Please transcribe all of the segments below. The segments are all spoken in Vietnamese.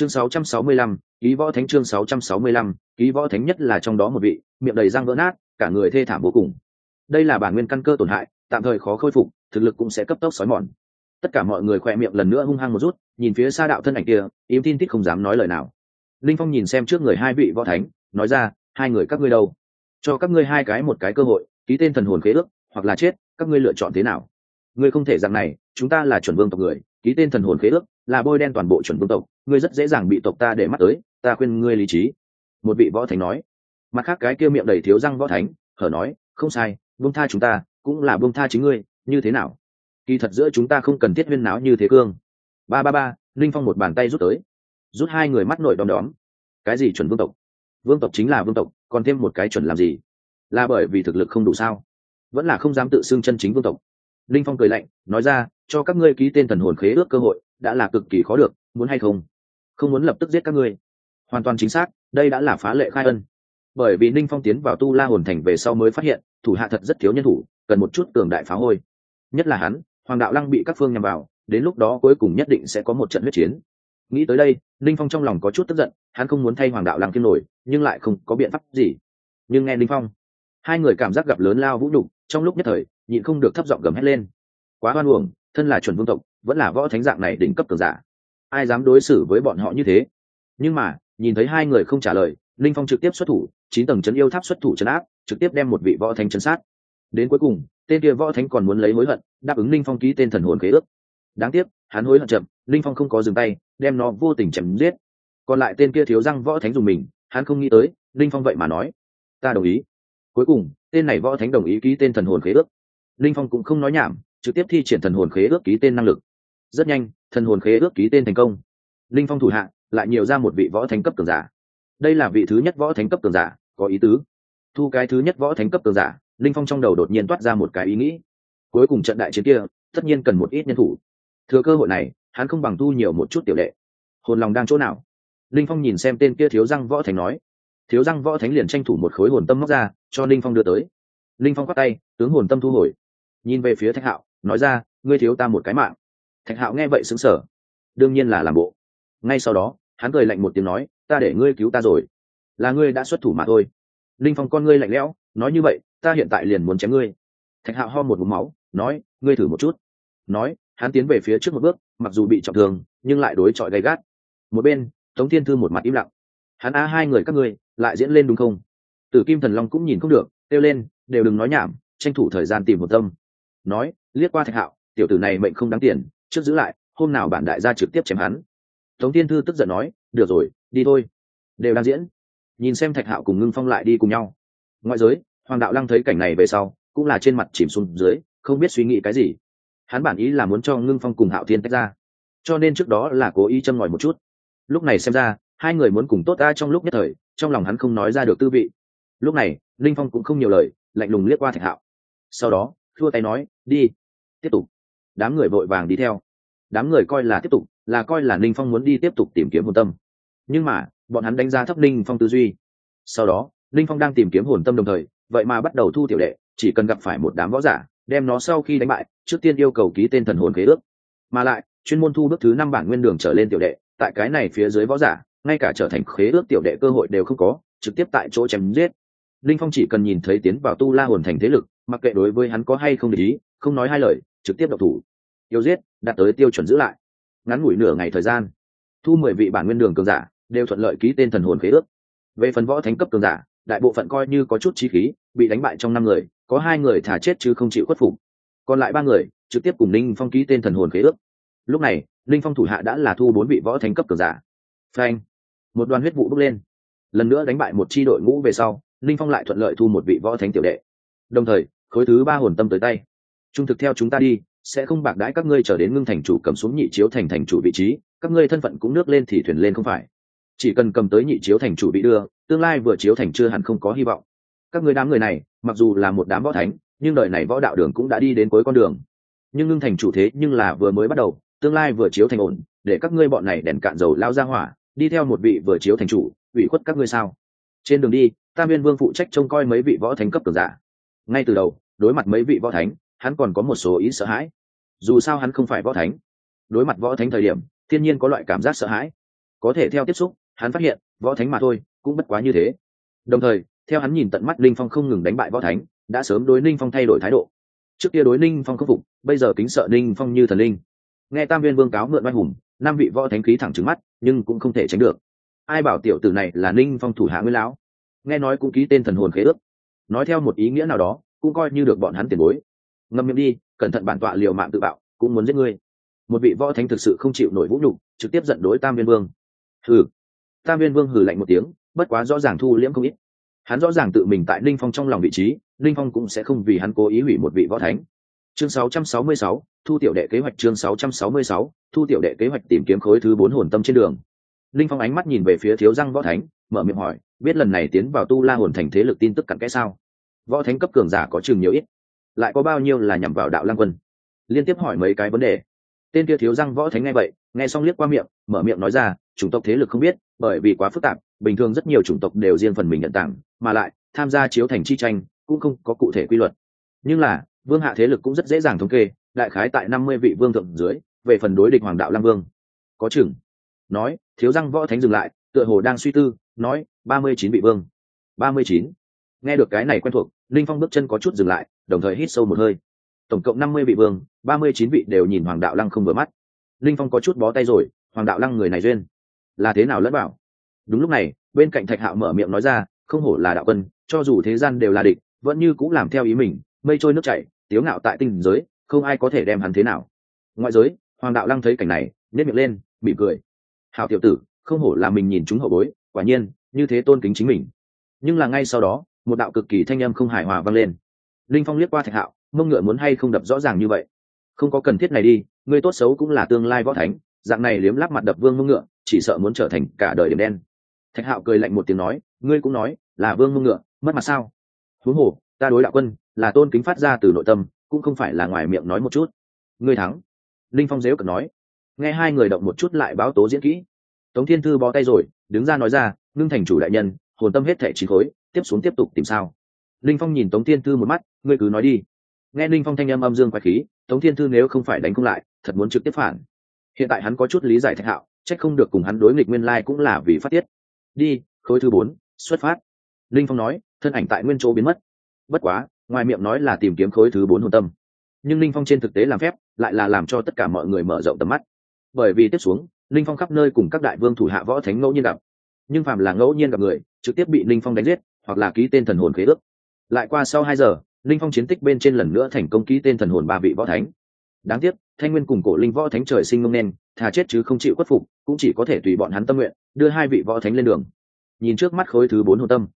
chương 665, ký võ thánh chương 665, ký võ thánh nhất là trong đó một vị miệng đầy răng vỡ nát cả người thê thảm vô cùng. Đây là bản nguyên căn cơ tổn hại tạm thời khó khôi phục thực lực cũng sẽ cấp tốc sói mòn. Tất cả mọi người khoe miệng lần nữa hung hăng một rút nhìn phía xa đạo thân ảnh kia im tin tích không dám nói lời nào. Linh phong nhìn xem trước người hai vị võ thánh nói ra hai người các ngươi đâu? Cho các ngươi hai cái một cái cơ hội ký tên thần hồn khế ước hoặc là chết các ngươi lựa chọn thế nào? Ngươi không thể rằng này chúng ta là chuẩn vương tộc người ký tên thần hồn khế ước là bôi đen toàn bộ chuẩn vương tộc, ngươi rất dễ dàng bị tộc ta để mắt tới, ta khuyên ngươi lý trí. Một vị võ thánh nói. Mặt khác cái kia miệng đầy thiếu răng võ thánh, hở nói, không sai, vương tha chúng ta cũng là vương tha chính ngươi, như thế nào? Kỳ thật giữa chúng ta không cần thiết huyên náo như thế cương. Ba ba ba, linh phong một bàn tay rút tới. Rút hai người mắt nổi đom đóm. Cái gì chuẩn vương tộc? Vương tộc chính là vương tộc, còn thêm một cái chuẩn làm gì? Là bởi vì thực lực không đủ sao? Vẫn là không dám tự xưng chân chính vương tộc. Linh phong cười lạnh, nói ra, cho các ngươi ký tên thần hồn khế ước cơ hội đã là cực kỳ khó được, muốn hay không? Không muốn lập tức giết các ngươi. Hoàn toàn chính xác, đây đã là phá lệ khai ân. Bởi vì ninh phong tiến vào tu la hồn thành về sau mới phát hiện, thủ hạ thật rất thiếu nhân thủ, cần một chút cường đại phá hôi. Nhất là hắn, hoàng đạo lăng bị các phương nhằm vào, đến lúc đó cuối cùng nhất định sẽ có một trận huyết chiến. Nghĩ tới đây, ninh phong trong lòng có chút tức giận, hắn không muốn thay hoàng đạo lăng kiêm nổi, nhưng lại không có biện pháp gì. Nhưng nghe ninh phong, hai người cảm giác gặp lớn lao vũ đục trong lúc nhất thời, nhịn không được thấp giọng gầm hét lên. Quá hoan uổng, thân là chuẩn vương tộc vẫn là võ thánh dạng này đỉnh cấp cường giả. Ai dám đối xử với bọn họ như thế? Nhưng mà, nhìn thấy hai người không trả lời, linh phong trực tiếp xuất thủ, chín tầng c yêu tháp xuất thủ c áp, trực tiếp đem một vị võ thánh chấn sát. Đến cuối cùng, tên kia võ thánh còn muốn lấy hối hận, đáp ứng linh phong ký tên thần hồn khế ước. Đáng tiếc, hắn hối hận chậm, linh phong không có dừng tay, đem nó vô tình chém giết. Còn lại tên kia thiếu răng võ thánh dùng mình, hắn không nghĩ tới, linh phong vậy mà nói, ta đồng ý. Cuối cùng, tên này võ thánh đồng ý ký tên thần hồn khế ước. Linh phong cũng không nói nhảm, trực tiếp thi triển thần hồn khế ước ký tên năng lực rất nhanh, thần hồn khế ước ký tên thành công. Linh phong thủ hạ, lại nhiều ra một vị võ thánh cấp cường giả. Đây là vị thứ nhất võ thánh cấp cường giả, có ý tứ. Thu cái thứ nhất võ thánh cấp cường giả, linh phong trong đầu đột nhiên toát ra một cái ý nghĩ. Cuối cùng trận đại chiến kia, tất nhiên cần một ít nhân thủ. Thừa cơ hội này, hắn không bằng thu nhiều một chút tiểu lệ hồn lòng đang chỗ nào? Linh phong nhìn xem tên kia thiếu răng võ thánh nói. Thiếu răng võ thánh liền tranh thủ một khối hồn tâm móc ra, cho linh phong đưa tới. Linh phong khoác tay, tướng hồn tâm thu hồi. Nhìn về phía thạch hạo, nói ra, ngươi thiếu ta một cái mạng thạch hạo nghe vậy xứng sở đương nhiên là làm bộ. Ngay sau đó, hắn cười lạnh một tiếng nói, ta để ngươi cứu ta rồi. Là ngươi đã xuất thủ mà thôi. Linh phong con ngươi lạnh lẽo, nói như vậy, ta hiện tại liền muốn chém ngươi. Thạch hạo ho một mũ máu, nói, ngươi thử một chút. Nói, hắn tiến về phía trước một bước, mặc dù bị trọng thương, nhưng lại đối chọi gay gắt. Một bên, tống thiên thư một mặt im lặng. Hắn á hai người các ngươi, lại diễn lên đúng không? Tử kim thần long cũng nhìn không được, kêu lên, đều đừng nói nhảm, tranh thủ thời gian tìm một tâm. Nói, liếc qua thạch hạo, tiểu tử này mệnh không đáng tiền trước giữ lại, hôm nào bản đại gia trực tiếp chém hắn. Tống thiên thư tức giận nói, được rồi, đi thôi. Đều đang diễn. Nhìn xem thạch hạo cùng ngưng phong lại đi cùng nhau. Ngoại giới, hoàng đạo lăng thấy cảnh này về sau, cũng là trên mặt chìm xuống dưới, không biết suy nghĩ cái gì. Hắn bản ý là muốn cho ngưng phong cùng hạo thiên tách ra. Cho nên trước đó là cố ý châm ngòi một chút. Lúc này xem ra, hai người muốn cùng tốt ra trong lúc nhất thời, trong lòng hắn không nói ra được tư vị. Lúc này linh phong cũng không nhiều lời, lạnh lùng liếc qua thạch hạo. Sau đó, thua tay nói, đi, tiếp tục đám người vội vàng đi theo. Đám người coi là tiếp tục, là coi là ninh phong muốn đi tiếp tục tìm kiếm hồn tâm. Nhưng mà, bọn hắn đánh giá thấp ninh phong tư duy. Sau đó, ninh phong đang tìm kiếm hồn tâm đồng thời, vậy mà bắt đầu thu tiểu đệ, chỉ cần gặp phải một đám võ giả, đem nó sau khi đánh bại, trước tiên yêu cầu ký tên thần hồn khế ước. Mà lại, chuyên môn thu bước thứ năm bản nguyên đường trở lên tiểu đệ, tại cái này phía dưới võ giả, ngay cả trở thành khế ước tiểu đệ cơ hội đều không có, trực tiếp tại chỗ chém giết. Linh phong chỉ cần nhìn thấy tiến vào tu la hồn thành thế lực, mặc kệ đối với hắn có hay không để ý, không nói hai lời trực tiếp độc thủ. Yêu giết, đạt tới tiêu chuẩn giữ lại. Ngắn ngủi nửa ngày thời gian, thu mười vị bản nguyên đường cường giả đều thuận lợi ký tên thần hồn khế ước. Về phần võ thánh cấp cường giả, đại bộ phận coi như có chút trí khí, bị đánh bại trong năm người, có hai người thả chết chứ không chịu khuất phục. Còn lại ba người trực tiếp cùng ninh phong ký tên thần hồn khế ước. Lúc này, ninh phong thủ hạ đã là thu bốn vị võ thánh cấp cường giả. Frank một đoàn huyết vụ bước lên. Lần nữa đánh bại một chi đội ngũ về sau, ninh phong lại thuận lợi thu một vị võ thánh tiểu đệ. Đồng thời, khối thứ ba hồn tâm tới tay trung thực theo chúng ta đi, sẽ không bạc đãi các ngươi trở đến ngưng thành chủ cầm xuống nhị chiếu thành thành chủ vị trí, các ngươi thân phận cũng nước lên thì thuyền lên không phải. Chỉ cần cầm tới nhị chiếu thành chủ bị đưa, tương lai vừa chiếu thành chưa hẳn không có hy vọng. Các ngươi đám người này, mặc dù là một đám võ thánh, nhưng đời này võ đạo đường cũng đã đi đến cuối con đường. Nhưng ngưng thành chủ thế nhưng là vừa mới bắt đầu, tương lai vừa chiếu thành ổn, để các ngươi bọn này đèn cạn dầu lao ra hỏa, đi theo một vị vừa chiếu thành chủ, ủy khuất các ngươi sao? Trên đường đi, tam viên vương phụ trách trông coi mấy vị võ thánh cấp cường giả. Ngay từ đầu, đối mặt mấy vị võ thánh hắn còn có một số ý sợ hãi. Dù sao hắn không phải võ thánh. Đối mặt võ thánh thời điểm, thiên nhiên có loại cảm giác sợ hãi. Có thể theo tiếp xúc, hắn phát hiện, võ thánh mà thôi, cũng bất quá như thế. Đồng thời, theo hắn nhìn tận mắt, linh phong không ngừng đánh bại võ thánh, đã sớm đối ninh phong thay đổi thái độ. Trước kia đối ninh phong khắc phục, bây giờ kính sợ ninh phong như thần linh. Nghe tam viên vương cáo mượn oai hùng, năm vị võ thánh khí thẳng trứng mắt, nhưng cũng không thể tránh được. Ai bảo tiểu tử này là ninh phong thủ hạ nguyên lão? Nghe nói cũng ký tên thần hồn khế ước. Nói theo một ý nghĩa nào đó, cũng coi như được bọn hắn tiền bối ngâm miệng đi cẩn thận bản tọa liều mạng tự bạo cũng muốn giết ngươi. Một vị võ thánh thực sự không chịu nổi vũ nhục trực tiếp giận đối tam viên vương. Hừ. Tam viên vương hừ lạnh một tiếng bất quá rõ ràng thu liễm không ít. Hắn rõ ràng tự mình tại linh phong trong lòng vị trí linh phong cũng sẽ không vì hắn cố ý hủy một vị võ thánh. Chương 666, thu tiểu đệ kế hoạch chương 666, thu tiểu đệ kế hoạch tìm kiếm khối thứ bốn hồn tâm trên đường. Linh phong ánh mắt nhìn về phía thiếu răng võ thánh mở miệng hỏi biết lần này tiến vào tu la hồn thành thế lực tin tức cặn kẽ sao? Võ thánh cấp cường giả có chừng nhiều ít lại có bao nhiêu là nhằm vào đạo lang quân? Liên tiếp hỏi mấy cái vấn đề. Tên kia thiếu răng võ thánh nghe vậy, nghe xong liếc qua miệng, mở miệng nói ra, chủng tộc thế lực không biết, bởi vì quá phức tạp, bình thường rất nhiều chủng tộc đều riêng phần mình nhận tảng, mà lại, tham gia chiếu thành chi tranh, cũng không có cụ thể quy luật. Nhưng là, vương hạ thế lực cũng rất dễ dàng thống kê, đại khái tại năm mươi vị vương thượng dưới, về phần đối địch hoàng đạo lam vương. Có chừng. Nói, thiếu răng võ thánh dừng lại, tựa hồ đang suy tư, nói, ba mươi chín vị vương. Ba mươi chín nghe được cái này quen thuộc linh phong bước chân có chút dừng lại, đồng thời hít sâu một hơi. Tổng cộng năm mươi vị vương, ba mươi chín vị đều nhìn hoàng đạo lăng không vừa mắt. Linh phong có chút bó tay rồi, hoàng đạo lăng người này duyên. Là thế nào lẫn bảo đúng lúc này, bên cạnh thạch hạo mở miệng nói ra, không hổ là đạo quân, cho dù thế gian đều là địch, vẫn như cũng làm theo ý mình, mây trôi nước chảy, tiếu ngạo tại tinh giới, không ai có thể đem hắn thế nào. Ngoại giới, hoàng đạo lăng thấy cảnh này nhét miệng lên, mỉm cười. Hào tiểu tử, không hổ là mình nhìn chúng hậu bối, quả nhiên, như thế tôn kính chính mình. Nhưng là ngay sau đó một đạo cực kỳ thanh âm không hài hòa vang lên. Linh phong liếc qua thạch hạo, mông ngựa muốn hay không đập rõ ràng như vậy? Không có cần thiết này đi, người tốt xấu cũng là tương lai võ thánh, dạng này liếm lắp mặt đập vương mông ngựa, chỉ sợ muốn trở thành cả đời điểm đen. Thạch hạo cười lạnh một tiếng nói, ngươi cũng nói, là vương mông ngựa, mất mặt sao? Huống hồ, ta đối đạo quân, là tôn kính phát ra từ nội tâm, cũng không phải là ngoài miệng nói một chút. Ngươi thắng. Linh phong dếu cực nói. Nghe hai người động một chút lại báo tố diễn kỹ. Tống thiên thư bó tay rồi, đứng ra nói ra, ngưng thành chủ đại nhân, hồn tâm hết thẻ chín khối tiếp xuống tiếp tục tìm sao. Linh phong nhìn tống thiên thư một mắt, ngươi cứ nói đi. Nghe linh phong thanh âm âm dương quái khí, tống thiên thư nếu không phải đánh không lại, thật muốn trực tiếp phản. Hiện tại hắn có chút lý giải thạch hạo trách không được cùng hắn đối nghịch nguyên lai cũng là vì phát tiết. Đi, khối thứ bốn, xuất phát. Linh phong nói, thân ảnh tại nguyên chỗ biến mất. Bất quá, ngoài miệng nói là tìm kiếm khối thứ bốn hồn tâm. Nhưng linh phong trên thực tế làm phép, lại là làm cho tất cả mọi người mở rộng tầm mắt. Bởi vì tiếp xuống, linh phong khắp nơi cùng các đại vương thủ hạ võ thánh ngẫu nhiên gặp. Nhưng phàm là ngẫu nhiên gặp người, trực tiếp bị linh phong đánh giết hoặc là ký tên thần hồn khế ước. Lại qua sau hai giờ, linh phong chiến tích bên trên lần nữa thành công ký tên thần hồn ba vị võ thánh. Đáng tiếc, thanh nguyên cùng cổ linh võ thánh trời sinh ngông nên, thà chết chứ không chịu khuất phục, cũng chỉ có thể tùy bọn hắn tâm nguyện, đưa hai vị võ thánh lên đường. Nhìn trước mắt khối thứ bốn hồn tâm,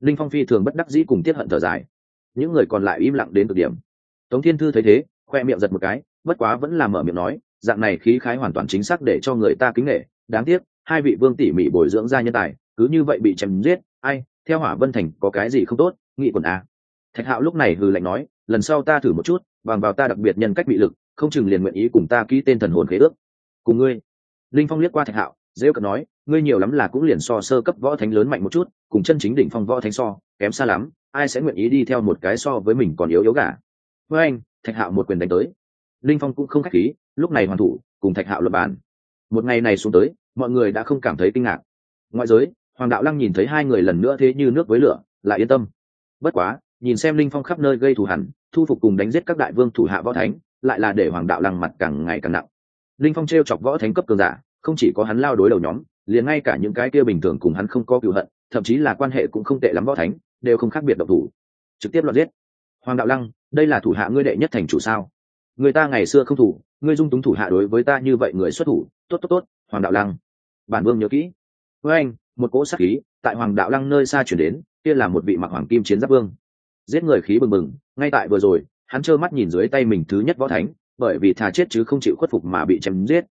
linh phong phi thường bất đắc dĩ cùng tiết hận thở dài. Những người còn lại im lặng đến cực điểm. Tống thiên thư thấy thế, khoe miệng giật một cái, bất quá vẫn là mở miệng nói, dạng này khí khái hoàn toàn chính xác để cho người ta kính nghệ đáng tiếc, hai vị vương tỉ mỉ bồi dưỡng ra nhân tài, cứ như vậy bị chém giết, ai theo hỏa vân thành có cái gì không tốt, nghị quần à. thạch hạo lúc này hừ lạnh nói, lần sau ta thử một chút, bằng vào ta đặc biệt nhân cách bị lực, không chừng liền nguyện ý cùng ta ký tên thần hồn khế ước. Cùng ngươi. Linh phong liếc qua thạch hạo dễ cận nói, ngươi nhiều lắm là cũng liền so sơ cấp võ thánh lớn mạnh một chút, cùng chân chính đỉnh phong võ thánh so, kém xa lắm, ai sẽ nguyện ý đi theo một cái so với mình còn yếu yếu gà. Với anh, thạch hạo một quyền đánh tới. Linh phong cũng không khách khí, lúc này hoàn thủ, cùng thạch hạo lập bàn. Một ngày này xuống tới, mọi người đã không cảm thấy kinh ngạc. Ngoại giới hoàng đạo lăng nhìn thấy hai người lần nữa thế như nước với lửa, lại yên tâm. Bất quá, nhìn xem linh phong khắp nơi gây thù hẳn thu phục cùng đánh giết các đại vương thủ hạ võ thánh, lại là để hoàng đạo lăng mặt càng ngày càng nặng. Linh phong t r e o chọc võ thánh cấp cường giả, không chỉ có hắn lao đối đầu nhóm, liền ngay cả những cái kia bình thường cùng hắn không có cựu hận, thậm chí là quan hệ cũng không tệ lắm võ thánh, đều không khác biệt độc thủ. Trực tiếp loạt giết. Hoàng đạo lăng, đây là thủ hạ ngươi đệ nhất thành chủ sao? Người ta ngày xưa không thủ, ngươi dung túng thủ hạ đối với ta như vậy người xuất thủ, tốt tốt tốt, hoàng đạo lăng. Bản vương nhớ kỹ. Với anh một cỗ sắc khí tại hoàng đạo lăng nơi xa chuyển đến, kia là một vị mặc hoàng kim chiến giáp vương. Giết người khí bừng bừng, ngay tại vừa rồi, hắn trơ mắt nhìn dưới tay mình thứ nhất võ thánh, bởi vì thà chết chứ không chịu khuất phục mà bị chém giết.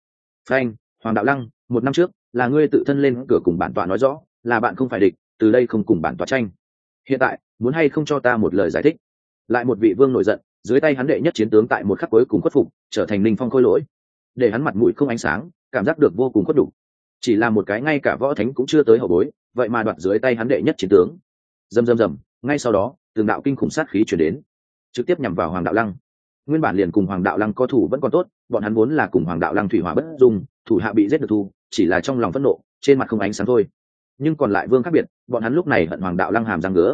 Phanh, hoàng đạo lăng, một năm trước, là ngươi tự thân lên cửa cùng bản tọa nói rõ, là bạn không phải địch, từ đây không cùng bản tọa tranh. Hiện tại, muốn hay không cho ta một lời giải thích? Lại một vị vương nổi giận, dưới tay hắn đệ nhất chiến tướng tại một khắc cuối cùng khuất phục, trở thành linh phong khôi lỗi. Để hắn mặt mũi không ánh sáng, cảm giác được vô cùng khuất đủ chỉ là một cái ngay cả võ thánh cũng chưa tới hậu bối, vậy mà đoạt dưới tay hắn đệ nhất chiến tướng. Dầm dầm dầm ngay sau đó, từng đạo kinh khủng sát khí chuyển đến, trực tiếp nhằm vào hoàng đạo lăng. Nguyên bản liền cùng hoàng đạo lăng co thủ vẫn còn tốt, bọn hắn vốn là cùng hoàng đạo lăng thủy hỏa bất dung, thủ hạ bị giết được thu chỉ là trong lòng phẫn nộ, trên mặt không ánh sáng thôi. Nhưng còn lại vương khác biệt, bọn hắn lúc này hận hoàng đạo lăng hàm răng ngứa.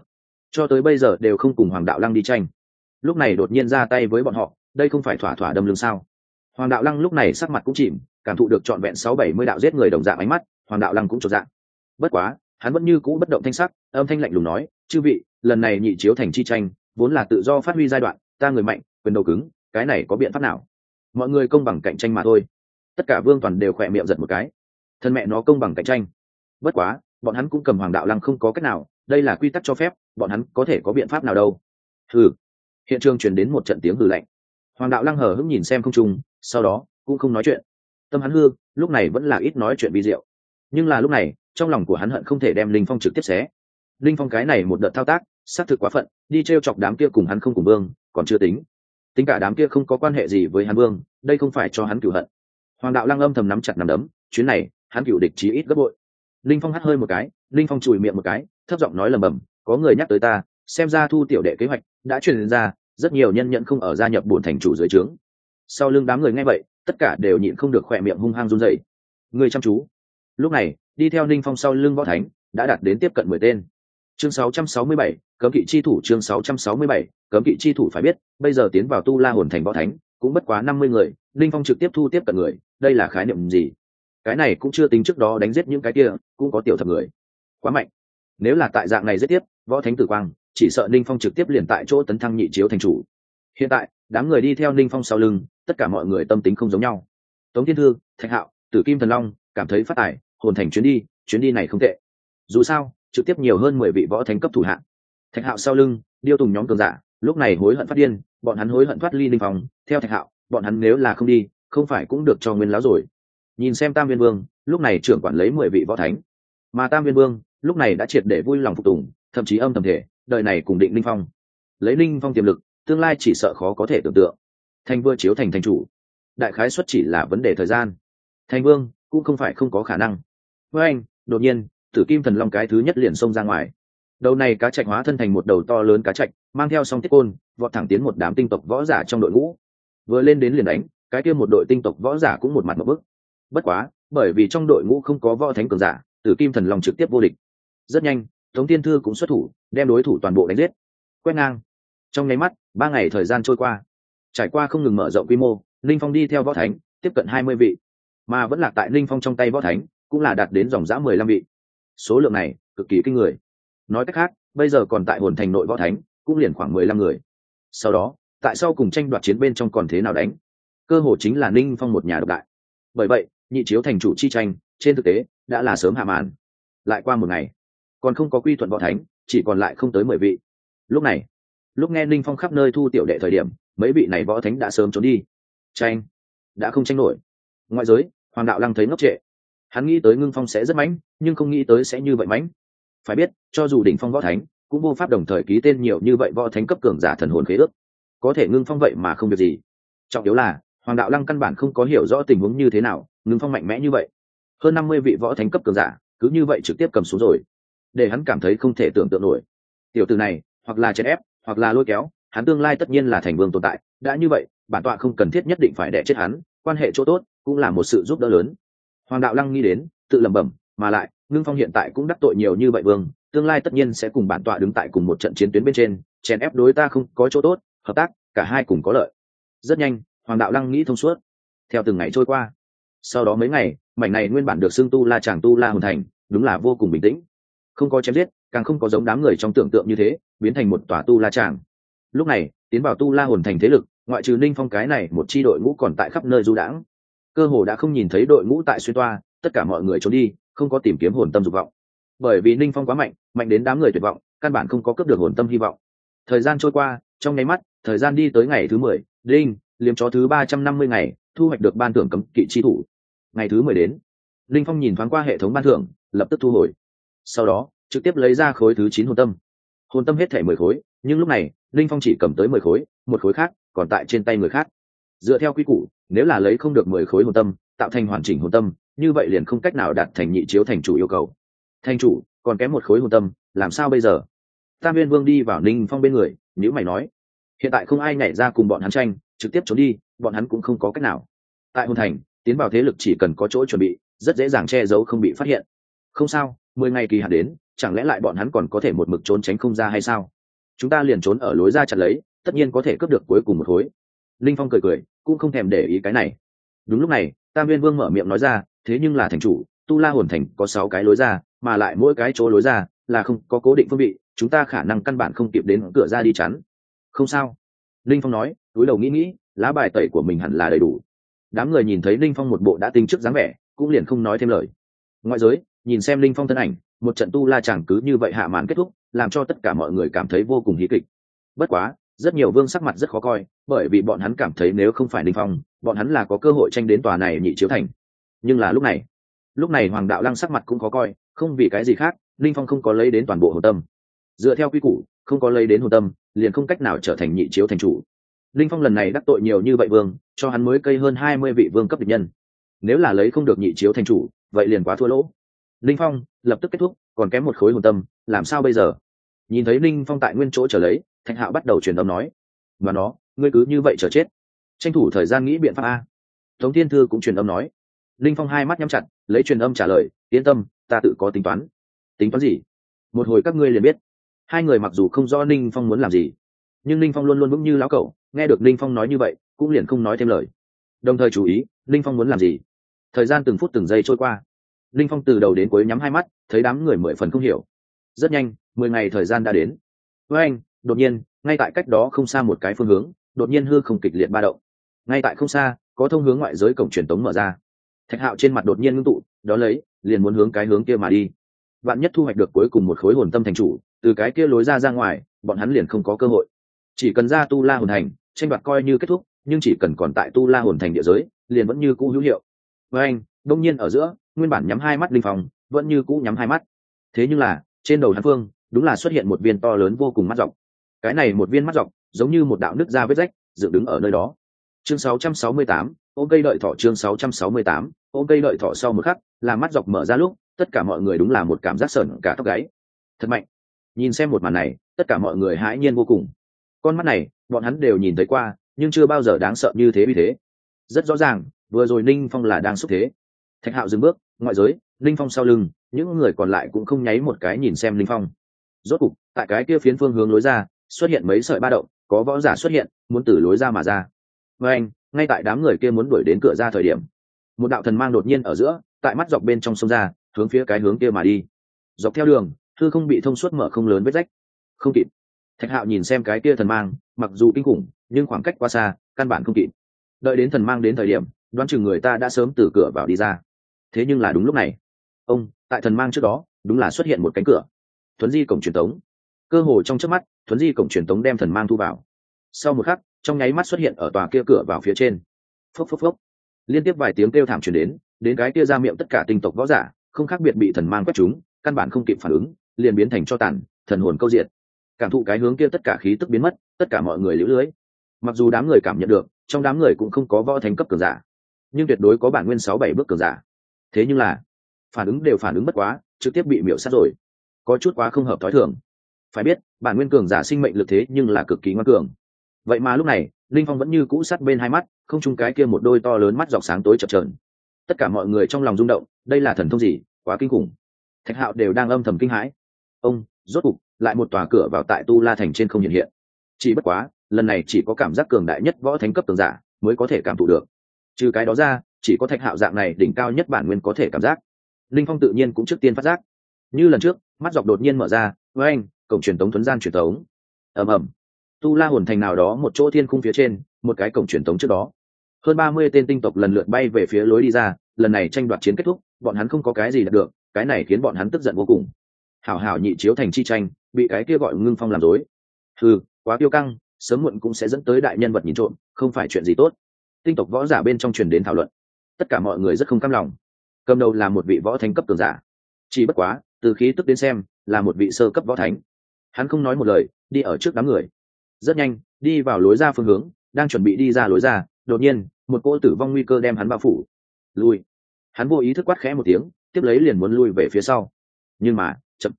Cho tới bây giờ đều không cùng hoàng đạo lăng đi tranh. Lúc này đột nhiên ra tay với bọn họ, đây không phải thỏa thỏa đâm lưng sao? Hoàng đạo lăng lúc này sắc mặt cũng chìm, cảm thụ được trọn vẹn sáu bảy mươi đạo giết người đồng dạng ánh mắt, hoàng đạo lăng cũng trọn dạng. Bất quá, hắn vẫn như cũ bất động thanh sắc, âm thanh lạnh lùng nói, chư vị, lần này nhị chiếu thành chi tranh, vốn là tự do phát huy giai đoạn, ta người mạnh, quyền đầu cứng, cái này có biện pháp nào? Mọi người công bằng cạnh tranh mà thôi. Tất cả vương toàn đều khỏe miệng giật một cái. Thân mẹ nó công bằng cạnh tranh. Bất quá, bọn hắn cũng cầm hoàng đạo lăng không có cách nào, đây là quy tắc cho phép, bọn hắn có thể có biện pháp nào đâu? Hừ. Hiện trường truyền đến một trận tiếng hừ lạnh. Hoàng đạo lăng hờ hững nhìn xem không trung sau đó cũng không nói chuyện. Tâm hắn hư, lúc này vẫn là ít nói chuyện vi diệu. Nhưng là lúc này, trong lòng của hắn hận không thể đem linh phong trực tiếp xé. Linh phong cái này một đợt thao tác, xác thực quá phận, đi t r e o chọc đám kia cùng hắn không cùng vương, còn chưa tính. Tính cả đám kia không có quan hệ gì với hắn vương, đây không phải cho hắn cửu hận. Hoàng đạo lăng âm thầm nắm chặt nằm đấm, chuyến này, hắn cửu địch chí ít gấp bội. Linh phong hắt hơi một cái, linh phong chùi miệng một cái, thấp giọng nói lầm bầm, có người nhắc tới ta, xem ra thu tiểu đệ kế hoạch đã truyền ra, rất nhiều nhân nhận không ở gia nhập bổn thành chủ dưới trướng sau lưng đám người nghe vậy tất cả đều nhịn không được khỏe miệng hung hăng run dậy người chăm chú. Lúc này đi theo ninh phong sau lưng võ thánh đã đạt đến tiếp cận mười tên. Chương 667, cấm kỵ chi thủ chương 667, cấm kỵ chi thủ phải biết bây giờ tiến vào tu la hồn thành võ thánh cũng bất quá năm mươi người ninh phong trực tiếp thu tiếp cận người đây là khái niệm gì? Cái này cũng chưa tính trước đó đánh giết những cái kia cũng có tiểu thập người. Quá mạnh. Nếu là tại dạng này giết tiếp võ thánh tử quang chỉ sợ ninh phong trực tiếp liền tại chỗ tấn thăng nhị chiếu thành chủ. Hiện tại đám người đi theo ninh phong sau lưng tất cả mọi người tâm tính không giống nhau. Tống thiên thư, thạch hạo, tử kim thần long, cảm thấy phát tài, hồn thành chuyến đi chuyến đi này không tệ. Dù sao, trực tiếp nhiều hơn mười vị võ thánh cấp thủ hạng. Thạch hạo sau lưng, điêu tùng nhóm cường giả, lúc này hối hận phát điên, bọn hắn hối hận thoát ly Linh phong theo thạch hạo, bọn hắn nếu là không đi, không phải cũng được cho nguyên láo rồi. Nhìn xem tam viên vương, lúc này trưởng quản lấy mười vị võ thánh. Mà tam viên vương, lúc này đã triệt để vui lòng phục tùng, thậm chí âm thầm thể, đời này cùng định Linh phong. Lấy Linh phong tiềm lực, tương lai chỉ sợ khó có thể tưởng tượng thành vừa chiếu thành thành chủ. Đại khái xuất chỉ là vấn đề thời gian. Thành vương cũng không phải không có khả năng. Với anh, đột nhiên, tử kim thần long cái thứ nhất liền xông ra ngoài. Đầu này cá trạch hóa thân thành một đầu to lớn cá trạch, mang theo song tiết côn, vọt thẳng tiến một đám tinh tộc võ giả trong đội ngũ. Vừa lên đến liền đánh, cái kia một đội tinh tộc võ giả cũng một mặt một bức. Bất quá, bởi vì trong đội ngũ không có võ thánh cường giả, tử kim thần long trực tiếp vô địch. Rất nhanh, tống tiên thư cũng xuất thủ, đem đối thủ toàn bộ đánh giết. Quét ngang. Trong nháy mắt, ba ngày thời gian trôi qua trải qua không ngừng mở rộng quy mô linh phong đi theo võ thánh, tiếp cận hai mươi vị. Mà vẫn là tại linh phong trong tay võ thánh, cũng là đạt đến dòng giã mười lăm vị. Số lượng này, cực kỳ kinh người. Nói cách khác, bây giờ còn tại hồn thành nội võ thánh, cũng liền khoảng mười lăm người. Sau đó, tại sao cùng tranh đoạt chiến bên trong còn thế nào đánh? Cơ hồ chính là ninh phong một nhà độc đại. Bởi vậy, nhị chiếu thành chủ chi tranh, trên thực tế, đã là sớm hạ màn. Lại qua một ngày, còn không có quy thuận võ thánh, chỉ còn lại không tới mười vị. Lúc này, lúc nghe ninh phong khắp nơi thu tiểu đệ thời điểm mấy vị này võ thánh đã sớm trốn đi. Tranh. Đã không tranh nổi. Ngoại giới, hoàng đạo lăng thấy ngốc trệ. Hắn nghĩ tới ngưng phong sẽ rất mãnh, nhưng không nghĩ tới sẽ như vậy mãnh. Phải biết, cho dù đỉnh phong võ thánh, cũng vô pháp đồng thời ký tên nhiều như vậy võ thánh cấp cường giả thần hồn khế ước. Có thể ngưng phong vậy mà không việc gì. Trọng yếu là, hoàng đạo lăng căn bản không có hiểu rõ tình huống như thế nào, ngưng phong mạnh mẽ như vậy. Hơn năm mươi vị võ thánh cấp cường giả, cứ như vậy trực tiếp cầm xuống rồi. Để hắn cảm thấy không thể tưởng tượng nổi. Tiểu từ này, hoặc là chèn ép, hoặc là lôi kéo hắn tương lai tất nhiên là thành vương tồn tại, đã như vậy, bản tọa không cần thiết nhất định phải đẻ chết hắn, quan hệ chỗ tốt cũng là một sự giúp đỡ lớn. Hoàng đạo lăng nghĩ đến, tự lẩm bẩm, mà lại, ngưng phong hiện tại cũng đắc tội nhiều như vậy vương, tương lai tất nhiên sẽ cùng bản tọa đứng tại cùng một trận chiến tuyến bên trên, chèn ép đối ta không có chỗ tốt, hợp tác, cả hai cùng có lợi. Rất nhanh, hoàng đạo lăng nghĩ thông suốt. Theo từng ngày trôi qua, sau đó mấy ngày, mảnh này nguyên bản được xưng tu la chàng tu la hồn thành, đúng là vô cùng bình tĩnh. Không có chém giết, càng không có giống đám người trong tưởng tượng như thế, biến thành một tòa tu la chàng lúc này, tiến vào tu la hồn thành thế lực, ngoại trừ ninh phong cái này một c h i đội ngũ còn tại khắp nơi du đãng. Cơ hồ đã không nhìn thấy đội ngũ tại xuyên toa, tất cả mọi người trốn đi, không có tìm kiếm hồn tâm dục vọng. Bởi vì ninh phong quá mạnh mạnh đến đám người tuyệt vọng, căn bản không có cướp được hồn tâm hy vọng. Thời gian trôi qua, trong nháy mắt, thời gian đi tới ngày thứ mười, đinh, liếm chó thứ ba trăm năm mươi ngày, thu hoạch được ban thưởng cấm kỵ chi thủ. Ngày thứ mười đến linh phong nhìn thoáng qua hệ thống ban thưởng, lập tức thu hồi. Sau đó, trực tiếp lấy ra khối thứ chín hồn tâm. Hồn tâm hết thể mười khối, nhưng lúc này linh phong chỉ cầm tới mười khối, một khối khác, còn tại trên tay người khác. Dựa theo quy củ, nếu là lấy không được mười khối hồn tâm, tạo thành hoàn chỉnh hồn tâm, như vậy liền không cách nào đạt thành nhị chiếu thành chủ yêu cầu. Thành chủ, còn kém một khối hồn tâm, làm sao bây giờ? Tam viên vương đi vào ninh phong bên người nếu mày nói, hiện tại không ai nhảy ra cùng bọn hắn tranh, trực tiếp trốn đi, bọn hắn cũng không có cách nào. Tại hồn thành, tiến vào thế lực chỉ cần có chỗ chuẩn bị, rất dễ dàng che giấu không bị phát hiện. Không sao, mười ngày kỳ hạn đến, chẳng lẽ lại bọn hắn còn có thể một mực trốn tránh không ra hay sao? Chúng ta liền trốn ở lối ra chặt lấy, tất nhiên có thể cướp được cuối cùng một khối. Linh phong cười cười, cũng không thèm để ý cái này. Đúng lúc này, tam viên vương mở miệng nói ra, thế nhưng là thành chủ, tu la hồn thành có sáu cái lối ra, mà lại mỗi cái chỗ lối ra là không có cố định phương vị, chúng ta khả năng căn bản không kịp đến cửa ra đi chắn. Không sao. Linh phong nói, túi đầu nghĩ nghĩ, lá bài tẩy của mình hẳn là đầy đủ. Đám người nhìn thấy linh phong một bộ đã tinh trước dáng vẻ, cũng liền không nói thêm lời. Ngoại giới, nhìn xem linh phong thân ảnh, một trận tu la chẳng cứ như vậy hạ màn kết thúc làm cho tất cả mọi người cảm thấy vô cùng hí kịch. Bất quá, rất nhiều vương sắc mặt rất khó coi, bởi vì bọn hắn cảm thấy nếu không phải ninh phong, bọn hắn là có cơ hội tranh đến tòa này nhị chiếu thành. Nhưng là lúc này lúc này hoàng đạo lăng sắc mặt cũng khó coi, không vì cái gì khác, ninh phong không có lấy đến toàn bộ hồ tâm. Dựa theo quy củ, không có lấy đến hồ tâm, liền không cách nào trở thành nhị chiếu thành chủ. Ninh phong lần này đắc tội nhiều như vậy vương, cho hắn mới cây hơn hai mươi vị vương cấp địch nhân. Nếu là lấy không được nhị chiếu thành chủ, vậy liền quá thua lỗ linh phong, lập tức kết thúc, còn kém một khối hồn tâm, làm sao bây giờ? Nhìn thấy linh phong tại nguyên chỗ trở lấy, thạch hạo bắt đầu truyền âm nói và nó, ngươi cứ như vậy chờ chết. Tranh thủ thời gian nghĩ biện pháp a. Tống thiên thư cũng truyền âm nói. Linh phong hai mắt nhắm chặt, lấy truyền âm trả lời, yên tâm, ta tự có tính toán. Tính toán gì? Một hồi các ngươi liền biết. Hai người mặc dù không rõ ninh phong muốn làm gì, nhưng ninh phong luôn luôn vững như lão cậu nghe được ninh phong nói như vậy, cũng liền không nói thêm lời. Đồng thời chú ý ninh phong muốn làm gì? Thời gian từng phút từng giây trôi qua. Linh phong từ đầu đến cuối nhắm hai mắt, thấy đám người mười phần không hiểu. Rất nhanh, mười ngày thời gian đã đến. Với anh, đột nhiên, ngay tại cách đó không xa một cái phương hướng, đột nhiên hư không kịch liệt ba động. Ngay tại không xa, có thông hướng ngoại giới cổng truyền tống mở ra. Thạch hạo trên mặt đột nhiên ngưng tụ, đó lấy, liền muốn hướng cái hướng kia mà đi. Bạn nhất thu hoạch được cuối cùng một khối hồn tâm thành chủ, từ cái kia lối ra ra ngoài, bọn hắn liền không có cơ hội. Chỉ cần ra tu la hồn thành, tranh đoạt coi như kết thúc, nhưng chỉ cần còn tại tu la hồn thành địa giới, liền vẫn như cũ hữu hiệu. Với anh đông nhiên ở giữa nguyên bản nhắm hai mắt linh phòng vẫn như cũ nhắm hai mắt. Thế nhưng là trên đầu hắn phương đúng là xuất hiện một viên to lớn vô cùng mắt dọc. Cái này một viên mắt dọc giống như một đạo nước ra vết rách dựng đứng ở nơi đó. Chương 668, ôm cây đợi thỏ chương 668, ôm cây đợi thỏ sau một khắc là mắt dọc mở ra lúc tất cả mọi người đúng là một cảm giác sờn cả tóc gáy. Thật mạnh. Nhìn xem một màn này tất cả mọi người hãi nhiên vô cùng. Con mắt này bọn hắn đều nhìn thấy qua nhưng chưa bao giờ đáng sợ như thế vì thế. Rất rõ ràng vừa rồi ninh phong là đang xúc thế thạch hạo dừng bước, ngoại giới, Linh phong sau lưng, những người còn lại cũng không nháy một cái nhìn xem Linh phong. Rốt cục, tại cái kia phiến phương hướng lối ra, xuất hiện mấy sợi ba động, có võ giả xuất hiện, muốn từ lối ra mà ra. Với anh, ngay tại đám người kia muốn đuổi đến cửa ra thời điểm, một đạo thần mang đột nhiên ở giữa, tại mắt dọc bên trong sông ra, hướng phía cái hướng kia mà đi. Dọc theo đường thư không bị thông suốt mở không lớn vết rách. Không kịp. Thạch hạo nhìn xem cái kia thần mang, mặc dù kinh khủng, nhưng khoảng cách quá xa, căn bản không kịp. Đợi đến thần mang đến thời điểm, đoán chừng người ta đã sớm từ cửa vào đi ra thế nhưng là đúng lúc này. Ông, tại thần mang trước đó, đúng là xuất hiện một cánh cửa. Thuấn di cổng truyền tống. Cơ hồ trong trước mắt, thuấn di cổng truyền tống đem thần mang thu vào. Sau một khắc, trong nháy mắt xuất hiện ở tòa kia cửa vào phía trên. Phốc phốc phốc. Liên tiếp vài tiếng kêu thảm truyền đến đến cái kia ra miệng tất cả tinh tộc võ giả, không khác biệt bị thần mang quét chúng căn bản không kịp phản ứng, liền biến thành cho tàn, thần hồn câu diệt. cảm thụ cái hướng kia tất cả khí tức biến mất, tất cả mọi người lũ lưới. Mặc dù đám người cảm nhận được, trong đám người cũng không có võ thánh cấp cường giả, nhưng tuyệt đối có bản nguyên sáu bảy bước cường giả thế nhưng là, phản ứng đều phản ứng bất quá, trực tiếp bị miễu sát rồi. Có chút quá không hợp thói thường. Phải biết, bản nguyên cường giả sinh mệnh lực thế nhưng là cực kỳ ngoan cường. Vậy mà lúc này, linh phong vẫn như cũ sát bên hai mắt, không chung cái kia một đôi to lớn mắt dọc sáng tối chập trờn tất cả mọi người trong lòng rung động, đây là thần thông gì? Quá kinh khủng. Thạch hạo đều đang âm thầm kinh hãi. Ông, rốt cục, lại một tòa cửa vào tại tu la thành trên không hiện hiện. Chỉ bất quá, lần này chỉ có cảm giác cường đại nhất võ thánh cấp cường giả mới có thể cảm thụ được. Trừ cái đó ra chỉ có thạch hạo dạng này đỉnh cao nhất bản nguyên có thể cảm giác. Linh phong tự nhiên cũng trước tiên phát giác. Như lần trước, mắt dọc đột nhiên mở ra với anh cổng truyền tống thuấn gian truyền tống. Ầm ầm. Tu la hồn thành nào đó một chỗ thiên khung phía trên, một cái cổng truyền tống trước đó. Hơn ba mươi tên tinh tộc lần lượt bay về phía lối đi ra, lần này tranh đoạt chiến kết thúc, bọn hắn không có cái gì đạt được, cái này khiến bọn hắn tức giận vô cùng. Hảo hảo nhị chiếu thành chi tranh, bị cái kia gọi ngưng phong làm dối ừ quá tiêu căng, sớm muộn cũng sẽ dẫn tới đại nhân vật nhìn trộm, không phải chuyện gì tốt. Tinh tộc võ giả bên trong truyền đến thảo luận tất cả mọi người rất không cam lòng. Cầm đầu là một vị võ thánh cấp cường giả. Chỉ bất quá, từ khí tức đến xem, là một vị sơ cấp võ thánh. Hắn không nói một lời, đi ở trước đám người. Rất nhanh, đi vào lối ra phương hướng, đang chuẩn bị đi ra lối ra, đột nhiên, một cô tử vong nguy cơ đem hắn bao phủ. Lui. Hắn vô ý thức quát khẽ một tiếng, tiếp lấy liền muốn lui về phía sau. Nhưng mà, chậm.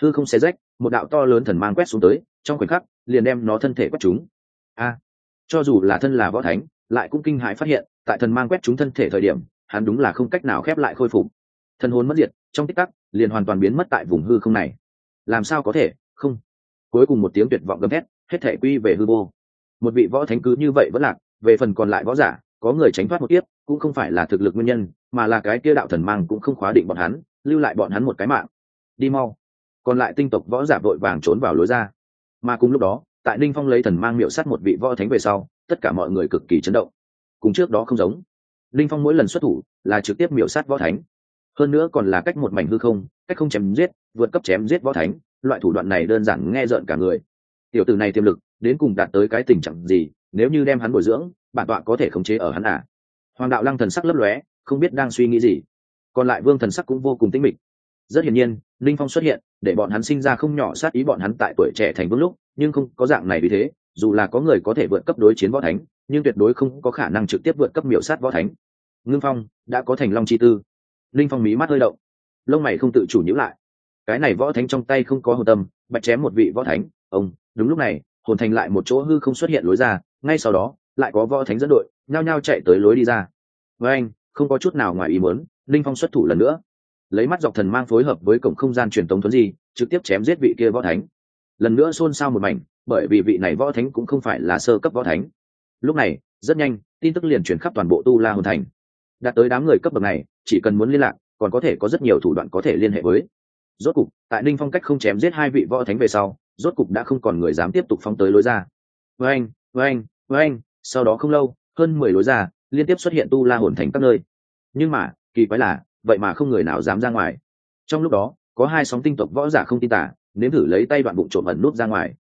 Hư không xé rách, một đạo to lớn thần mang quét xuống tới, trong khoảnh khắc, liền đem nó thân thể quét chúng a. Cho dù là thân là võ thánh, lại cũng kinh hãi phát hiện tại thần mang quét chúng thân thể thời điểm, hắn đúng là không cách nào khép lại khôi phục. Thần hồn mất diệt, trong tích tắc, liền hoàn toàn biến mất tại vùng hư không này. Làm sao có thể? Không. Cuối cùng một tiếng tuyệt vọng gầm thét, hết thể quy về hư vô. Một vị võ thánh cứ như vậy vẫn lạc, về phần còn lại võ giả, có người tránh thoát một tiếp cũng không phải là thực lực nguyên nhân, mà là cái kia đạo thần mang cũng không khóa định bọn hắn, lưu lại bọn hắn một cái mạng. Đi mau. Còn lại tinh tộc võ giả vội vàng trốn vào lối ra. Mà cùng lúc đó, tại ninh phong lấy thần mang miệu sắt một vị võ thánh về sau, tất cả mọi người cực kỳ chấn động cùng trước đó không giống. Linh phong mỗi lần xuất thủ là trực tiếp miểu sát võ thánh. Hơn nữa còn là cách một mảnh hư không, cách không chém giết, vượt cấp chém giết võ thánh, loại thủ đoạn này đơn giản nghe rợn cả người. Tiểu tử này tiềm lực, đến cùng đạt tới cái tình trạng gì, nếu như đem hắn bồi dưỡng, bản tọa có thể khống chế ở hắn à? Hoàng đạo lăng thần sắc lấp lóe, không biết đang suy nghĩ gì. Còn lại vương thần sắc cũng vô cùng tinh mịch. Rất hiển nhiên, linh phong xuất hiện, để bọn hắn sinh ra không nhỏ sát ý bọn hắn tại tuổi trẻ thành vương lúc, nhưng không có dạng này vì thế, dù là có người có thể vượt cấp đối chiến võ thánh nhưng tuyệt đối không có khả năng trực tiếp vượt cấp miểu sát võ thánh. Ngưng phong đã có thành long chi tư. Linh phong mí mắt hơi động. Lông mày không tự chủ nhữ lại. Cái này võ thánh trong tay không có hồn tâm, bạch chém một vị võ thánh. Ông, đúng lúc này, hồn thành lại một chỗ hư không xuất hiện lối ra, ngay sau đó, lại có võ thánh dẫn đội, nhao nhao chạy tới lối đi ra. Với anh, không có chút nào ngoài ý muốn, linh phong xuất thủ lần nữa. Lấy mắt dọc thần mang phối hợp với cổng không gian truyền tống thuấn di, trực tiếp chém giết vị kia võ thánh. Lần nữa xôn xao một mảnh, bởi vì vị này võ thánh cũng không phải là sơ cấp võ thánh lúc này, rất nhanh, tin tức liền chuyển khắp toàn bộ tu la hồn thành. Đạt tới đám người cấp bậc này, chỉ cần muốn liên lạc, còn có thể có rất nhiều thủ đoạn có thể liên hệ với. Rốt cục, tại ninh phong cách không chém giết hai vị võ thánh về sau, rốt cục đã không còn người dám tiếp tục phóng tới lối ra. Với anh với anh với anh sau đó không lâu, hơn mười lối ra, liên tiếp xuất hiện tu la hồn thành các nơi. Nhưng mà, kỳ quái là, vậy mà không người nào dám ra ngoài. Trong lúc đó, có hai sóng tinh tộc võ giả không tin tả, nếm thử lấy tay đoạn bụng trộm ẩn nút ra ngoài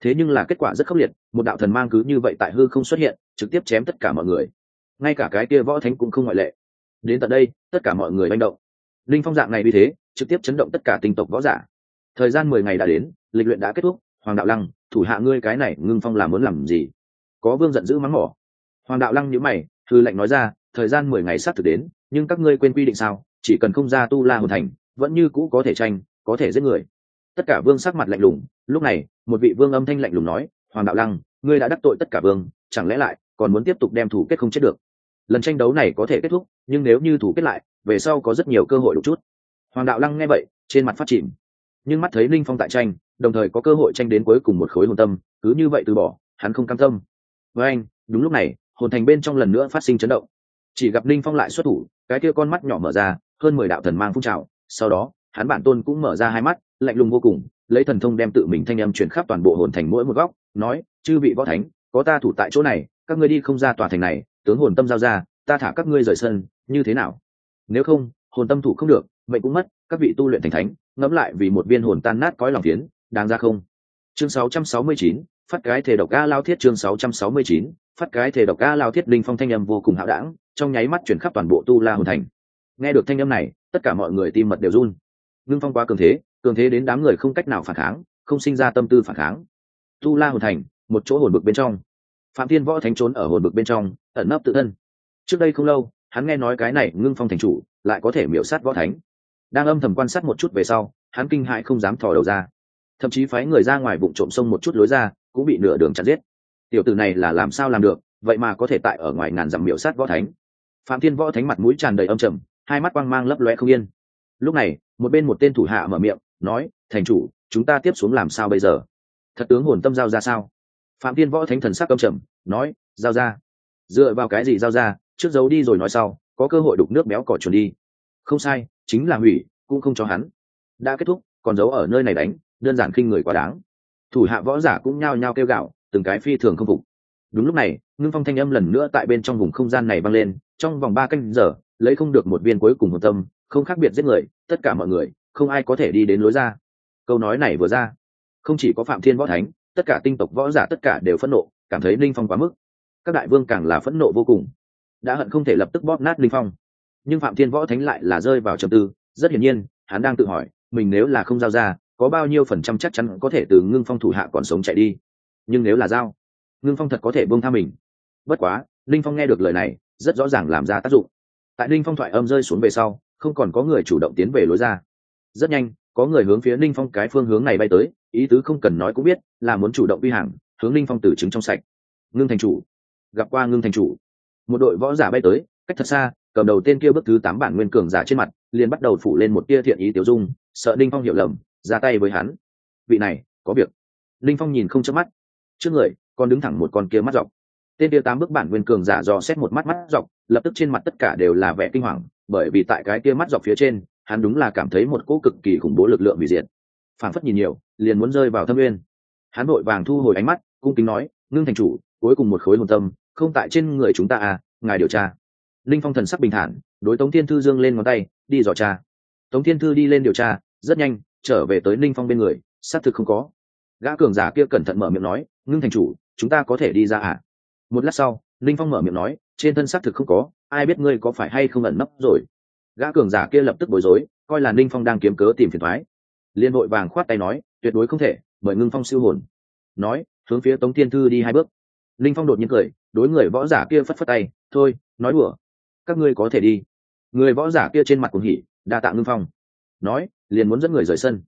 thế nhưng là kết quả rất khốc liệt, một đạo thần mang cứ như vậy tại hư không xuất hiện, trực tiếp chém tất cả mọi người. Ngay cả cái kia võ thánh cũng không ngoại lệ. Đến tận đây, tất cả mọi người manh động. Linh phong dạng này vì thế, trực tiếp chấn động tất cả tinh tộc võ giả. Thời gian mười ngày đã đến, lịch luyện đã kết thúc, hoàng đạo lăng, thủ hạ ngươi cái này, ngưng phong làm muốn làm gì? Có vương giận dữ mắng mỏ. Hoàng đạo lăng nhữ mày thư lệnh nói ra, thời gian mười ngày sắp thực đến, nhưng các ngươi quên quy định sao? Chỉ cần không ra tu la hồn thành, vẫn như cũ có thể tranh, có thể giết người. Tất cả vương sắc mặt lạnh lùng lúc này, một vị vương âm thanh lạnh lùng nói, hoàng đạo lăng, ngươi đã đắc tội tất cả vương, chẳng lẽ lại còn muốn tiếp tục đem thủ kết không chết được? Lần tranh đấu này có thể kết thúc, nhưng nếu như thủ kết lại, về sau có rất nhiều cơ hội đục chút. Hoàng đạo lăng nghe vậy, trên mặt phát chìm. Nhưng mắt thấy linh phong tại tranh, đồng thời có cơ hội tranh đến cuối cùng một khối hồn tâm, cứ như vậy từ bỏ, hắn không cam tâm. Với anh, đúng lúc này, hồn thành bên trong lần nữa phát sinh chấn động. Chỉ gặp linh phong lại xuất thủ, cái kia con mắt nhỏ mở ra, hơn mười đạo thần mang phun trào, sau đó, hắn bản tôn cũng mở ra hai mắt lạnh lùng vô cùng lấy thần thông đem tự mình thanh âm chuyển khắp toàn bộ hồn thành mỗi một góc nói chư vị võ thánh có ta thủ tại chỗ này các ngươi đi không ra tòa thành này tướng hồn tâm giao ra ta thả các ngươi rời sân như thế nào? Nếu không hồn tâm thủ không được mệnh cũng mất các vị tu luyện thành thánh ngẫm lại vì một viên hồn tan nát cõi lòng phiến đáng ra không? Chương 669, phát cái thể độc a lao thiết chương 669, phát cái thể độc a lao thiết linh phong thanh âm vô cùng hạo đảng trong nháy mắt chuyển khắp toàn bộ tu la hồn thành. Nghe được thanh âm này tất cả mọi người tim mật đều run. Ngưng phong quá cường thế cường thế đến đám người không cách nào phản kháng, không sinh ra tâm tư phản kháng. Tu la hồn thành, một chỗ hồn bực bên trong. Phạm thiên võ thánh trốn ở hồn bực bên trong, ẩn nấp tự thân. Trước đây không lâu, hắn nghe nói cái này ngưng phong thành chủ lại có thể miểu sát võ thánh. Đang âm thầm quan sát một chút về sau, hắn kinh hại không dám thò đầu ra. Thậm chí phái người ra ngoài vụ trộm sông một chút lối ra, cũng bị nửa đường chặt giết. Tiểu tử này là làm sao làm được, vậy mà có thể tại ở ngoài ngàn dặm miểu sát võ thánh. Phạm thiên võ thánh mặt mũi tràn đầy âm trầm, hai mắt quang mang lấp loe không yên. Lúc này, một bên một tên thủ hạ mở miệng nói, thành chủ, chúng ta tiếp xuống làm sao bây giờ? Thật tướng hồn tâm giao ra sao? Phạm tiên võ thánh thần sắc âm trầm, nói, giao ra. Dựa vào cái gì giao ra? Trước giấu đi rồi nói sau, có cơ hội đục nước béo cỏ chuồn đi. Không sai, chính là hủy, cũng không cho hắn. Đã kết thúc, còn giấu ở nơi này đánh, đơn giản khinh người quá đáng. Thủ hạ võ giả cũng nhao nhao kêu gạo, từng cái phi thường không phục. Đúng lúc này, ngưng phong thanh âm lần nữa tại bên trong vùng không gian này vang lên, trong vòng ba canh giờ, lấy không được một viên cuối cùng hồn tâm, không khác biệt giết người, tất cả mọi người không ai có thể đi đến lối ra. Câu nói này vừa ra, không chỉ có phạm thiên võ thánh, tất cả tinh tộc võ giả tất cả đều phẫn nộ, cảm thấy linh phong quá mức. Các đại vương càng là phẫn nộ vô cùng. Đã hận không thể lập tức bóp nát linh phong. Nhưng phạm thiên võ thánh lại là rơi vào trầm tư, rất hiển nhiên, hắn đang tự hỏi, mình nếu là không giao ra, có bao nhiêu phần trăm chắc chắn có thể từ ngưng phong thủ hạ còn sống chạy đi. Nhưng nếu là giao, ngưng phong thật có thể buông tha mình. Bất quá, linh phong nghe được lời này, rất rõ ràng làm ra tác dụng. Tại linh phong thoại âm rơi xuống về sau, không còn có người chủ động tiến về lối ra rất nhanh, có người hướng phía linh phong cái phương hướng này bay tới, ý tứ không cần nói cũng biết, là muốn chủ động vi hàng, hướng linh phong tử chứng trong sạch. Ngưng thành chủ. Gặp qua ngưng thành chủ. Một đội võ giả bay tới, cách thật xa, cầm đầu tên kia bước thứ tám bản nguyên cường giả trên mặt, liền bắt đầu phủ lên một tia thiện ý tiểu dung, sợ ninh phong hiểu lầm, ra tay với hắn. Vị này, có việc. Ninh phong nhìn không chớp mắt. Trước người, còn đứng thẳng một con kia mắt dọc. Tên kia tám bước bản nguyên cường giả dò xét một mắt mắt dọc, lập tức trên mặt tất cả đều là vẻ kinh hoàng, bởi vì tại cái kia mắt dọc phía trên hắn đúng là cảm thấy một cỗ cực kỳ khủng bố lực lượng hủy diệt. Phảng phất nhìn nhiều, liền muốn rơi vào thâm nguyên. Hắn vội vàng thu hồi ánh mắt, cung kính nói, ngưng thành chủ, cuối cùng một khối hồn tâm, không tại trên người chúng ta à ngài điều tra. Linh phong thần sắc bình thản, đối tống thiên thư dương lên ngón tay, đi dò tra. Tống thiên thư đi lên điều tra, rất nhanh, trở về tới linh phong bên người, xác thực không có. Gã cường giả kia cẩn thận mở miệng nói, ngưng thành chủ, chúng ta có thể đi ra à? Một lát sau, linh phong mở miệng nói, trên thân xác thực không có, ai biết ngươi có phải hay không ẩn nấp rồi? Gã cường giả kia lập tức bối rối, coi là ninh phong đang kiếm cớ tìm phiền thoái liên hội vàng khoát tay nói, tuyệt đối không thể mời ngưng phong siêu hồn. Nói, hướng phía tống thiên thư đi hai bước. Linh phong đột nhiên cười, đối người võ giả kia phất phất tay, thôi, nói đùa, các ngươi có thể đi. Người võ giả kia trên mặt cùng hỉ, đa tạ ngưng phong. Nói, liền muốn dẫn người rời sân.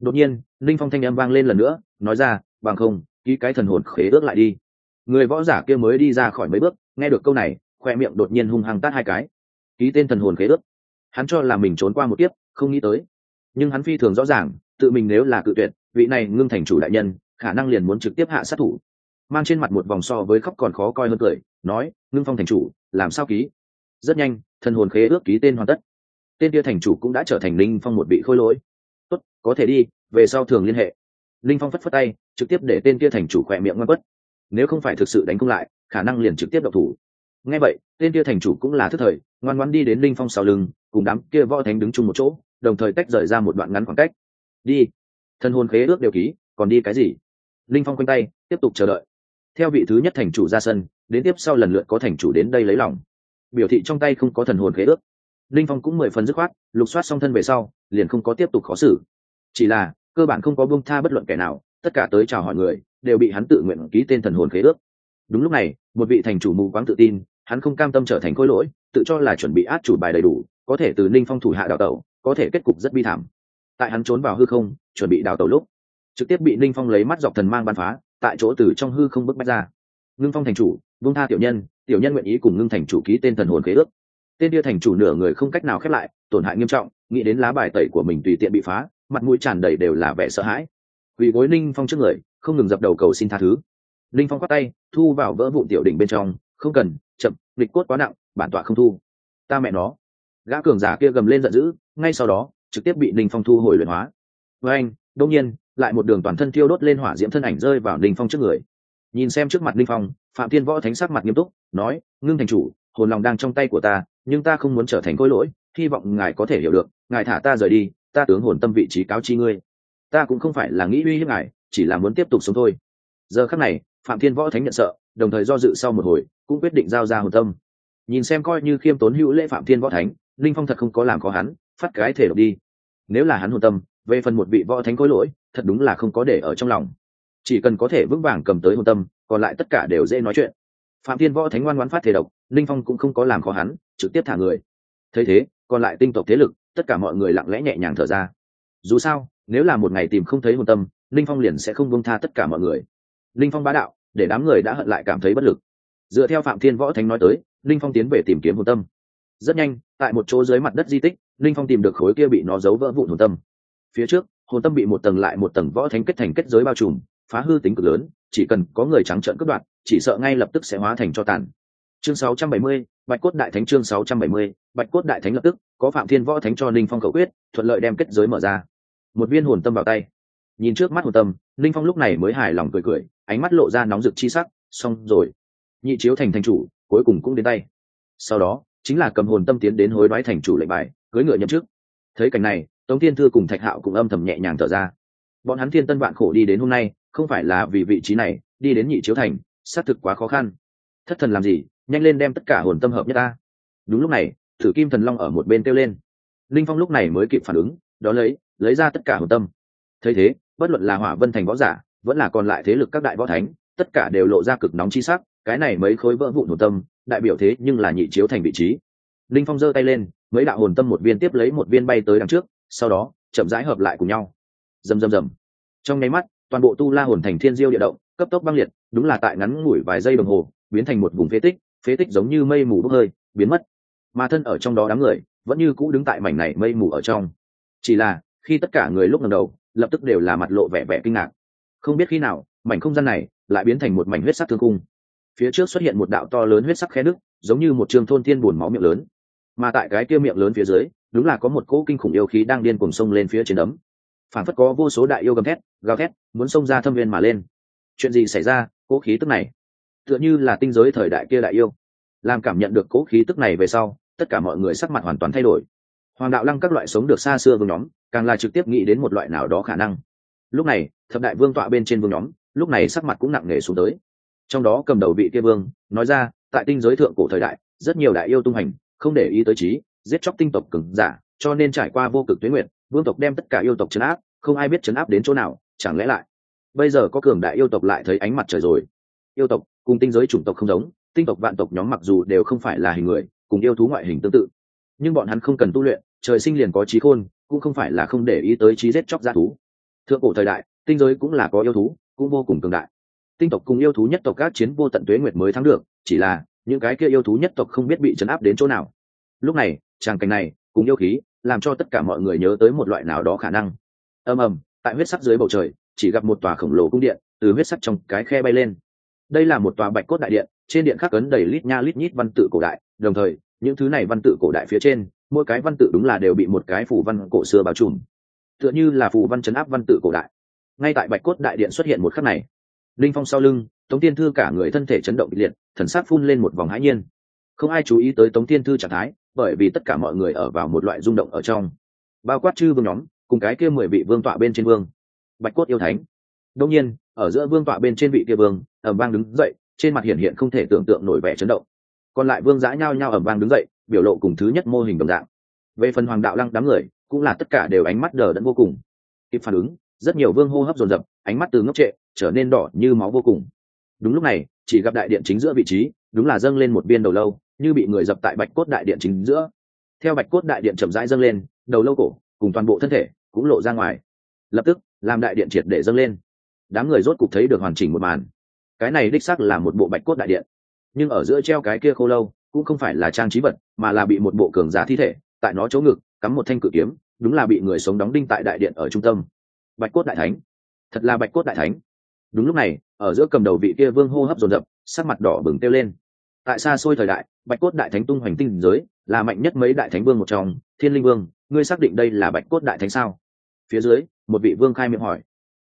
Đột nhiên linh phong thanh âm vang lên lần nữa, nói ra, bằng không, ký cái thần hồn khế ước lại đi. Người võ giả kia mới đi ra khỏi mấy bước, nghe được câu này, khoe miệng đột nhiên hung hăng tát hai cái. Ký tên thần hồn khế ước hắn cho là mình trốn qua một tiếp không nghĩ tới. Nhưng hắn phi thường rõ ràng, tự mình nếu là cự tuyệt, vị này ngưng thành chủ đại nhân, khả năng liền muốn trực tiếp hạ sát thủ. Mang trên mặt một vòng so với khóc còn khó coi hơn cười, nói, ngưng phong thành chủ, làm sao ký? Rất nhanh, thần hồn khế ước ký tên hoàn tất. Tên kia thành chủ cũng đã trở thành linh phong một bị khôi lỗi. Tốt, có thể đi, về sau thường liên hệ. Linh phong phất phất tay, trực tiếp để tên kia thành chủ khỏe miệng ngoan quất. Nếu không phải thực sự đánh công lại, khả năng liền trực tiếp độc thủ nghe vậy, tên kia thành chủ cũng là thức thời, ngoan ngoan đi đến linh phong sau lưng, cùng đám kia võ thánh đứng chung một chỗ, đồng thời tách rời ra một đoạn ngắn khoảng cách. Đi. Thân hồn khế ước đều ký, còn đi cái gì? Linh phong quanh tay, tiếp tục chờ đợi. Theo vị thứ nhất thành chủ ra sân, đến tiếp sau lần lượt có thành chủ đến đây lấy lòng. Biểu thị trong tay không có thần hồn khế ước. Linh phong cũng mười phần dứt khoát, lục soát xong thân về sau, liền không có tiếp tục khó xử. Chỉ là, cơ bản không có buông tha bất luận kẻ nào, tất cả tới chào hỏi người, đều bị hắn tự nguyện ký tên thần hồn khế ước. Đúng lúc này, một vị thành chủ mù quáng tự tin hắn không cam tâm trở thành khối lỗi, tự cho là chuẩn bị át chủ bài đầy đủ, có thể từ ninh phong thủ hạ đào tẩu, có thể kết cục rất bi thảm. Tại hắn trốn vào hư không, chuẩn bị đào tẩu lúc, trực tiếp bị ninh phong lấy mắt dọc thần mang bắn phá, tại chỗ từ trong hư không bức bách ra. Ngưng phong thành chủ vung tha tiểu nhân tiểu nhân nguyện ý cùng ngưng thành chủ ký tên thần hồn khế ước. Tên kia thành chủ nửa người không cách nào khép lại, tổn hại nghiêm trọng, nghĩ đến lá bài tẩy của mình tùy tiện bị phá, mặt mũi tràn đầy đều là vẻ sợ hãi. Vì gối ninh phong trước người, không ngừng dập đầu cầu xin tha thứ. Ninh phong quát tay, thu vào vỡ vụn tiểu đỉnh bên trong, không cần địch cốt quá nặng, bản tọa không thu. Ta mẹ nó. Gã cường giả kia gầm lên giận dữ, ngay sau đó, trực tiếp bị ninh phong thu hồi luyện hóa. Với anh đông nhiên, lại một đường toàn thân thiêu đốt lên hỏa diễm thân ảnh rơi vào ninh phong trước người. Nhìn xem trước mặt ninh phong, phạm thiên võ thánh sắc mặt nghiêm túc, nói, ngưng thành chủ, hồn lòng đang trong tay của ta, nhưng ta không muốn trở thành khối lỗi, hy vọng ngài có thể hiểu được, ngài thả ta rời đi, ta tướng hồn tâm vị trí cáo chi ngươi. Ta cũng không phải là nghĩ uy hiếp ngài, chỉ là muốn tiếp tục sống thôi. Giờ khắc này, phạm thiên võ thánh nhận sợ đồng thời do dự sau một hồi, cũng quyết định giao ra hồn tâm. Nhìn xem coi như khiêm tốn hữu lễ phạm thiên võ thánh, linh phong thật không có làm khó hắn, phát cái thể độc đi. Nếu là hắn hồn tâm, về phần một vị võ thánh cối lỗi, thật đúng là không có để ở trong lòng. Chỉ cần có thể vững vàng cầm tới hồn tâm, còn lại tất cả đều dễ nói chuyện. Phạm thiên võ thánh ngoan ngoãn phát thể độc, linh phong cũng không có làm khó hắn, trực tiếp thả người. Thấy thế, còn lại tinh tộc thế lực, tất cả mọi người lặng lẽ nhẹ nhàng thở ra. Dù sao, nếu là một ngày tìm không thấy hồn tâm, linh phong liền sẽ không buông tha tất cả mọi người. Linh phong bá đạo để đám người đã hận lại cảm thấy bất lực. Dựa theo phạm thiên võ thánh nói tới linh phong tiến về tìm kiếm hồn tâm. Rất nhanh tại một chỗ dưới mặt đất di tích linh phong tìm được khối kia bị nó giấu vỡ vụn hồn tâm. Phía trước hồn tâm bị một tầng lại một tầng võ thánh kết thành kết giới bao trùm phá hư tính cực lớn chỉ cần có người trắng trợn cướp đoạt chỉ sợ ngay lập tức sẽ hóa thành cho tàn. Chương 670, bạch cốt đại thánh chương 670, bạch cốt đại thánh lập tức có phạm thiên võ thánh cho linh phong khẩu quyết thuận lợi đem kết giới mở ra. Một viên hồn tâm vào tay. Nhìn trước mắt hồn tâm linh phong lúc này mới hài lòng cười cười ánh mắt lộ ra nóng rực chi sắc, xong rồi. Nhị chiếu thành thành chủ, cuối cùng cũng đến tay. Sau đó, chính là cầm hồn tâm tiến đến hối đoái thành chủ lệnh bài cưới ngựa nhậm chức. Thấy cảnh này, tống thiên thư cùng thạch hạo cũng âm thầm nhẹ nhàng thở ra. Bọn hắn thiên tân vạn khổ đi đến hôm nay, không phải là vì vị trí này, đi đến nhị chiếu thành, xác thực quá khó khăn. Thất thần làm gì, nhanh lên đem tất cả hồn tâm hợp nhất ta. Đúng lúc này, thử kim thần long ở một bên kêu lên. Linh phong lúc này mới kịp phản ứng đó lấy lấy ra tất cả hồn tâm. Thấy thế, bất luận là hỏa vân thành võ giả vẫn là còn lại thế lực các đại võ thánh, tất cả đều lộ ra cực nóng chi sắc, cái này mấy khối vỡ vụn hồn tâm, đại biểu thế nhưng là nhị chiếu thành vị trí. Linh phong giơ tay lên, mấy đạo hồn tâm một viên tiếp lấy một viên bay tới đằng trước, sau đó, chậm rãi hợp lại cùng nhau. Rầm rầm rầm. Trong nháy mắt, toàn bộ tu la hồn thành thiên diêu địa động, cấp tốc băng liệt, đúng là tại ngắn ngủi vài giây đồng hồ, biến thành một vùng phế tích phế tích giống như mây mù bốc hơi, biến mất. Mà thân ở trong đó đám người, vẫn như cũ đứng tại mảnh này mây mù ở trong. Chỉ là, khi tất cả người lúc lần đầu, lập tức đều là mặt lộ vẻ vẻ kinh ngạc không biết khi nào, mảnh không gian này lại biến thành một mảnh huyết sắc thương cung. Phía trước xuất hiện một đạo to lớn huyết sắc khe nước, giống như một trường thôn thiên buồn máu miệng lớn. Mà tại cái kia miệng lớn phía dưới, đúng là có một cỗ kinh khủng yêu khí đang điên cuồng sông lên phía trên đấm. Phản phất có vô số đại yêu gầm thét, gào thét, muốn xông ra thâm viên mà lên. Chuyện gì xảy ra, cỗ khí tức này? Tựa như là tinh giới thời đại kia đại yêu. Làm cảm nhận được cỗ khí tức này về sau, tất cả mọi người sắc mặt hoàn toàn thay đổi. Hoàng đạo lăng các loại sống được xa xưa vương nhóm, càng là trực tiếp nghĩ đến một loại nào đó khả năng lúc này, thập đại vương tọa bên trên vương nhóm, lúc này sắc mặt cũng nặng nề xuống tới. Trong đó cầm đầu vị kia vương, nói ra, tại tinh giới thượng cổ thời đại, rất nhiều đại yêu tung hành, không để ý tới trí, giết chóc tinh tộc cứng giả, cho nên trải qua vô cực tuyến nguyện, vương tộc đem tất cả yêu tộc chấn áp, không ai biết chấn áp đến chỗ nào, chẳng lẽ lại, bây giờ có cường đại yêu tộc lại thấy ánh mặt trời rồi. Yêu tộc cùng tinh giới chủng tộc không giống, tinh tộc vạn tộc nhóm mặc dù đều không phải là hình người, cùng yêu thú ngoại hình tương tự. Nhưng bọn hắn không cần tu luyện, trời sinh liền có trí khôn, cũng không phải là không để ý tới trí giết chóc g thú thượng cổ thời đại, tinh giới cũng là có yêu thú, cũng vô cùng cường đại. Tinh tộc cùng yêu thú nhất tộc các chiến vô tận tuế nguyệt mới thắng được, chỉ là, những cái kia yêu thú nhất tộc không biết bị chấn áp đến chỗ nào. Lúc này, tràng cảnh này, cùng yêu khí, làm cho tất cả mọi người nhớ tới một loại nào đó khả năng. Ầm ầm, tại huyết sắc dưới bầu trời, chỉ gặp một tòa khổng lồ cung điện, từ huyết sắc trong cái khe bay lên. Đây là một tòa bạch cốt đại điện, trên điện khắc ấn đầy lít nha lít nhít văn tự cổ đại, đồng thời, những thứ này văn tự cổ đại phía trên, mỗi cái văn tự đúng là đều bị một cái phủ văn cổ xưa bao trùm tựa như là phù văn chấn áp văn tự cổ đại. Ngay tại bạch cốt đại điện xuất hiện một khắc này, linh phong sau lưng, tống tiên thư cả người thân thể chấn động kịch liệt, thần sát phun lên một vòng hãi nhiên. Không ai chú ý tới tống tiên thư trạng thái, bởi vì tất cả mọi người ở vào một loại rung động ở trong. Bao quát chư vương nhóm, cùng cái kia mười vị vương tọa bên trên vương. Bạch cốt yêu thánh. Đông nhiên, ở giữa vương tọa bên trên vị kia vương ẩm vang đứng dậy, trên mặt hiện hiện không thể tưởng tượng nổi vẻ chấn động. Còn lại vương giã nhao nhao ẩm vang đứng dậy, biểu lộ cùng thứ nhất mô hình đồng dạng. Về phần hoàng đạo lăng đám người cũng là tất cả đều ánh mắt đờ đẫn vô cùng. Kịp phản ứng, rất nhiều vương hô hấp dồn dập, ánh mắt từ ngốc trệ trở nên đỏ như máu vô cùng. Đúng lúc này, chỉ gặp đại điện chính giữa vị trí, đúng là dâng lên một viên đầu lâu, như bị người dập tại bạch cốt đại điện chính giữa. Theo bạch cốt đại điện chậm rãi dâng lên, đầu lâu cổ cùng toàn bộ thân thể cũng lộ ra ngoài. Lập tức, làm đại điện triệt để dâng lên. Đám người rốt cục thấy được hoàn chỉnh một màn. Cái này đích xác là một bộ bạch cốt đại điện. Nhưng ở giữa treo cái kia khô lâu, cũng không phải là trang trí vật, mà là bị một bộ cường giả thi thể, tại nó chỗ ngực cắm một thanh cự kiếm, đúng là bị người sống đóng đinh tại đại điện ở trung tâm. Bạch cốt đại thánh. Thật là bạch cốt đại thánh. Đúng lúc này, ở giữa cầm đầu vị kia vương hô hấp dồn dập, sắc mặt đỏ bừng kêu lên. Tại xa xôi thời đại, bạch cốt đại thánh tung hoành tinh giới, là mạnh nhất mấy đại thánh vương một trong. Thiên linh vương, ngươi xác định đây là bạch cốt đại thánh sao? Phía dưới, một vị vương khai miệng hỏi.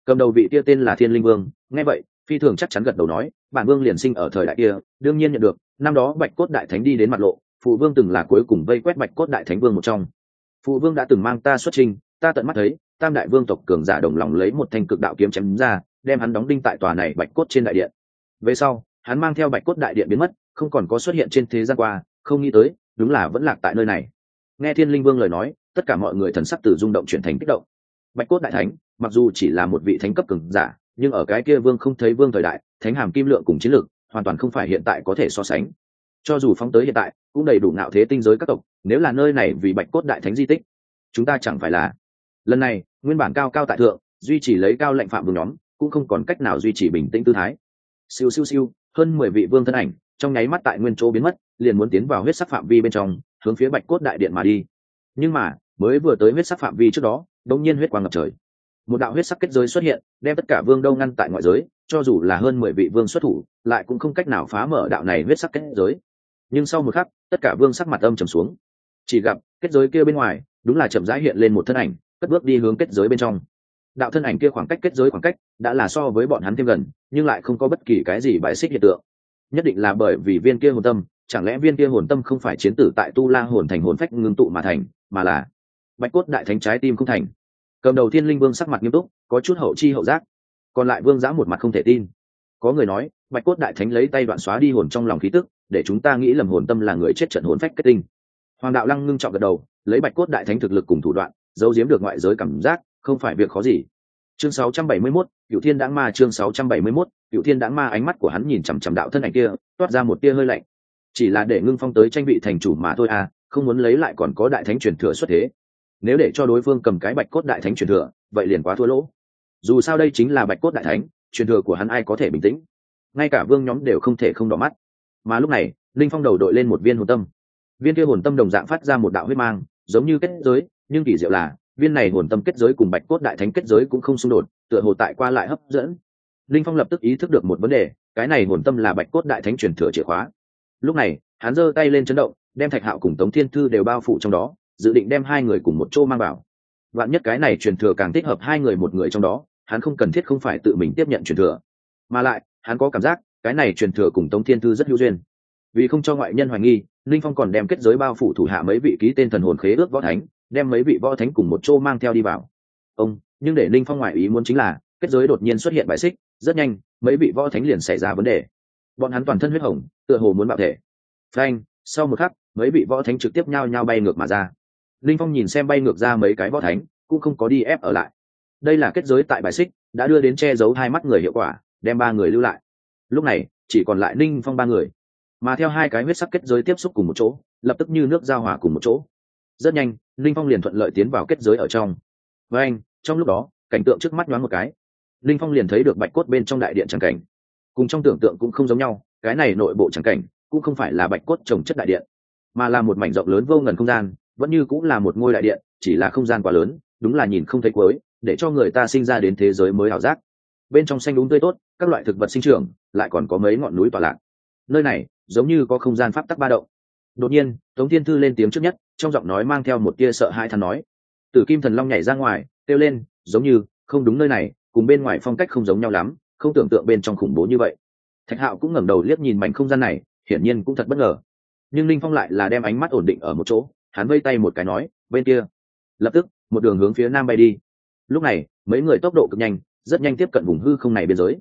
Cầm đầu vị kia tên là thiên linh vương, nghe vậy, phi thường chắc chắn gật đầu nói, bản vương liền sinh ở thời đại kia, đương nhiên nhận được, năm đó bạch cốt đại thánh đi đến mặt lộ, phụ vương từng là cuối cùng vây quét bạch cốt đại thánh vương một trong phụ vương đã từng mang ta xuất trình ta tận mắt thấy, tam đại vương tộc cường giả đồng lòng lấy một thanh cực đạo kiếm chém ra, đem hắn đóng đinh tại tòa này bạch cốt trên đại điện. Về sau, hắn mang theo bạch cốt đại điện biến mất, không còn có xuất hiện trên thế gian qua, không nghĩ tới, đúng là vẫn lạc tại nơi này. Nghe thiên linh vương lời nói, tất cả mọi người thần sắc từ rung động chuyển thành kích động. Bạch cốt đại thánh, mặc dù chỉ là một vị thánh cấp cường giả, nhưng ở cái kia vương không thấy vương thời đại, thánh hàm kim lượng cùng chiến lược, hoàn toàn không phải hiện tại có thể so sánh. Cho dù phóng tới hiện tại cũng đầy đủ nạo thế tinh giới các tộc, nếu là nơi này vì bạch cốt đại thánh di tích, chúng ta chẳng phải là. Lần này, nguyên bản cao cao tại thượng, duy trì lấy cao lệnh phạm vương nhóm, cũng không còn cách nào duy trì bình tĩnh tư thái. Siêu siêu siêu, hơn mười vị vương thân ảnh, trong nháy mắt tại nguyên chỗ biến mất, liền muốn tiến vào huyết sắc phạm vi bên trong, hướng phía bạch cốt đại điện mà đi. Nhưng mà, mới vừa tới huyết sắc phạm vi trước đó đông nhiên huyết quang ngập trời. Một đạo huyết sắc kết giới xuất hiện, đem tất cả vương đâu ngăn tại ngoại giới, cho dù là hơn mười vị vương xuất thủ, lại cũng không cách nào phá mở đạo này huyết sắc kết giới nhưng sau một khắc, tất cả vương sắc mặt âm trầm xuống. Chỉ gặp, kết giới kia bên ngoài, đúng là chậm rãi hiện lên một thân ảnh, cất bước đi hướng kết giới bên trong. Đạo thân ảnh kia khoảng cách kết giới khoảng cách đã là so với bọn hắn thêm gần, nhưng lại không có bất kỳ cái gì bãi xích hiện tượng. Nhất định là bởi vì viên kia hồn tâm, chẳng lẽ viên kia hồn tâm không phải chiến tử tại tu la hồn thành hồn phách ngưng tụ mà thành, mà là bạch cốt đại thánh trái tim không thành. Cầm đầu thiên linh vương sắc mặt nghiêm túc, có chút hậu chi hậu giác. Còn lại vương giã một mặt không thể tin. Có người nói, bạch cốt đại thánh lấy tay đoạn xóa đi hồn trong lòng khí tức để chúng ta nghĩ lầm hồn tâm là người chết trận hồn phách kết tinh. Hoàng đạo lăng ngưng trọng gật đầu lấy bạch cốt đại thánh thực lực cùng thủ đoạn giấu giếm được ngoại giới cảm giác không phải việc khó gì. Chương 671, cựu thiên đãng ma chương 671, cựu thiên đãng ma ánh mắt của hắn nhìn chằm chằm đạo thân ảnh kia toát ra một tia hơi lạnh. Chỉ là để ngưng phong tới tranh vị thành chủ mà thôi à không muốn lấy lại còn có đại thánh truyền thừa xuất thế. Nếu để cho đối phương cầm cái bạch cốt đại thánh truyền thừa vậy liền quá thua lỗ. Dù sao đây chính là bạch cốt đại thánh truyền thừa của hắn ai có thể bình tĩnh? Ngay cả vương nhóm đều không thể không đỏ mắt mà lúc này, linh phong đầu đội lên một viên hồn tâm. Viên kia hồn tâm đồng dạng phát ra một đạo huyết mang, giống như kết giới, nhưng kỳ diệu là, viên này hồn tâm kết giới cùng bạch cốt đại thánh kết giới cũng không xung đột, tựa hồ tại qua lại hấp dẫn. Linh phong lập tức ý thức được một vấn đề, cái này hồn tâm là bạch cốt đại thánh truyền thừa chìa khóa. Lúc này, hắn giơ tay lên chấn động, đem thạch hạo cùng tống thiên thư đều bao phủ trong đó, dự định đem hai người cùng một chỗ mang vào. Vạn nhất cái này truyền thừa càng thích hợp hai người một người trong đó, hắn không cần thiết không phải tự mình tiếp nhận truyền thừa. Mà lại, hắn có cảm giác cái này truyền thừa cùng tống thiên thư rất hữu duyên. Vì không cho ngoại nhân hoài nghi linh phong còn đem kết giới bao phủ thủ hạ mấy vị ký tên thần hồn khế ước võ thánh, đem mấy vị võ thánh cùng một chỗ mang theo đi vào. Ông, nhưng để linh phong ngoại ý muốn chính là, kết giới đột nhiên xuất hiện bài xích, rất nhanh, mấy vị võ thánh liền xảy ra vấn đề. Bọn hắn toàn thân huyết hồng, tựa hồ muốn bạo thể. Frank sau một khắc, mấy vị võ thánh trực tiếp nhao nhao bay ngược mà ra. Linh phong nhìn xem bay ngược ra mấy cái võ thánh, cũng không có đi ép ở lại. Đây là kết giới tại bài xích, đã đưa đến che giấu hai mắt người hiệu quả, đem ba người lưu lại lúc này, chỉ còn lại ninh phong ba người. Mà theo hai cái huyết sắc kết giới tiếp xúc cùng một chỗ, lập tức như nước giao hòa cùng một chỗ. Rất nhanh, ninh phong liền thuận lợi tiến vào kết giới ở trong. Với anh, trong lúc đó, cảnh tượng trước mắt nhoáng một cái. Ninh phong liền thấy được bạch cốt bên trong đại điện tràng cảnh. Cùng trong tưởng tượng cũng không giống nhau, cái này nội bộ tràng cảnh cũng không phải là bạch cốt trồng chất đại điện, mà là một mảnh rộng lớn vô ngần không gian, vẫn như cũng là một ngôi đại điện, chỉ là không gian quá lớn, đúng là nhìn không thấy cuối, để cho người ta sinh ra đến thế giới mới ảo giác. Bên trong xanh đúng tươi tốt, các loại thực vật sinh trưởng lại còn có mấy ngọn núi tỏa lạc. Nơi này, giống như có không gian pháp tắc ba động. Đột nhiên, tống thiên thư lên tiếng trước nhất, trong giọng nói mang theo một tia sợ hai thằng nói. Tử kim thần long nhảy ra ngoài, kêu lên, giống như, không đúng nơi này, cùng bên ngoài phong cách không giống nhau lắm, không tưởng tượng bên trong khủng bố như vậy. Thạch hạo cũng ngẩng đầu liếc nhìn mảnh không gian này, hiển nhiên cũng thật bất ngờ. Nhưng linh phong lại là đem ánh mắt ổn định ở một chỗ, hắn vây tay một cái nói, bên kia. Lập tức, một đường hướng phía nam bay đi. Lúc này, mấy người tốc độ cực nhanh, rất nhanh tiếp cận vùng hư không này biên giới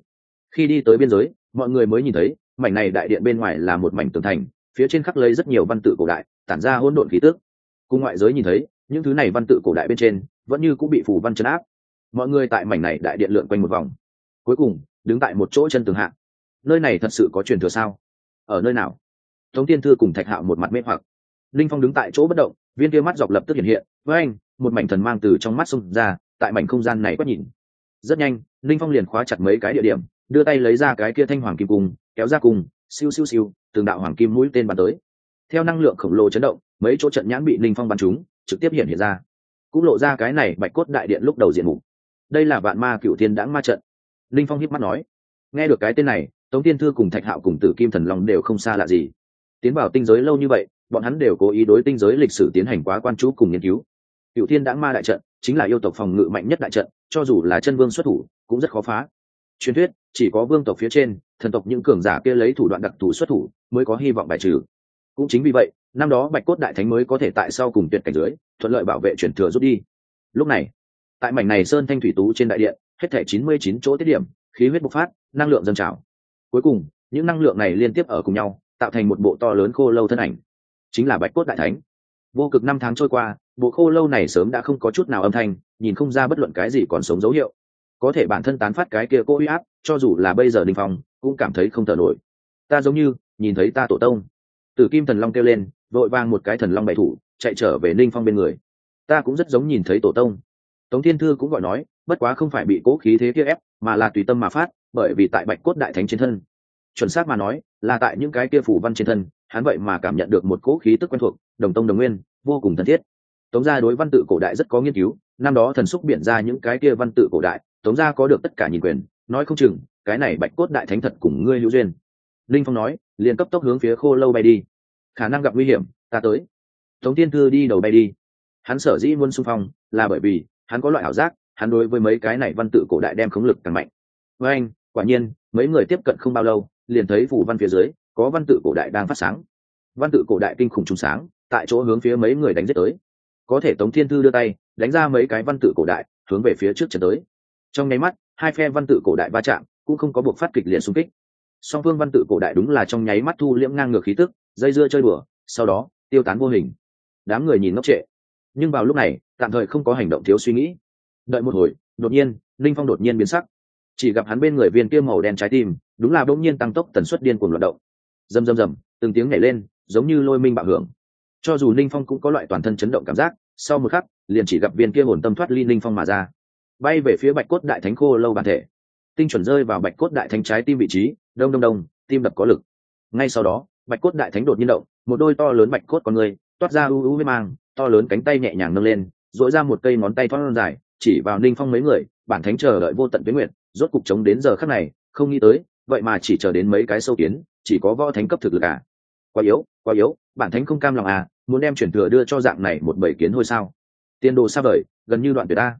khi đi tới biên giới, mọi người mới nhìn thấy, mảnh này đại điện bên ngoài là một mảnh tường thành, phía trên khắc lấy rất nhiều văn tự cổ đại, tản ra hỗn độn khí tước cùng ngoại giới nhìn thấy, những thứ này văn tự cổ đại bên trên, vẫn như cũng bị phủ văn chấn áp. Mọi người tại mảnh này đại điện lượn quanh một vòng. Cuối cùng, đứng tại một chỗ chân tường hạ. Nơi này thật sự có truyền thừa sao? Ở nơi nào? Tống tiên thư cùng thạch hạo một mặt mê hoặc. Linh phong đứng tại chỗ bất động, viên kia mắt dọc lập tức hiện hiện. Với anh, một mảnh thần mang từ trong mắt xông ra, tại mảnh không gian này quét nhìn. Rất nhanh, linh phong liền khóa chặt mấy cái địa điểm đưa tay lấy ra cái kia thanh hoàng kim cung, kéo ra cùng siêu siêu siêu, từng đạo hoàng kim mũi tên bắn tới. Theo năng lượng khổng lồ chấn động, mấy chỗ trận nhãn bị linh phong bắn trúng, trực tiếp hiện hiện ra. Cũng lộ ra cái này bạch cốt đại điện lúc đầu diện mục. Đây là vạn ma cựu thiên đãng ma trận. Linh phong hiếp mắt nói, nghe được cái tên này, tống tiên thư cùng thạch hạo cùng tử kim thần long đều không xa lạ gì. Tiến vào tinh giới lâu như vậy, bọn hắn đều cố ý đối tinh giới lịch sử tiến hành quá quan chú cùng nghiên cứu. Cựu thiên đãng ma đại trận chính là yêu tộc phòng ngự mạnh nhất đại trận, cho dù là chân vương xuất thủ, cũng rất khó phá. Truyền thuyết chỉ có vương tộc phía trên, thần tộc những cường giả kia lấy thủ đoạn đặc thù xuất thủ mới có hy vọng bài trừ. Cũng chính vì vậy, năm đó bạch cốt đại thánh mới có thể tại sau cùng tuyệt cảnh dưới, thuận lợi bảo vệ chuyển thừa rút đi. Lúc này, tại mảnh này sơn thanh thủy tú trên đại điện, hết thể chín mươi chín chỗ tiết điểm, khí huyết bộc phát, năng lượng dâng trào. Cuối cùng, những năng lượng này liên tiếp ở cùng nhau, tạo thành một bộ to lớn khô lâu thân ảnh. Chính là bạch cốt đại thánh. Vô cực năm tháng trôi qua, bộ khô lâu này sớm đã không có chút nào âm thanh, nhìn không ra bất luận cái gì còn sống dấu hiệu có thể bản thân tán phát cái kia cô uy áp, cho dù là bây giờ đình phong, cũng cảm thấy không thở nổi. Ta giống như, nhìn thấy ta tổ tông. Tử kim thần long kêu lên, vội vang một cái thần long bệ thủ, chạy trở về ninh phong bên người. Ta cũng rất giống nhìn thấy tổ tông. Tống thiên thư cũng gọi nói, bất quá không phải bị cố khí thế kia ép, mà là tùy tâm mà phát, bởi vì tại bạch cốt đại thánh trên thân. Chuẩn xác mà nói, là tại những cái kia phủ văn trên thân, hắn vậy mà cảm nhận được một cố khí tức quen thuộc, đồng tông đồng nguyên, vô cùng thân thiết. Tống gia đối văn tự cổ đại rất có nghiên cứu, năm đó thần xúc biển ra những cái kia văn tự cổ đại tống gia có được tất cả nhìn quyền, nói không chừng, cái này bạch cốt đại thánh thật cùng ngươi hữu duyên. Linh phong nói, liền cấp tốc hướng phía khô lâu bay đi. Khả năng gặp nguy hiểm, ta tới. Tống tiên thư đi đầu bay đi. Hắn sở dĩ muốn xung phong, là bởi vì, hắn có loại ảo giác, hắn đối với mấy cái này văn tự cổ đại đem khống lực càng mạnh. Với anh, quả nhiên, mấy người tiếp cận không bao lâu, liền thấy phủ văn phía dưới, có văn tự cổ đại đang phát sáng. Văn tự cổ đại kinh khủng trùng sáng, tại chỗ hướng phía mấy người đánh giết tới. Có thể tống thiên thư đưa tay, đánh ra mấy cái văn tự cổ đại, hướng về phía trước trận tới trong nháy mắt, hai phe văn tự cổ đại va chạm cũng không có buộc phát kịch liệt xung kích. Song phương văn tự cổ đại đúng là trong nháy mắt thu liễm ngang ngược khí tức, dây dưa chơi bừa sau đó, tiêu tán vô hình. Đám người nhìn ngốc trệ. Nhưng vào lúc này, tạm thời không có hành động thiếu suy nghĩ. Đợi một hồi, đột nhiên linh phong đột nhiên biến sắc. Chỉ gặp hắn bên người viên kia màu đen trái tim, đúng là bỗng nhiên tăng tốc tần suất điên cuồng loạt động. Rầm rầm rầm, từng tiếng nhảy lên, giống như lôi minh bạo hưởng. Cho dù linh phong cũng có loại toàn thân chấn động cảm giác, sau một khắc, liền chỉ gặp viên kia hồn tâm thoát ly linh phong mà ra bay về phía bạch cốt đại thánh khô lâu bản thể. Tinh chuẩn rơi vào bạch cốt đại thánh trái tim vị trí, đông đông đông, tim đập có lực. Ngay sau đó, bạch cốt đại thánh đột nhiên động, một đôi to lớn bạch cốt con người, toát ra ưu ưu với mang, to lớn cánh tay nhẹ nhàng nâng lên dội ra một cây ngón tay thoát dài, chỉ vào ninh phong mấy người, bản thánh chờ đợi vô tận tuyến nguyện, rốt cục chống đến giờ khắc này, không nghĩ tới, vậy mà chỉ chờ đến mấy cái sâu kiến, chỉ có võ thánh cấp thực lực à? Quá yếu quá yếu, bản thánh không cam lòng à muốn đem chuyển thừa đưa cho dạng này một bảy kiến thôi sao? Tiền đồ xa vời, gần như đoạn tuyệt ta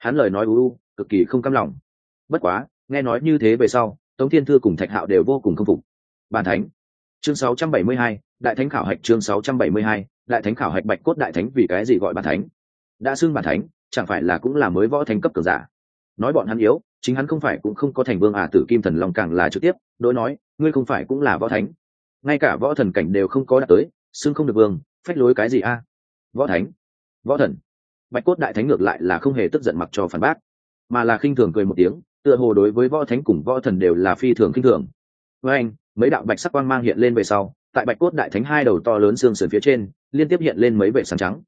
hắn lời nói u u cực kỳ không cam lòng. Bất quá nghe nói như thế về sau tống thiên thư cùng thạch hạo đều vô cùng k phục. Bàn thánh. Chương 672, đại thánh khảo hạch chương 672, đại thánh khảo hạch bạch cốt đại thánh vì cái gì gọi bàn thánh? Đã xưng bàn thánh chẳng phải là cũng là mới võ thánh cấp cường giả? Nói bọn hắn yếu chính hắn không phải cũng không có thành vương à tử kim thần long càng là trực tiếp đối nói ngươi không phải cũng là võ thánh. Ngay cả võ thần cảnh đều không có đạt tới xưng không được vương phách lối cái gì a? Võ thánh. Võ thần bạch cốt đại thánh ngược lại là không hề tức giận mặc cho phản bác, mà là khinh thường cười một tiếng, tựa hồ đối với võ thánh cùng võ thần đều là phi thường khinh thường. Với anh, mấy đạo bạch sắc quang mang hiện lên về sau, tại bạch cốt đại thánh hai đầu to lớn xương sườn phía trên, liên tiếp hiện lên mấy vệ sáng trắng.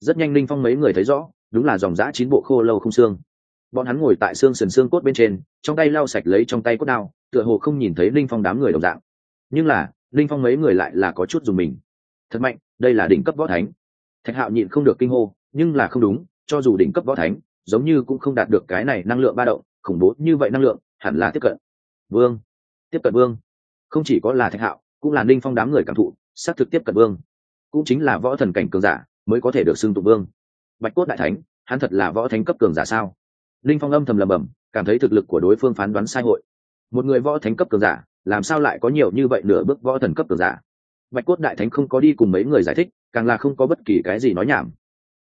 Rất nhanh linh phong mấy người thấy rõ, đúng là dòng giã chín bộ khô lâu không xương. Bọn hắn ngồi tại xương sườn xương cốt bên trên, trong tay lau sạch lấy trong tay cốt đao, tựa hồ không nhìn thấy linh phong đám người đồng dạng. Nhưng là, linh phong mấy người lại là có chút dùng mình. Thật mạnh, đây là đỉnh cấp võ thánh. Thạch hạo nhịn không được kinh hô nhưng là không đúng, cho dù đỉnh cấp võ thánh, giống như cũng không đạt được cái này năng lượng ba động, khủng bố như vậy năng lượng, hẳn là tiếp cận. Vương. Tiếp cận vương. Không chỉ có là thạch hạo, cũng là ninh phong đám người cảm thụ, xác thực tiếp cận vương. Cũng chính là võ thần cảnh cường giả mới có thể được xưng tụng vương. Bạch cốt đại thánh, hắn thật là võ thánh cấp cường giả sao? Ninh phong âm thầm lầm bầm cảm thấy thực lực của đối phương phán đoán sai hội. Một người võ thánh cấp cường giả, làm sao lại có nhiều như vậy nửa bước võ thần cấp cường giả? Bạch cốt đại thánh không có đi cùng mấy người giải thích, càng là không có bất kỳ cái gì nói nhảm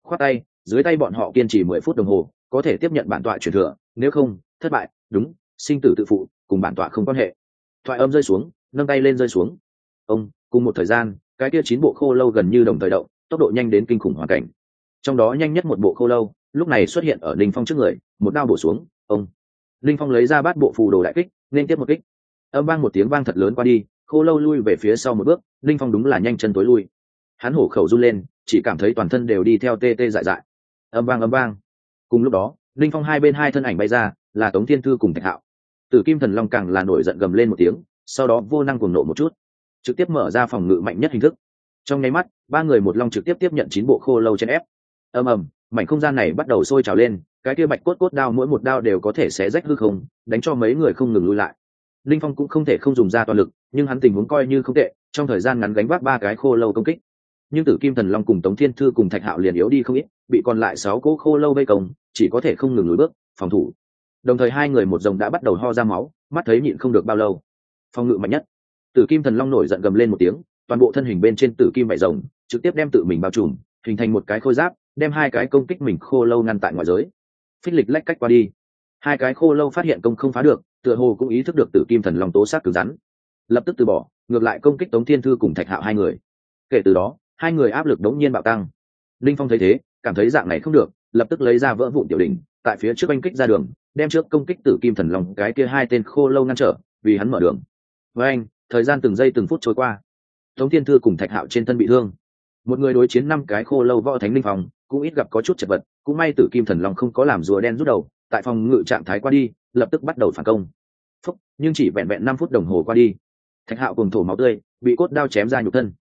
khoát tay, dưới tay bọn họ kiên trì mười phút đồng hồ, có thể tiếp nhận bản tọa truyền thừa, nếu không, thất bại, đúng, sinh tử tự phụ, cùng bản tọa không quan hệ. Thoại âm rơi xuống, nâng tay lên rơi xuống. Ông, cùng một thời gian, cái kia chín bộ khô lâu gần như đồng thời động, tốc độ nhanh đến kinh khủng hoàn cảnh. Trong đó nhanh nhất một bộ khô lâu, lúc này xuất hiện ở linh phong trước người, một đao bổ xuống, ông. Linh phong lấy ra bát bộ phù đồ đại kích, nên tiếp một kích. Âm vang một tiếng vang thật lớn qua đi, khô lâu lui về phía sau một bước linh phong đúng là nhanh chân tối lui hắn hổ khẩu run lên, chỉ cảm thấy toàn thân đều đi theo tê tê dại dại. Âm vang âm vang. Cùng lúc đó, linh phong hai bên hai thân ảnh bay ra, là tống thiên thư cùng thạch hạo. Tử kim thần long càng là nổi giận gầm lên một tiếng, sau đó vô năng cuồng nộ một chút, trực tiếp mở ra phòng ngự mạnh nhất hình thức. Trong nháy mắt, ba người một long trực tiếp tiếp nhận chín bộ khô lâu trên ép. Ầm ầm, mảnh không gian này bắt đầu sôi trào lên, cái kia bạch cốt cốt đao mỗi một đao đều có thể xé rách hư không, đánh cho mấy người không ngừng lui lại. Linh phong cũng không thể không dùng ra toàn lực, nhưng hắn tình huống coi như không tệ, trong thời gian ngắn gánh vác ba cái khô lâu công kích nhưng tử kim thần long cùng tống thiên thư cùng thạch hạo liền yếu đi không ít, bị còn lại sáu cỗ khô lâu vây công, chỉ có thể không ngừng lùi bước, phòng thủ. Đồng thời hai người một rồng đã bắt đầu ho ra máu, mắt thấy nhịn không được bao lâu. Phòng ngự mạnh nhất. Tử kim thần long nổi giận gầm lên một tiếng, toàn bộ thân hình bên trên tử kim vải rồng, trực tiếp đem tự mình bao trùm, hình thành một cái khôi giáp, đem hai cái công kích mình khô lâu ngăn tại ngoài giới. Phích lịch lách cách qua đi. Hai cái khô lâu phát hiện công không phá được, tựa hồ cũng ý thức được tử kim thần long tố sát cứng rắn. Lập tức từ bỏ, ngược lại công kích tống thiên thư cùng thạch hạo hai người. Kể từ đó hai người áp lực đống nhiên bạo tăng. Linh phong thấy thế, cảm thấy dạng này không được, lập tức lấy ra vỡ vụn tiểu đỉnh, tại phía trước oanh kích ra đường, đem trước công kích tử kim thần long, cái kia hai tên khô lâu ngăn trở, vì hắn mở đường. Với anh, thời gian từng giây từng phút trôi qua. Tống thiên thư cùng thạch hạo trên thân bị thương. Một người đối chiến năm cái khô lâu võ thánh linh phong, cũng ít gặp có chút chật vật, cũng may tử kim thần long không có làm rùa đen rút đầu, tại phòng ngự trạng thái qua đi, lập tức bắt đầu phản công. Phúc, nhưng chỉ vẹn vẹn năm phút đồng hồ qua đi. Thạch hạo cùng thổ máu tươi, bị cốt đao chém ra nhục thân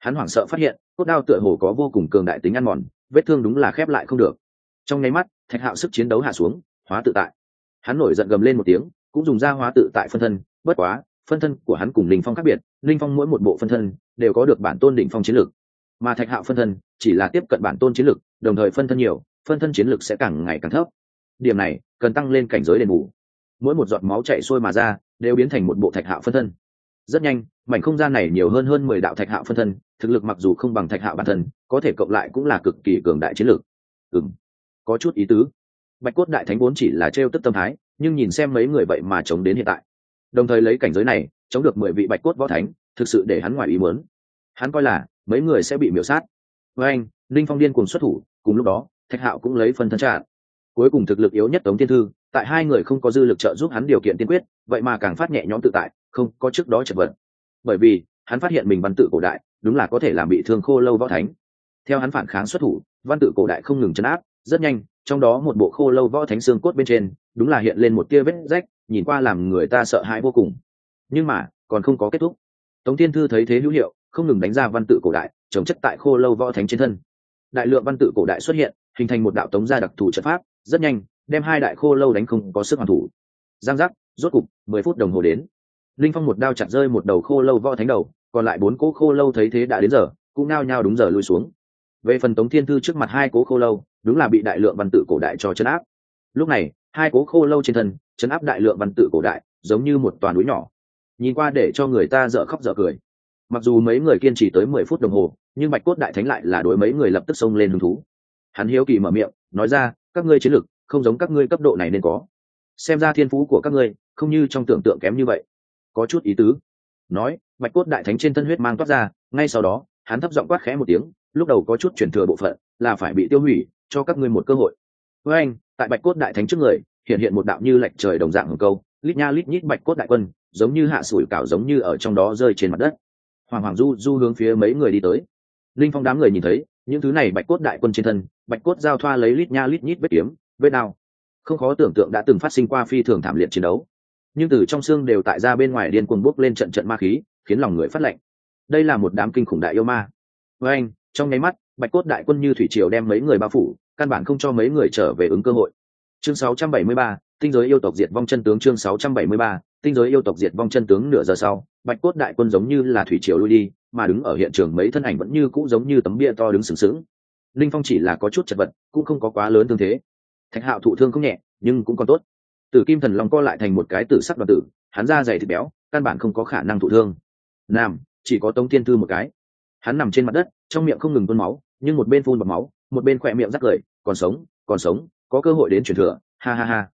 hắn hoảng sợ phát hiện, cốt đao tựa hồ có vô cùng cường đại tính ăn mòn, vết thương đúng là khép lại không được. Trong nháy mắt, thạch hạo sức chiến đấu hạ xuống, hóa tự tại. Hắn nổi giận gầm lên một tiếng, cũng dùng ra hóa tự tại phân thân, bất quá, phân thân của hắn cùng linh phong khác biệt, linh phong mỗi một bộ phân thân đều có được bản tôn đỉnh phong chiến lược mà thạch hạo phân thân chỉ là tiếp cận bản tôn chiến lược đồng thời phân thân nhiều, phân thân chiến lược sẽ càng ngày càng thấp. Điểm này cần tăng lên cảnh giới đền bù. Mỗi một giọt máu chạy xuôi mà ra, đều biến thành một bộ thạch hạo phân thân rất nhanh mảnh không gian này nhiều hơn hơn mười đạo thạch hạo phân thân thực lực mặc dù không bằng thạch hạo bản thân có thể cộng lại cũng là cực kỳ cường đại chiến lược. Ừm, có chút ý tứ. Bạch cốt đại thánh vốn chỉ là trêu tức tâm thái nhưng nhìn xem mấy người vậy mà chống đến hiện tại. Đồng thời lấy cảnh giới này chống được mười vị bạch cốt võ thánh thực sự để hắn ngoài ý muốn. Hắn coi là mấy người sẽ bị miễu sát. Với anh linh phong điên cùng xuất thủ cùng lúc đó thạch hạo cũng lấy phân thân trạng cuối cùng thực lực yếu nhất tống thiên thư tại hai người không có dư lực trợ giúp hắn điều kiện tiên quyết vậy mà càng phát nhẹ nhõm tự tại không có trước đó chật vật. Bởi vì, hắn phát hiện mình văn tự cổ đại, đúng là có thể làm bị thương khô lâu võ thánh. Theo hắn phản kháng xuất thủ, văn tự cổ đại không ngừng chấn áp, rất nhanh, trong đó một bộ khô lâu võ thánh xương cốt bên trên, đúng là hiện lên một tia vết rách, nhìn qua làm người ta sợ hãi vô cùng. Nhưng mà, còn không có kết thúc. Tống thiên thư thấy thế hữu hiệu, không ngừng đánh ra văn tự cổ đại, trồng chất tại khô lâu võ thánh trên thân. Đại lượng văn tự cổ đại xuất hiện, hình thành một đạo tống gia đặc thù trận pháp, rất nhanh, đem hai đại khô lâu đánh không có sức hoàn thủ. Giang giác, rốt cục, mười phút đồng hồ đến linh phong một đao chặt rơi một đầu khô lâu võ thánh đầu, còn lại bốn cỗ khô lâu thấy thế đã đến giờ, cũng nao nhao đúng giờ lui xuống. Về phần tống thiên thư trước mặt hai cố khô lâu, đúng là bị đại lượng văn tự cổ đại cho chấn áp. Lúc này, hai cố khô lâu trên thân, chấn áp đại lượng văn tự cổ đại, giống như một toàn núi nhỏ. Nhìn qua để cho người ta dở khóc dở cười. Mặc dù mấy người kiên trì tới mười phút đồng hồ, nhưng bạch cốt đại thánh lại là đối mấy người lập tức xông lên hứng thú. Hắn hiếu kỳ mở miệng, nói ra, các ngươi chiến lực, không giống các ngươi cấp độ này nên có. Xem ra thiên phú của các ngươi, không như trong tưởng tượng kém như vậy có chút ý tứ. Nói, bạch cốt đại thánh trên thân huyết mang toát ra, ngay sau đó, hắn thấp giọng quát khẽ một tiếng, lúc đầu có chút chuyển thừa bộ phận, là phải bị tiêu hủy, cho các ngươi một cơ hội. Với anh, tại bạch cốt đại thánh trước người, hiện hiện một đạo như lệch trời đồng dạng hồng câu, lít nha lít nhít bạch cốt đại quân, giống như hạ sủi cảo giống như ở trong đó rơi trên mặt đất. Hoàng hoàng du du hướng phía mấy người đi tới. Linh phong đám người nhìn thấy, những thứ này bạch cốt đại quân trên thân, bạch cốt giao thoa lấy lít nha lít nhít vết kiếm, vết nào không khó tưởng tượng đã từng phát sinh qua phi thường thảm liệt chiến đấu nhưng từ trong xương đều tại ra bên ngoài điên cuồng bốc lên trận trận ma khí khiến lòng người phát lệnh đây là một đám kinh khủng đại yêu ma. Với anh trong nháy mắt bạch cốt đại quân như thủy triều đem mấy người bao phủ căn bản không cho mấy người trở về ứng cơ hội. Chương 673, tinh giới yêu tộc diệt vong chân tướng chương 673, tinh giới yêu tộc diệt vong chân tướng nửa giờ sau bạch cốt đại quân giống như là thủy triều lui đi mà đứng ở hiện trường mấy thân ảnh vẫn như cũ giống như tấm bia to đứng sừng sững. Linh phong chỉ là có chút chật vật cũng không có quá lớn thương thế. Thạch hạo thụ thương không nhẹ nhưng cũng còn tốt tử kim thần long co lại thành một cái tử sắc đoàn tử, hắn da dày thịt béo, căn bản không có khả năng thụ thương. Nam, chỉ có tống thiên thư một cái. Hắn nằm trên mặt đất, trong miệng không ngừng tuôn máu, nhưng một bên phun bọc máu, một bên khỏe miệng rắc cười còn sống còn sống, có cơ hội đến truyền thừa. Ha ha ha.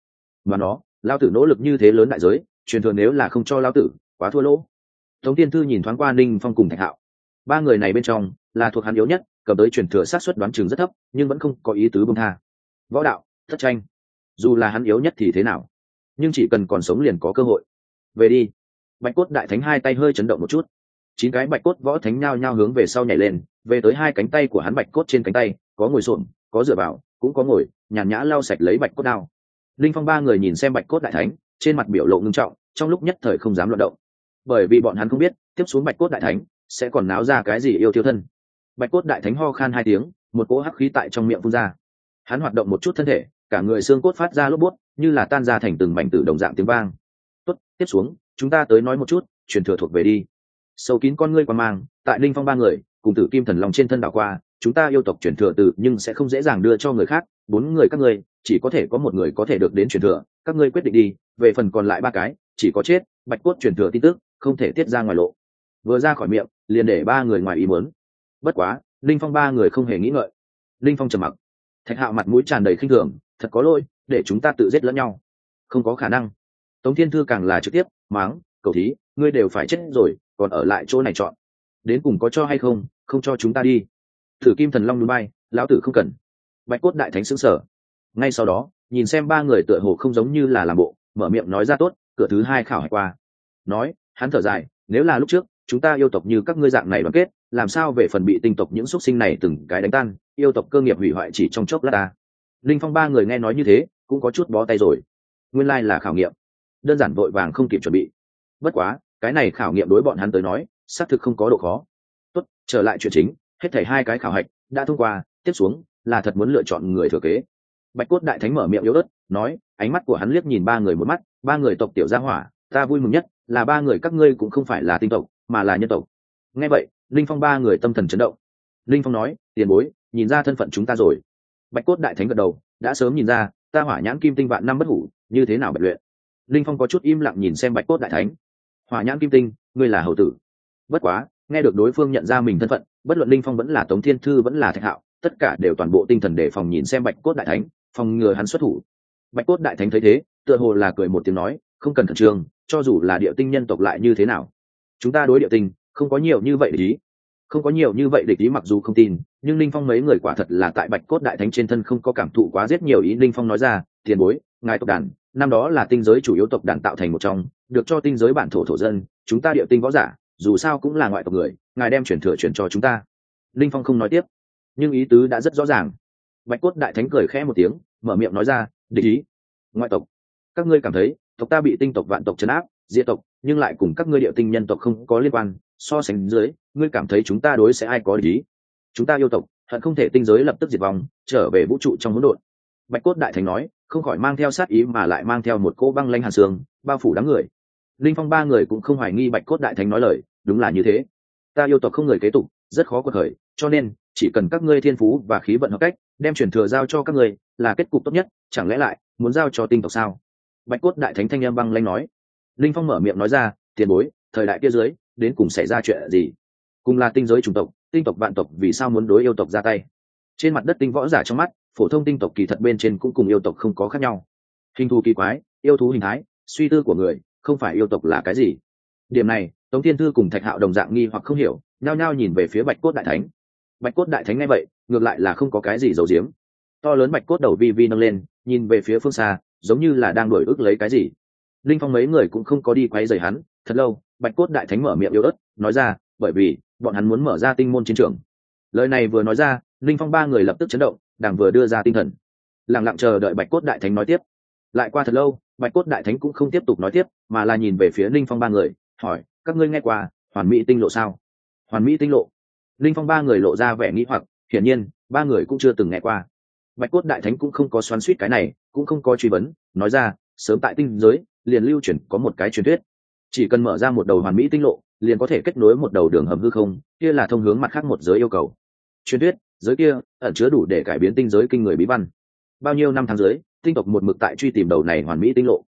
Mà nó lao tử nỗ lực như thế lớn đại giới, truyền thừa nếu là không cho lao tử, quá thua lỗ. Tống tiên thư nhìn thoáng qua ninh phong cùng thạch hạo. Ba người này bên trong, là thuộc hắn yếu nhất, cầm tới truyền thừa sát xuất đoán chừng rất thấp, nhưng vẫn không có ý tứ bông tha. Võ đạo, thất tranh dù là hắn yếu nhất thì thế nào. Nhưng chỉ cần còn sống liền có cơ hội. Về đi. Bạch cốt đại thánh hai tay hơi chấn động một chút. Chín cái bạch cốt võ thánh nhao nhao hướng về sau nhảy lên, về tới hai cánh tay của hắn bạch cốt trên cánh tay, có ngồi xổm, có dựa vào, cũng có ngồi, nhàn nhã lau sạch lấy bạch cốt đao. Linh phong ba người nhìn xem bạch cốt đại thánh, trên mặt biểu lộ ngưng trọng, trong lúc nhất thời không dám luận động. Bởi vì bọn hắn không biết, tiếp xuống bạch cốt đại thánh sẽ còn náo ra cái gì yêu tiêu thân. Bạch cốt đại thánh ho khan hai tiếng, một cỗ hắc khí tại trong miệng phun ra. Hắn hoạt động một chút thân thể cả người xương cốt phát ra lốp bút, như là tan ra thành từng mảnh tử đồng dạng tiếng vang. Tốt, tiếp xuống, chúng ta tới nói một chút, truyền thừa thuộc về đi. Sâu kín con ngươi quan mang, tại linh phong ba người, cùng tử kim thần lòng trên thân đảo qua, chúng ta yêu tộc truyền thừa từ nhưng sẽ không dễ dàng đưa cho người khác, bốn người các ngươi, chỉ có thể có một người có thể được đến truyền thừa, các ngươi quyết định đi, về phần còn lại ba cái, chỉ có chết, bạch cốt truyền thừa tin tức, không thể tiết ra ngoài lộ. Vừa ra khỏi miệng, liền để ba người ngoài ý muốn. Bất quá linh phong ba người không hề nghĩ ngợi. Linh phong trầm mặc thạch hạo mặt mũi tràn đầy khinh thường, thật có lỗi, để chúng ta tự giết lẫn nhau. Không có khả năng. Tống thiên thư càng là trực tiếp, máng, cầu thí, ngươi đều phải chết rồi, còn ở lại chỗ này chọn. Đến cùng có cho hay không không cho chúng ta đi. Thử kim thần long núi bay, lão tử không cần. Bạch cốt đại thánh xứng sở ngay sau đó, nhìn xem ba người tựa hồ không giống như là làm bộ, mở miệng nói ra tốt, cửa thứ hai khảo hải qua. Nói, hắn thở dài, nếu là lúc trước, chúng ta yêu tộc như các ngươi dạng này đoàn kết làm sao về phần bị tinh tộc những xuất sinh này từng cái đánh tan, yêu tộc cơ nghiệp hủy hoại chỉ trong chốc lát ta. Linh phong ba người nghe nói như thế, cũng có chút bó tay rồi. Nguyên lai、like、là khảo nghiệm. Đơn giản vội vàng không kịp chuẩn bị. Bất quá, cái này khảo nghiệm đối bọn hắn tới nói, xác thực không có độ khó. Tốt, trở lại chuyện chính, hết thảy hai cái khảo hạch đã thông qua, tiếp xuống là thật muốn lựa chọn người thừa kế. Bạch cốt đại thánh mở miệng yếu ớt, nói, ánh mắt của hắn liếc nhìn ba người một mắt, ba người tộc tiểu gia hỏa, ta vui mừng nhất, là ba người các ngươi cũng không phải là tinh tộc, mà là nhân tộc. Nghe vậy linh phong ba người tâm thần chấn động. Linh phong nói, tiền bối, nhìn ra thân phận chúng ta rồi. Bạch cốt đại thánh gật đầu, đã sớm nhìn ra, ta hỏa nhãn kim tinh vạn năm bất hủ, như thế nào bạch luyện? Linh phong có chút im lặng nhìn xem bạch cốt đại thánh. Hỏa nhãn kim tinh, ngươi là hầu tử. Bất quá, nghe được đối phương nhận ra mình thân phận, bất luận linh phong vẫn là tống thiên thư vẫn là thạch hạo, tất cả đều toàn bộ tinh thần để phòng nhìn xem bạch cốt đại thánh, phòng ngừa hắn xuất thủ. Bạch cốt đại thánh thấy thế, tựa hồ là cười một tiếng nói, không cần khẩn trương, cho dù là địa tinh nhân tộc lại như thế nào, chúng ta đối địa tinh không có nhiều như vậy để ý. Không có nhiều như vậy để ý mặc dù không tin, nhưng linh phong mấy người quả thật là tại bạch cốt đại thánh trên thân không có cảm thụ quá rất nhiều ý linh phong nói ra, tiền bối, ngài tộc đàn, năm đó là tinh giới chủ yếu tộc đàn tạo thành một trong, được cho tinh giới bản thổ thổ dân, chúng ta địa tinh võ giả, dù sao cũng là ngoại tộc người, ngài đem chuyển thừa chuyển cho chúng ta. Linh phong không nói tiếp, nhưng ý tứ đã rất rõ ràng. Bạch cốt đại thánh cười khẽ một tiếng, mở miệng nói ra, địch ý, ngoại tộc, các ngươi cảm thấy tộc ta bị tinh tộc vạn tộc chấn áp, diệt tộc, nhưng lại cùng các ngươi địa tinh nhân tộc không có liên quan so sánh dưới, ngươi cảm thấy chúng ta đối sẽ ai có lý chúng ta yêu tộc, hận không thể tinh giới lập tức diệt vong, trở về vũ trụ trong hỗn độn. Bạch cốt đại thánh nói, không khỏi mang theo sát ý mà lại mang theo một cỗ băng lanh hàn xương, bao phủ đám người. Linh phong ba người cũng không hoài nghi bạch cốt đại thánh nói lời, đúng là như thế. Ta yêu tộc không người kế tục, rất khó cuộc khởi, cho nên, chỉ cần các ngươi thiên phú và khí vận hợp cách, đem chuyển thừa giao cho các ngươi, là kết cục tốt nhất, chẳng lẽ lại, muốn giao cho tinh tộc sao? Bạch cốt đại thánh thanh âm băng lanh nói. Linh phong mở miệng nói ra, tiền bối, thời đại kia dưới đến cùng xảy ra chuyện gì. Cùng là tinh giới chủng tộc, tinh tộc vạn tộc vì sao muốn đối yêu tộc ra tay? Trên mặt đất tinh võ giả trong mắt, phổ thông tinh tộc kỳ thật bên trên cũng cùng yêu tộc không có khác nhau. Hình thù kỳ quái, yêu thú hình thái, suy tư của người, không phải yêu tộc là cái gì. Điểm này, tống thiên thư cùng thạch hạo đồng dạng nghi hoặc không hiểu, nhao nhao nhìn về phía bạch cốt đại thánh. Bạch cốt đại thánh nghe vậy, ngược lại là không có cái gì giấu giếm. To lớn bạch cốt đầu vi vi nâng lên, nhìn về phía phương xa, giống như là đang đổi ức lấy cái gì. Linh phong mấy người cũng không có đi quay rầy hắn, thật lâu bạch cốt đại thánh mở miệng yếu ớt, nói ra, bởi vì, bọn hắn muốn mở ra tinh môn chiến trường. Lời này vừa nói ra, linh phong ba người lập tức chấn động đảng vừa đưa ra tinh thần. Lẳng lặng chờ đợi bạch cốt đại thánh nói tiếp. Lại qua thật lâu, bạch cốt đại thánh cũng không tiếp tục nói tiếp, mà là nhìn về phía linh phong ba người, hỏi, các ngươi nghe qua hoàn mỹ tinh lộ sao? Hoàn mỹ tinh lộ? Linh phong ba người lộ ra vẻ nghĩ hoặc, hiển nhiên, ba người cũng chưa từng nghe qua. Bạch cốt đại thánh cũng không có xoắn suýt cái này, cũng không có truy vấn, nói ra, sớm tại tinh giới, liền lưu chuyển có một cái truyền thuyết chỉ cần mở ra một đầu hoàn mỹ tinh lộ, liền có thể kết nối một đầu đường hầm hư không, kia là thông hướng mặt khác một giới yêu cầu. Truyền thuyết, giới kia ẩn chứa đủ để cải biến tinh giới kinh người bí văn. Bao nhiêu năm tháng giới tinh tộc một mực tại truy tìm đầu này hoàn mỹ tinh lộ.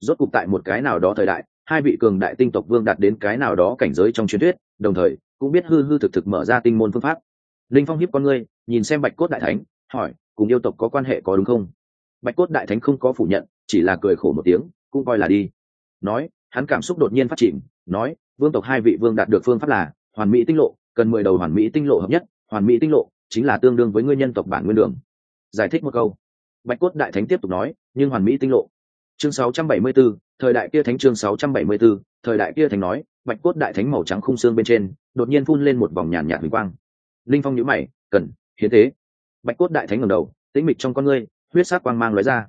Rốt cục tại một cái nào đó thời đại, hai vị cường đại tinh tộc vương đạt đến cái nào đó cảnh giới trong truyền thuyết, đồng thời cũng biết hư hư thực thực mở ra tinh môn phương pháp. Linh phong hiếp con ngươi, nhìn xem bạch cốt đại thánh, hỏi, cùng yêu tộc có quan hệ có đúng không? Bạch cốt đại thánh không có phủ nhận, chỉ là cười khổ một tiếng, cũng coi là đi. Nói hắn cảm xúc đột nhiên phát triển nói vương tộc hai vị vương đạt được phương pháp là hoàn mỹ tinh lộ cần mười đầu hoàn mỹ tinh lộ hợp nhất hoàn mỹ tinh lộ chính là tương đương với ngươi nhân tộc bản nguyên đường. Giải thích một câu. Bạch cốt đại thánh tiếp tục nói nhưng hoàn mỹ tinh lộ. Chương 674, thời đại kia thánh chương 674, thời đại kia thánh nói bạch cốt đại thánh màu trắng khung xương bên trên đột nhiên phun lên một vòng nhàn nhạt huỳnh quang. Linh phong nhíu mày cần hiến thế bạch cốt đại thánh ngẩng đầu tĩnh mịch trong con ngươi huyết sắc quang mang lóe ra.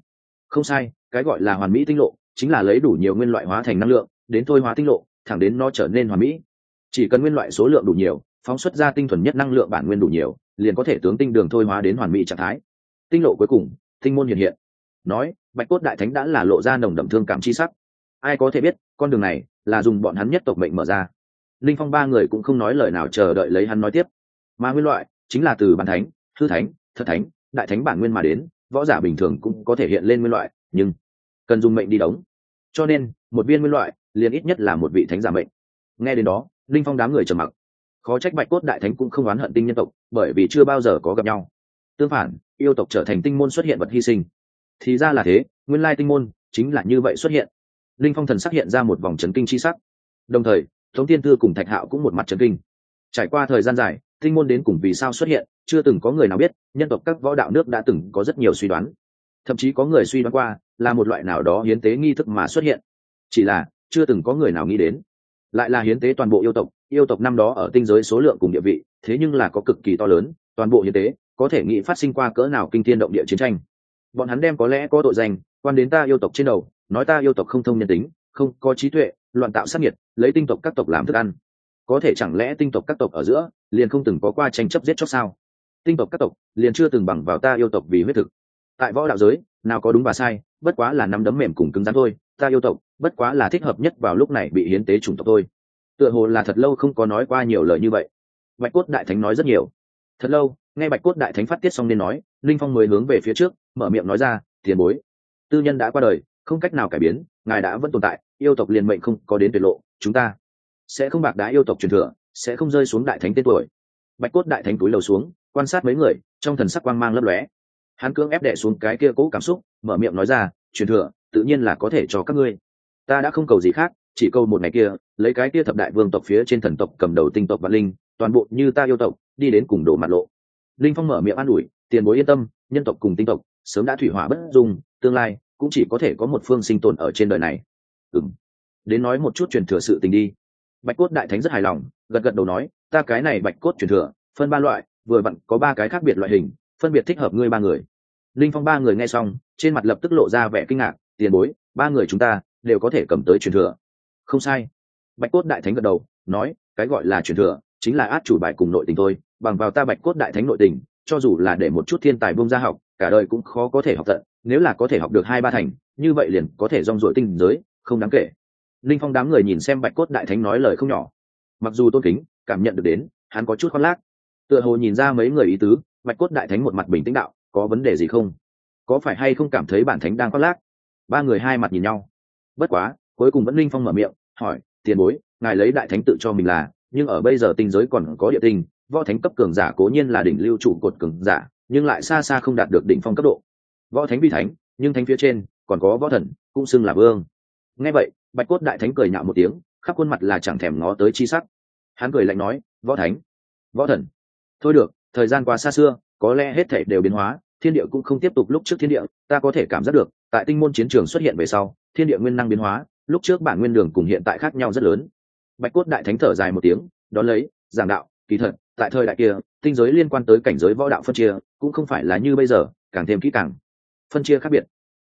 Không sai cái gọi là hoàn mỹ tinh lộ chính là lấy đủ nhiều nguyên loại hóa thành năng lượng, đến thôi hóa tinh lộ, thẳng đến nó trở nên hoàn mỹ. Chỉ cần nguyên loại số lượng đủ nhiều, phóng xuất ra tinh thuần nhất năng lượng bản nguyên đủ nhiều, liền có thể tướng tinh đường thôi hóa đến hoàn mỹ trạng thái. Tinh lộ cuối cùng, tinh môn hiện hiện. Nói, bạch cốt đại thánh đã là lộ ra nồng đậm thương cảm chi sắc. Ai có thể biết, con đường này là dùng bọn hắn nhất tộc mệnh mở ra. Linh phong ba người cũng không nói lời nào chờ đợi lấy hắn nói tiếp. Mà nguyên loại chính là từ bản thánh hư thánh, thật thánh, đại thánh bản nguyên mà đến, võ giả bình thường cũng có thể hiện lên nguyên loại, nhưng cần dùng mệnh đi đóng. Cho nên, một viên nguyên loại, liền ít nhất là một vị thánh giả mệnh. Nghe đến đó, linh phong đám người trầm mặc. Khó trách bạch cốt đại thánh cũng không oán hận tinh nhân tộc, bởi vì chưa bao giờ có gặp nhau. Tương phản, yêu tộc trở thành tinh môn xuất hiện vật hy sinh. Thì ra là thế, nguyên lai tinh môn chính là như vậy xuất hiện. Linh phong thần sắc hiện ra một vòng trấn kinh chi sắc. Đồng thời thống tiên thư cùng thạch hạo cũng một mặt trấn kinh. Trải qua thời gian dài, tinh môn đến cùng vì sao xuất hiện, chưa từng có người nào biết, nhân tộc các võ đạo nước đã từng có rất nhiều suy đoán. Thậm chí có người suy đoán qua là một loại nào đó hiến tế nghi thức mà xuất hiện. Chỉ là, chưa từng có người nào nghĩ đến. Lại là hiến tế toàn bộ yêu tộc yêu tộc năm đó ở tinh giới số lượng cùng địa vị, thế nhưng là có cực kỳ to lớn, toàn bộ hiến tế, có thể nghĩ phát sinh qua cỡ nào kinh thiên động địa chiến tranh. Bọn hắn đem có lẽ có tội danh, quan đến ta yêu tộc trên đầu, nói ta yêu tộc không thông nhân tính, không có trí tuệ, loạn tạo sát nhiệt lấy tinh tộc các tộc làm thức ăn. Có thể chẳng lẽ tinh tộc các tộc ở giữa, liền không từng có qua tranh chấp giết chóc sao? Tinh tộc các tộc, liền chưa từng bằng vào ta yêu tộc vì huyết thực. Tại võ đạo giới nào có đúng và sai, bất quá là nắm đấm mềm cùng cứng rắn thôi, ta yêu tộc, bất quá là thích hợp nhất vào lúc này bị hiến tế chủng tộc thôi. Tựa hồ là thật lâu không có nói qua nhiều lời như vậy. Bạch cốt đại thánh nói rất nhiều. Thật lâu, nghe bạch cốt đại thánh phát tiết xong nên nói, linh phong mới hướng về phía trước, mở miệng nói ra, tiền bối, tư nhân đã qua đời, không cách nào cải biến, ngài đã vẫn tồn tại, yêu tộc liền mệnh không có đến tuyệt lộ, chúng ta sẽ không bạc đá yêu tộc truyền thừa, sẽ không rơi xuống đại thánh tên tuổi. Bạch cốt đại thánh túi lầu xuống, quan sát mấy người, trong thần sắc quang mang lấp lóe hắn cưỡng ép đệ xuống cái kia cũ cảm xúc, mở miệng nói ra, truyền thừa, tự nhiên là có thể cho các ngươi. Ta đã không cầu gì khác, chỉ câu một ngày kia, lấy cái kia thập đại vương tộc phía trên thần tộc cầm đầu tinh tộc và linh, toàn bộ như ta yêu tộc, đi đến cùng đổ mặt lộ. Linh phong mở miệng an ủi, tiền bối yên tâm, nhân tộc cùng tinh tộc sớm đã thủy hỏa bất dung, tương lai cũng chỉ có thể có một phương sinh tồn ở trên đời này. Ừng đến nói một chút truyền thừa sự tình đi. Bạch cốt đại thánh rất hài lòng, gật gật đầu nói, ta cái này bạch cốt truyền thừa, phân ba loại, vừa vặn có ba cái khác biệt loại hình, phân biệt thích hợp ngươi ba người linh phong ba người nghe xong, trên mặt lập tức lộ ra vẻ kinh ngạc, tiền bối, ba người chúng ta đều có thể cầm tới truyền thừa. Không sai. Bạch cốt đại thánh gật đầu, nói, cái gọi là truyền thừa chính là át chủ bài cùng nội tình thôi, bằng vào ta bạch cốt đại thánh nội tình, cho dù là để một chút thiên tài bông ra học, cả đời cũng khó có thể học tận, nếu là có thể học được hai ba thành, như vậy liền có thể rong rổi tinh giới, không đáng kể. Linh phong đám người nhìn xem bạch cốt đại thánh nói lời không nhỏ. Mặc dù tôn kính, cảm nhận được đến, hắn có chút khoác lác. Tựa hồ nhìn ra mấy người ý tứ, bạch cốt đại thánh một mặt bình tĩnh đạo có vấn đề gì không? Có phải hay không cảm thấy bản thánh đang khoác lác? Ba người hai mặt nhìn nhau. Bất quá, cuối cùng vẫn linh phong mở miệng, hỏi, tiền bối, ngài lấy đại thánh tự cho mình là, nhưng ở bây giờ tinh giới còn có địa tinh, võ thánh cấp cường giả cố nhiên là đỉnh lưu trụ cột cường giả, nhưng lại xa xa không đạt được đỉnh phong cấp độ. Võ thánh vi thánh, nhưng thánh phía trên còn có võ thần, cũng xưng là vương. Nghe vậy, bạch cốt đại thánh cười nhạo một tiếng, khắp khuôn mặt là chẳng thèm ngó tới chi sắc. Hắn cười lạnh nói, võ thánh, võ thần. Thôi được, thời gian qua xa xưa có lẽ hết thể đều biến hóa, thiên địa cũng không tiếp tục lúc trước thiên địa, ta có thể cảm giác được, tại tinh môn chiến trường xuất hiện về sau, thiên địa nguyên năng biến hóa, lúc trước bản nguyên đường cùng hiện tại khác nhau rất lớn. Bạch cốt đại thánh thở dài một tiếng, đón lấy, giảng đạo, kỳ thật, tại thời đại kia, tinh giới liên quan tới cảnh giới võ đạo phân chia, cũng không phải là như bây giờ, càng thêm kỹ càng. Phân chia khác biệt.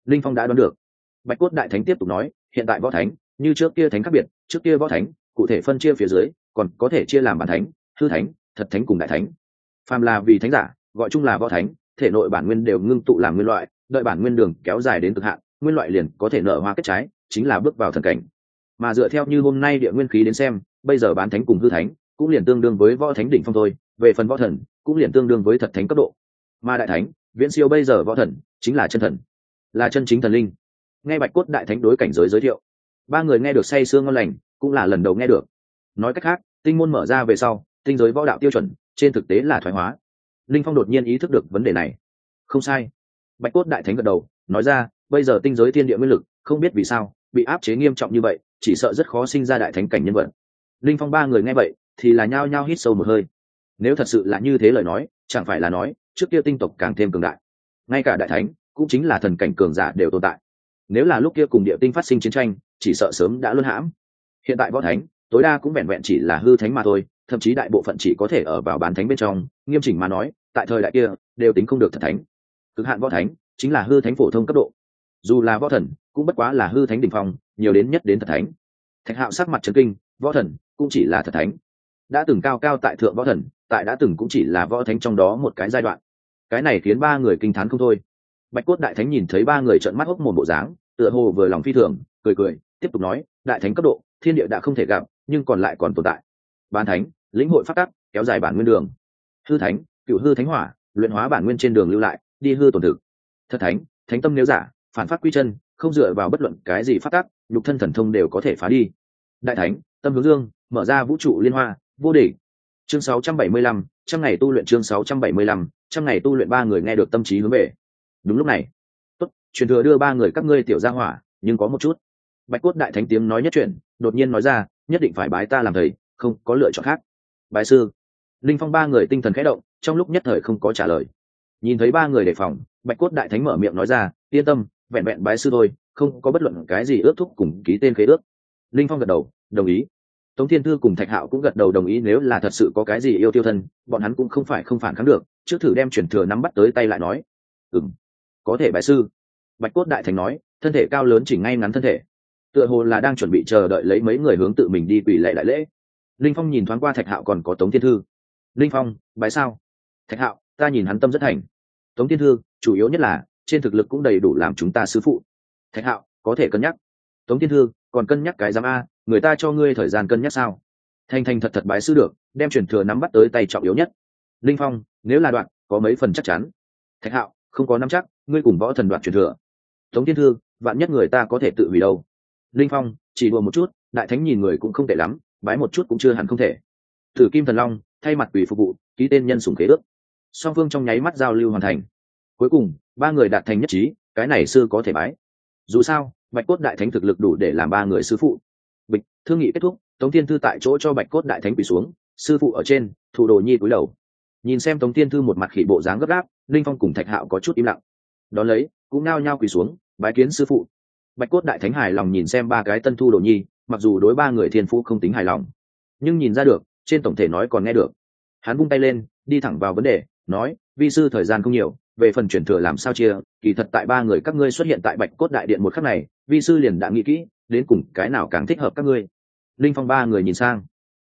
Linh phong đã đoán được. Bạch cốt đại thánh tiếp tục nói, hiện tại võ thánh, như trước kia thánh khác biệt, trước kia võ thánh, cụ thể phân chia phía dưới, còn có thể chia làm bản thánh hư thánh, thật thánh cùng đại thánh. Phàm là vì thánh giả gọi chung là võ thánh, thể nội bản nguyên đều ngưng tụ làm nguyên loại, đợi bản nguyên đường kéo dài đến cực hạn, nguyên loại liền có thể nở hoa kết trái, chính là bước vào thần cảnh. Mà dựa theo như hôm nay địa nguyên khí đến xem, bây giờ bán thánh cùng hư thánh cũng liền tương đương với võ thánh đỉnh phong thôi, về phần võ thần cũng liền tương đương với thật thánh cấp độ. Mà đại thánh, viễn siêu bây giờ võ thần chính là chân thần, là chân chính thần linh. Nghe bạch cốt đại thánh đối cảnh giới giới thiệu, ba người nghe được say sương ngon lành cũng là lần đầu nghe được. Nói cách khác, tinh môn mở ra về sau, tinh giới võ đạo tiêu chuẩn trên thực tế là thoái hóa linh phong đột nhiên ý thức được vấn đề này. Không sai. Bạch cốt đại thánh gật đầu, nói ra, bây giờ tinh giới thiên địa nguyên lực, không biết vì sao, bị áp chế nghiêm trọng như vậy, chỉ sợ rất khó sinh ra đại thánh cảnh nhân vật. Linh phong ba người nghe vậy, thì là nhao nhao hít sâu một hơi. Nếu thật sự là như thế lời nói, chẳng phải là nói, trước kia tinh tộc càng thêm cường đại. Ngay cả đại thánh, cũng chính là thần cảnh cường giả đều tồn tại. Nếu là lúc kia cùng địa tinh phát sinh chiến tranh, chỉ sợ sớm đã luân hãm. Hiện tại võ thánh tối đa cũng vẹn vẹn chỉ là hư thánh mà thôi, thậm chí đại bộ phận chỉ có thể ở vào bán thánh bên trong, nghiêm chỉnh mà nói, tại thời đại kia, đều tính không được thật thánh. Cực hạn võ thánh chính là hư thánh phổ thông cấp độ. Dù là võ thần, cũng bất quá là hư thánh đ ỉ n h phong, nhiều đến nhất đến thật thánh. Thạch hạo sắc mặt trấn kinh, võ thần cũng chỉ là thật thánh. Đã từng cao cao tại thượng võ thần, tại đã từng cũng chỉ là võ thánh trong đó một cái giai đoạn. Cái này khiến ba người kinh t h á n không thôi. Bạch cốt đại thánh nhìn thấy ba người trợn mắt hốc một bộ dáng, tựa hồ vừa lòng phi thường, cười cười, tiếp tục nói, đại thánh cấp độ, thiên địa đã không thể gặp nhưng còn lại còn tồn tại. Ban thánh lĩnh hội phát tắc kéo dài bản nguyên đường. Hư thánh cựu hư thánh hỏa luyện hóa bản nguyên trên đường lưu lại đi hư tổn thực. Thật thánh thánh tâm nếu giả phản phát quy chân không dựa vào bất luận cái gì phát tác nhục thân thần thông đều có thể phá đi. Đại thánh tâm hướng dương mở ra vũ trụ liên hoa vô địch. Chương 675, trăm ngày tu luyện chương 675, trăm ngày tu luyện ba người nghe được tâm trí hướng về. Đúng lúc này. Tốt truyền thừa đưa ba người các ngươi tiểu ra hỏa nhưng có một chút. Bạch cốt đại thánh tiếng nói nhất chuyện đột nhiên nói ra nhất định phải bái ta làm thầy, không có lựa chọn khác. Bài sư. Linh phong ba người tinh thần khẽ động, trong lúc nhất thời không có trả lời. Nhìn thấy ba người đề phòng, bạch cốt đại thánh mở miệng nói ra, yên tâm, vẹn vẹn bái sư thôi, không có bất luận cái gì ước thúc cùng ký tên khế ước. Linh phong gật đầu, đồng ý. Tống thiên thư cùng thạch hạo cũng gật đầu đồng ý, nếu là thật sự có cái gì yêu tiêu thân, bọn hắn cũng không phải không phản kháng được, trước thử đem chuyển thừa nắm bắt tới tay lại nói. Ừng có thể bái sư. Bạch cốt đại thánh nói, thân thể cao lớn chỉnh ngay ngắn thân thể tựa hồ là đang chuẩn bị chờ đợi lấy mấy người hướng tự mình đi quỷ lệ đại lễ. Linh phong nhìn thoáng qua thạch hạo còn có tống thiên thư. Linh phong, bái sao? Thạch hạo, ta nhìn hắn tâm rất thành tống thiên thư, chủ yếu nhất là, trên thực lực cũng đầy đủ làm chúng ta sứ phụ. Thạch hạo, có thể cân nhắc. Tống thiên thư, còn cân nhắc cái giám a, người ta cho ngươi thời gian cân nhắc sao? Thành thành thật thật bái sư được, đem truyền thừa nắm bắt tới tay trọng yếu nhất. Linh phong, nếu là đoạn, có mấy phần chắc chắn? Thạch hạo, không có nắm chắc, ngươi cùng võ thần đoạn truyền thừa. Tống thiên thư, vạn nhất người ta có thể tự hủy đâu? Linh phong, chỉ đùa một chút, đại thánh nhìn người cũng không tệ lắm, bái một chút cũng chưa hẳn không thể. Thử kim thần long, thay mặt ủy phục vụ, ký tên nhân sùng kế ước. Song phương trong nháy mắt giao lưu hoàn thành. Cuối cùng, ba người đạt thành nhất trí, cái này sư có thể bái. Dù sao, bạch cốt đại thánh thực lực đủ để làm ba người sư phụ. Bịch, thương nghị kết thúc, tống thiên thư tại chỗ cho bạch cốt đại thánh quỳ xuống, sư phụ ở trên, thủ đồ nhi cúi đầu. Nhìn xem tống thiên thư một mặt khỉ bộ dáng gấp gáp, linh phong cùng thạch hạo có chút im lặng. Đón lấy, cũng nao nhao quỳ xuống, bái kiến sư phụ bạch cốt đại thánh hài lòng nhìn xem ba cái tân thu đồ nhi, mặc dù đối ba người thiên phú không tính hài lòng, nhưng nhìn ra được, trên tổng thể nói còn nghe được. Hắn vung tay lên, đi thẳng vào vấn đề, nói, vi sư, thời gian không nhiều, về phần chuyển thừa làm sao chia, kỳ thật tại ba người các ngươi xuất hiện tại bạch cốt đại điện một khắc này, vi sư liền đã nghĩ kỹ, đến cùng cái nào càng thích hợp các ngươi. Linh phong ba người nhìn sang,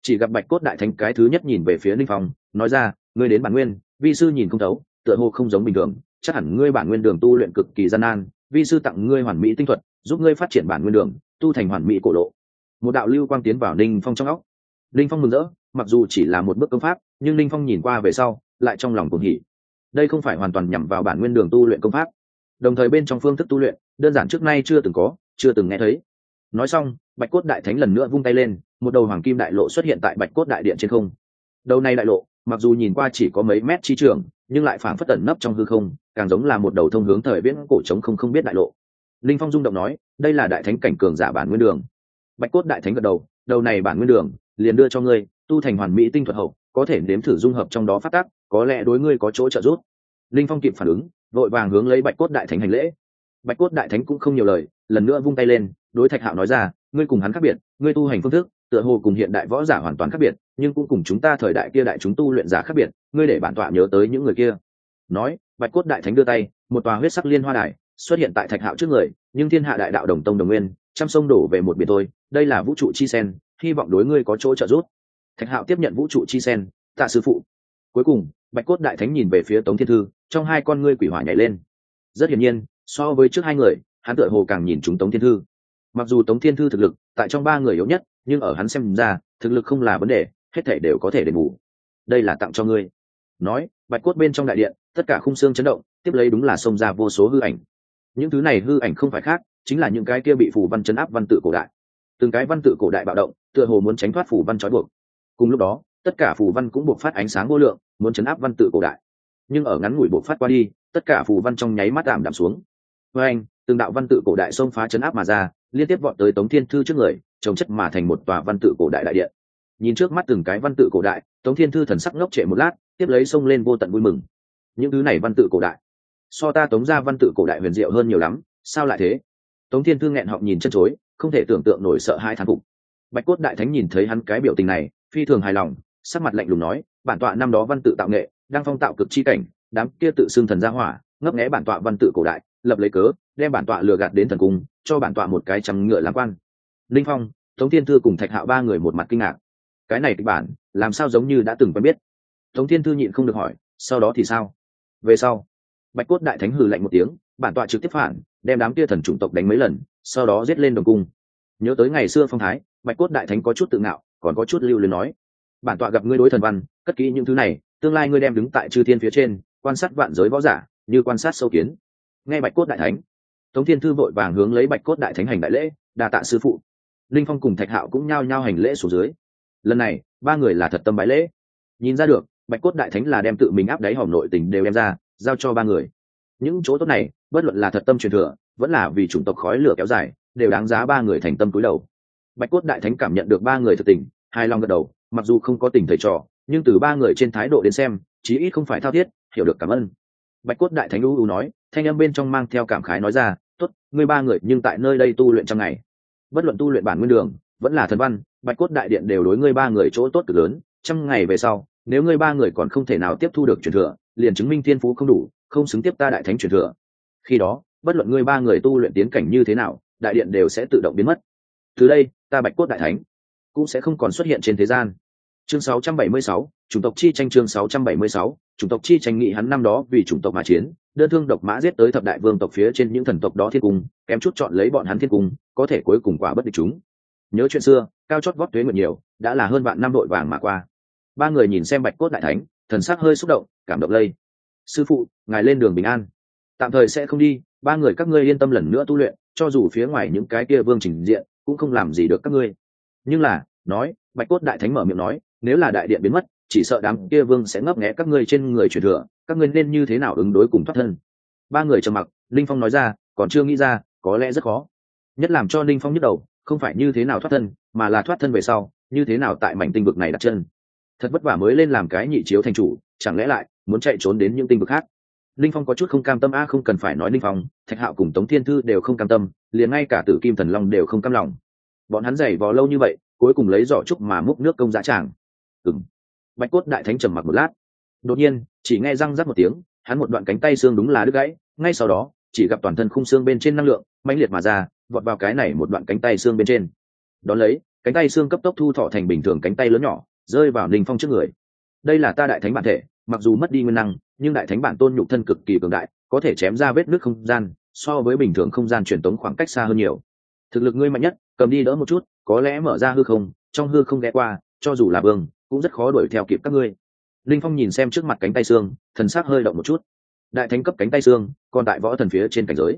chỉ gặp bạch cốt đại thánh cái thứ nhất nhìn về phía linh phong, nói ra, ngươi đến bản nguyên, vi sư nhìn không thấu, tựa hồ không giống bình thường, chắc hẳn ngươi bản nguyên đường tu luyện cực kỳ gian nan, vi sư tặng ngươi hoàn mỹ tinh thuật giúp ngươi phát triển bản nguyên đường, tu thành hoàn mỹ cổ lộ. Một đạo lưu quang tiến vào ninh phong trong óc. Ninh phong mừng rỡ, mặc dù chỉ là một bước công pháp, nhưng ninh phong nhìn qua về sau, lại trong lòng cuồng hỉ. Đây không phải hoàn toàn nhằm vào bản nguyên đường tu luyện công pháp. Đồng thời bên trong phương thức tu luyện, đơn giản trước nay chưa từng có, chưa từng nghe thấy. Nói xong, bạch cốt đại thánh lần nữa vung tay lên, một đầu hoàng kim đại lộ xuất hiện tại bạch cốt đại điện trên không. Đầu này đại lộ, mặc dù nhìn qua chỉ có mấy mét chi trường, nhưng lại phảng phất tẩn nấp trong hư không, càng giống là một đầu thông hướng thời viễn cổ trống không không biết đại lộ linh phong rung động nói, đây là đại thánh cảnh cường giả bản nguyên đường. Bạch cốt đại thánh gật đầu đầu này bản nguyên đường, liền đưa cho ngươi, tu thành hoàn mỹ tinh thuật hậu, có thể nếm thử dung hợp trong đó phát tác có lẽ đối ngươi có chỗ trợ giúp. Linh phong kịp phản ứng, vội vàng hướng lấy bạch cốt đại thánh hành lễ. Bạch cốt đại thánh cũng không nhiều lời, lần nữa vung tay lên, đối thạch hạo nói ra, ngươi cùng hắn khác biệt, ngươi tu hành phương thức, tựa hồ cùng hiện đại võ giả hoàn toàn khác biệt, nhưng cũng cùng chúng ta thời đại kia đại chúng tu luyện giả khác biệt, ngươi để bản tọa nhớ tới những người kia. Nói, bạch cốt đại thánh đưa tay, một tòa huyết sắc liên hoa đài xuất hiện tại thạch hạo trước người, nhưng thiên hạ đại đạo đồng tông đồng nguyên, trăm sông đổ về một biển thôi, đây là vũ trụ chi sen, hy vọng đối ngươi có chỗ trợ giúp. Thạch hạo tiếp nhận vũ trụ chi sen, tạ sư phụ. Cuối cùng, bạch cốt đại thánh nhìn về phía tống thiên thư, trong hai con ngươi quỷ hỏa nhảy lên. Rất hiển nhiên, so với trước hai người, hắn tựa hồ càng nhìn chúng tống thiên thư. Mặc dù tống thiên thư thực lực tại trong ba người yếu nhất, nhưng ở hắn xem ra, thực lực không là vấn đề, hết thể đều có thể đền bù. Đây là tặng cho ngươi. Nói, bạch cốt bên trong đại điện, tất cả khung xương chấn động, tiếp lấy đúng là xông ra vô số hư ảnh những thứ này hư ảnh không phải khác, chính là những cái kia bị phủ văn chấn áp văn tự cổ đại. Từng cái văn tự cổ đại bạo động, tựa hồ muốn tránh thoát phủ văn trói buộc. Cùng lúc đó, tất cả phủ văn cũng buộc phát ánh sáng vô lượng, muốn chấn áp văn tự cổ đại. Nhưng ở ngắn ngủi buộc phát qua đi, tất cả phủ văn trong nháy mắt đảm đạm xuống. Với anh, từng đạo văn tự cổ đại xông phá chấn áp mà ra, liên tiếp vọt tới tống thiên thư trước người, trồng chất mà thành một tòa văn tự cổ đại đại điện. Nhìn trước mắt từng cái văn tự cổ đại, tống thiên thư thần sắc ngốc trệ một lát, tiếp lấy xông lên vô tận vui mừng. Những thứ này văn tự cổ đại so ta tống ra văn tự cổ đại huyền diệu hơn nhiều lắm, sao lại thế? Tống thiên thư nghẹn họng nhìn chân chối, không thể tưởng tượng nổi sợ hai thán phục. Bạch cốt đại thánh nhìn thấy hắn cái biểu tình này, phi thường hài lòng, sắc mặt lạnh lùng nói, bản tọa năm đó văn tự tạo nghệ, đang phong tạo cực chi cảnh, đám kia tự xưng thần gia hỏa, ngấp nghé bản tọa văn tự cổ đại, lập lấy cớ, đem bản tọa lừa gạt đến thần cung, cho bản tọa một cái trắng ngựa làm quan. Linh phong, tống thiên thư cùng thạch hạo ba người một mặt kinh ngạc. Cái này kịch bản, làm sao giống như đã từng quen biết? Tống thiên thư nhịn không được hỏi, sau đó thì sao? Về sau bạch cốt đại thánh hừ lạnh một tiếng, bản tọa trực tiếp phản, đem đám kia thần chủng tộc đánh mấy lần, sau đó giết lên đồng cung. Nhớ tới ngày xưa phong thái, bạch cốt đại thánh có chút tự ngạo, còn có chút lưu luyến nói, bản tọa gặp ngươi đối thần văn, cất kỹ những thứ này, tương lai ngươi đem đứng tại chư thiên phía trên, quan sát vạn giới võ giả, như quan sát sâu kiến. Nghe bạch cốt đại thánh, tống thiên thư vội vàng hướng lấy bạch cốt đại thánh hành đại lễ, đa tạ sư phụ. Linh phong cùng thạch hạo cũng nhao nhao hành lễ xuống dưới. Lần này, ba người là thật tâm bái lễ. Nhìn ra được, bạch cốt đại thánh là đem tự mình áp đáy hòm nội tình đều đem ra giao cho ba người. Những chỗ tốt này, bất luận là thật tâm truyền thừa, vẫn là vì chủng tộc khói lửa kéo dài, đều đáng giá ba người thành tâm cúi đầu. Bạch cốt đại thánh cảm nhận được ba người thật tình hai lòng gật đầu, mặc dù không có tình thầy trò, nhưng từ ba người trên thái độ đến xem, chí ít không phải thao thiết, hiểu được cảm ơn. Bạch cốt đại thánh u u nói, thanh âm bên trong mang theo cảm khái nói ra, tốt, ngươi ba người nhưng tại nơi đây tu luyện trong ngày. Bất luận tu luyện bản nguyên đường, vẫn là thần văn, bạch cốt đại điện đều đối ngươi ba người chỗ tốt cực lớn. Trăm ngày về sau, nếu ngươi ba người còn không thể nào tiếp thu được truyền thừa liền chứng minh thiên phú không đủ không xứng tiếp ta đại thánh truyền thừa. Khi đó bất luận ngươi ba người tu luyện tiến cảnh như thế nào đại điện đều sẽ tự động biến mất. Từ đây ta bạch cốt đại thánh cũng sẽ không còn xuất hiện trên thế gian. Chương 676, chủng tộc chi tranh chương 676, chủng tộc chi tranh nghị hắn năm đó vì chủng tộc mà chiến đơn thương độc mã giết tới thập đại vương tộc phía trên những thần tộc đó thiên cung kém chút chọn lấy bọn hắn thiên cung có thể cuối cùng quả bất địch chúng. Nhớ chuyện xưa cao chót vót thuế nguyệt nhiều đã là hơn vạn năm đội vàng mà qua. Ba người nhìn xem bạch cốt đại thánh thần sắc hơi xúc động cảm động lây. Sư phụ, ngài lên đường bình an. Tạm thời sẽ không đi, ba người các ngươi yên tâm lần nữa tu luyện, cho dù phía ngoài những cái kia vương trình diện, cũng không làm gì được các ngươi. Nhưng là, nói, bạch cốt đại thánh mở miệng nói, nếu là đại điện biến mất, chỉ sợ đám kia vương sẽ ngấp nghé các ngươi trên người truyền thừa, các ngươi nên như thế nào ứng đối cùng thoát thân? Ba người trầm mặc, linh phong nói ra, còn chưa nghĩ ra, có lẽ rất khó. Nhất làm cho linh phong nhức đầu, không phải như thế nào thoát thân, mà là thoát thân về sau, như thế nào tại mảnh tinh vực này đặt chân thật vất vả mới lên làm cái nhị chiếu thành chủ, chẳng lẽ lại muốn chạy trốn đến những tinh vực khác? Linh phong có chút không cam tâm, a, không cần phải nói linh phong, thạch hạo cùng tống thiên thư đều không cam tâm, liền ngay cả tử kim thần long đều không cam lòng. Bọn hắn giày vò lâu như vậy, cuối cùng lấy giỏ trúc mà múc nước công giá tràng. Ừng bạch cốt đại thánh trầm mặc một lát. Đột nhiên, chỉ nghe răng rắc một tiếng, hắn một đoạn cánh tay xương đúng là đứt gãy, ngay sau đó, chỉ gặp toàn thân khung xương bên trên năng lượng mãnh liệt mà ra, vọt vào cái này một đoạn cánh tay xương bên trên. Đón lấy, cánh tay xương cấp tốc thu thọ thành bình thường cánh tay lớn nhỏ rơi vào ninh phong trước người. Đây là ta đại thánh bản thể, mặc dù mất đi nguyên năng, nhưng đại thánh bản tôn nhục thân cực kỳ cường đại, có thể chém ra vết nước không gian, so với bình thường không gian truyền tống khoảng cách xa hơn nhiều. Thực lực ngươi mạnh nhất, cầm đi đỡ một chút, có lẽ mở ra hư không, trong hư không ghé qua, cho dù là vương, cũng rất khó đuổi theo kịp các ngươi. Linh phong nhìn xem trước mặt cánh tay xương, thần sắc hơi động một chút. Đại thánh cấp cánh tay xương, còn tại võ thần phía trên cảnh giới.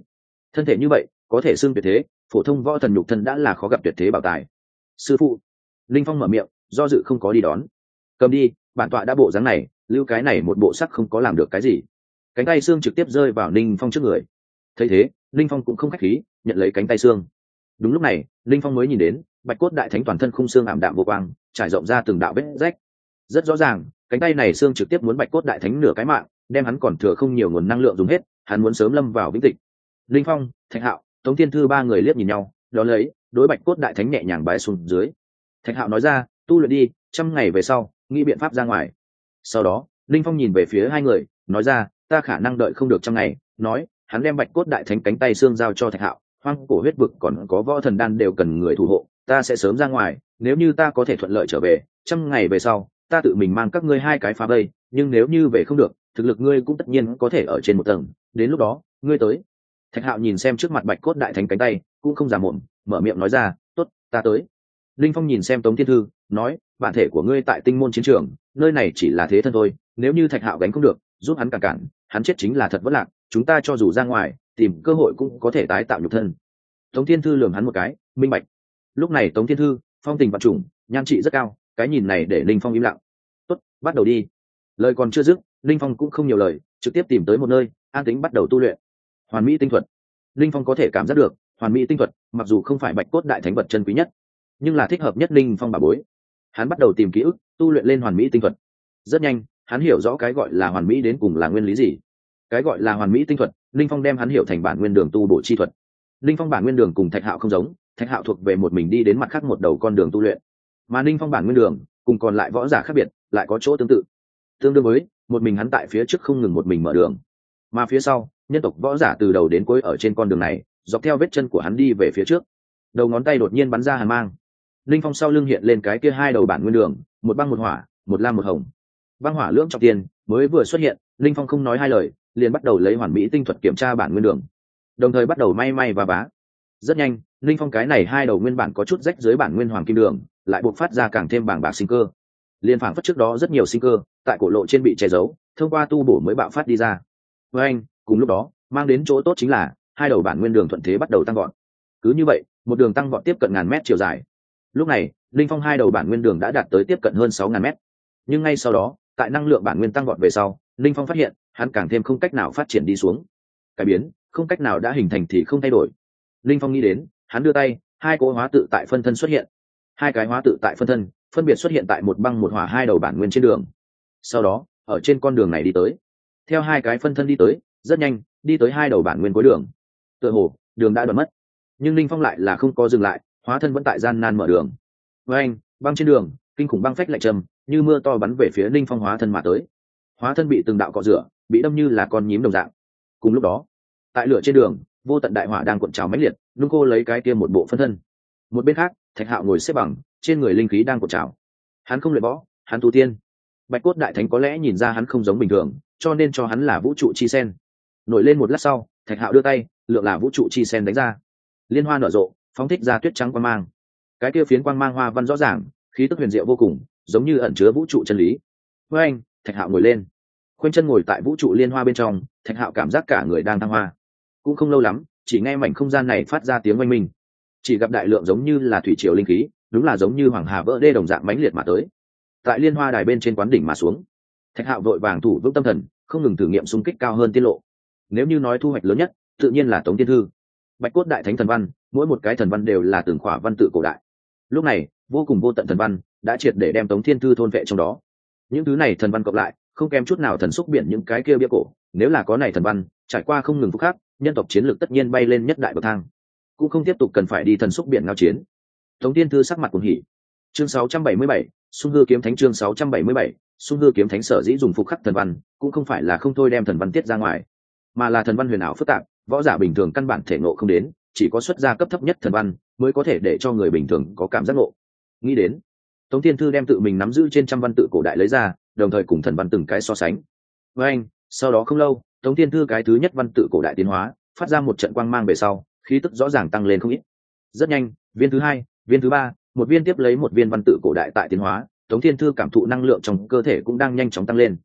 Thân thể như vậy, có thể xương tuyệt thế, phổ thông võ thần nhục thân đã là khó gặp tuyệt thế bảo tài. Sư phụ. Linh phong mở miệng do dự không có đi đón. Cầm đi, bản tọa đã bộ dáng này, lưu cái này một bộ sắc không có làm được cái gì. Cánh tay xương trực tiếp rơi vào ninh phong trước người. Thấy thế, ninh phong cũng không k h á c h khí, nhận lấy cánh tay xương. Đúng lúc này, ninh phong mới nhìn đến, bạch cốt đại thánh toàn thân khung xương ảm đạm vô quang, trải rộng ra từng đạo vết rách. Rất rõ ràng, cánh tay này xương trực tiếp muốn bạch cốt đại thánh nửa cái mạng, đem hắn còn thừa không nhiều nguồn năng lượng dùng hết, hắn muốn sớm lâm vào vĩnh tịch. Linh phong, thạch hạo, tống thiên thư ba người liếc nhìn nhau đó lấy, đối bạch cốt đại thánh nhẹ nhàng bái xuống dưới. Thạch hạo nói ra tu luyện đi, trăm ngày về sau, nghĩ biện pháp ra ngoài. Sau đó, linh phong nhìn về phía hai người, nói ra, ta khả năng đợi không được trăm ngày. Nói, hắn đem bạch cốt đại thánh cánh tay xương giao cho thạch hạo, hoang cổ huyết vực còn có võ thần đan đều cần người thủ hộ, ta sẽ sớm ra ngoài, nếu như ta có thể thuận lợi trở về, trăm ngày về sau, ta tự mình mang các ngươi hai cái phá bây nhưng nếu như về không được, thực lực ngươi cũng tất nhiên có thể ở trên một tầng, đến lúc đó, ngươi tới. Thạch hạo nhìn xem trước mặt bạch cốt đại thánh cánh tay, cũng không giả muộn mở miệng nói ra t ố t ta tới. Linh phong nhìn xem tống thiên thư nói, bản thể của ngươi tại tinh môn chiến trường, nơi này chỉ là thế thân thôi, nếu như thạch hạo gánh không được, giúp hắn cản cản, hắn chết chính là thật vất lạc, chúng ta cho dù ra ngoài, tìm cơ hội cũng có thể tái tạo nhục thân. Tống thiên thư lường hắn một cái, minh bạch. Lúc này tống thiên thư, phong tình vật chủng nhan trị rất cao, cái nhìn này để linh phong im lặng. Tốt, bắt đầu đi. Lời còn chưa dứt linh phong cũng không nhiều lời, trực tiếp tìm tới một nơi, an tính bắt đầu tu luyện. Hoàn mỹ tinh thuật. Linh phong có thể cảm giác được, hoàn mỹ tinh thuật, mặc dù không phải bạch cốt đại thánh vật chân quý nhất, nhưng là thích hợp nhất linh phong bà bối hắn bắt đầu tìm ký ức, tu luyện lên hoàn mỹ tinh thuật. Rất nhanh, hắn hiểu rõ cái gọi là hoàn mỹ đến cùng là nguyên lý gì. Cái gọi là hoàn mỹ tinh thuật, linh phong đem hắn hiểu thành bản nguyên đường tu bổ chi thuật. Linh phong bản nguyên đường cùng thạch hạo không giống, thạch hạo thuộc về một mình đi đến mặt khác một đầu con đường tu luyện. Mà linh phong bản nguyên đường, cùng còn lại võ giả khác biệt, lại có chỗ tương tự. Tương đương với, một mình hắn tại phía trước không ngừng một mình mở đường. Mà phía sau, nhân tộc võ giả từ đầu đến cuối ở trên con đường này, dọc theo vết chân của hắn đi về phía trước. Đầu ngón tay đột nhiên bắn ra hàn mang linh phong sau lưng hiện lên cái kia hai đầu bản nguyên đường, một băng một hỏa, một lam một hồng. Băng hỏa lưỡng trọng tiền, mới vừa xuất hiện, linh phong không nói hai lời, liền bắt đầu lấy hoàn mỹ tinh thuật kiểm tra bản nguyên đường. Đồng thời bắt đầu may may và vá. rất nhanh, linh phong cái này hai đầu nguyên bản có chút rách dưới bản nguyên hoàng kim đường, lại buộc phát ra càng thêm bảng bạc sinh cơ. Liền phản phất trước đó rất nhiều sinh cơ, tại cổ lộ trên bị che giấu, thông qua tu bổ mới bạo phát đi ra. Với anh, cùng lúc đó, mang đến chỗ tốt chính là, hai đầu bản nguyên đường thuận thế bắt đầu tăng gọn cứ như vậy, một đường tăng gọn tiếp cận ngàn mét chiều dài lúc này, linh phong hai đầu bản nguyên đường đã đạt tới tiếp cận hơn sáu ngàn mét. Nhưng ngay sau đó, tại năng lượng bản nguyên tăng gọn về sau, linh phong phát hiện, hắn càng thêm không cách nào phát triển đi xuống. Cải biến, không cách nào đã hình thành thì không thay đổi. Linh phong nghĩ đến, hắn đưa tay, hai cỗ hóa tự tại phân thân xuất hiện. Hai cái hóa tự tại phân thân, phân biệt xuất hiện tại một băng một hỏa hai đầu bản nguyên trên đường. Sau đó, ở trên con đường này đi tới. Theo hai cái phân thân đi tới, rất nhanh, đi tới hai đầu bản nguyên cuối đường. Tựa hồ, đường đã đoạt mất. Nhưng linh phong lại là không có dừng lại hóa thân vẫn tại gian nan mở đường. Với anh, băng trên đường, kinh khủng băng phách lạnh trầm, như mưa to bắn về phía ninh phong hóa thân mà tới. Hóa thân bị từng đạo cọ rửa, bị đâm như là con nhím đồng dạng. Cùng lúc đó, tại lửa trên đường, vô tận đại hỏa đang cuộn trào mãnh liệt, nung cô lấy cái tiêm một bộ phân thân. Một bên khác, thạch hạo ngồi xếp bằng, trên người linh khí đang cuộn trào. Hắn không luyện võ, hắn tu tiên. Bạch cốt đại thánh có lẽ nhìn ra hắn không giống bình thường, cho nên cho hắn là vũ trụ chi sen. Nổi lên một lát sau, thạch hạo đưa tay, lượng là vũ trụ chi sen đánh ra. Liên hoa nở rộ phóng thích ra tuyết trắng quang mang. Cái kia phiến quang mang hoa văn rõ ràng, khí tức huyền diệu vô cùng, giống như ẩn chứa vũ trụ chân lý. Với anh, thạch hạo ngồi lên. Khoanh chân ngồi tại vũ trụ liên hoa bên trong, thạch hạo cảm giác cả người đang thăng hoa. Cũng không lâu lắm, chỉ nghe mảnh không gian này phát ra tiếng oanh minh. Chỉ gặp đại lượng giống như là thủy triều linh khí, đúng là giống như hoàng hà vỡ đê đồng dạng mãnh liệt mà tới. Tại liên hoa đài bên trên quán đỉnh mà xuống, thạch hạo vội vàng thủ vững tâm thần, không ngừng thử nghiệm xung kích cao hơn tiết lộ. Nếu như nói thu hoạch lớn nhất, tự nhiên là tống tiên thư bạch cốt đại thánh thần văn mỗi một cái thần văn đều là từng khỏa văn tự cổ đại. Lúc này vô cùng vô tận thần văn đã triệt để đem tống thiên thư thôn vệ trong đó. Những thứ này thần văn cộng lại không kém chút nào thần xúc biển những cái kia bia cổ. Nếu là có này thần văn trải qua không ngừng phúc khác nhân tộc chiến lược tất nhiên bay lên nhất đại bậc thang. Cũng không tiếp tục cần phải đi thần xúc biển ngao chiến. Tống tiên thư sắc mặt cuồng hỉ. Chương 677, xung hư kiếm thánh chương 677, xung hư kiếm thánh sở dĩ dùng phục khắc thần văn cũng không phải là không thôi đem thần văn tiết ra ngoài mà là thần văn huyền ảo phức tạp võ giả bình thường căn bản thể ngộ không đến, chỉ có xuất gia cấp thấp nhất thần văn mới có thể để cho người bình thường có cảm giác ngộ. Nghĩ đến, tống thiên thư đem tự mình nắm giữ trên trăm văn tự cổ đại lấy ra, đồng thời cùng thần văn từng cái so sánh. Với anh, sau đó không lâu, tống thiên thư cái thứ nhất văn tự cổ đại tiến hóa, phát ra một trận quang mang về sau, khí tức rõ ràng tăng lên không ít. Rất nhanh, viên thứ hai, viên thứ ba, một viên tiếp lấy một viên văn tự cổ đại tại tiến hóa, tống thiên thư cảm thụ năng lượng trong cơ thể cũng đang nhanh chóng tăng lên.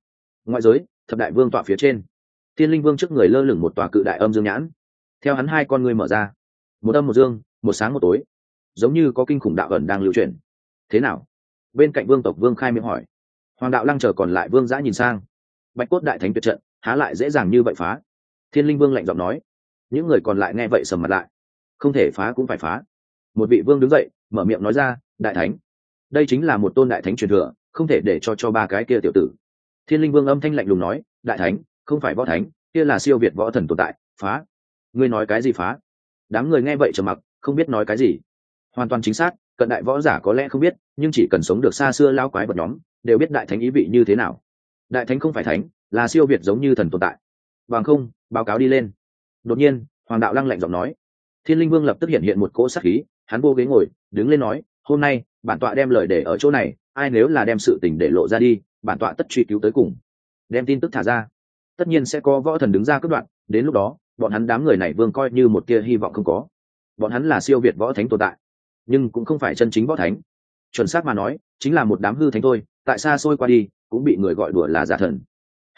Ngoại giới, thập đại vương tọa phía trên thiên linh vương trước người lơ lửng một tòa cự đại âm dương nhãn. Theo hắn hai con người mở ra. Một âm một dương, một sáng một tối. Giống như có kinh khủng đạo ẩn đang lưu truyền thế nào? Bên cạnh vương tộc vương khai miệng hỏi. Hoàng đạo lăng chờ còn lại vương giã nhìn sang. Bạch cốt đại thánh tuyệt trận, há lại dễ dàng như vậy phá? Thiên linh vương lạnh giọng nói. Những người còn lại nghe vậy sầm mặt lại. Không thể phá cũng phải phá. Một vị vương đứng dậy, mở miệng nói ra, đại thánh. Đây chính là một tôn đại thánh truyền thừa, không thể để cho cho ba cái kia tiểu tử. Thiên linh vương âm thanh lạnh lùng nói, đại thánh không phải võ thánh, kia là siêu việt võ thần tồn tại, phá. Ngươi nói cái gì phá? Đám người nghe vậy trầm mặc, không biết nói cái gì. Hoàn toàn chính xác, cận đại võ giả có lẽ không biết, nhưng chỉ cần sống được xa xưa lao quái vật nhóm, đều biết đại thánh ý vị như thế nào. Đại thánh không phải thánh, là siêu việt giống như thần tồn tại. Bằng không, báo cáo đi lên. Đột nhiên, hoàng đạo lăng lạnh giọng nói. Thiên linh vương lập tức hiện hiện một cỗ sắc khí, hắn vô ghế ngồi, đứng lên nói, hôm nay, bản tọa đem lời để ở chỗ này, ai nếu là đem sự tình để lộ ra đi, bản tọa tất truy cứu tới cùng. Đem tin tức thả ra tất nhiên sẽ có võ thần đứng ra cướp đoạn đến lúc đó, bọn hắn đám người này vương coi như một tia hy vọng không có. Bọn hắn là siêu việt võ thánh tồn tại, nhưng cũng không phải chân chính võ thánh. Chuẩn xác mà nói, chính là một đám hư thánh thôi, tại xa xôi qua đi, cũng bị người gọi đùa là giả thần.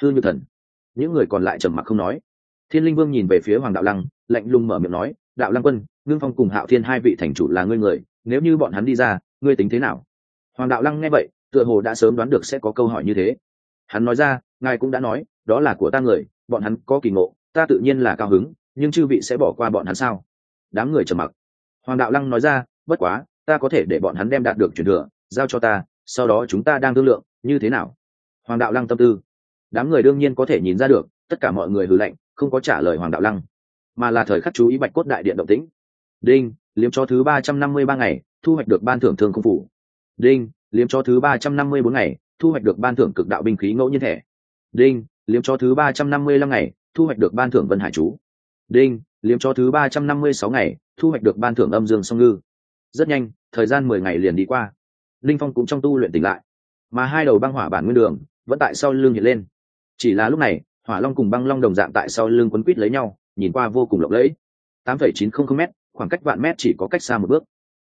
Hư như thần. Những người còn lại trầm mặc không nói. Thiên linh vương nhìn về phía hoàng đạo lăng, lạnh lùng mở miệng nói, đạo lăng quân, ngưng phong cùng hạo thiên hai vị thành chủ là ngươi người, nếu như bọn hắn đi ra, ngươi tính thế nào? Hoàng đạo lăng nghe vậy, tựa hồ đã sớm đoán được sẽ có câu hỏi như thế. Hắn nói ra, ngài cũng đã nói đó là của ta người, bọn hắn có kỳ ngộ, ta tự nhiên là cao hứng, nhưng chư vị sẽ bỏ qua bọn hắn sao? Đám người trầm mặc. Hoàng đạo lăng nói ra, bất quá, ta có thể để bọn hắn đem đạt được truyền thừa, giao cho ta, sau đó chúng ta đang thương lượng, như thế nào? Hoàng đạo lăng tâm tư. Đám người đương nhiên có thể nhìn ra được, tất cả mọi người hư lệnh không có trả lời hoàng đạo lăng, mà là thời khắc chú ý bạch cốt đại điện động tĩnh. Đinh, liếm cho thứ ba trăm năm mươi ba ngày, thu hoạch được ban thưởng thương không phủ. Đinh, liếm cho thứ ba trăm năm mươi bốn ngày, thu hoạch được ban thưởng cực đạo binh khí ngẫu nhiên thẻ. Đinh liếm cho thứ ba trăm năm mươi lăm ngày, thu hoạch được ban thưởng vân hải chú. Đinh, liếm cho thứ ba trăm năm mươi sáu ngày, thu hoạch được ban thưởng âm dương song ngư. Rất nhanh, thời gian mười ngày liền đi qua. Linh phong cũng trong tu luyện tỉnh lại. Mà hai đầu băng hỏa bản nguyên đường vẫn tại sau lưng hiện lên. Chỉ là lúc này, hỏa long cùng băng long đồng dạng tại sau lưng quấn quít lấy nhau, nhìn qua vô cùng lộng lẫy. tám phẩy chín không không m khoảng cách vạn mét chỉ có cách xa một bước.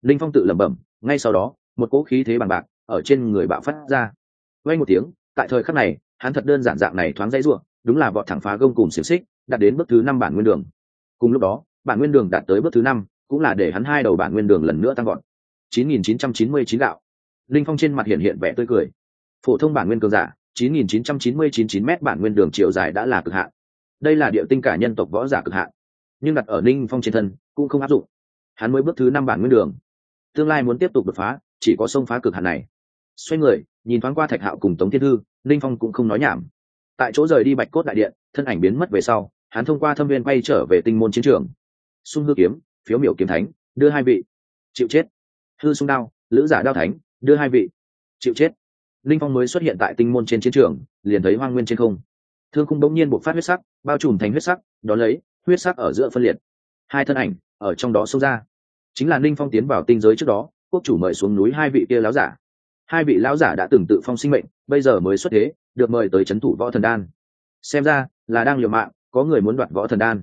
Linh phong tự lẩm bẩm, ngay sau đó, một cỗ khí thế bằng bạc ở trên người bạo phát ra. Quay một tiếng, tại thời khắc này hắn thật đơn giản dạng này thoáng dãy ruộng, đúng là vọt thẳng phá gông cùng xiềng xích, đạt đến bước thứ năm bản nguyên đường. Cùng lúc đó, bản nguyên đường đạt tới bước thứ năm, cũng là để hắn hai đầu bản nguyên đường lần nữa tăng gọn 9999 gạo. Linh phong trên mặt hiện hiện vẻ tươi cười. Phổ thông bản nguyên cường giả 9999 m bản nguyên đường chiều dài đã là cực hạn. Đây là địa tinh cả nhân tộc võ giả cực hạn. Nhưng đặt ở linh phong trên thân, cũng không áp dụng. Hắn mới bước thứ năm bản nguyên đường. Tương lai muốn tiếp tục đột phá, chỉ có sông phá cực hạn này. Xoay người, nhìn thoáng qua thạch hạo cùng tống thiên thư linh phong cũng không nói nhảm. Tại chỗ rời đi bạch cốt đại điện, thân ảnh biến mất về sau, hắn thông qua thâm viên bay trở về tinh môn chiến trường. Xung hư kiếm, phiếu miểu kiếm thánh, đưa hai vị. Chịu chết. Hư sung đao, lữ giả đao thánh, đưa hai vị. Chịu chết. Linh phong mới xuất hiện tại tinh môn trên chiến trường, liền thấy hoang nguyên trên không. Thương khung bỗng nhiên buộc phát huyết sắc, bao trùm thành huyết sắc đ ó lấy, huyết sắc ở giữa phân liệt. Hai thân ảnh, ở trong đó xông ra. Chính là ninh phong tiến vào tinh giới trước đó, quốc chủ mời xuống núi hai vị kia láo giả hai vị lão giả đã từng tự phong sinh mệnh, bây giờ mới xuất thế, được mời tới c h ấ n thủ võ thần đan. Xem ra, là đang liều mạng, có người muốn đoạt võ thần đan.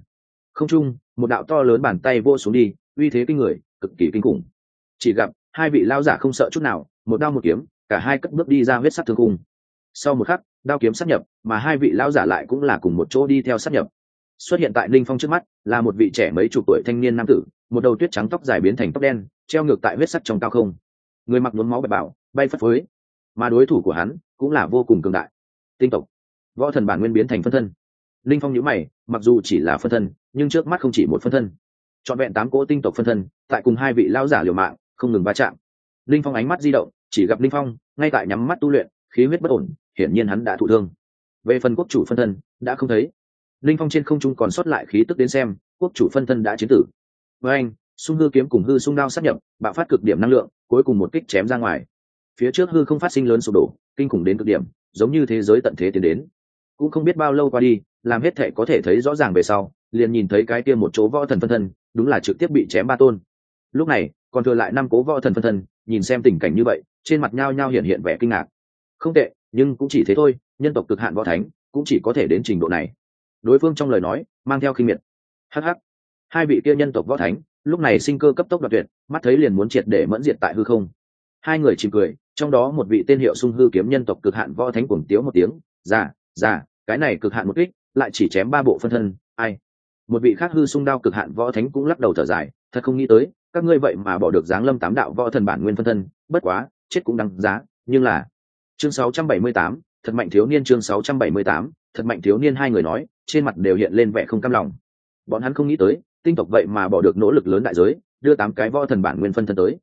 Không chung, một đạo to lớn bàn tay vô xuống đi, uy thế kinh người, cực kỳ kinh khủng. Chỉ gặp, hai vị lão giả không sợ chút nào, một đao một kiếm, cả hai cất bước đi ra huyết sắc thương cung sau một khắc, đao kiếm sát nhập, mà hai vị lão giả lại cũng là cùng một chỗ đi theo sát nhập. Xuất hiện tại linh phong trước mắt, là một vị trẻ mấy chục tuổi thanh niên nam tử, một đầu tuyết trắng tóc dài biến thành tóc đen, treo ngược tại huyết sắc trong cao không. Người mặc nhuốm máu bạch bảo bay phất phới. Mà đối thủ của hắn cũng là vô cùng cường đại. Tinh tộc. Võ thần bản nguyên biến thành phân thân. Linh phong nhữ mày, mặc dù chỉ là phân thân, nhưng trước mắt không chỉ một phân thân. Trọn vẹn tám cỗ tinh tộc phân thân, tại cùng hai vị lao giả liều mạng, không ngừng va chạm. Linh phong ánh mắt di động, chỉ gặp linh phong ngay tại nhắm mắt tu luyện, khí huyết bất ổn, hiển nhiên hắn đã thụ thương. Về phần quốc chủ phân thân, đã không thấy. Linh phong trên không trung còn sót lại khí tức đến xem, quốc chủ phân thân đã chiến tử. Với anh sung hư kiếm cùng hư sung đao sát nhập, bạo phát cực điểm năng lượng, cuối cùng một kích chém ra ngoài phía trước hư không phát sinh lớn sụp đổ, kinh khủng đến cực điểm, giống như thế giới tận thế tiến đến. Cũng không biết bao lâu qua đi, làm hết thể có thể thấy rõ ràng về sau, liền nhìn thấy cái kia một chỗ võ thần phân thân, đúng là trực tiếp bị chém ba tôn. Lúc này, còn thừa lại năm cố võ thần phân thân, nhìn xem tình cảnh như vậy, trên mặt nhao nhao hiện hiện vẻ kinh ngạc. Không tệ, nhưng cũng chỉ thế thôi, nhân tộc cực hạn võ thánh, cũng chỉ có thể đến trình độ này. Đối phương trong lời nói, mang theo kinh miệt. Hh hai vị kia nhân tộc võ thánh, lúc này sinh cơ cấp tốc đoạt tuyệt, mắt thấy liền muốn triệt để mẫn diệt tại hư không. Hai người chìm cười trong đó một vị tên hiệu sung hư kiếm nhân tộc cực hạn võ thánh cuồng tiếu một tiếng già già cái này cực hạn một kích lại chỉ chém ba bộ phân thân ai? Một vị khác hư sung đao cực hạn võ thánh cũng lắc đầu thở dài thật không nghĩ tới các ngươi vậy mà bỏ được giáng lâm tám đạo võ thần bản nguyên phân thân bất quá chết cũng đáng giá nhưng là chương 678, thật mạnh thiếu niên chương 678, thật mạnh thiếu niên hai người nói trên mặt đều hiện lên vẻ không cam lòng. Bọn hắn không nghĩ tới tinh tộc vậy mà bỏ được nỗ lực lớn đại giới đưa tám cái võ thần bản nguyên phân thân tới.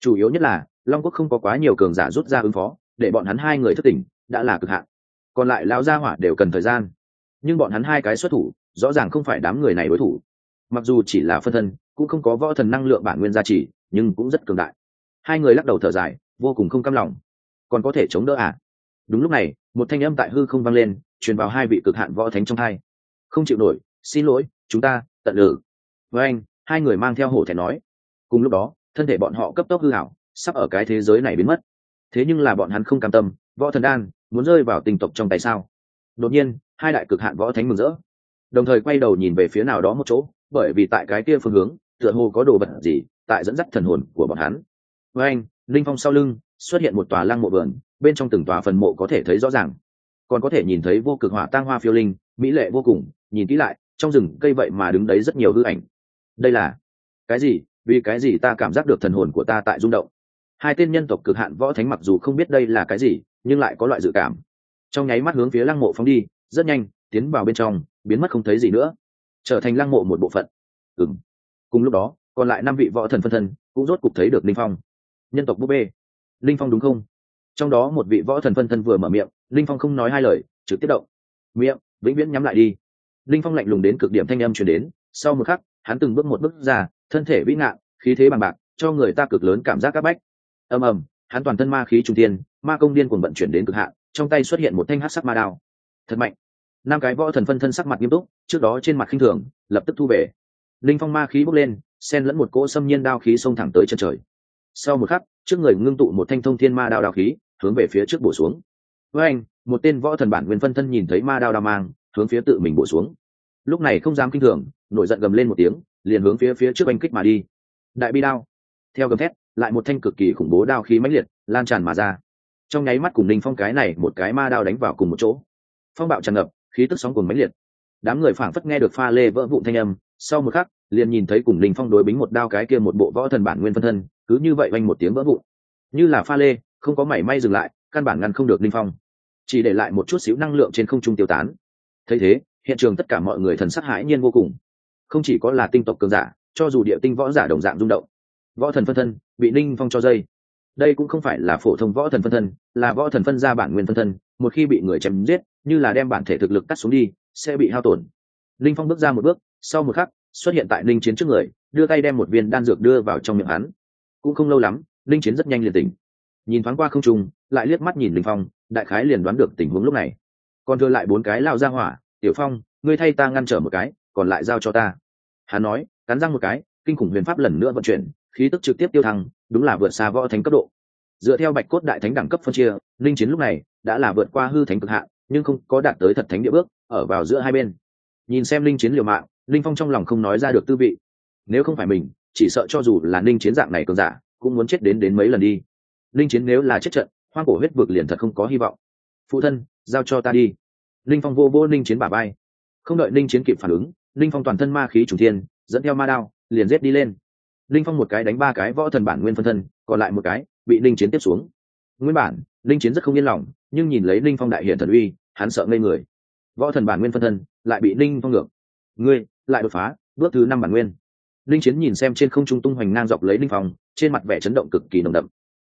Chủ yếu nhất là long quốc không có quá nhiều cường giả rút ra ứng phó, để bọn hắn hai người thất tỉnh đã là cực hạn. Còn lại lão gia hỏa đều cần thời gian. Nhưng bọn hắn hai cái xuất thủ, rõ ràng không phải đám người này đối thủ. Mặc dù chỉ là phân thân, cũng không có võ thần năng lượng bản nguyên gia trì, nhưng cũng rất cường đại. Hai người lắc đầu thở dài, vô cùng không cam lòng. Còn có thể chống đỡ à? Đúng lúc này, một thanh âm tại hư không vang lên, truyền vào hai vị cực hạn võ thánh trong hai. Không chịu nổi, xin lỗi, chúng ta, tận lử với anh, hai người mang theo hổ thẹn nói. Cùng lúc đó, thân thể bọn họ cấp tốc hư hảo sắp ở cái thế giới này biến mất. Thế nhưng là bọn hắn không cam tâm, võ thần đan, muốn rơi vào tình tộc trong tay sao? Đột nhiên, hai đại cực hạn võ thánh mừng rỡ. Đồng thời quay đầu nhìn về phía nào đó một chỗ, bởi vì tại cái kia phương hướng, tựa hồ có đồ vật gì tại dẫn dắt thần hồn của bọn hắn. Với anh, linh phong sau lưng, xuất hiện một tòa lăng mộ vườn, bên trong từng tòa phần mộ có thể thấy rõ ràng. Còn có thể nhìn thấy vô cực hỏa tang hoa phiêu linh, mỹ lệ vô cùng, nhìn kỹ lại, trong rừng cây vậy mà đứng đấy rất nhiều hư ảnh. Đây là cái gì? Vì cái gì ta cảm giác được thần hồn của ta tại rung động? Hai tên nhân tộc cực hạn võ thánh mặc dù không biết đây là cái gì, nhưng lại có loại dự cảm. Trong nháy mắt hướng phía lăng mộ phóng đi, rất nhanh, tiến vào bên trong, biến mất không thấy gì nữa. Trở thành lăng mộ một bộ phận. Ừ m cùng lúc đó, còn lại năm vị võ thần phân thân cũng rốt cục thấy được linh phong. Nhân tộc búp bê. Linh phong đúng không? Trong đó một vị võ thần phân thân vừa mở miệng, linh phong không nói hai lời, trực tiếp động. Miệng, vĩnh viễn nhắm lại đi. Linh phong lạnh lùng đến cực điểm thanh âm chuyển đến, sau một khắc, hắn từng bước một bước ra, thân thể vĩ ngạn, khí thế bằng bạc, cho người ta cực lớn cảm giác c áp bách ầm ầm, hắn toàn thân ma khí trung tiên ma công điên cuồng vận chuyển đến cực hạn, trong tay xuất hiện một thanh hát sắc ma đao. Thật mạnh. Năm cái võ thần phân thân sắc mặt nghiêm túc, trước đó trên mặt khinh thường, lập tức thu về. Linh phong ma khí bốc lên, xen lẫn một cỗ xâm nhiên đao khí xông thẳng tới chân trời. Sau một khắc, trước người ngưng tụ một thanh thông thiên ma đao đao khí, hướng về phía trước bổ xuống. Với anh, một tên võ thần bản nguyên phân thân nhìn thấy ma đao đao mang, hướng phía tự mình bổ xuống. Lúc này không dám kinh thường, nổi giận gầm lên một tiếng, liền hướng phía phía trước anh kích mà đi. Đại bi đao. Theo gầm thét lại một thanh cực kỳ khủng bố đao khí mãnh liệt lan tràn mà ra. Trong nháy mắt cùng ninh phong cái này một cái ma đao đánh vào cùng một chỗ. Phong bạo tràn ngập, khí tức sóng cùng mãnh liệt. Đám người phảng phất nghe được pha lê vỡ vụn thanh âm, sau một khắc, liền nhìn thấy cùng ninh phong đối bính một đao cái kia một bộ võ thần bản nguyên phân thân, cứ như vậy oanh một tiếng vỡ vụn. Như là pha lê, không có mảy may dừng lại, căn bản ngăn không được ninh phong. Chỉ để lại một chút xíu năng lượng trên không trung tiêu tán. Thấy thế, hiện trường tất cả mọi người thần sắc hãi nhiên vô cùng. Không chỉ có là tinh tộc cường giả, cho dù địa tinh võ giả đồng dạng rung động, võ thần phân thân bị ninh phong cho dây. Đây cũng không phải là phổ thông võ thần phân thân, là võ thần phân ra bản nguyên phân thân, một khi bị người chém giết, như là đem bản thể thực lực cắt xuống đi, sẽ bị hao tổn. Ninh phong bước ra một bước, sau một khắc, xuất hiện tại ninh chiến trước người, đưa tay đem một viên đan dược đưa vào trong miệng hắn. Cũng không lâu lắm, ninh chiến rất nhanh liền tỉnh. Nhìn thoáng qua không trung, lại liếc mắt nhìn linh phong, đại khái liền đoán được tình huống lúc này. Còn thừa lại bốn cái lao ra hỏa, tiểu phong, ngươi thay ta ngăn trở một cái, còn lại giao cho ta. Hắn nói, cắn răng một cái, kinh khủng huyền pháp lần nữa vận chuyển khí tức trực tiếp tiêu thăng, đúng là vượt xa võ thánh cấp độ. Dựa theo bạch cốt đại thánh đẳng cấp phân chia, linh chiến lúc này đã là vượt qua hư thánh cực hạn, nhưng không có đạt tới thật thánh địa bước, ở vào giữa hai bên. Nhìn xem linh chiến liều mạng, linh phong trong lòng không nói ra được tư vị. Nếu không phải mình, chỉ sợ cho dù là linh chiến dạng này cường giả, cũng muốn chết đến đến mấy lần đi. Linh chiến nếu là chết trận, hoang cổ huyết vực liền thật không có hy vọng. Phụ thân, giao cho ta đi. Linh phong vô vô linh chiến bả bay không đợi linh chiến kịp phản ứng, linh phong toàn thân ma khí trùng thiên, dẫn theo ma đao, liền giết đi lên linh phong một cái đánh ba cái võ thần bản nguyên phân thân, còn lại một cái bị linh chiến tiếp xuống. Nguyên bản, linh chiến rất không yên lòng, nhưng nhìn lấy linh phong đại hiện thần uy, hắn sợ ngây người. Võ thần bản nguyên phân thân lại bị linh phong ngược. Ngươi lại đột phá, bước thứ năm bản nguyên. Linh chiến nhìn xem trên không trung tung hoành ngang dọc lấy linh phong, trên mặt vẻ chấn động cực kỳ nồng đậm.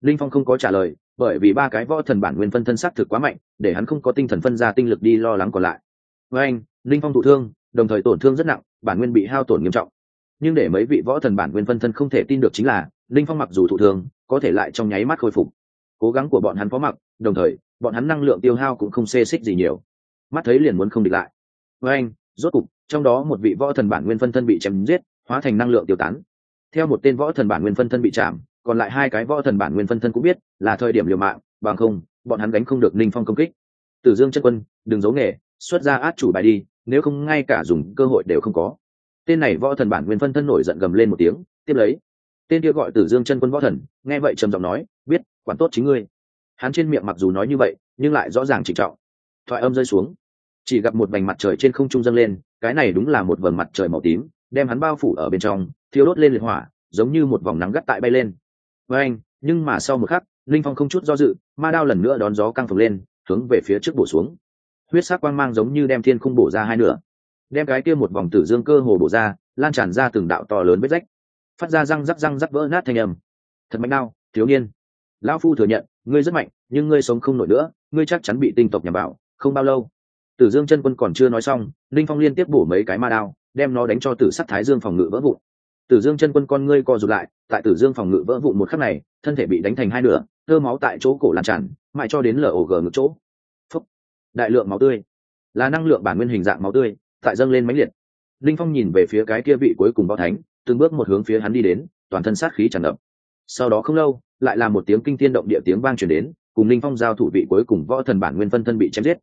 Linh phong không có trả lời, bởi vì ba cái võ thần bản nguyên phân thân xác thực quá mạnh, để hắn không có tinh thần phân ra tinh lực đi lo lắng còn lại. Với anh, linh phong thụ thương, đồng thời tổn thương rất nặng, bản nguyên bị hao tổn nghiêm trọng nhưng để mấy vị võ thần bản nguyên phân thân không thể tin được chính là, linh phong mặc dù thụ thường có thể lại trong nháy mắt khôi phục. Cố gắng của bọn hắn phó mặc, đồng thời, bọn hắn năng lượng tiêu hao cũng không xê xích gì nhiều. Mắt thấy liền muốn không địch lại. Với anh, rốt cục, trong đó một vị võ thần bản nguyên phân thân bị chém giết, hóa thành năng lượng tiêu tán. Theo một tên võ thần bản nguyên phân thân bị chạm, còn lại hai cái võ thần bản nguyên phân thân cũng biết, là thời điểm liều mạng, bằng không, bọn hắn đánh không được ninh phong công kích. Tử dương chân quân, đừng giấu nghề, xuất ra át chủ bài đi, nếu không ngay cả dùng cơ hội đều không có tên này võ thần bản nguyên phân thân nổi giận gầm lên một tiếng, tiếp lấy, tên kia gọi tử dương chân quân võ thần, nghe vậy trầm giọng nói, biết, quản tốt chính ngươi. Hắn trên miệng mặc dù nói như vậy, nhưng lại rõ ràng trịnh trọng. Thoại âm rơi xuống, chỉ gặp một vành mặt trời trên không trung dâng lên, cái này đúng là một vầng mặt trời màu tím, đem hắn bao phủ ở bên trong, thiêu đốt lên liệt hỏa, giống như một vòng nắng gắt tại bay lên. Với anh, nhưng mà sau một khắc, linh phong không chút do dự, ma đao lần nữa đón gió căng phồng lên, hướng về phía trước bổ xuống. Huyết sắc quang mang giống như đem thiên không bổ ra hai nửa đem cái kia một vòng tử dương cơ hồ bổ ra, lan tràn ra từng đạo to lớn vết rách. Phát ra răng rắc răng rắc vỡ nát thanh âm. Thật mạnh đau, thiếu niên. Lão phu thừa nhận, ngươi rất mạnh, nhưng ngươi sống không nổi nữa, ngươi chắc chắn bị tinh tộc nhằm vào, không bao lâu. Tử dương chân quân còn chưa nói xong, linh phong liên tiếp bổ mấy cái ma đao, đem nó đánh cho tử sắc thái dương phòng ngự vỡ vụn. Tử dương chân quân con ngươi co rụt lại, tại tử dương phòng ngự vỡ vụn một khắc này, thân thể bị đánh thành hai nửa thơ máu tại chỗ cổ lan tràn, mãi cho đến lở gờ ngực chỗ. Phúc. đại lượng máu tươi. Là năng lượng bản nguyên hình dạng máu tươi tại dâng lên mãnh liệt. Linh phong nhìn về phía cái kia vị cuối cùng võ thánh từng bước một hướng phía hắn đi đến toàn thân sát khí tràn ngập. Sau đó không lâu lại là một tiếng kinh thiên động địa tiếng vang truyền đến cùng linh phong giao thủ vị cuối cùng võ thần bản nguyên phân thân bị chém giết.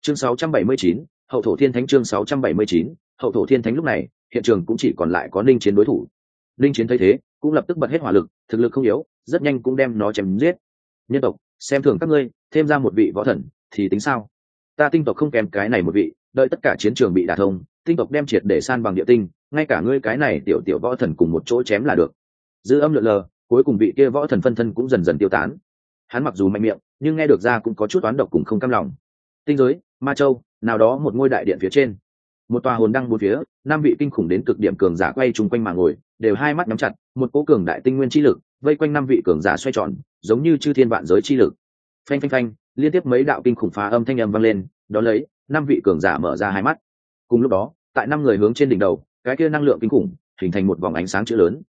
Chương 679, hậu thổ thiên thánh chương 679, hậu thổ thiên thánh lúc này hiện trường cũng chỉ còn lại có linh chiến đối thủ. Linh chiến thấy thế cũng lập tức bật hết hỏa lực thực lực không yếu rất nhanh cũng đem nó chém giết. Nhân tộc xem thường các ngươi thêm ra một vị võ thần thì tính sao? Ta tinh tộc không kèm cái này một vị đợi tất cả chiến trường bị đả thông, tinh tộc đem triệt để san bằng địa tinh, ngay cả ngươi cái này tiểu tiểu võ thần cùng một chỗ chém là được. Dư âm lượn lờ, cuối cùng vị kia võ thần phân thân cũng dần dần tiêu tán. Hắn mặc dù mạnh miệng, nhưng nghe được ra cũng có chút oán độc cùng không cam lòng. Tinh giới, ma châu, nào đó một ngôi đại điện phía trên. Một tòa hồn đăng bốn phía, năm vị kinh khủng đến cực điểm cường giả quay chung quanh mà ngồi, đều hai mắt nhắm chặt, một cố cường đại tinh nguyên chi lực, vây quanh năm vị cường giả xoay tròn, giống như chư thiên vạn giới chi lực. Phanh phanh phanh, liên tiếp mấy đạo kinh khủng phá âm thanh âm vang lên đó lấy năm vị cường giả mở ra hai mắt. Cùng lúc đó, tại năm người hướng trên đỉnh đầu, cái kia năng lượng kinh khủng hình thành một vòng ánh sáng chữ lớn.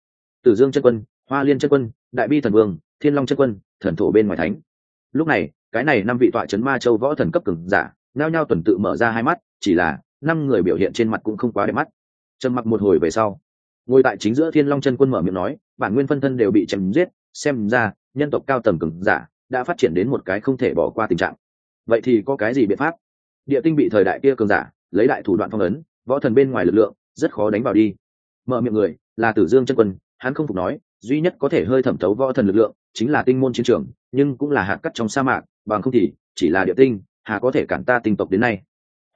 Tử dương chân quân, hoa liên chân quân, đại bi thần vương, thiên long chân quân, thần thổ bên ngoài thánh. Lúc này, cái này năm vị tọa chấn ma châu võ thần cấp cường giả nao nhao tuần tự mở ra hai mắt, chỉ là năm người biểu hiện trên mặt cũng không quá đẹp mắt. Trầm mặc một hồi về sau, ngồi tại chính giữa thiên long chân quân mở miệng nói, bản nguyên phân thân đều bị chém giết, xem ra, nhân tộc cao tầm cường giả đã phát triển đến một cái không thể bỏ qua tình trạng. Vậy thì có cái gì biện pháp? Địa tinh bị thời đại kia cường giả, lấy đại thủ đoạn phong ấn, võ thần bên ngoài lực lượng, rất khó đánh vào đi. Mở miệng người, là tử dương chân quân, hắn không phục nói, duy nhất có thể hơi thẩm thấu võ thần lực lượng, chính là tinh môn chiến trường, nhưng cũng là hạt cắt trong sa mạc, bằng không thì, chỉ là địa tinh, hà có thể cản ta tinh tộc đến nay.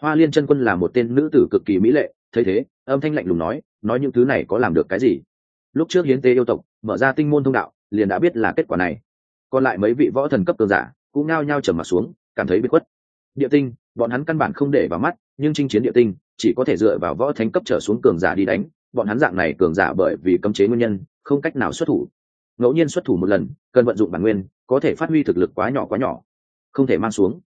Hoa liên chân quân là một tên nữ tử cực kỳ mỹ lệ, thấy thế, âm thanh lạnh lùng nói nói những thứ này có làm được cái gì? Lúc trước hiến tế yêu tộc, mở ra tinh môn thông đạo, liền đã biết là kết quả này. Còn lại mấy vị võ thần cấp cường giả, cũng nao nhao trầm mặt xuống, cảm thấy bị khuất. Địa tinh bọn hắn căn bản không để vào mắt, nhưng chinh chiến địa tinh, chỉ có thể dựa vào võ thánh cấp trở xuống cường giả đi đánh. Bọn hắn dạng này cường giả bởi vì cấm chế nguyên nhân, không cách nào xuất thủ. Ngẫu nhiên xuất thủ một lần, cần vận dụng bản nguyên, có thể phát huy thực lực quá nhỏ quá nhỏ. Không thể mang xuống.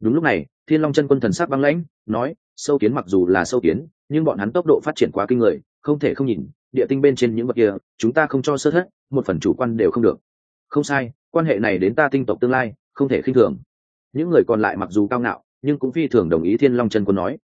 Đúng lúc này, thiên long chân quân thần sắc băng lãnh, nói, sâu kiến mặc dù là sâu kiến, nhưng bọn hắn tốc độ phát triển quá kinh người, không thể không nhìn, địa tinh bên trên những vật kia, chúng ta không cho sơ thất, một phần chủ quan đều không được. Không sai, quan hệ này đến ta tinh tộc tương lai, không thể khinh thường. Những người còn lại mặc dù cao ngạo nhưng cũng phi thường đồng ý thiên long chân quân nói.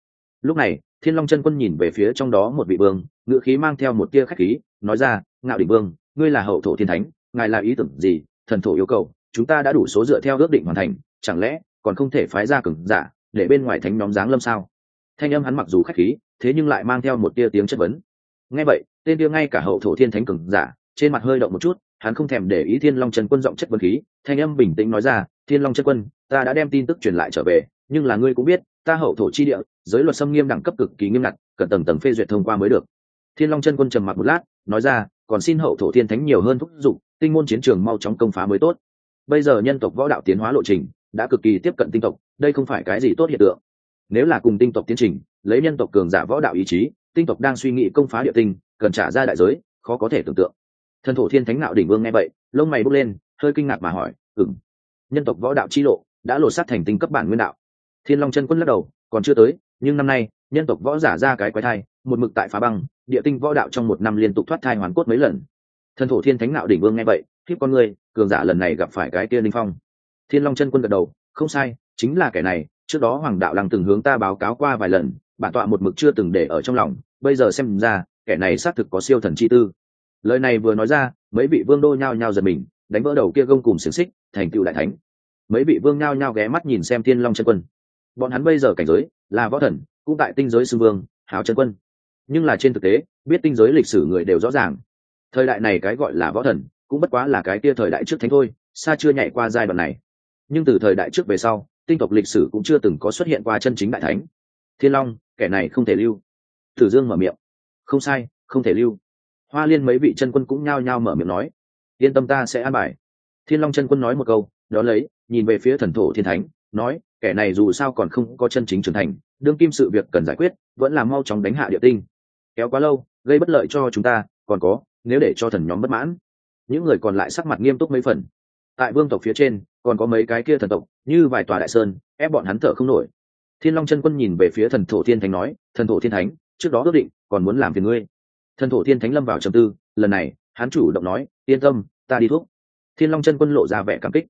Lúc này, thiên long chân quân nhìn về phía trong đó một vị vương ngựa khí mang theo một tia khách khí, nói ra, ngạo đỉnh vương, ngươi là hậu thổ thiên thánh, ngài là ý tưởng gì? Thần thổ yêu cầu, chúng ta đã đủ số dựa theo ước định hoàn thành, chẳng lẽ còn không thể phái ra cừng giả để bên ngoài thánh nhóm giáng lâm sao? Thanh âm hắn mặc dù khách khí, thế nhưng lại mang theo một tia tiếng chất vấn. Nghe vậy, tên kia ngay cả hậu thổ thiên thánh cừng giả, trên mặt hơi động một chút, hắn không thèm để ý thiên long trần quân giọng chất vấn khí, thanh âm bình tĩnh nói ra, thiên long chân quân, ta đã đem tin tức truyền lại trở về nhưng là ngươi cũng biết, ta hậu thổ chi địa, giới luật xâm nghiêm đẳng cấp cực kỳ nghiêm ngặt, cần tầng tầng phê duyệt thông qua mới được. Thiên long chân quân trầm mặc một lát, nói ra, còn xin hậu thổ thiên thánh nhiều hơn thúc giục, tinh môn chiến trường mau chóng công phá mới tốt. Bây giờ nhân tộc võ đạo tiến hóa lộ trình, đã cực kỳ tiếp cận tinh tộc, đây không phải cái gì tốt hiện tượng. Nếu là cùng tinh tộc tiến trình, lấy nhân tộc cường giả võ đạo ý chí, tinh tộc đang suy nghĩ công phá địa tinh, cần trả ra đại giới, khó có thể tưởng tượng. Thần thổ thiên thánh nạo đỉnh vương nghe vậy, lông mày bốc lên, hơi kinh ngạc mà hỏi ừng nhân tộc võ đạo chi lộ đã lột sát thành tinh cấp bản nguyên đạo thiên long chân quân lắc đầu, còn chưa tới, nhưng năm nay, nhân tộc võ giả ra cái quái thai, một mực tại phá băng, địa tinh võ đạo trong một năm liên tục thoát thai hoàn cốt mấy lần. Thần thổ thiên thánh nạo đỉnh vương nghe vậy thiếp con người, cường giả lần này gặp phải cái kia linh phong. Thiên long chân quân gật đầu, không sai, chính là kẻ này, trước đó hoàng đạo lăng từng hướng ta báo cáo qua vài lần, bản tọa một mực chưa từng để ở trong lòng, bây giờ xem ra, kẻ này xác thực có siêu thần chi tư. Lời này vừa nói ra, mấy vị vương đô nhao nhao giật mình, đánh vỡ đầu kia gông cùng xiềng xích, thành tựu đại thánh. Mấy vị vương nhao nhao ghé mắt nhìn xem thiên long chân quân bọn hắn bây giờ cảnh giới là võ thần, cũng tại tinh giới sư vương, hào chân quân. Nhưng là trên thực tế, biết tinh giới lịch sử người đều rõ ràng. Thời đại này cái gọi là võ thần, cũng bất quá là cái kia thời đại trước thánh thôi, xa chưa nhảy qua giai đoạn này. Nhưng từ thời đại trước về sau, tinh tộc lịch sử cũng chưa từng có xuất hiện qua chân chính đại thánh. Thiên long, kẻ này không thể lưu. Tử dương mở miệng. Không sai, không thể lưu. Hoa liên mấy vị chân quân cũng nhao nhao mở miệng nói. Yên tâm ta sẽ an bài. Thiên long chân quân nói một câu đó lấy, nhìn về phía thần thổ thiên thánh, nói kẻ này dù sao còn không có chân chính trưởng thành, đương kim sự việc cần giải quyết, vẫn là mau chóng đánh hạ địa tinh. Kéo quá lâu, gây bất lợi cho chúng ta, còn có, nếu để cho thần nhóm bất mãn. Những người còn lại sắc mặt nghiêm túc mấy phần. Tại vương tộc phía trên, còn có mấy cái kia thần tộc, như vài tòa đại sơn, ép bọn hắn thở không nổi. Thiên long chân quân nhìn về phía thần thổ thiên thánh nói, thần thổ thiên thánh, trước đó ước định, còn muốn làm phiền ngươi. Thần thổ thiên thánh lâm vào trầm tư, lần này, hắn chủ động nói, yên tâm, ta đi thuốc thiên long chân quân lộ ra vẻ cảm kích.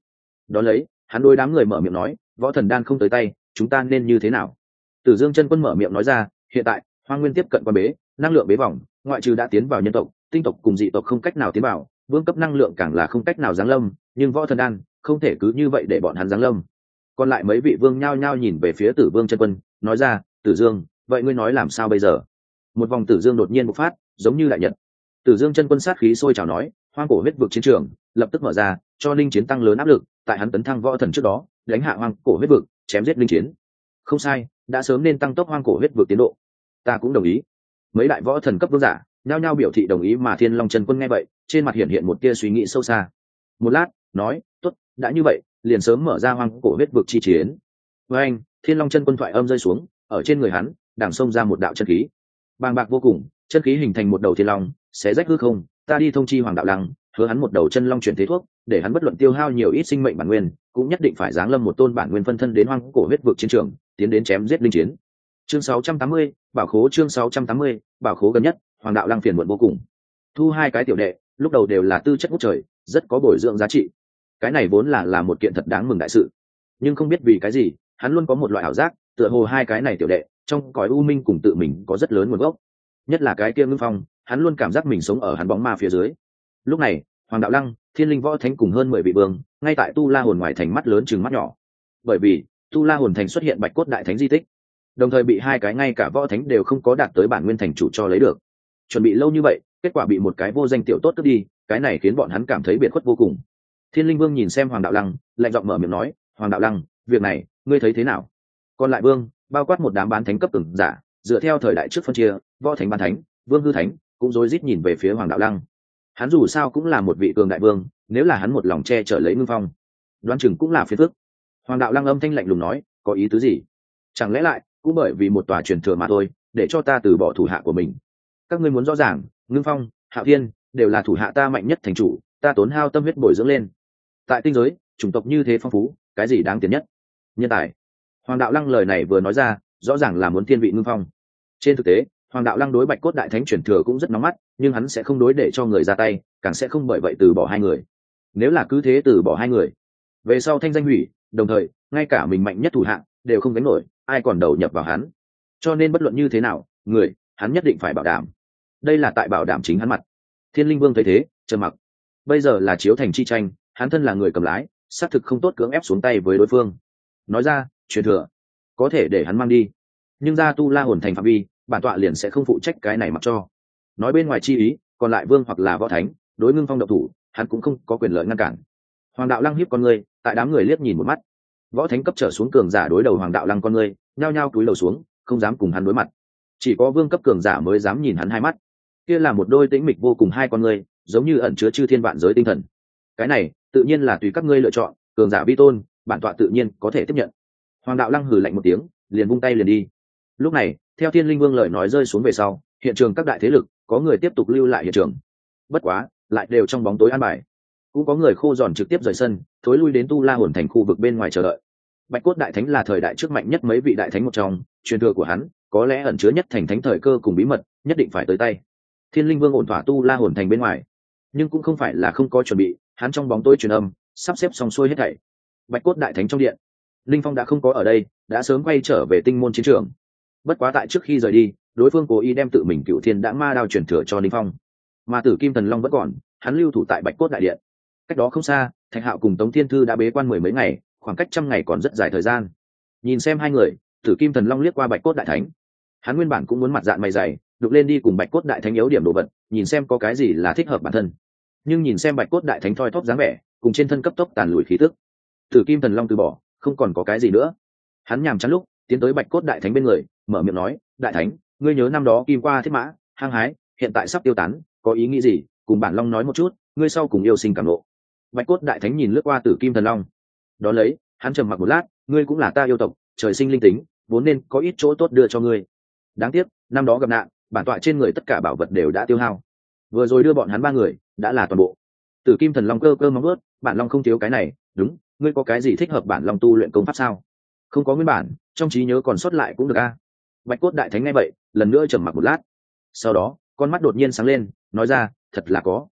Đón lấy hắn đôi đám người mở miệng nói, võ thần đan không tới tay, chúng ta nên như thế nào? Tử dương chân quân mở miệng nói ra, hiện tại hoa nguyên tiếp cận qua bế, năng lượng bế vòng ngoại trừ đã tiến vào nhân tộc, tinh tộc cùng dị tộc không cách nào tiến vào, vương cấp năng lượng càng là không cách nào giáng lâm, nhưng võ thần đan không thể cứ như vậy để bọn hắn giáng lâm. Còn lại mấy vị vương nhao nhao nhìn về phía tử vương chân quân, nói ra, tử dương, vậy ngươi nói làm sao bây giờ? Một vòng tử dương đột nhiên bộc phát, giống như đại nhật. Tử dương chân quân sát khí sôi trào nói, hoang cổ huyết vực chiến trường lập tức mở ra, cho linh chiến tăng lớn áp lực, tại hắn tấn thăng võ thần trước đó, đánh hạ hoang cổ huyết vực, chém giết linh chiến. Không sai, đã sớm nên tăng tốc hoang cổ huyết vực tiến độ. Ta cũng đồng ý. Mấy đại võ thần cấp vương giả, nhao nhao biểu thị đồng ý mà thiên long trần quân nghe vậy, trên mặt hiện hiện một tia suy nghĩ sâu xa. Một lát, nói, tốt, đã như vậy, liền sớm mở ra hoang cổ huyết vực chi chiến. Với anh, thiên long chân quân thoại âm rơi xuống, ở trên người hắn đảng xông ra một đạo chân khí. Bàng bạc vô cùng, chân khí hình thành một đầu thiên long, xé rách hư không, ta đi thông chi hoàng đạo lăng hứa hắn một đầu chân long chuyển thế thuốc để hắn bất luận tiêu hao nhiều ít sinh mệnh bản nguyên cũng nhất định phải giáng lâm một tôn bản nguyên phân thân đến hoang cổ huyết vực chiến trường tiến đến chém giết linh chiến. Chương 680, bảo khố chương 680, bảo khố gần nhất hoàng đạo lăng phiền muộn vô cùng. Thu hai cái tiểu đệ lúc đầu đều là tư chất ngút trời rất có bồi dưỡng giá trị. Cái này vốn là là một kiện thật đáng mừng đại sự. Nhưng không biết vì cái gì hắn luôn có một loại ảo giác tựa hồ hai cái này tiểu đệ trong cõi u minh cùng tự mình có rất lớn nguồn gốc. Nhất là cái kia ngưng phong hắn luôn cảm giác mình sống ở hắn bóng ma phía dưới lúc này, hoàng đạo lăng, thiên linh võ thánh cùng hơn mười vị vương, ngay tại tu la hồn ngoài thành mắt lớn chừng mắt nhỏ. Bởi vì, tu la hồn thành xuất hiện bạch cốt đại thánh di tích, đồng thời bị hai cái ngay cả võ thánh đều không có đạt tới bản nguyên thành chủ cho lấy được. Chuẩn bị lâu như vậy, kết quả bị một cái vô danh tiểu tốt cướp đi, cái này khiến bọn hắn cảm thấy biệt khuất vô cùng. Thiên linh vương nhìn xem hoàng đạo lăng, lạnh giọng mở miệng nói, hoàng đạo lăng, việc này, ngươi thấy thế nào? Còn lại vương, bao quát một đám bán thánh cấp từng giả, dựa theo thời đại trước phân chia, võ thánh bán thánh, vương hư thánh, cũng rối rít nhìn về phía hoàng đạo lăng hắn dù sao cũng là một vị cường đại vương, nếu là hắn một lòng che chở lấy ngưng phong, đoán chừng cũng là phiền phức. Hoàng đạo lăng âm thanh lạnh lùng nói, có ý tứ gì? Chẳng lẽ lại, cũng bởi vì một tòa truyền thừa mà thôi, để cho ta từ bỏ thủ hạ của mình? Các ngươi muốn rõ ràng, ngưng phong hạ thiên, đều là thủ hạ ta mạnh nhất thành chủ, ta tốn hao tâm huyết bồi dưỡng lên. Tại tinh giới, chủng tộc như thế phong phú, cái gì đáng tiền nhất? Nhân tài. Hoàng đạo lăng lời này vừa nói ra, rõ ràng là muốn thiên vị ngưng phong. Trên thực tế, hoàng đạo lăng đối bạch cốt đại thánh truyền thừa cũng rất nóng mắt nhưng hắn sẽ không đối để cho người ra tay, càng sẽ không bởi vậy từ bỏ hai người. Nếu là cứ thế từ bỏ hai người, về sau thanh danh hủy, đồng thời, ngay cả mình mạnh nhất thủ hạng đều không đánh nổi, ai còn đầu nhập vào hắn? Cho nên bất luận như thế nào, người, hắn nhất định phải bảo đảm. Đây là tại bảo đảm chính hắn mặt. Thiên linh vương thấy thế, trầm mặc. Bây giờ là chiếu thành chi tranh, hắn thân là người cầm lái, xác thực không tốt cưỡng ép xuống tay với đối phương. Nói ra, truyền thừa, có thể để hắn mang đi. Nhưng ra tu la hồn thành phạm vi, bản tọa liền sẽ không phụ trách cái này mặc cho nói bên ngoài chi ý, còn lại vương hoặc là võ thánh, đối ngưng phong độc thủ, hắn cũng không có quyền lợi ngăn cản. Hoàng đạo lăng hiếp con người tại đám người liếc nhìn một mắt. Võ thánh cấp trở xuống cường giả đối đầu hoàng đạo lăng con người nhao nhao túi đầu xuống, không dám cùng hắn đối mặt. Chỉ có vương cấp cường giả mới dám nhìn hắn hai mắt. Kia là một đôi tĩnh mịch vô cùng hai con người giống như ẩn chứa chư thiên vạn giới tinh thần. Cái này, tự nhiên là tùy các ngươi lựa chọn, cường giả vi tôn, bản tọa tự nhiên có thể tiếp nhận. Hoàng đạo lăng hừ lạnh một tiếng, liền vung tay liền đi. Lúc này, theo thiên linh vương lời nói rơi xuống về sau hiện trường các đại thế lực, có người tiếp tục lưu lại hiện trường. Bất quá, lại đều trong bóng tối an bài. Cũng có người khô giòn trực tiếp rời sân, thối lui đến tu la hồn thành khu vực bên ngoài chờ đợi. Bạch cốt đại thánh là thời đại trước mạnh nhất mấy vị đại thánh một trong, truyền thừa của hắn, có lẽ ẩn chứa nhất thành thánh thời cơ cùng bí mật, nhất định phải tới tay. Thiên linh vương ổn thỏa tu la hồn thành bên ngoài. Nhưng cũng không phải là không có chuẩn bị, hắn trong bóng tối truyền âm, sắp xếp xong xuôi hết thảy. Bạch cốt đại thánh trong điện. Linh phong đã không có ở đây, đã sớm quay trở về tinh môn chiến trường. Bất quá tại trước khi rời đi đối phương cố ý đem tự mình cựu thiên đã ma đao truyền thừa cho linh phong. Mà tử kim thần long vẫn còn, hắn lưu thủ tại bạch cốt đại điện. Cách đó không xa, thạch hạo cùng tống thiên thư đã bế quan mười mấy ngày, khoảng cách trăm ngày còn rất dài thời gian. Nhìn xem hai người, tử kim thần long liếc qua bạch cốt đại thánh. Hắn nguyên bản cũng muốn mặt dạng mày dày, đục lên đi cùng bạch cốt đại thánh yếu điểm đồ vật, nhìn xem có cái gì là thích hợp bản thân. Nhưng nhìn xem bạch cốt đại thánh thoi thóp dáng vẻ, cùng trên thân cấp tốc tàn lùi khí tức, tử kim thần long từ bỏ, không còn có cái gì nữa. Hắn nhàm chán lúc, tiến tới bạch cốt đại thánh bên người, mở miệng nói, đại thánh ngươi nhớ năm đó kim qua thiết mã, hăng hái, hiện tại sắp tiêu tán, có ý nghĩ gì? Cùng bản long nói một chút, ngươi sau cùng yêu sinh cảm lộ bạch cốt đại thánh nhìn lướt qua tử kim thần long. Đó lấy, hắn trầm mặc một lát, ngươi cũng là ta yêu tộc, trời sinh linh tính, vốn nên có ít chỗ tốt đưa cho ngươi. Đáng tiếc, năm đó gặp nạn, bản tọa trên người tất cả bảo vật đều đã tiêu hao. Vừa rồi đưa bọn hắn ba người, đã là toàn bộ. Tử kim thần long cơ cơ móng ướt bản long không thiếu cái này, đúng, ngươi có cái gì thích hợp bản long tu luyện công pháp sao? Không có nguyên bản, trong trí nhớ còn sót lại cũng được a bạch cốt đại thánh nghe vậy, lần nữa trầm mặc một lát. Sau đó, con mắt đột nhiên sáng lên, nói ra, thật là có.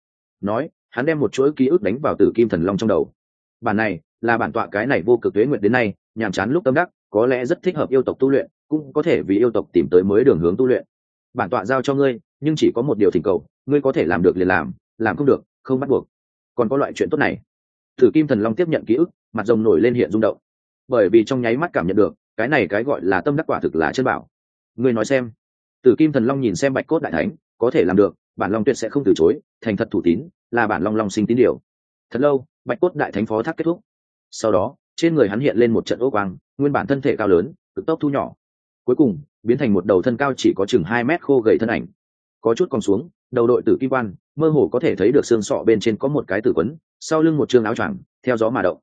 Nói, hắn đem một chuỗi ký ức đánh vào tử kim thần long trong đầu. Bản này là bản tọa cái này vô cực tuế nguyện đến nay, nhàm chán lúc tâm đắc, có lẽ rất thích hợp yêu tộc tu luyện, cũng có thể vì yêu tộc tìm tới mới đường hướng tu luyện. Bản tọa giao cho ngươi, nhưng chỉ có một điều thỉnh cầu, ngươi có thể làm được liền làm làm không được, không bắt buộc. Còn có loại chuyện tốt này. Thử kim thần long tiếp nhận ký ức, mặt rồng nổi lên hiện rung động. Bởi vì trong nháy mắt cảm nhận được, cái này cái gọi là tâm đắc quả thực là chân bảo ngươi nói xem. Tử kim thần long nhìn xem bạch cốt đại thánh, có thể làm được, bản long tuyệt sẽ không từ chối, thành thật thủ tín, là bản long long sinh tín điều. Thật lâu, bạch cốt đại thánh phó thác kết thúc. Sau đó, trên người hắn hiện lên một trận ô quang, nguyên bản thân thể cao lớn, cực tốc thu nhỏ. Cuối cùng, biến thành một đầu thân cao chỉ có chừng hai mét khô gầy thân ảnh. Có chút còn xuống, đầu đội tử kim quan, mơ hồ có thể thấy được xương sọ bên trên có một cái tử quấn, sau lưng một chương áo choàng, theo gió mà động.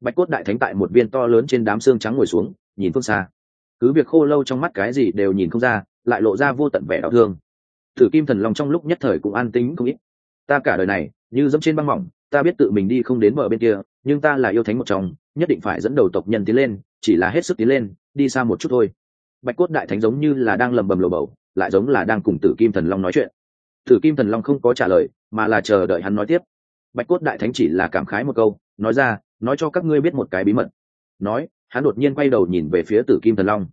Bạch cốt đại thánh tại một viên to lớn trên đám xương trắng ngồi xuống, nhìn phương xa cứ việc khô lâu trong mắt cái gì đều nhìn không ra, lại lộ ra vô tận vẻ đau thương. Tử kim thần long trong lúc nhất thời cũng an tính không ít. Ta cả đời này, như dẫm trên băng mỏng, ta biết tự mình đi không đến bờ bên kia, nhưng ta là yêu thánh một trong, nhất định phải dẫn đầu tộc nhân tiến lên, chỉ là hết sức tiến lên, đi xa một chút thôi. Bạch cốt đại thánh giống như là đang lầm bầm lồ bầu, lại giống là đang cùng tử kim thần long nói chuyện. Tử kim thần long không có trả lời, mà là chờ đợi hắn nói tiếp. Bạch cốt đại thánh chỉ là cảm khái một câu, nói ra, nói cho các ngươi biết một cái bí mật. Nói hắn đột nhiên quay đầu nhìn về phía tử kim thần long.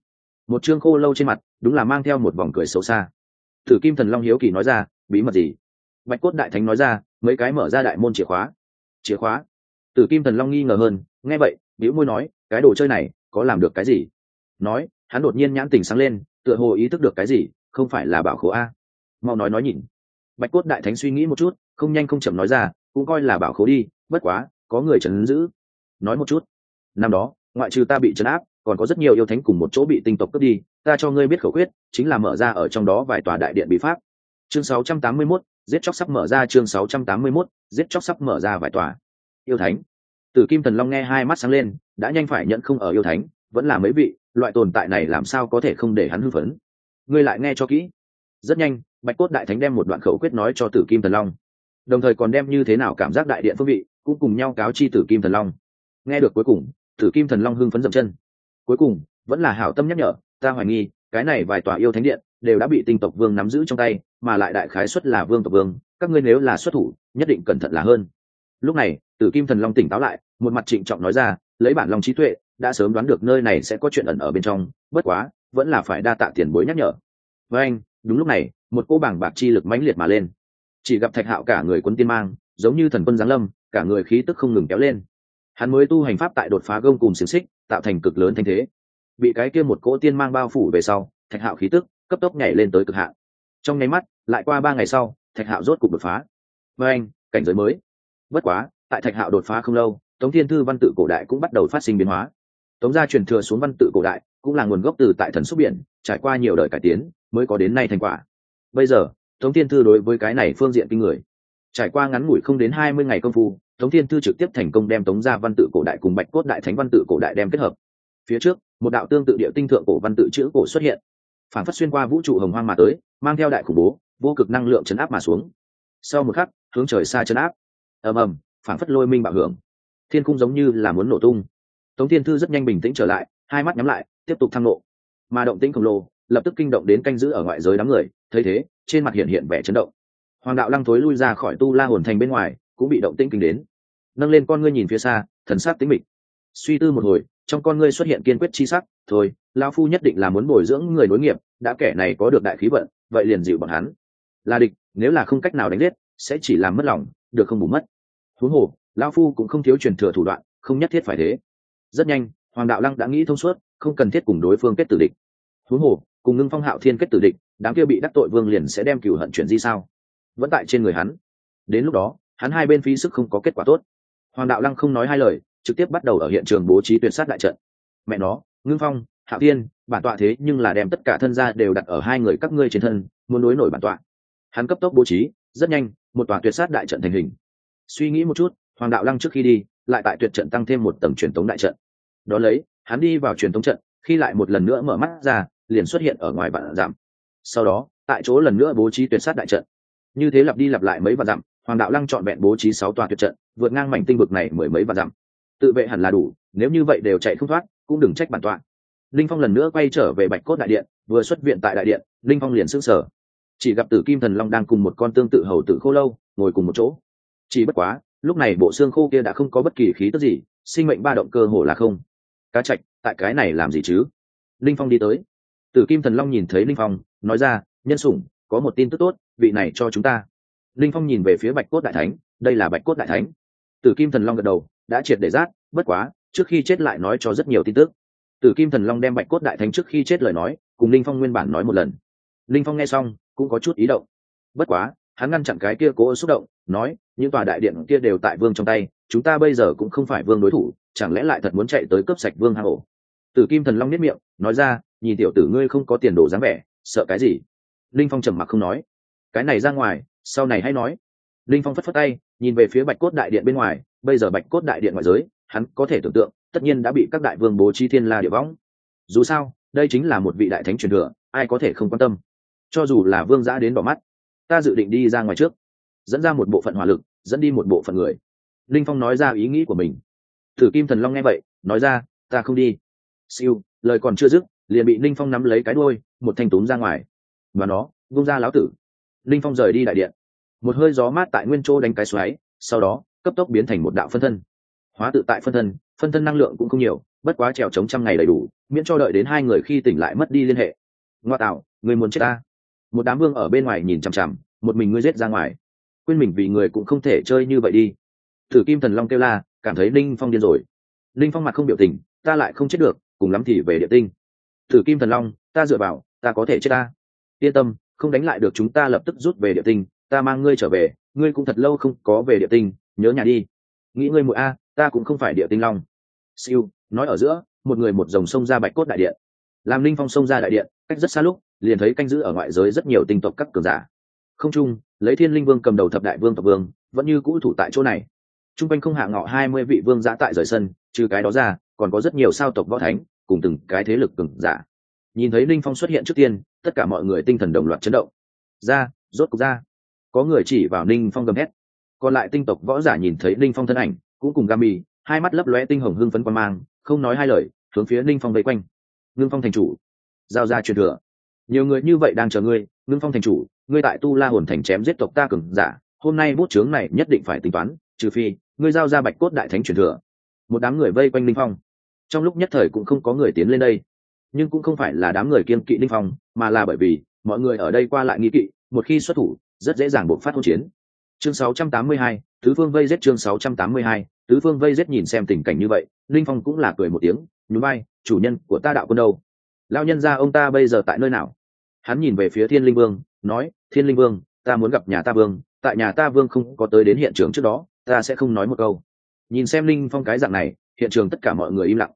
Một chương khô lâu trên mặt, đúng là mang theo một vòng cười xấu xa. Tử kim thần long hiếu kỳ nói ra, bí mật gì? Bạch cốt đại thánh nói ra, mấy cái mở ra đại môn chìa khóa. Chìa khóa? Tử kim thần long nghi ngờ hơn, nghe vậy biểu môi nói, cái đồ chơi này, có làm được cái gì? Nói, hắn đột nhiên nhãn tình sáng lên, tựa hồ ý thức được cái gì, không phải là bảo khố a. Mau nói nói nhìn. Bạch cốt đại thánh suy nghĩ một chút, không nhanh không chậm nói ra, cũng coi là bảo khố đi, bất quá, có người trấn giữ. Nói một chút. Năm đó ngoại trừ ta bị trấn áp còn có rất nhiều yêu thánh cùng một chỗ bị tinh tộc cướp đi ta cho ngươi biết khẩu quyết chính là mở ra ở trong đó vài tòa đại điện bị pháp. Chương 681, giết chóc sắp mở ra chương 681, giết chóc sắp mở ra vài tòa. Yêu thánh. Tử kim thần long nghe hai mắt sáng lên đã nhanh phải nhận không ở yêu thánh vẫn là mấy vị loại tồn tại này làm sao có thể không để hắn hư phấn. Ngươi lại nghe cho kỹ. Rất nhanh bạch cốt đại thánh đem một đoạn khẩu quyết nói cho tử kim thần long. Đồng thời còn đem như thế nào cảm giác đại điện phương vị cũng cùng nhau cáo chi tử kim thần long. Nghe được cuối cùng tử kim thần long hưng phấn dậm chân. Cuối cùng, vẫn là hảo tâm nhắc nhở, ta hoài nghi, cái này vài tòa yêu thánh điện đều đã bị tinh tộc vương nắm giữ trong tay, mà lại đại khái xuất là vương tộc vương, các ngươi nếu là xuất thủ, nhất định cẩn thận là hơn. Lúc này, tử kim thần long tỉnh táo lại, một mặt trịnh trọng nói ra, lấy bản long trí tuệ, đã sớm đoán được nơi này sẽ có chuyện ẩn ở bên trong, bất quá, vẫn là phải đa tạ tiền bối nhắc nhở. Với anh, đúng lúc này, một cô bảng bạc chi lực mãnh liệt mà lên. Chỉ gặp thạch hạo cả người quân tiên mang, giống như thần quân giáng lâm, cả người khí tức không ngừng kéo lên hắn mới tu hành pháp tại đột phá gông cùng xiềng xích, tạo thành cực lớn thanh thế. Bị cái kia một cỗ tiên mang bao phủ về sau, thạch hạo khí tức, cấp tốc nhảy lên tới cực hạn. Trong nháy mắt, lại qua ba ngày sau, thạch hạo rốt cục đột phá. Với anh, cảnh giới mới. Bất quá, tại thạch hạo đột phá không lâu, tống thiên thư văn tự cổ đại cũng bắt đầu phát sinh biến hóa. Tống gia truyền thừa xuống văn tự cổ đại cũng là nguồn gốc từ tại thần xúc biển, trải qua nhiều đời cải tiến mới có đến nay thành quả. Bây giờ, tống thiên thư đối với cái này phương diện kinh người. Trải qua ngắn ngủi không đến hai mươi ngày công phu tống thiên thư trực tiếp thành công đem tống gia văn tự cổ đại cùng bạch cốt đại thánh văn tự cổ đại đem kết hợp. Phía trước, một đạo tương tự địa tinh thượng cổ văn tự chữ cổ xuất hiện. Phản phát xuyên qua vũ trụ hồng hoang mà tới, mang theo đại khủng bố, vô cực năng lượng chấn áp mà xuống. Sau một khắc, hướng trời xa chấn áp. Ầm ầm, phản phất lôi minh bạo hưởng. Thiên cung giống như là muốn nổ tung. Tống thiên thư rất nhanh bình tĩnh trở lại, hai mắt nhắm lại, tiếp tục thăng lộ. Mà động tĩnh khổng lồ, lập tức kinh động đến canh giữ ở ngoại giới đám người, thấy thế, trên mặt hiện hiện vẻ chấn động. Hoàng đạo lăng thối lui ra khỏi tu la hồn thành bên ngoài, cũng bị động tĩnh kinh đến nâng lên con ngươi nhìn phía xa, thần sắc tính mịch. Suy tư một hồi, trong con ngươi xuất hiện kiên quyết chi sắc, thôi lao phu nhất định là muốn bồi dưỡng người nối nghiệp, đã kẻ này có được đại khí vận, vậy liền dịu bọn hắn. Là địch, nếu là không cách nào đánh giết, sẽ chỉ làm mất lòng, được không bù mất. Huống hồ, lão phu cũng không thiếu truyền thừa thủ đoạn, không nhất thiết phải thế. Rất nhanh, hoàng đạo lăng đã nghĩ thông suốt, không cần thiết cùng đối phương kết tử địch. Huống hồ, cùng ngưng phong hạo thiên kết tử địch, đám kia bị đắc tội vương liền sẽ đem cửu hận chuyển di sao? Vẫn tại trên người hắn. Đến lúc đó, hắn hai bên phí sức không có kết quả tốt hoàng đạo lăng không nói hai lời, trực tiếp bắt đầu ở hiện trường bố trí tuyệt sát đại trận. Mẹ nó, ngưng phong, Hạ thiên, bản tọa thế nhưng là đem tất cả thân gia đều đặt ở hai người các ngươi trên thân, muốn đối nổi bản tọa. Hắn cấp tốc bố trí, rất nhanh, một tòa tuyệt sát đại trận thành hình. Suy nghĩ một chút, hoàng đạo lăng trước khi đi, lại tại tuyệt trận tăng thêm một tầng truyền thống đại trận. Đ ó lấy, hắn đi vào truyền thống trận, khi lại một lần nữa mở mắt ra, liền xuất hiện ở ngoài vạn dặm. Sau đó, tại chỗ lần nữa bố trí tuyệt sát đại trận. Như thế lặp đi lặp lại mấy vạn dặm, hoàng đạo lăng chọn vẹn bố trí sáu tòa tuyệt trận vượt ngang mảnh tinh vực này mười mấy vạn dặm. Tự vệ hẳn là đủ, nếu như vậy đều chạy không thoát, cũng đừng trách bản tọa. Linh phong lần nữa quay trở về bạch cốt đại điện, vừa xuất viện tại đại điện, linh phong liền s ư n g sở chỉ gặp tử kim thần long đang cùng một con tương tự hầu tử khô lâu, ngồi cùng một chỗ. Chỉ bất quá, lúc này bộ xương khô kia đã không có bất kỳ khí tức gì, sinh mệnh ba động cơ hồ là không. Cá chạch, tại cái này làm gì chứ? Linh phong đi tới. Tử kim thần long nhìn thấy linh phong, nói ra, nhân sủng, có một tin tức tốt, vị này cho chúng ta. Linh phong nhìn về phía bạch cốt đại thánh, đây là bạch cốt đại thánh tử kim thần long gật đầu, đã triệt để rát, bất quá, trước khi chết lại nói cho rất nhiều tin tức. Tử kim thần long đem bạch cốt đại thánh trước khi chết lời nói, cùng linh phong nguyên bản nói một lần. Linh phong nghe xong, cũng có chút ý động. Bất quá, hắn ngăn chặn cái kia cố xúc động, nói, những tòa đại điện kia đều tại vương trong tay, chúng ta bây giờ cũng không phải vương đối thủ, chẳng lẽ lại thật muốn chạy tới cướp sạch vương hang ổ? Tử kim thần long nếp miệng, nói ra, nhìn tiểu tử ngươi không có tiền đồ dáng vẻ, sợ cái gì? Linh phong trầm mặc không nói. Cái này ra ngoài, sau này hãy nói linh phong phất phất tay, nhìn về phía bạch cốt đại điện bên ngoài, bây giờ bạch cốt đại điện ngoại giới, hắn có thể tưởng tượng, tất nhiên đã bị các đại vương bố trí thiên la địa võng. Dù sao, đây chính là một vị đại thánh truyền thừa, ai có thể không quan tâm? Cho dù là vương giã đến bỏ mắt, ta dự định đi ra ngoài trước, dẫn ra một bộ phận hỏa lực, dẫn đi một bộ phận người. Linh phong nói ra ý nghĩ của mình. Thử kim thần long nghe vậy, nói ra, ta không đi. Siêu, lời còn chưa dứt, liền bị linh phong nắm lấy cái đuôi, một thanh túm ra ngoài. Và nó vung ra láo tử. Linh phong rời đi đại điện một hơi gió mát tại nguyên chỗ đánh cái xoáy, sau đó, cấp tốc biến thành một đạo phân thân. Hóa tự tại phân thân phân thân năng lượng cũng không nhiều, bất quá trèo chống trăm ngày đầy đủ, miễn cho đợi đến hai người khi tỉnh lại mất đi liên hệ. Ngoa tạo, người muốn chết ta? Một đám vương ở bên ngoài nhìn chằm chằm, một mình ngươi giết ra ngoài. Quên mình vì người cũng không thể chơi như vậy đi. Thử kim thần long kêu la, cảm thấy linh phong điên rồi. Linh phong mặt không biểu tình, ta lại không chết được, cùng lắm thì về địa tinh. Thử kim thần long, ta dựa vào, ta có thể chết ta. Yên tâm, không đánh lại được chúng ta lập tức rút về địa tinh ta mang ngươi trở về, ngươi cũng thật lâu không có về địa tinh, nhớ nhà đi. Nghĩ ngươi mụi a, ta cũng không phải địa tinh long. Siêu, nói ở giữa, một người một dòng sông ra bạch cốt đại điện. Làm linh phong sông ra đại điện, cách rất xa lúc, liền thấy canh giữ ở ngoại giới rất nhiều tinh tộc các cường giả. Không chung, lấy thiên linh vương cầm đầu thập đại vương tộc vương, vẫn như cũ thủ tại chỗ này. T r u n g quanh không hạ ngọ hai mươi vị vương giã tại rời sân, trừ cái đó ra, còn có rất nhiều sao tộc võ thánh, cùng từng cái thế lực cường giả. Nhìn thấy linh phong xuất hiện trước tiên, tất cả mọi người tinh thần đồng loạt chấn động. Ra, rốt cục ra có người chỉ vào ninh phong gầm hét còn lại tinh tộc võ giả nhìn thấy ninh phong thân ảnh, cũng cùng gam mì hai mắt lấp lóe tinh hồng hưng phấn quan mang, không nói hai lời, hướng phía ninh phong vây quanh. Ngưng phong thành chủ, giao ra truyền thừa. Nhiều người như vậy đang chờ ngươi, ngưng phong thành chủ, ngươi tại tu la hồn thành chém giết tộc ta cường giả, hôm nay bút chướng này nhất định phải tính toán, trừ phi, ngươi giao ra bạch cốt đại thánh truyền thừa. Một đám người vây quanh linh phong. Trong lúc nhất thời cũng không có người tiến lên đây. Nhưng cũng không phải là đám người kiên kỵ linh phong, mà là bởi vì, mọi người ở đây qua lại nghi kỵ, một khi xuất thủ rất dễ dàng buộc phát hỗn chiến. Chương 682, tứ phương vây giết chương 682, tứ phương vây giết nhìn xem tình cảnh như vậy linh phong cũng là cười một tiếng nhún vai chủ nhân của ta đạo quân đâu? Lao nhân ra ông ta bây giờ tại nơi nào? Hắn nhìn về phía thiên linh vương nói thiên linh vương ta muốn gặp nhà ta vương tại nhà ta vương không có tới đến hiện trường trước đó ta sẽ không nói một câu. Nhìn xem linh phong cái dạng này hiện trường tất cả mọi người im lặng.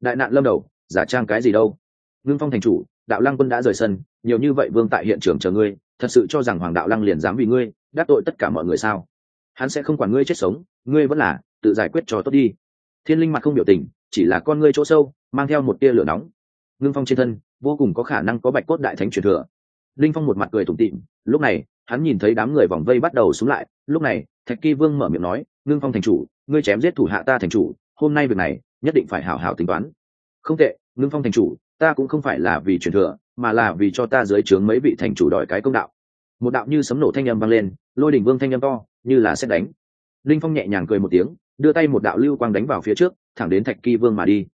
Đại nạn lâm đầu giả trang cái gì đâu? Ngưng phong thành chủ đạo lăng quân đã rời sân nhiều như vậy vương tại hiện trường chờ ngươi thật sự cho rằng hoàng đạo lăng liền dám vì ngươi, đắc tội tất cả mọi người sao? Hắn sẽ không quản ngươi chết sống, ngươi vẫn là, tự giải quyết cho tốt đi. Thiên linh mặt không biểu tình, chỉ là con ngươi chỗ sâu, mang theo một tia lửa nóng. Ngưng phong trên thân, vô cùng có khả năng có bạch cốt đại thánh truyền thừa. Linh phong một mặt cười tủm tịm lúc này, hắn nhìn thấy đám người vòng vây bắt đầu xuống lại, lúc này, thạch kỳ vương mở miệng nói, ngưng phong thành chủ, ngươi chém giết thủ hạ ta thành chủ, hôm nay việc này, nhất định phải hảo hảo tính toán. Không tệ, ngưng phong thành chủ, ta cũng không phải là vì truyền thừa mà là vì cho ta dưới trướng mấy vị thành chủ đòi cái công đạo. Một đạo như sấm nổ thanh âm vang lên, lôi đỉnh vương thanh âm to, như là xét đánh. Linh phong nhẹ nhàng cười một tiếng, đưa tay một đạo lưu quang đánh vào phía trước, thẳng đến thạch kỳ vương mà đi.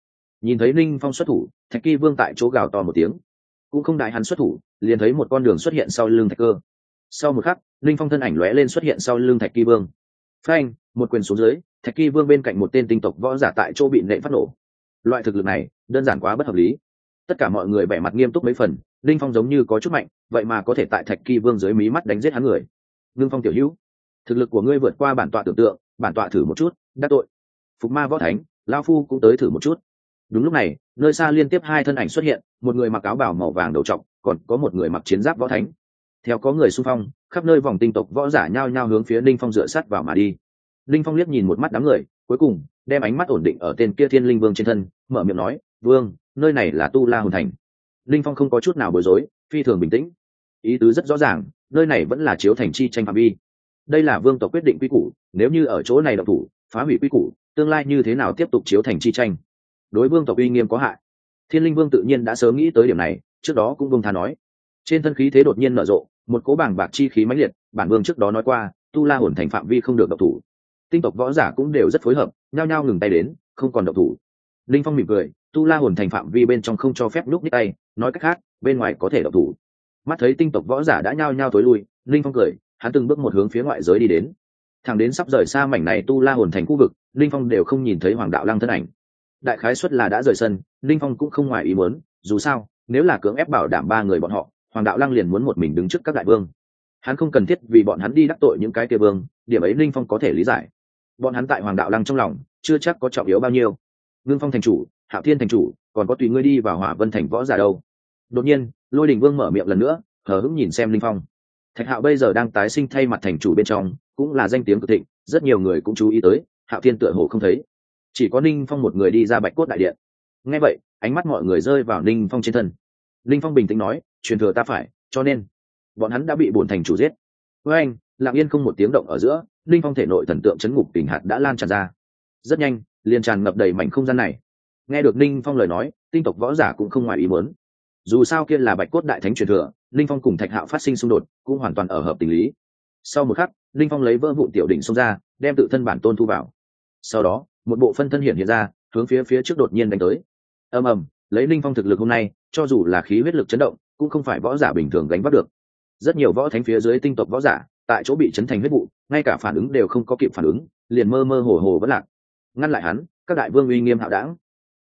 Nhìn thấy linh phong xuất thủ, thạch kỳ vương tại chỗ gào to một tiếng. Cũng không đại hắn xuất thủ, liền thấy một con đường xuất hiện sau lưng thạch cơ. Sau một khắc, linh phong thân ảnh lóe lên xuất hiện sau lưng thạch kỳ vương. Phanh, một quyền xuống dưới, thạch kỳ vương bên cạnh một tên tinh tộc võ giả tại chỗ bị nệ phát nổ. Loại thực lực này, đơn giản quá bất hợp lý tất cả mọi người vẻ mặt nghiêm túc mấy phần linh phong giống như có chút mạnh vậy mà có thể tại thạch kỳ vương dưới mí mắt đánh giết hắn người. Ngưng phong tiểu hữu thực lực của ngươi vượt qua bản tọa tưởng tượng bản tọa thử một chút đắc tội. Phục ma võ thánh lao phu cũng tới thử một chút. Đúng lúc này nơi xa liên tiếp hai thân ảnh xuất hiện một người mặc áo bào màu vàng đầu trọng, còn có một người mặc chiến giáp võ thánh. Theo có người xung phong khắp nơi vòng tinh tộc võ giả nhao nhao hướng phía linh phong dựa sát vào mà đi. Linh phong liếc nhìn một mắt đám người cuối cùng đem ánh mắt ổn định ở tên kia thiên linh vương trên thân mở miệng nói vương nơi này là tu la hồn thành. Linh phong không có chút nào bối rối, phi thường bình tĩnh. Ý tứ rất rõ ràng, nơi này vẫn là chiếu thành chi tranh phạm vi. Đây là vương tộc quyết định quy củ, nếu như ở chỗ này độc thủ, phá hủy quy củ, tương lai như thế nào tiếp tục chiếu thành chi tranh? Đối vương tộc uy nghiêm có hại. Thiên linh vương tự nhiên đã sớm nghĩ tới điểm này, trước đó cũng vương tha nói. Trên thân khí thế đột nhiên nở rộ, một cố bảng bạc chi khí mãnh liệt, bản vương trước đó nói qua, tu la hồn thành phạm vi không được độc thủ. Tinh tộc võ giả cũng đều rất phối hợp, nhao nhao ngừng tay đến, không còn độc thủ. Linh phong mỉm cười tu la hồn thành phạm vi bên trong không cho phép núp nít tay, nói cách khác, bên ngoài có thể độc thủ. Mắt thấy tinh tộc võ giả đã nhao nhao tối lui, linh phong cười, hắn từng bước một hướng phía ngoại giới đi đến. Thẳng đến sắp rời xa mảnh này tu la hồn thành khu vực, linh phong đều không nhìn thấy hoàng đạo lăng thân ảnh. Đại khái xuất là đã rời sân, linh phong cũng không ngoài ý muốn, dù sao, nếu là cưỡng ép bảo đảm ba người bọn họ, hoàng đạo lăng liền muốn một mình đứng trước các đại vương. Hắn không cần thiết vì bọn hắn đi đắc tội những cái kia vương, điểm ấy linh phong có thể lý giải. Bọn hắn tại hoàng đạo lăng trong lòng, chưa chắc có trọng yếu bao nhiêu. Ngưng phong thành chủ hạo thiên thành chủ, còn có tùy ngươi đi vào hỏa vân thành võ giả đâu. Đột nhiên, lôi đình vương mở miệng lần nữa, hờ hững nhìn xem linh phong. Thạch hạo bây giờ đang tái sinh thay mặt thành chủ bên trong, cũng là danh tiếng cực thịnh, rất nhiều người cũng chú ý tới, hạo thiên tựa hồ không thấy. Chỉ có ninh phong một người đi ra bạch cốt đại điện. Nghe vậy, ánh mắt mọi người rơi vào ninh phong trên thân. Ninh phong bình tĩnh nói, truyền thừa ta phải, cho nên bọn hắn đã bị bổn thành chủ giết. Với anh, lặng yên không một tiếng động ở giữa, ninh phong thể nội thần tượng chấn ngục tình hạt đã lan tràn ra. Rất nhanh, liền tràn ngập đầy mảnh không gian này nghe được ninh phong lời nói, tinh tộc võ giả cũng không ngoài ý muốn. Dù sao kia là bạch cốt đại thánh truyền thừa, ninh phong cùng thạch hạo phát sinh xung đột, cũng hoàn toàn ở hợp tình lý. Sau một khắc, ninh phong lấy vỡ vụ tiểu đỉnh xông ra, đem tự thân bản tôn thu vào. Sau đó, một bộ phân thân hiện hiện ra, hướng phía phía trước đột nhiên đánh tới. Ầm ầm, lấy ninh phong thực lực hôm nay, cho dù là khí huyết lực chấn động, cũng không phải võ giả bình thường gánh vác được. Rất nhiều võ thánh phía dưới tinh tộc võ giả, tại chỗ bị chấn thành huyết vụ, ngay cả phản ứng đều không có kịp phản ứng, liền mơ mơ hồ hồ vẫn lạc. Ngăn lại hắn, các đại vương uy nghiêm hạo đảng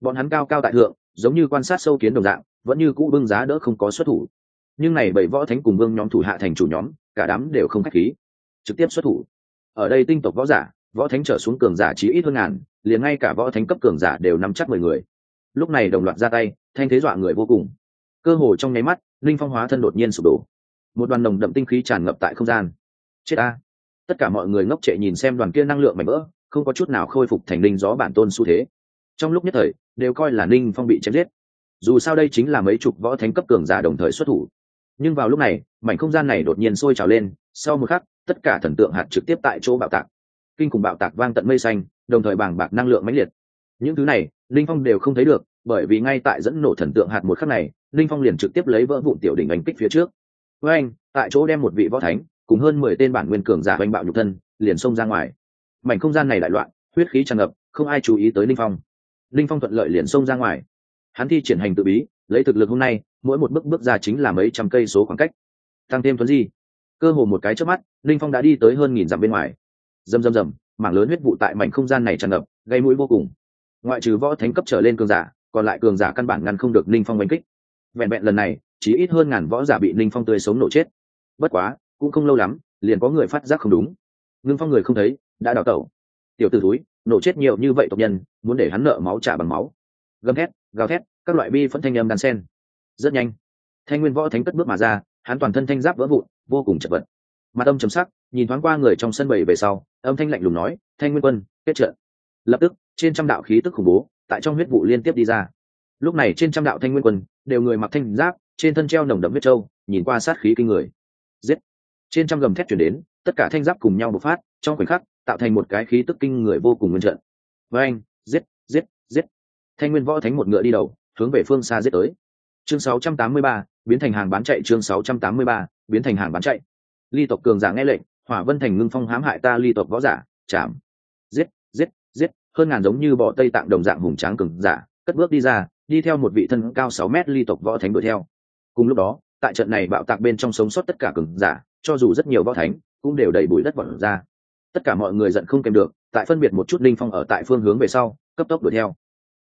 bọn hắn cao cao tại thượng, giống như quan sát sâu kiến đồng dạng, vẫn như cũ bưng giá đỡ không có xuất thủ. Nhưng này bảy võ thánh cùng vương nhóm thủ hạ thành chủ nhóm, cả đám đều không khách khí. Trực tiếp xuất thủ. Ở đây tinh tộc võ giả, võ thánh trở xuống cường giả chỉ ít hơn ngàn, liền ngay cả võ thánh cấp cường giả đều nắm chắc mười người. Lúc này đồng loạt ra tay, thanh thế dọa người vô cùng. Cơ hồ trong nháy mắt, linh phong hóa thân đột nhiên sụp đổ. Một đoàn nồng đậm tinh khí tràn ngập tại không gian. Chết a. Tất cả mọi người ngốc trệ nhìn xem đoàn kia năng lượng mạnh mỡ không có chút nào khôi phục thành linh gió bản tôn xu thế. Trong lúc nhất thời đều coi là ninh phong bị chém giết. Dù sao đây chính là mấy chục võ thánh cấp cường giả đồng thời xuất thủ. Nhưng vào lúc này, mảnh không gian này đột nhiên sôi trào lên, sau một khắc, tất cả thần tượng hạt trực tiếp tại chỗ bạo tạc. Kinh khủng bạo tạc vang tận mây xanh, đồng thời bàng bạc năng lượng mãnh liệt. Những thứ này linh phong đều không thấy được, bởi vì ngay tại dẫn nổ thần tượng hạt một khắc này linh phong liền trực tiếp lấy vỡ vụn tiểu đỉnh đánh kích phía trước. Với anh, tại chỗ đem một vị võ thánh, cùng hơn mười tên bản nguyên cường giả oanh bạo nhục thân, liền xông ra ngoài. Mảnh không gian này đại loạn, huyết khí tràn ngập, không ai chú ý tới linh phong linh phong thuận lợi liền xông ra ngoài. Hắn thi triển hành tự bí, lấy thực lực hôm nay, mỗi một bước bước ra chính là mấy trăm cây số khoảng cách. Tăng thêm thuấn di. Cơ hồ một cái trước mắt, linh phong đã đi tới hơn nghìn dặm bên ngoài. Rầm rầm rầm, mảng lớn huyết vụ tại mảnh không gian này tràn ngập, gây mũi vô cùng. Ngoại trừ võ thánh cấp trở lên cường giả, còn lại cường giả căn bản ngăn không được linh phong đánh kích. Vẹn vẹn lần này, chỉ ít hơn ngàn võ giả bị linh phong tươi sống nổ chết. Bất quá, cũng không lâu lắm, liền có người phát giác không đúng. Ngưng phong người không thấy, đã đào tẩu. Tiểu t ử túi nổ chết nhiều như vậy tộc nhân, muốn để hắn nợ máu trả bằng máu. Gầm thét, gào thét, các loại bi phẫn thanh âm đàn sen rất nhanh, thanh nguyên võ thánh cất bước mà ra, hắn toàn thân thanh giáp vỡ vụn, vô cùng chật vật. Mặt âm chấm sắc, nhìn thoáng qua người trong sân bầy về sau, âm thanh lạnh lùng nói, thanh nguyên quân, kết trận. Lập tức, trên trăm đạo khí tức khủng bố tại trong huyết vụ liên tiếp đi ra. Lúc này trên trăm đạo thanh nguyên quân đều người mặc thanh giáp, trên thân treo nồng đậm huyết trâu nhìn qua sát khí kinh người. Giết! Trên trăm gầm thét chuyển đến, tất cả thanh giáp cùng nhau bộc phát, trong khoảnh khắc tạo thành một cái khí tức kinh người vô cùng nguyên trận. Với anh giết giết giết. Thanh nguyên võ thánh một ngựa đi đầu hướng về phương xa giết tới. Chương 683, biến thành hàng bán chạy chương 683, biến thành hàng bán chạy. Ly tộc cường giả nghe lệnh hỏa vân thành ngưng phong hãm hại ta ly tộc võ giả chạm. Giết giết giết hơn ngàn giống như bọ tây tạng đồng dạng hùng tráng cường giả cất bước đi ra đi theo một vị thân cao sáu mét ly tộc võ thánh đuổi theo. Cùng lúc đó tại trận này bạo tạc bên trong sống sót tất cả cường giả cho dù rất nhiều võ thánh cũng đều đầy bụi đất vọt ra tất cả mọi người giận không kèm được, tại phân biệt một chút linh phong ở tại phương hướng về sau, cấp tốc đuổi theo.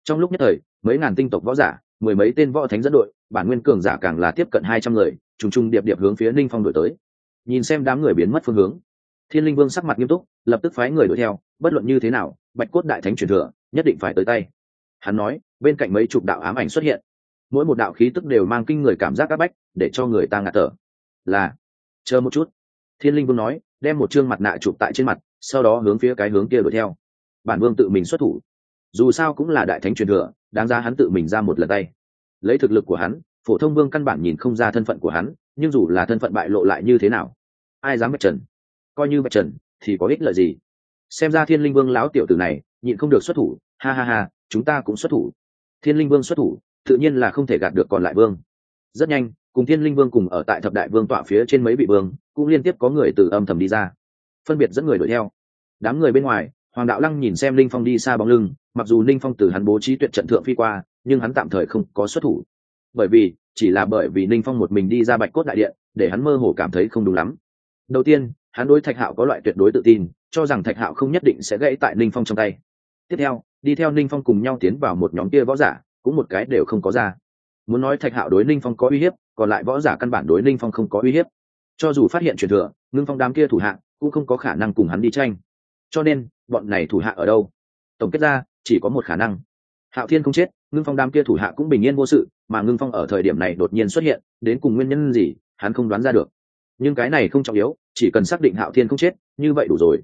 Trong lúc nhất thời, mấy ngàn tinh tộc võ giả, mười mấy tên võ thánh dẫn đội, bản nguyên cường giả càng là tiếp cận hai trăm người, trùng trùng điệp điệp hướng phía ninh phong đuổi tới. Nhìn xem đám người biến mất phương hướng, thiên linh vương sắc mặt nghiêm túc, lập tức phái người đuổi theo, bất luận như thế nào, bạch cốt đại thánh truyền thừa, nhất định phải tới tay. Hắn nói, bên cạnh mấy chục đạo ám ảnh xuất hiện. Mỗi một đạo khí tức đều mang kinh người cảm giác áp bách, để cho người ta ngạt thở. Là, chờ một chút. Thiên linh vương nói đem một chương mặt nạ chụp tại trên mặt, sau đó hướng phía cái hướng kia đuổi theo. Bản vương tự mình xuất thủ. Dù sao cũng là đại thánh truyền thừa, đáng ra hắn tự mình ra một lần tay. Lấy thực lực của hắn, phổ thông vương căn bản nhìn không ra thân phận của hắn, nhưng dù là thân phận bại lộ lại như thế nào, ai dám bạch trần? Coi như bạch trần thì có ích lợi gì? Xem ra thiên linh vương lão tiểu tử này nhịn không được xuất thủ, ha ha ha, chúng ta cũng xuất thủ. Thiên linh vương xuất thủ, tự nhiên là không thể gạt được còn lại vương. Rất nhanh cùng thiên linh vương cùng ở tại thập đại vương tọa phía trên mấy vị vương, cũng liên tiếp có người từ âm thầm đi ra. Phân biệt dẫn người đuổi theo. Đám người bên ngoài, hoàng đạo lăng nhìn xem linh phong đi xa bóng lưng, mặc dù linh phong từ hắn bố trí tuyệt trận thượng phi qua, nhưng hắn tạm thời không có xuất thủ. Bởi vì, chỉ là bởi vì Linh phong một mình đi ra bạch cốt đại điện, để hắn mơ hồ cảm thấy không đúng lắm. Đầu tiên, hắn đối thạch hạo có loại tuyệt đối tự tin, cho rằng thạch hạo không nhất định sẽ gãy tại ninh phong trong tay. Tiếp theo, đi theo ninh phong cùng nhau tiến vào một nhóm kia võ giả, cũng một cái đều không có ra. Muốn nói thạch hạo đối ninh phong có uy hiếp còn lại võ giả căn bản đối ninh phong không có uy hiếp. Cho dù phát hiện truyền thừa, ngưng phong đám kia thủ hạ cũng không có khả năng cùng hắn đi tranh. Cho nên, bọn này thủ hạ ở đâu? Tổng kết ra, chỉ có một khả năng. Hạo thiên không chết, ngưng phong đám kia thủ hạ cũng bình yên vô sự, mà ngưng phong ở thời điểm này đột nhiên xuất hiện, đến cùng nguyên nhân gì, hắn không đoán ra được. Nhưng cái này không trọng yếu, chỉ cần xác định hạo thiên không chết, như vậy đủ rồi.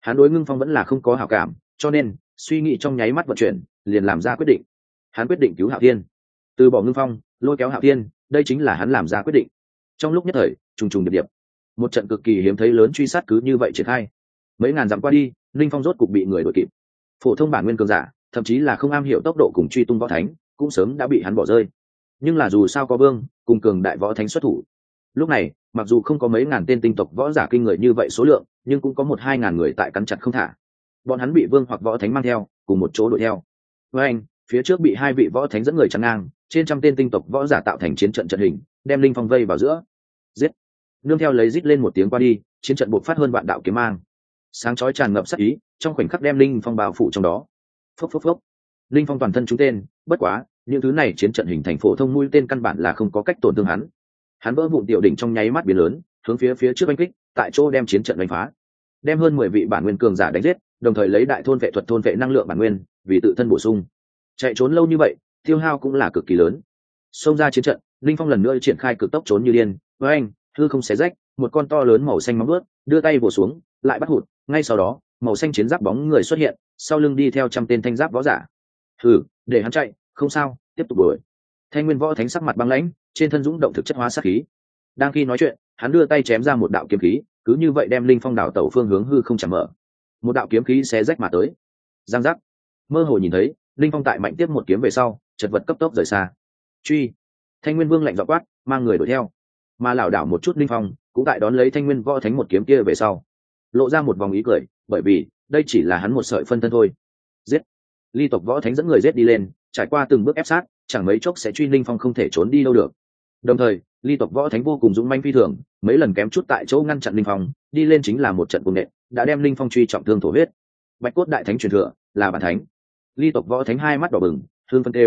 Hắn đối ngưng phong vẫn là không có hảo cảm, cho nên, suy nghĩ trong nháy mắt vận chuyển, liền làm ra quyết định. Hắn quyết định cứu hạo thiên. Từ bỏ ngưng phong, lôi kéo hạo thiên đây chính là hắn làm ra quyết định. Trong lúc nhất thời, trùng trùng điệp điệp, một trận cực kỳ hiếm thấy lớn truy sát cứ như vậy triển khai. Mấy ngàn dặm qua đi, linh phong rốt cục bị người đuổi kịp. Phổ thông bản nguyên cường giả, thậm chí là không am hiểu tốc độ cùng truy tung võ thánh, cũng sớm đã bị hắn bỏ rơi. Nhưng là dù sao có vương, cùng cường đại võ thánh xuất thủ. Lúc này, mặc dù không có mấy ngàn tên tinh tộc võ giả kinh người như vậy số lượng, nhưng cũng có một hai ngàn người tại cắn chặt không thả. Bọn hắn bị vương hoặc võ thánh mang theo, cùng một chỗ đuổi theo. Với anh phía trước bị hai vị võ thánh dẫn người chắn ngang trên trăm tên tinh tộc võ giả tạo thành chiến trận trận hình, đem linh phong vây vào giữa. Giết. Nương theo lấy rít lên một tiếng qua đi, chiến trận bộc phát hơn vạn đạo kiếm mang. Sáng chói tràn ngập sắc ý, trong khoảnh khắc đem linh phong bao phủ trong đó. Phốc phốc phốc. Linh phong toàn thân trúng tên, bất quá, những thứ này chiến trận hình thành phổ thông mũi tên căn bản là không có cách tổn thương hắn. Hắn vỡ vụn tiểu đỉnh trong nháy mắt biến lớn, hướng phía phía trước oanh kích, tại chỗ đem chiến trận đánh phá. Đem hơn mười vị bản nguyên cường giả đánh giết, đồng thời lấy đại thôn vệ thuật thôn vệ năng lượng bản nguyên, vì tự thân bổ sung. Chạy trốn lâu như vậy tiêu hao cũng là cực kỳ lớn. Xông ra chiến trận, linh phong lần nữa triển khai cực tốc trốn như điên. Với anh, hư không xé rách, một con to lớn màu xanh móng ướt đưa tay vỗ xuống, lại bắt hụt. Ngay sau đó, màu xanh chiến giáp bóng người xuất hiện, sau lưng đi theo trăm tên thanh giáp võ giả. Thử để hắn chạy, không sao, tiếp tục đuổi. Thanh nguyên võ thánh sắc mặt băng lãnh, trên thân dũng động thực chất hóa sát khí. Đang khi nói chuyện, hắn đưa tay chém ra một đạo kiếm khí, cứ như vậy đem linh phong đảo tẩu phương hướng hư không chạm mở. Một đạo kiếm khí xé rách mà tới. Giang giác. Mơ hồ nhìn thấy, linh phong tại mạnh tiếp một kiếm về sau chật vật cấp tốc rời xa. Truy. Thanh nguyên vương lạnh dọ quát, mang người đuổi theo. Mà lảo đảo một chút linh phong, cũng tại đón lấy thanh nguyên võ thánh một kiếm kia về sau. Lộ ra một vòng ý cười, bởi vì, đây chỉ là hắn một sợi phân thân thôi. Giết. Ly tộc võ thánh dẫn người giết đi lên, trải qua từng bước ép sát, chẳng mấy chốc sẽ truy linh phong không thể trốn đi đâu được. Đồng thời, ly tộc võ thánh vô cùng dũng manh phi thường, mấy lần kém chút tại chỗ ngăn chặn linh phong, đi lên chính là một trận cung nện, đã đem linh phong truy trọng thương thổ huyết. Bạch cốt đại thánh truyền thừa, là bản thánh. Ly tộc võ thánh hai mắt đỏ bừng thương phân tê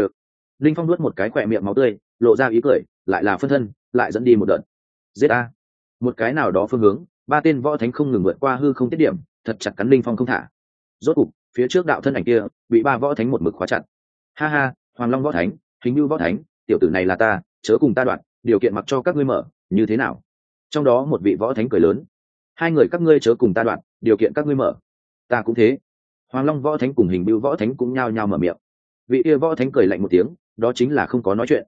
linh phong nuốt một cái khỏe miệng máu tươi, lộ ra ý cười, lại là phân thân, lại dẫn đi một đợt. Giết a một cái nào đó phương hướng, ba tên võ thánh không ngừng vượt qua hư không tiết điểm, thật chặt cắn linh phong không thả. Rốt cục, phía trước đạo thân ảnh kia, bị ba võ thánh một mực khóa chặt. Ha ha, hoàng long võ thánh, hình như võ thánh, tiểu tử này là ta, chớ cùng ta đoạn, điều kiện mặc cho các ngươi mở, như thế nào? Trong đó một vị võ thánh cười lớn. Hai người các ngươi chớ cùng ta đoạn, điều kiện các ngươi mở. Ta cũng thế. Hoàng long võ thánh cùng hình bưu võ thánh cũng nhao nhao mở miệng. Vị kia võ thánh cười lạnh một tiếng đó chính là không có nói chuyện.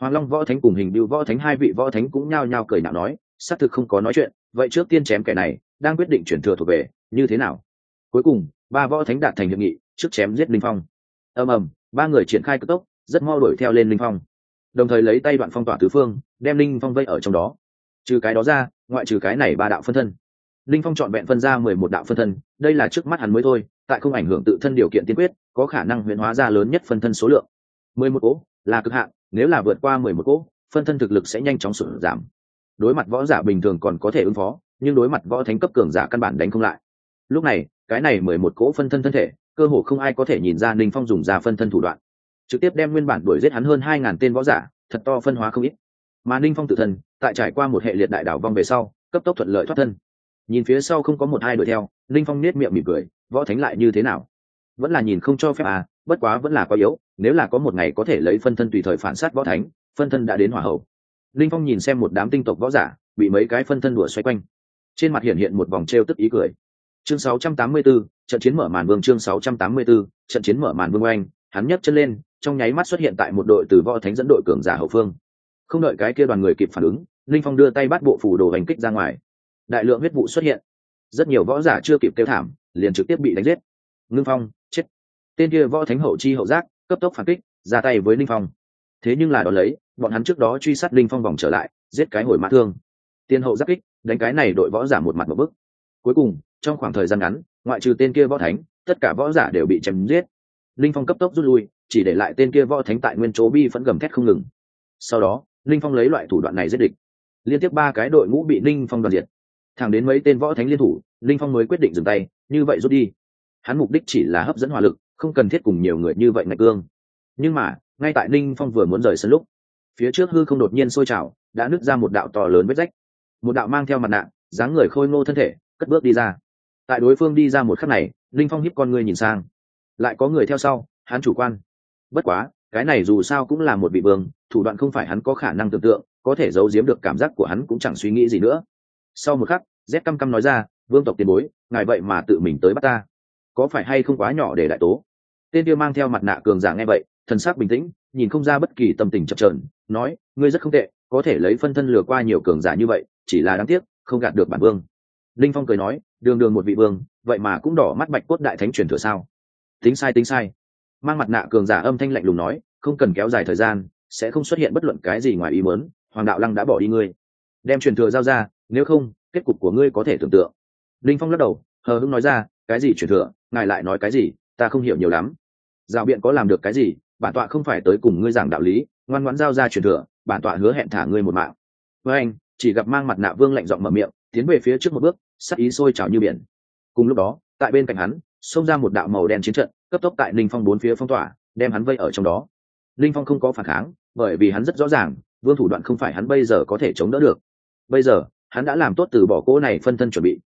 Hoàng long võ thánh cùng hình bưu võ thánh hai vị võ thánh cũng nhao nhao cười nhạo nói, xác thực không có nói chuyện, vậy trước tiên chém kẻ này, đang quyết định chuyển thừa thuộc về, như thế nào? Cuối cùng, ba võ thánh đạt thành hiệp nghị, trước chém giết linh phong. Ầm ầm, ba người triển khai cực tốc, rất mau đuổi theo lên linh phong. Đồng thời lấy tay đoạn phong tỏa tứ phương, đem linh phong vây ở trong đó. Trừ cái đó ra, ngoại trừ cái này ba đạo phân thân. Linh phong chọn vẹn phân ra mười một đạo phân thân, đây là trước mắt hắn mới thôi, tại không ảnh hưởng tự thân điều kiện tiên quyết, có khả năng huyễn hóa ra lớn nhất phân thân số lượng mười một cỗ là cực hạn, nếu là vượt qua mười một cỗ, phân thân thực lực sẽ nhanh chóng sụt giảm. Đối mặt võ giả bình thường còn có thể ứng phó, nhưng đối mặt võ thánh cấp cường giả căn bản đánh không lại. Lúc này, cái này mười một cỗ phân thân thân thể, cơ hồ không ai có thể nhìn ra ninh phong dùng ra phân thân thủ đoạn. Trực tiếp đem nguyên bản đuổi giết hắn hơn hai ngàn tên võ giả, thật to phân hóa không ít. Mà ninh phong tự thân, tại trải qua một hệ liệt đại đảo vong về sau, cấp tốc thuận lợi thoát thân. Nhìn phía sau không có một hai đuổi theo, ninh phong nết miệng mỉm cười, võ thánh lại như thế nào? Vẫn là nhìn không cho phép à bất quá vẫn là quá yếu nếu là có một ngày có thể lấy phân thân tùy thời phản sát võ thánh phân thân đã đến hỏa hậu. Linh phong nhìn xem một đám tinh tộc võ giả bị mấy cái phân thân đùa xoay quanh. Trên mặt hiện hiện một vòng t r e o tức ý cười. Chương 684, trận chiến mở màn vương chương 684, trận chiến mở màn vương oanh hắn nhấc chân lên trong nháy mắt xuất hiện tại một đội từ võ thánh dẫn đội cường giả hậu phương. Không đợi cái kia đoàn người kịp phản ứng linh phong đưa tay bắt bộ phủ đồ hành kích ra ngoài. Đại lượng huyết vụ xuất hiện. Rất nhiều võ giả chưa kịp kêu thảm liền trực tiếp bị đánh giết. Ngưng phong chết. Tên kia võ thánh hậu chi hậu giác cấp tốc phản kích, ra tay với linh phong. Thế nhưng là đ ó lấy, bọn hắn trước đó truy sát linh phong vòng trở lại, giết cái hồi mã thương. Tiên hậu giáp kích, đánh cái này đội võ giả một mặt một bức cuối cùng, trong khoảng thời gian ngắn, ngoại trừ tên kia võ thánh, tất cả võ giả đều bị chém giết. Linh phong cấp tốc rút lui, chỉ để lại tên kia võ thánh tại nguyên chỗ bi vẫn gầm thét không ngừng. Sau đó, linh phong lấy loại thủ đoạn này giết địch. Liên tiếp ba cái đội ngũ bị linh phong đoàn diệt. Thẳng đến mấy tên võ thánh liên thủ, linh phong mới quyết định dừng tay, như vậy rút đi. Hắn mục đích chỉ là hấp dẫn hỏa lực không cần thiết cùng nhiều người như vậy ngạch cương. Nhưng mà, ngay tại ninh phong vừa muốn rời sân lúc, phía trước hư không đột nhiên sôi trào, đã nứt ra một đạo to lớn vết rách. Một đạo mang theo mặt nạ, dáng người khôi ngô thân thể, cất bước đi ra. Tại đối phương đi ra một khắc này, ninh phong hiếp con người nhìn sang. Lại có người theo sau, hắn chủ quan. Bất quá, cái này dù sao cũng là một vị vương, thủ đoạn không phải hắn có khả năng tưởng tượng, có thể giấu giếm được cảm giác của hắn cũng chẳng suy nghĩ gì nữa. Sau một khắc, z căm căm nói ra, vương tộc tiền bối, ngài vậy mà tự mình tới bắt ta. Có phải hay không quá nhỏ để đại tố? Tên kia mang theo mặt nạ cường giả nghe vậy, thần sắc bình tĩnh, nhìn không ra bất kỳ tâm tình chập trờn nói, ngươi rất không tệ, có thể lấy phân thân lừa qua nhiều cường giả như vậy, chỉ là đáng tiếc, không gạt được bản vương. Linh phong cười nói, đường đường một vị vương, vậy mà cũng đỏ mắt bạch cốt đại thánh truyền thừa sao? Tính sai tính sai. Mang mặt nạ cường giả âm thanh lạnh lùng nói, không cần kéo dài thời gian, sẽ không xuất hiện bất luận cái gì ngoài ý muốn, hoàng đạo lăng đã bỏ đi ngươi. Đem truyền thừa giao ra, nếu không, kết cục của ngươi có thể tưởng tượng. Linh phong lắc đầu, hờ hững nói ra, cái gì truyền thừa? Ngài lại nói cái gì? Ta không hiểu nhiều lắm. Rào biện có làm được cái gì, bản tọa không phải tới cùng ngươi giảng đạo lý, ngoan ngoãn giao ra truyền thừa, bản tọa hứa hẹn thả ngươi một mạng. Với anh, chỉ gặp mang mặt nạ vương lạnh giọng mở miệng, tiến về phía trước một bước, sắc ý sôi trào như biển. Cùng lúc đó, tại bên cạnh hắn, xông ra một đạo màu đen chiến trận, cấp tốc tại linh phong bốn phía phong tỏa, đem hắn vây ở trong đó. Linh phong không có phản kháng, bởi vì hắn rất rõ ràng, vương thủ đoạn không phải hắn bây giờ có thể chống đỡ được. Bây giờ, hắn đã làm tốt từ bỏ cỗ này phân thân chuẩn bị.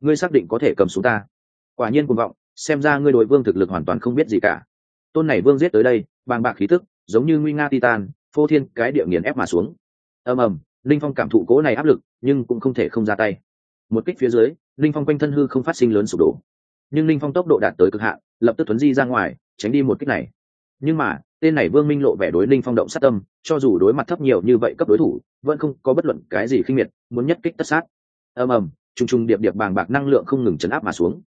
Ngươi xác định có thể cầm xuống ta. Quả nhiên cuồng vọng xem ra ngươi đối vương thực lực hoàn toàn không biết gì cả. Tôn này vương giết tới đây, bàng bạc khí tức, giống như nguy nga titan, phô thiên cái địa nghiền ép mà xuống. Ầm ầm, linh phong cảm thụ cố này áp lực, nhưng cũng không thể không ra tay. Một kích phía dưới, linh phong quanh thân hư không phát sinh lớn sụp đổ. Nhưng linh phong tốc độ đạt tới cực hạn, lập tức tuấn di ra ngoài, tránh đi một kích này. Nhưng mà, tên này vương minh lộ vẻ đối linh phong động sát tâm, cho dù đối mặt thấp nhiều như vậy cấp đối thủ, vẫn không có bất luận cái gì khinh miệt, muốn nhất kích tất sát. Ầm ầm, trùng trùng điệp điệp bàng bạc năng lượng không ngừng chấn áp mà xuống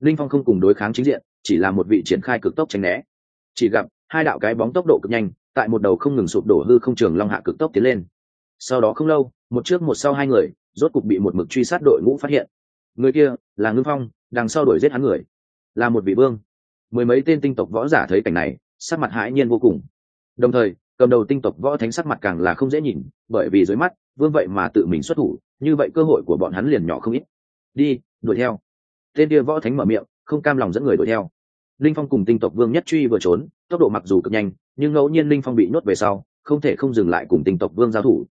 linh phong không cùng đối kháng chính diện, chỉ là một vị triển khai cực tốc tránh né. Chỉ gặp, hai đạo cái bóng tốc độ cực nhanh, tại một đầu không ngừng sụp đổ hư không trường long hạ cực tốc tiến lên. Sau đó không lâu, một trước một sau hai người, rốt cục bị một mực truy sát đội ngũ phát hiện. Người kia, là ngưng phong, đằng sau đuổi giết hắn người. Là một vị vương. Mười mấy tên tinh tộc võ giả thấy cảnh này, sắc mặt hãi nhiên vô cùng. Đồng thời, cầm đầu tinh tộc võ thánh sắc mặt càng là không dễ nhìn, bởi vì dưới mắt, vương vậy mà tự mình xuất thủ, như vậy cơ hội của bọn hắn liền nhỏ không ít. Đi, đuổi theo tên kia võ thánh mở miệng, không cam lòng dẫn người đuổi theo. Linh phong cùng tinh tộc vương nhất truy vừa trốn, tốc độ mặc dù cực nhanh, nhưng ngẫu nhiên linh phong bị nhốt về sau, không thể không dừng lại cùng tinh tộc vương giao thủ.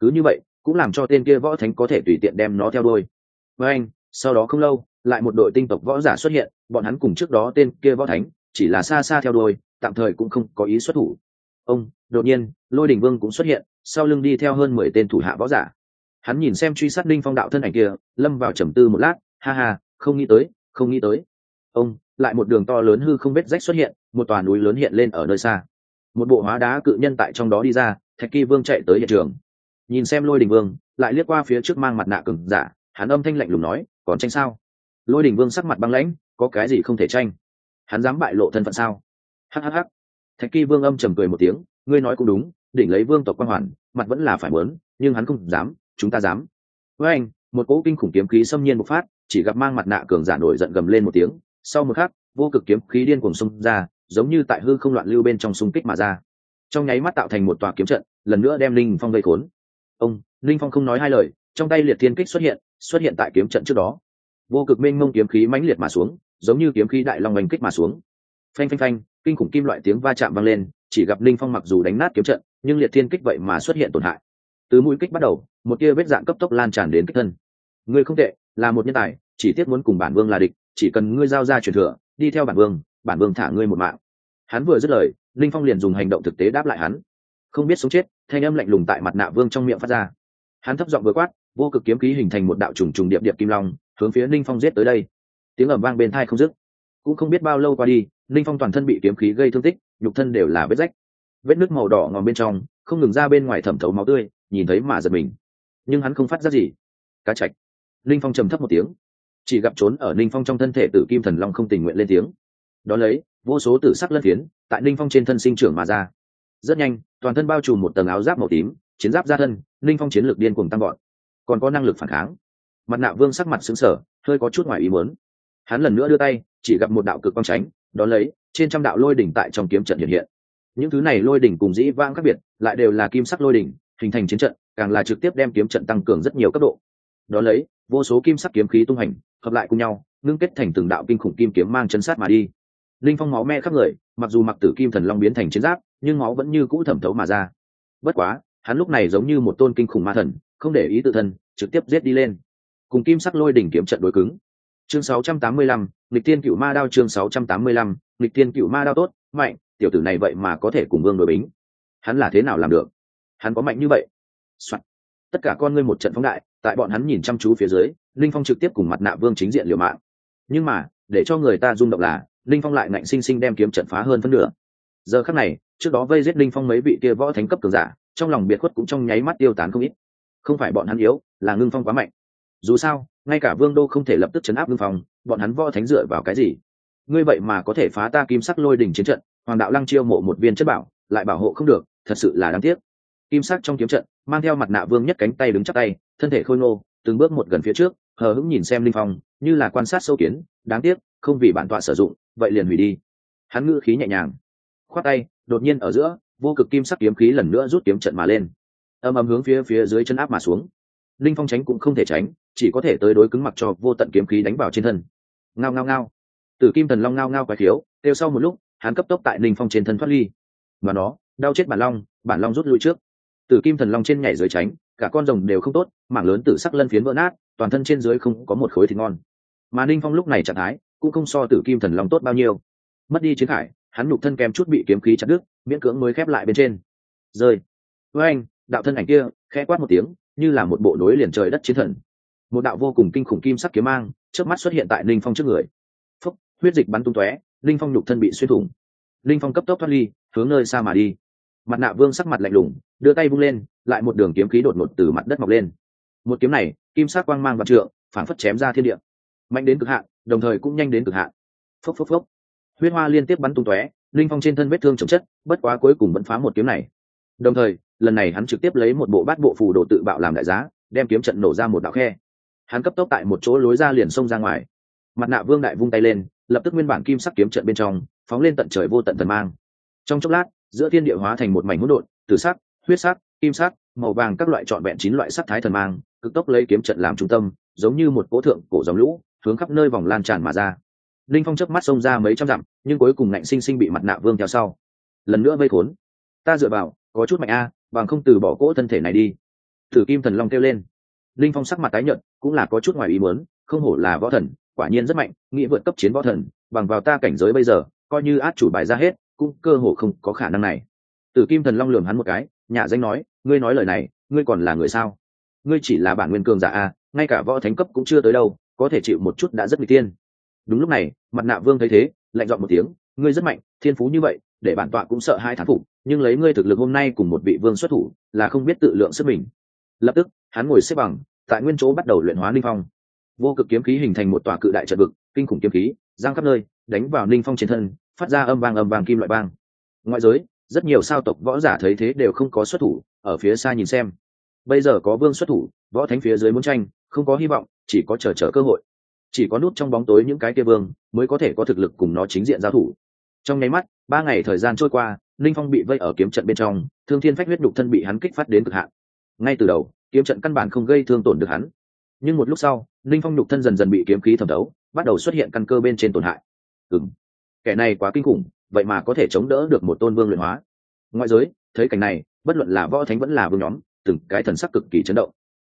Cứ như vậy, cũng làm cho tên kia võ thánh có thể tùy tiện đem nó theo đôi với anh, sau đó không lâu, lại một đội tinh tộc võ giả xuất hiện, bọn hắn cùng trước đó tên kia võ thánh, chỉ là xa xa theo đôi tạm thời cũng không có ý xuất thủ. Ông, đột nhiên, lôi đình vương cũng xuất hiện, sau lưng đi theo hơn mười tên thủ hạ võ giả. Hắn nhìn xem truy sát linh phong đạo thân ảnh kia, lâm vào trầm tư một lát, ha ha không nghĩ tới, không nghĩ tới. Ông, lại một đường to lớn hư không vết rách xuất hiện, một tòa núi lớn hiện lên ở nơi xa. Một bộ hóa đá cự nhân tại trong đó đi ra, thạch kỳ vương chạy tới hiện trường. Nhìn xem lôi đình vương, lại liếc qua phía trước mang mặt nạ cừng giả, hắn âm thanh lạnh lùng nói, còn tranh sao? Lôi đình vương sắc mặt băng lãnh, có cái gì không thể tranh? Hắn dám bại lộ thân phận sao? Hhh thạch kỳ vương âm trầm cười một tiếng, ngươi nói cũng đúng, đỉnh lấy vương tộc quan hoàn, mặt vẫn là phải muốn nhưng hắn không dám, chúng ta dám. Với anh, một cỗ kinh khủng kiếm khí xâm nhiên bộc phát chỉ gặp mang mặt nạ cường giả nổi giận gầm lên một tiếng, sau một khắc, vô cực kiếm khí điên cuồng xung ra, giống như tại hư không loạn lưu bên trong xung kích mà ra. Trong nháy mắt tạo thành một tòa kiếm trận, lần nữa đem linh phong gây khốn. Ông, linh phong không nói hai lời, trong tay liệt thiên kích xuất hiện xuất hiện tại kiếm trận trước đó. Vô cực minh mông kiếm khí mãnh liệt mà xuống, giống như kiếm khí đại long oanh kích mà xuống. Phanh phanh phanh, kinh khủng kim loại tiếng va chạm vang lên, chỉ gặp linh phong mặc dù đánh nát kiếm trận, nhưng liệt thiên kích vậy mà xuất hiện tổn hại. Từ mũi kích bắt đầu, một tia vết dạng cấp tốc lan tràn đến kích thân. Ngươi không tệ, là một nhân tài chỉ tiếc muốn cùng bản vương là địch, chỉ cần ngươi giao ra truyền thừa, đi theo bản vương bản vương thả ngươi một mạng. Hắn vừa dứt lời, linh phong liền dùng hành động thực tế đáp lại hắn. Không biết sống chết, thanh âm lạnh lùng tại mặt nạ vương trong miệng phát ra. Hắn thấp giọng vừa quát, vô cực kiếm khí hình thành một đạo trùng trùng điệp điệp kim long, hướng phía linh phong giết tới đây. Tiếng ầm vang bên thai không dứt. Cũng không biết bao lâu qua đi, linh phong toàn thân bị kiếm khí gây thương tích, nhục thân đều là vết rách. Vết nước màu đỏ ngòm bên trong, không ngừng ra bên ngoài thẩm thấu máu tươi, nhìn thấy mà giật mình. Nhưng hắn không phát ra gì. Cá chạch. Linh phong trầm thấp một tiếng chỉ gặp trốn ở ninh phong trong thân thể tử kim thần long không tình nguyện lên tiếng. Đón lấy, vô số tử sắc lân phiến tại ninh phong trên thân sinh trưởng mà ra. Rất nhanh, toàn thân bao trùm một tầng áo giáp màu tím, chiến giáp ra thân, ninh phong chiến lược điên cuồng tăng gọn còn có năng lực phản kháng. Mặt nạ vương sắc mặt xứng sở hơi có chút ngoài ý muốn. Hắn lần nữa đưa tay, chỉ gặp một đạo cực quang tránh đón lấy, trên trăm đạo lôi đỉnh tại trong kiếm trận hiện hiện. Những thứ này lôi đỉnh cùng dĩ vãng khác biệt, lại đều là kim sắc lôi đỉnh, hình thành chiến trận, càng là trực tiếp đem kiếm trận tăng cường rất nhiều cấp độ. Đón lấy, vô số kim sắc kiếm khí tung hành hợp lại cùng nhau ngưng kết thành từng đạo kinh khủng kim kiếm mang chân sát mà đi. Linh phong máu me khắp người mặc dù mặc tử kim thần long biến thành chiến giáp nhưng máu vẫn như cũ thẩm thấu mà ra. Bất quá hắn lúc này giống như một tôn kinh khủng ma thần không để ý tự thân trực tiếp giết đi lên. Cùng kim sắc lôi đỉnh kiếm trận đối cứng. Chương 685, lịch tiên cựu ma đao chương 685, lịch tiên cựu ma đao tốt mạnh tiểu tử này vậy mà có thể cùng vương đối bính. Hắn là thế nào làm được? Hắn có mạnh như vậy、Soạn. tất cả con ngươi một trận phóng đại tại bọn hắn nhìn chăm chú phía dưới linh phong trực tiếp cùng mặt nạ vương chính diện liều mạng. Nhưng mà, để cho người ta rung động là, linh phong lại ngạnh sinh sinh đem kiếm trận phá hơn phân nửa. Giờ khắc này, trước đó vây giết linh phong mấy vị kia võ thánh cấp cường giả, trong lòng biệt khuất cũng trong nháy mắt tiêu tán không ít. Không phải bọn hắn yếu, là ngưng phong quá mạnh. Dù sao, ngay cả vương đô không thể lập tức chấn áp ngưng phong, bọn hắn võ thánh dựa vào cái gì? Ngươi vậy mà có thể phá ta kim sắc lôi đỉnh chiến trận, hoàng đạo lăng chiêu mộ một viên chất bảo, lại bảo hộ không được, thật sự là đáng tiếc. Kim sắc trong kiếm trận, mang theo mặt nạ vương nhất cánh tay đứng chắc tay, thân thể khôi ngô, từng bước một gần phía trước hờ hững nhìn xem linh phong, như là quan sát sâu kiến, đáng tiếc, không vì bản tọa sử dụng, vậy liền hủy đi. Hắn ngữ khí nhẹ nhàng, khoát tay, đột nhiên ở giữa, vô cực kim sắc kiếm khí lần nữa rút kiếm trận mà lên. Âm âm hướng phía phía dưới chân áp mà xuống. Linh phong tránh cũng không thể tránh, chỉ có thể tới đối cứng mặc cho vô tận kiếm khí đánh vào trên thân. Ngao ngao ngao. Tử kim thần long ngao ngao quái khiếu, kêu sau một lúc, hắn cấp tốc tại linh phong trên thân thoát ly. Và nó, đau chết bản long bản long rút lui trước. Tử kim thần long trên nhảy dưới tránh cả con rồng đều không tốt, mảng lớn tử sắc lân phiến vỡ nát, toàn thân trên dưới không có một khối thịt ngon. Mà ninh phong lúc này trạng thái cũng không so tử kim thần long tốt bao nhiêu. Mất đi chiến khải, hắn nhục thân kèm chút bị kiếm khí chặt đứt, miễn cưỡng mới khép lại bên trên. Rơi. Với anh, đạo thân ảnh kia khẽ quát một tiếng, như là một bộ nối liền trời đất chiến thần. Một đạo vô cùng kinh khủng kim sắc kiếm mang trước mắt xuất hiện tại ninh phong trước người. Phúc, huyết dịch bắn tung tóe, ninh phong nhục thân bị xuyên thủng. Ninh phong cấp tốc thoát ly, hướng nơi xa mà đi. Mặt nạ vương sắc mặt lạnh lùng, đưa tay vung lên lại một đường kiếm khí đột ngột từ mặt đất mọc lên. Một kiếm này, kim sắc quang mang vạn trượng phản phất chém ra thiên địa. Mạnh đến cực hạn, đồng thời cũng nhanh đến cực hạn. Phốc phốc phốc. Huyết hoa liên tiếp bắn tung tóe, linh phong trên thân vết thương chồng chất, bất quá cuối cùng vẫn phá một kiếm này. Đồng thời, lần này hắn trực tiếp lấy một bộ bát bộ phù đồ tự bạo làm đại giá, đem kiếm trận nổ ra một đạo khe. Hắn cấp tốc tại một chỗ lối ra liền xông ra ngoài. Mặt nạ vương đại vung tay lên, lập tức nguyên bản kim sắc kiếm trận bên trong, phóng lên tận trời vô tận thần mang. Trong chốc lát, giữa thiên địa hóa thành một mảnh hỗn độn từ sắc, huyết sắc kim sắc màu vàng các loại trọn vẹn chín loại sắc thái thần mang, cực tốc lấy kiếm trận làm trung tâm, giống như một cỗ thượng cổ dòng lũ, hướng khắp nơi vòng lan tràn mà ra. Linh phong chớp mắt xông ra mấy trăm dặm, nhưng cuối cùng ngạnh sinh sinh bị mặt nạ vương theo sau. Lần nữa vây khốn. Ta dựa vào, có chút mạnh a, bằng không từ bỏ cỗ thân thể này đi. Thử kim thần long kêu lên. Linh phong sắc mặt tái nhợt, cũng là có chút ngoài ý muốn, không hổ là võ thần, quả nhiên rất mạnh, nghĩ vượt cấp chiến võ thần, bằng vào ta cảnh giới bây giờ, coi như át chủ bài ra hết, cũng cơ hồ không có khả năng này. Tử kim thần long lường hắn một cái nhà danh nói ngươi nói lời này, ngươi còn là người sao? Ngươi chỉ là bản nguyên cường giả a ngay cả võ thánh cấp cũng chưa tới đâu, có thể chịu một chút đã rất n tiên đúng lúc này, mặt nạ vương thấy thế, lạnh dọn một tiếng, ngươi rất mạnh, thiên phú như vậy, để bản tọa cũng sợ hai thán phục, nhưng lấy ngươi thực lực hôm nay cùng một vị vương xuất thủ, là không biết tự lượng sức mình. Lập tức, hắn ngồi xếp bằng, tại nguyên chỗ bắt đầu luyện hóa linh phong. Vô cực kiếm khí hình thành một tòa cự đại trận vực, kinh khủng kiếm khí, giang khắp nơi, đánh vào linh phong trên thân, phát ra âm vang âm vang kim loại bang ngoại giới, rất nhiều sao tộc võ giả thấy thế đều không có xuất thủ ở phía xa nhìn xem. Bây giờ có vương xuất thủ, võ thánh phía dưới muốn tranh, không có hy vọng, chỉ có chờ chờ cơ hội. Chỉ có nút trong bóng tối những cái kia vương mới có thể có thực lực cùng nó chính diện giao thủ. Trong nháy mắt, ba ngày thời gian trôi qua, linh phong bị vây ở kiếm trận bên trong, thương thiên phách huyết đục thân bị hắn kích phát đến cực hạn. Ngay từ đầu, kiếm trận căn bản không gây thương tổn được hắn. Nhưng một lúc sau, linh phong nhục thân dần dần bị kiếm khí thẩm thấu, bắt đầu xuất hiện căn cơ bên trên tổn hại. Ừng kẻ này quá kinh khủng, vậy mà có thể chống đỡ được một tôn vương luyện hóa. Ngoại giới, thấy cảnh này bất luận là võ thánh vẫn là vương nhóm, từng cái thần sắc cực kỳ chấn động.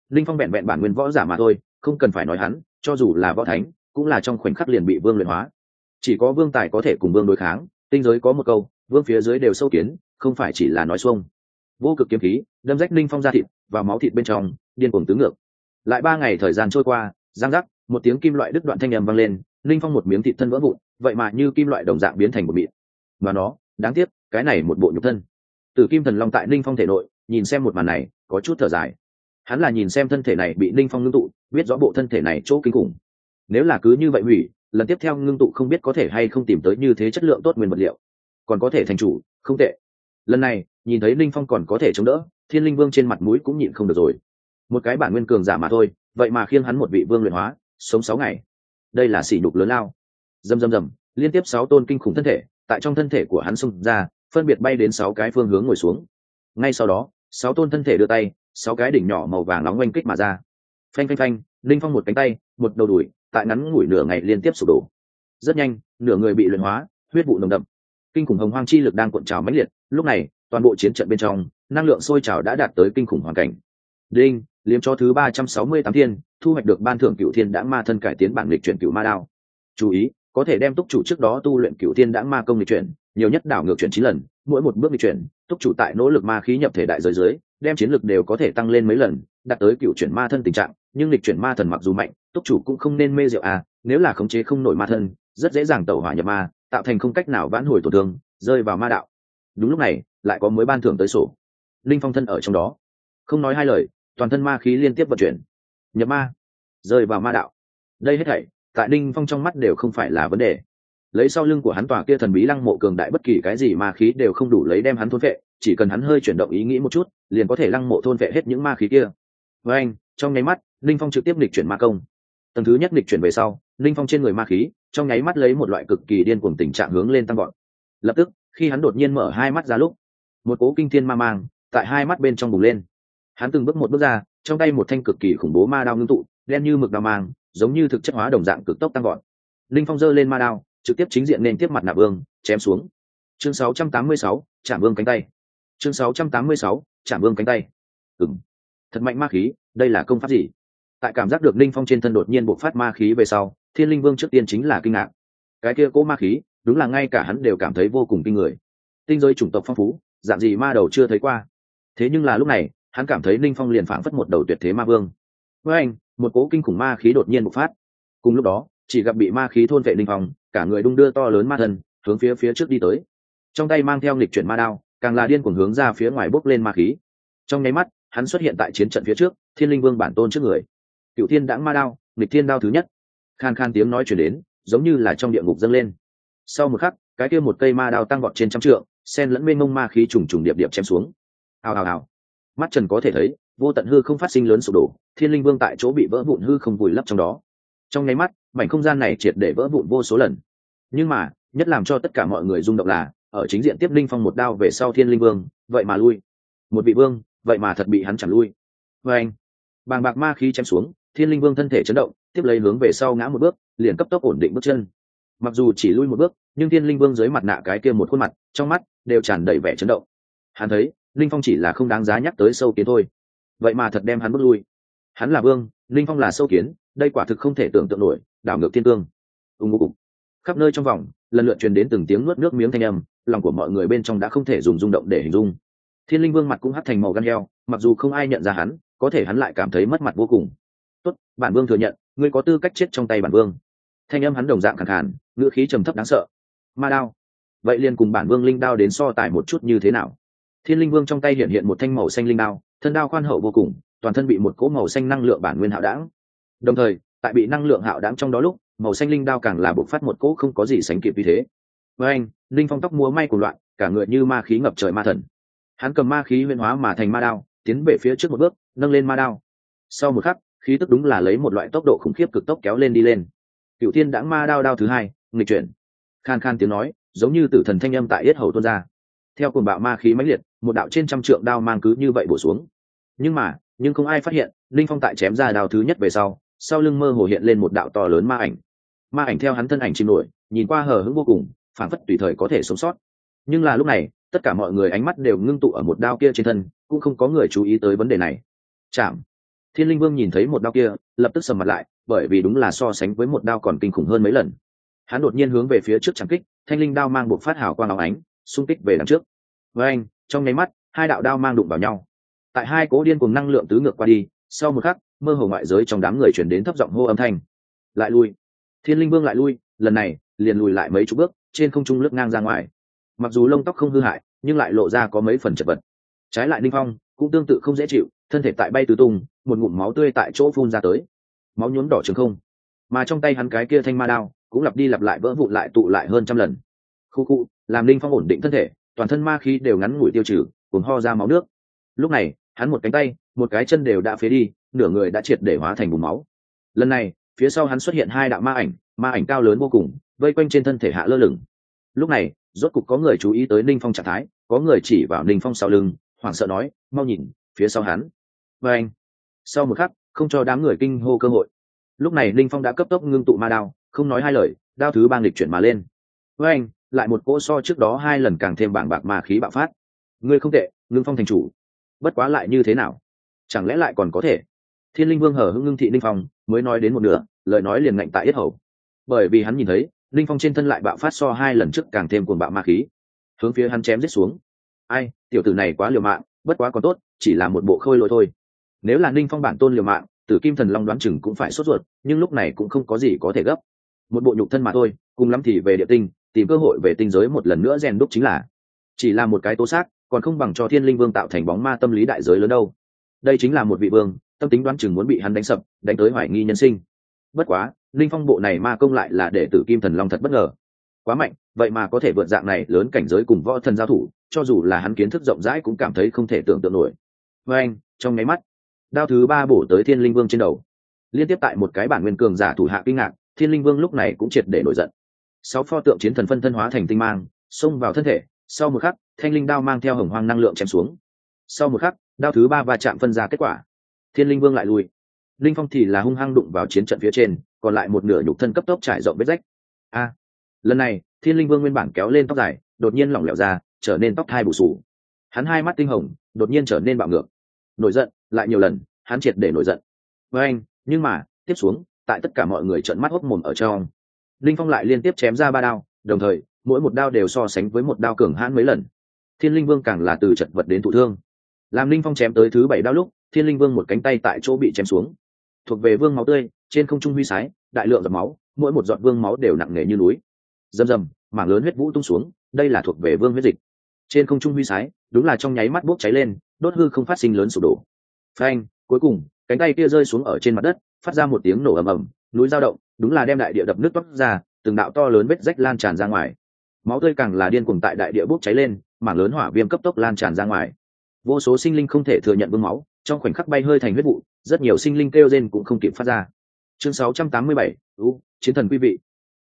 Linh phong vẹn vẹn bản nguyên võ giả mà thôi, không cần phải nói hắn, cho dù là võ thánh, cũng là trong khoảnh khắc liền bị vương luyện hóa. Chỉ có vương tài có thể cùng vương đối kháng, tinh giới có một câu, vương phía dưới đều sâu kiến, không phải chỉ là nói xuông. Vô cực kiếm khí, đâm rách linh phong ra thịt và máu thịt bên trong, điên cuồng tứ ngược. Lại ba ngày thời gian trôi qua, giang giác, một tiếng kim loại đứt đoạn thanh ầm vang lên, linh phong một miếng thịt thân vỡ vụn, vậy mà như kim loại đồng dạng biến thành một mịn và nó, đáng tiếc, cái này một bộ nhục thân từ kim thần long tại ninh phong thể nội, nhìn xem một màn này, có chút thở dài. Hắn là nhìn xem thân thể này bị ninh phong ngưng tụ, biết rõ bộ thân thể này chỗ kinh khủng. Nếu là cứ như vậy hủy, lần tiếp theo ngưng tụ không biết có thể hay không tìm tới như thế chất lượng tốt nguyên vật liệu. Còn có thể thành chủ, không tệ. Lần này, nhìn thấy linh phong còn có thể chống đỡ, thiên linh vương trên mặt mũi cũng nhịn không được rồi. Một cái bản nguyên cường giả mà thôi, vậy mà khiêng hắn một vị vương luyện hóa, sống sáu ngày. Đây là sỉ nhục lớn lao. Dầm dầm dầm, liên tiếp sáu tôn kinh khủng thân thể, tại trong thân thể của hắn xung ra phân biệt bay đến sáu cái phương hướng ngồi xuống. Ngay sau đó, sáu tôn thân thể đưa tay, sáu cái đỉnh nhỏ màu vàng nóng oanh kích mà ra. Phanh phanh phanh, linh phong một cánh tay, một đầu đùi, tại ngắn ngủi nửa ngày liên tiếp sụp đổ. Rất nhanh, nửa người bị luyện hóa, huyết vụ nồng đậm. Kinh khủng hồng hoang chi lực đang cuộn trào mãnh liệt. Lúc này, toàn bộ chiến trận bên trong, năng lượng sôi trào đã đạt tới kinh khủng hoàn cảnh. Đinh, liếm cho thứ ba trăm sáu mươi tám thiên, thu hoạch được ban thưởng cựu thiên đã ma thân cải tiến bản lịch chuyển cựu ma đao. Chú ý, có thể đem túc chủ trước đó tu luyện cựu thiên đã ma công lịch chuyển nhiều nhất đảo ngược chuyển chín lần, mỗi một bước đi chuyển, túc chủ tại nỗ lực ma khí nhập thể đại giới dưới, đem chiến lực đều có thể tăng lên mấy lần, đạt tới cựu chuyển ma thân tình trạng, nhưng lịch chuyển ma thần mặc dù mạnh, túc chủ cũng không nên mê rượu à nếu là khống chế không nổi ma thân, rất dễ dàng tẩu hỏa nhập ma, tạo thành không cách nào vãn hồi tổn thương, rơi vào ma đạo. Đúng lúc này, lại có mới ban thưởng tới sổ. Linh phong thân ở trong đó. Không nói hai lời, toàn thân ma khí liên tiếp vận chuyển. Nhập ma. Rơi vào ma đạo. Đây hết thảy, tại ninh phong trong mắt đều không phải là vấn đề lấy sau lưng của hắn tòa kia thần bí lăng mộ cường đại bất kỳ cái gì ma khí đều không đủ lấy đem hắn thôn vệ, chỉ cần hắn hơi chuyển động ý nghĩ một chút, liền có thể lăng mộ thôn vệ hết những ma khí kia. Với anh, trong nháy mắt, linh phong trực tiếp lịch chuyển ma công. Tầng thứ nhất lịch chuyển về sau, linh phong trên người ma khí, trong nháy mắt lấy một loại cực kỳ điên cuồng tình trạng hướng lên tăng gọn lập tức, khi hắn đột nhiên mở hai mắt ra lúc, một cố kinh thiên ma mang tại hai mắt bên trong bùng lên. Hắn từng bước một bước ra, trong tay một thanh cực kỳ khủng bố ma đao ngưng tụ, đen như mực đao mang, giống như thực chất hóa đồng dạng cực tốc tăng gọn linh phong giơ lên ma đao trực tiếp chính diện nên tiếp mặt nạp vương chém xuống. Chương 686, chạm vương cánh tay. Chương 686, chạm vương cánh tay. Ừng thật mạnh ma khí đây là công pháp gì? Tại cảm giác được linh phong trên thân đột nhiên bộc phát ma khí về sau thiên linh vương trước tiên chính là kinh ngạc. Cái kia cố ma khí đúng là ngay cả hắn đều cảm thấy vô cùng kinh người. Tinh giới chủng tộc phong phú dạng gì ma đầu chưa thấy qua. Thế nhưng là lúc này hắn cảm thấy ninh phong liền phảng phất một đầu tuyệt thế ma vương. Với anh một cố kinh khủng ma khí đột nhiên bộc phát. Cùng lúc đó chỉ gặp bị ma khí thôn vệ linh phong, cả người đung đưa to lớn ma thân hướng phía phía trước đi tới. Trong tay mang theo lịch chuyển ma đao, càng là điên cuồng hướng ra phía ngoài bốc lên ma khí. Trong nháy mắt, hắn xuất hiện tại chiến trận phía trước, thiên linh vương bản tôn trước người. Cựu thiên đãng ma đao lịch thiên đao thứ nhất. Khan khan tiếng nói chuyển đến, giống như là trong địa ngục dâng lên. Sau một khắc, cái kia một cây ma đao tăng vọt trên trăm trượng sen lẫn mênh mông ma khí trùng trùng điệp điệp chém xuống. Hào hào hào. Mắt trần có thể thấy, vô tận hư không phát sinh lớn sụp đổ, thiên linh vương tại chỗ bị vỡ vụn hư không vùi lấp trong đó trong nháy mắt, mảnh không gian này triệt để vỡ vụn vô số lần. Nhưng mà, nhất làm cho tất cả mọi người rung động là, ở chính diện tiếp linh phong một đao về sau thiên linh vương, vậy mà lui. Một vị vương, vậy mà thật bị hắn chặn lui. Vê anh, bàng bạc ma khí chém xuống, thiên linh vương thân thể chấn động, tiếp lấy hướng về sau ngã một bước, liền cấp tốc ổn định bước chân. Mặc dù chỉ lui một bước, nhưng thiên linh vương dưới mặt nạ cái kia một khuôn mặt, trong mắt đều tràn đầy vẻ chấn động. Hắn thấy, linh phong chỉ là không đáng giá nhắc tới sâu kiến thôi. Vậy mà thật đem hắn bước lui hắn là vương linh phong là sâu kiến đây quả thực không thể tưởng tượng nổi đảo ngược thiên cương. Ùng ục khắp nơi trong vòng lần lượt truyền đến từng tiếng nuốt nước miếng thanh âm lòng của mọi người bên trong đã không thể dùng rung động để hình dung. Thiên linh vương mặt cũng hắt thành màu gan heo mặc dù không ai nhận ra hắn có thể hắn lại cảm thấy mất mặt vô cùng. Tốt bản vương thừa nhận ngươi có tư cách chết trong tay bản vương. Thanh âm hắn đồng dạng khẳng hẳn, ngữ khí trầm thấp đáng sợ. Ma đao. Vậy liền cùng bản vương linh đao đến so tài một chút như thế nào? Thiên linh vương trong tay hiện hiện một thanh màu xanh linh đao thân đao khoan hậu vô cùng toàn thân bị một cỗ màu xanh năng lượng bản nguyên hạo đảng đồng thời, tại bị năng lượng hạo đảng trong đó lúc, màu xanh linh đao càng là bộc phát một cỗ không có gì sánh kịp vì thế. Với anh, linh phong tóc múa may của loạn, cả người như ma khí ngập trời ma thần. Hắn cầm ma khí huyên hóa mà thành ma đao, tiến về phía trước một bước, nâng lên ma đao. Sau một khắc, khí tức đúng là lấy một loại tốc độ khủng khiếp cực tốc kéo lên đi lên. Cựu thiên đãng ma đao đao thứ hai, nghịch chuyển. Khan khan tiếng nói, giống như tử thần thanh âm tại yết hầu tuôn ra. Theo cuồng bạo ma khí mãnh liệt, một đạo trên trăm trượng đao mang cứ như vậy bổ xuống nhưng mà, nhưng không ai phát hiện, linh phong tại chém ra đào thứ nhất về sau sau lưng mơ hồ hiện lên một đạo to lớn ma ảnh. Ma ảnh theo hắn thân ảnh chìm nổi, nhìn qua hờ hững vô cùng phản phất tùy thời có thể sống sót. Nhưng là lúc này, tất cả mọi người ánh mắt đều ngưng tụ ở một đao kia trên thân, cũng không có người chú ý tới vấn đề này. Chạm. Thiên linh vương nhìn thấy một đao kia, lập tức sầm mặt lại, bởi vì đúng là so sánh với một đao còn kinh khủng hơn mấy lần. Hắn đột nhiên hướng về phía trước chẳng kích, thanh linh đao mang buộc phát hào quang áo ánh, xung kích về đằng trước. Với anh, trong nháy mắt, hai đạo đao mang đụng vào nhau tại hai cố điên cùng năng lượng tứ ngược qua đi, sau một khắc, mơ hồ ngoại giới trong đám người chuyển đến thấp giọng hô âm thanh. Lại lui. Thiên linh vương lại lui, lần này, liền lùi lại mấy chục bước, trên không trung lướt ngang ra ngoài. Mặc dù lông tóc không hư hại, nhưng lại lộ ra có mấy phần chật vật. Trái lại linh phong, cũng tương tự không dễ chịu, thân thể tại bay tứ tung, một ngụm máu tươi tại chỗ phun ra tới. Máu nhuốm đỏ trường không. Mà trong tay hắn cái kia thanh ma đao, cũng lặp đi lặp lại vỡ vụn lại tụ lại hơn trăm lần. Khu khu, làm linh phong ổn định thân thể, toàn thân ma khí đều ngắn ngủi tiêu trừ cùng ho ra máu nước. Lúc này hắn một cánh tay, một cái chân đều đã phế đi, nửa người đã triệt để hóa thành bùn máu. Lần này, phía sau hắn xuất hiện hai đạo ma ảnh ma ảnh cao lớn vô cùng, vây quanh trên thân thể hạ lơ lửng. Lúc này, rốt cục có người chú ý tới ninh phong trạng thái, có người chỉ vào ninh phong sau lưng, hoảng sợ nói, mau nhìn, phía sau hắn. Và anh, sau một khắc, không cho đám người kinh hô cơ hội. Lúc này, ninh phong đã cấp tốc ngưng tụ ma đao, không nói hai lời, đao thứ ba nghịch chuyển mà lên. Với anh, lại một cỗ so trước đó hai lần càng thêm bảng bạc ma khí bạo phát. Ngươi không tệ, ngưng phong thành chủ bất quá lại như thế nào? Chẳng lẽ lại còn có thể? Thiên linh vương hở hưng ngưng thị ninh phong, mới nói đến một nửa, lời nói liền ngạnh tại yết hầu. Bởi vì hắn nhìn thấy, linh phong trên thân lại bạo phát so hai lần trước càng thêm cuồng bạo ma khí. Hướng phía hắn chém giết xuống. Ai, tiểu tử này quá liều mạng, bất quá còn tốt, chỉ là một bộ khôi lỗi thôi. Nếu là ninh phong bản tôn liều mạng, tử kim thần long đoán chừng cũng phải sốt ruột, nhưng lúc này cũng không có gì có thể gấp. Một bộ nhục thân mà thôi, cùng lắm thì về địa tinh, tìm cơ hội về tinh giới một lần nữa rèn đúc chính là. Chỉ là một cái tố xác còn không bằng cho thiên linh vương tạo thành bóng ma tâm lý đại giới lớn đâu. Đây chính là một vị vương, tâm tính đoán chừng muốn bị hắn đánh sập, đánh tới hoài nghi nhân sinh. Bất quá, linh phong bộ này ma công lại là để tử kim thần long thật bất ngờ. Quá mạnh, vậy mà có thể vượt dạng này lớn cảnh giới cùng võ thần giao thủ, cho dù là hắn kiến thức rộng rãi cũng cảm thấy không thể tưởng tượng nổi. Với anh, trong nháy mắt, đao thứ ba bổ tới thiên linh vương trên đầu. Liên tiếp tại một cái bản nguyên cường giả thủ hạ kinh ngạc, thiên linh vương lúc này cũng triệt để nổi giận. Sáu pho tượng chiến thần phân thân hóa thành tinh mang, xông vào thân thể, sau một khắc thanh linh đao mang theo hồng hoang năng lượng chém xuống. Sau một khắc, đao thứ ba va chạm phân ra kết quả. Thiên linh vương lại lùi linh phong thì là hung hăng đụng vào chiến trận phía trên, còn lại một nửa nhục thân cấp tốc trải rộng vết rách. A! Lần này, thiên linh vương nguyên bản kéo lên tóc dài, đột nhiên lỏng lẻo ra, trở nên tóc thai bù sù hắn hai mắt tinh hồng, đột nhiên trở nên bạo ngược. Nổi giận, lại nhiều lần, hắn triệt để nổi giận. Với anh, nhưng mà, tiếp xuống, tại tất cả mọi người trợn mắt hốc mồm ở trong, linh phong lại liên tiếp chém ra ba đao, đồng thời, mỗi một đao đều so sánh với một đao cường hãn mấy lần thiên linh vương càng là từ chật vật đến thụ thương. Làm linh phong chém tới thứ bảy đao lúc, thiên linh vương một cánh tay tại chỗ bị chém xuống. Thuộc về vương máu tươi, trên không trung huy sái, đại lượng giọt máu, mỗi một giọt vương máu đều nặng nề như núi. Rầm rầm, mảng lớn huyết vũ tung xuống, đây là thuộc về vương huyết dịch. Trên không trung huy sái, đúng là trong nháy mắt bốc cháy lên, đốt hư không phát sinh lớn sụp đổ. Phanh, cuối cùng, cánh tay kia rơi xuống ở trên mặt đất, phát ra một tiếng nổ ầm ầm, núi dao động, đúng là đem đại địa đập nước toát ra, từng đạo to lớn vết rách lan tràn ra ngoài. Máu tươi càng là điên cuồng tại đại địa bốc cháy lên mảng lớn hỏa viêm cấp tốc lan tràn ra ngoài. Vô số sinh linh không thể thừa nhận vương máu trong khoảnh khắc bay hơi thành huyết vụ rất nhiều sinh linh kêu rên cũng không kịp phát ra. Chương 687, u chiến thần quý vị.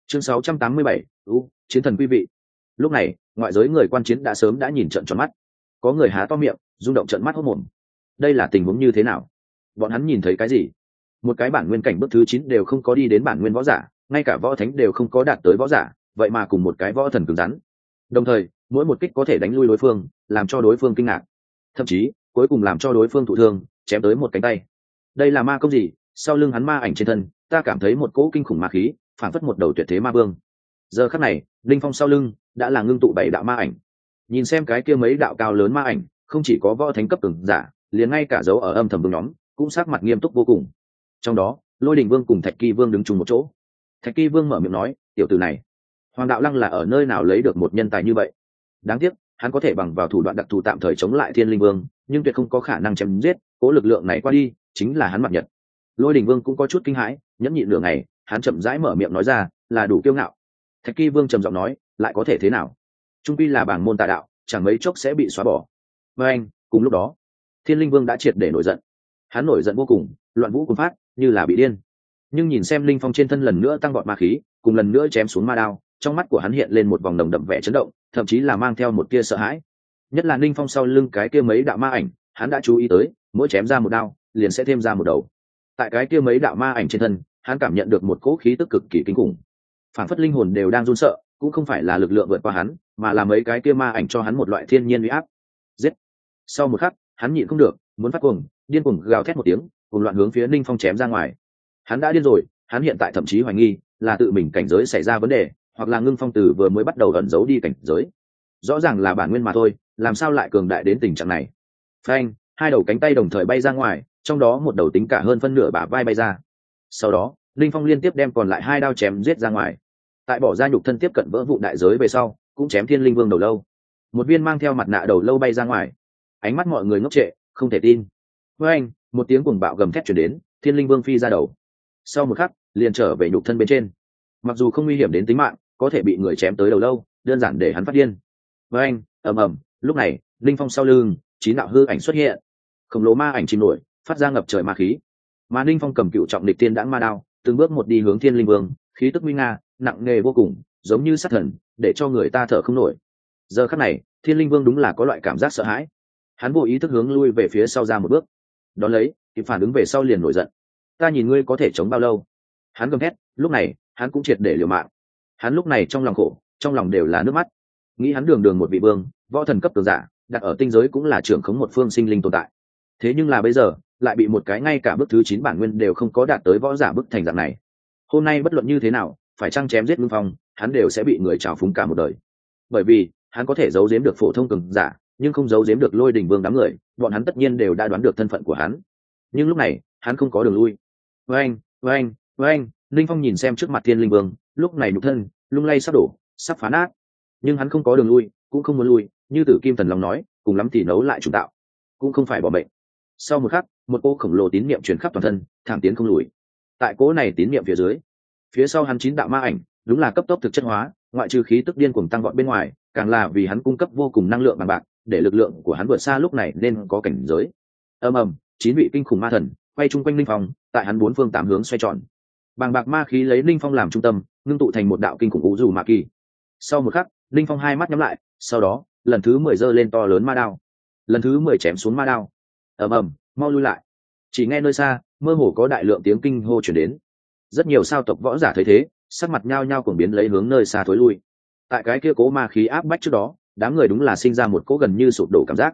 Chương 687, u chiến thần quý vị. Lúc này ngoại giới người quan chiến đã sớm đã nhìn trận tròn mắt. Có người há to miệng rung động trận mắt hốt mồm đây là tình huống như thế nào? Bọn hắn nhìn thấy cái gì? Một cái bản nguyên cảnh bước thứ chín đều không có đi đến bản nguyên võ giả ngay cả võ thánh đều không có đạt tới võ giả vậy mà cùng một cái võ thần cứng rắn. Đồng thời mỗi một kích có thể đánh lui đối phương, làm cho đối phương kinh ngạc. Thậm chí, cuối cùng làm cho đối phương thụ thương, chém tới một cánh tay. Đây là ma công gì? Sau lưng hắn ma ảnh trên thân, ta cảm thấy một cỗ kinh khủng ma khí, phản phất một đầu tuyệt thế ma vương. Giờ khắc này, linh phong sau lưng đã là ngưng tụ bảy đạo ma ảnh. Nhìn xem cái kia mấy đạo cao lớn ma ảnh, không chỉ có võ thánh cấp từng giả, liền ngay cả dấu ở âm thầm vương nhóm, cũng sát mặt nghiêm túc vô cùng. Trong đó, lôi đình vương cùng thạch kỳ vương đứng chung một chỗ. Thạch kỳ vương mở miệng nói, tiểu tử này, hoàng đạo lăng là ở nơi nào lấy được một nhân tài như vậy? Đáng tiếc, hắn có thể bằng vào thủ đoạn đặc thù tạm thời chống lại thiên linh vương, nhưng tuyệt không có khả năng chém giết, cố lực lượng này qua đi, chính là hắn mặt nhật. Lôi đình vương cũng có chút kinh hãi, nhẫn nhịn nửa ngày, hắn chậm rãi mở miệng nói ra, là đủ kiêu ngạo. Thạch kỳ vương trầm giọng nói, lại có thể thế nào? Trung pi là bảng môn tà đạo, chẳng mấy chốc sẽ bị xóa bỏ. Và anh, cùng lúc đó, thiên linh vương đã triệt để nổi giận. Hắn nổi giận vô cùng, loạn vũ cùng phát, như là bị điên. Nhưng nhìn xem linh phong trên thân lần nữa tăng vọt ma khí, cùng lần nữa chém xuống ma đao, trong mắt của hắn hiện lên một vòng đồng đậm vẻ chấn động thậm chí là mang theo một tia sợ hãi. Nhất là ninh phong sau lưng cái kia mấy đạo ma ảnh, hắn đã chú ý tới, mỗi chém ra một đao, liền sẽ thêm ra một đầu. Tại cái kia mấy đạo ma ảnh trên thân, hắn cảm nhận được một cỗ khí tức cực kỳ kinh khủng. Phản phất linh hồn đều đang run sợ, cũng không phải là lực lượng vượt qua hắn, mà là mấy cái kia ma ảnh cho hắn một loại thiên nhiên uy áp. Giết! Sau một khắc, hắn nhịn không được, muốn phát cuồng, điên cuồng gào thét một tiếng, cùng loạn hướng phía ninh phong chém ra ngoài. Hắn đã điên rồi, hắn hiện tại thậm chí hoài nghi là tự mình cảnh giới xảy ra vấn đề hoặc là ngưng phong từ vừa mới bắt đầu ẩn giấu đi cảnh giới. Rõ ràng là bản nguyên mà thôi, làm sao lại cường đại đến tình trạng này? Phanh, hai đầu cánh tay đồng thời bay ra ngoài, trong đó một đầu tính cả hơn phân nửa bả vai bay ra. Sau đó, linh phong liên tiếp đem còn lại hai đao chém giết ra ngoài. Tại bỏ ra nhục thân tiếp cận vỡ vụ đại giới về sau, cũng chém thiên linh vương đầu lâu. Một viên mang theo mặt nạ đầu lâu bay ra ngoài. Ánh mắt mọi người ngốc trệ, không thể tin. Với anh một tiếng cuồng bạo gầm thét chuyển đến, thiên linh vương phi ra đầu. Sau một khắc, liền trở về nhục thân bên trên. Mặc dù không nguy hiểm đến tính mạng có thể bị người chém tới đầu lâu, đơn giản để hắn phát điên. Với anh, ầm ầm, lúc này, linh phong sau lưng, chín đạo hư ảnh xuất hiện. Khổng lồ ma ảnh chìm nổi, phát ra ngập trời ma khí. Mà linh phong cầm cựu trọng địch tiên đãng ma đao, từng bước một đi hướng thiên linh vương, khí tức nguy nga, nặng nề vô cùng, giống như sát thần, để cho người ta thở không nổi. Giờ khắc này, thiên linh vương đúng là có loại cảm giác sợ hãi. Hắn vô ý thức hướng lui về phía sau ra một bước. Đón lấy, kịp phản ứng về sau liền nổi giận. Ta nhìn ngươi có thể chống bao lâu? Hắn gầm hét lúc này, hắn cũng triệt để liều mạng hắn lúc này trong lòng khổ, trong lòng đều là nước mắt. Nghĩ hắn đường đường một vị vương, võ thần cấp tường giả, đặt ở tinh giới cũng là trưởng khống một phương sinh linh tồn tại. Thế nhưng là bây giờ, lại bị một cái ngay cả bước thứ chín bản nguyên đều không có đạt tới võ giả bức thành dạng này. Hôm nay bất luận như thế nào, phải chăng chém giết ngưng phong, hắn đều sẽ bị người trào phúng cả một đời. Bởi vì, hắn có thể giấu giếm được phổ thông cường giả, nhưng không giấu giếm được lôi đình vương đám người, bọn hắn tất nhiên đều đã đoán được thân phận của hắn. Nhưng lúc này, hắn không có đường lui. Với anh với anh với anh linh phong nhìn xem trước mặt thiên linh vương lúc này nhục thân, lung lay sắp đổ, sắp phá nát. Nhưng hắn không có đường lui, cũng không muốn lui, như tử kim thần lòng nói, cùng lắm thì nấu lại chủ tạo cũng không phải bỏ mệnh. Sau một khắc, một cô khổng lồ tín niệm truyền khắp toàn thân, thẳng tiến không lùi. Tại cỗ này tín niệm phía dưới, phía sau hắn chín đạo ma ảnh, đúng là cấp tốc thực chất hóa, ngoại trừ khí tức điên cuồng tăng vọt bên ngoài, càng là vì hắn cung cấp vô cùng năng lượng bằng bạc, để lực lượng của hắn vượt xa lúc này nên có cảnh giới. Ầm ầm, chín vị kinh khủng ma thần, quay chung quanh linh phong, tại hắn bốn phương tám hướng xoay tròn. Bàng bạc ma khí lấy linh phong làm trung tâm ngưng tụ thành một đạo kinh khủng vũ dù ma kỳ. Sau một khắc, linh phong hai mắt nhắm lại, sau đó, lần thứ mười giơ lên to lớn ma đao. Lần thứ mười chém xuống ma đao. Ầm ầm, mau lui lại. Chỉ nghe nơi xa, mơ hồ có đại lượng tiếng kinh hô chuyển đến. Rất nhiều sao tộc võ giả thấy thế, sắc mặt nhao nhao cuồng biến lấy hướng nơi xa thối lui. Tại cái kia cố ma khí áp bách trước đó, đám người đúng là sinh ra một cỗ gần như sụp đổ cảm giác.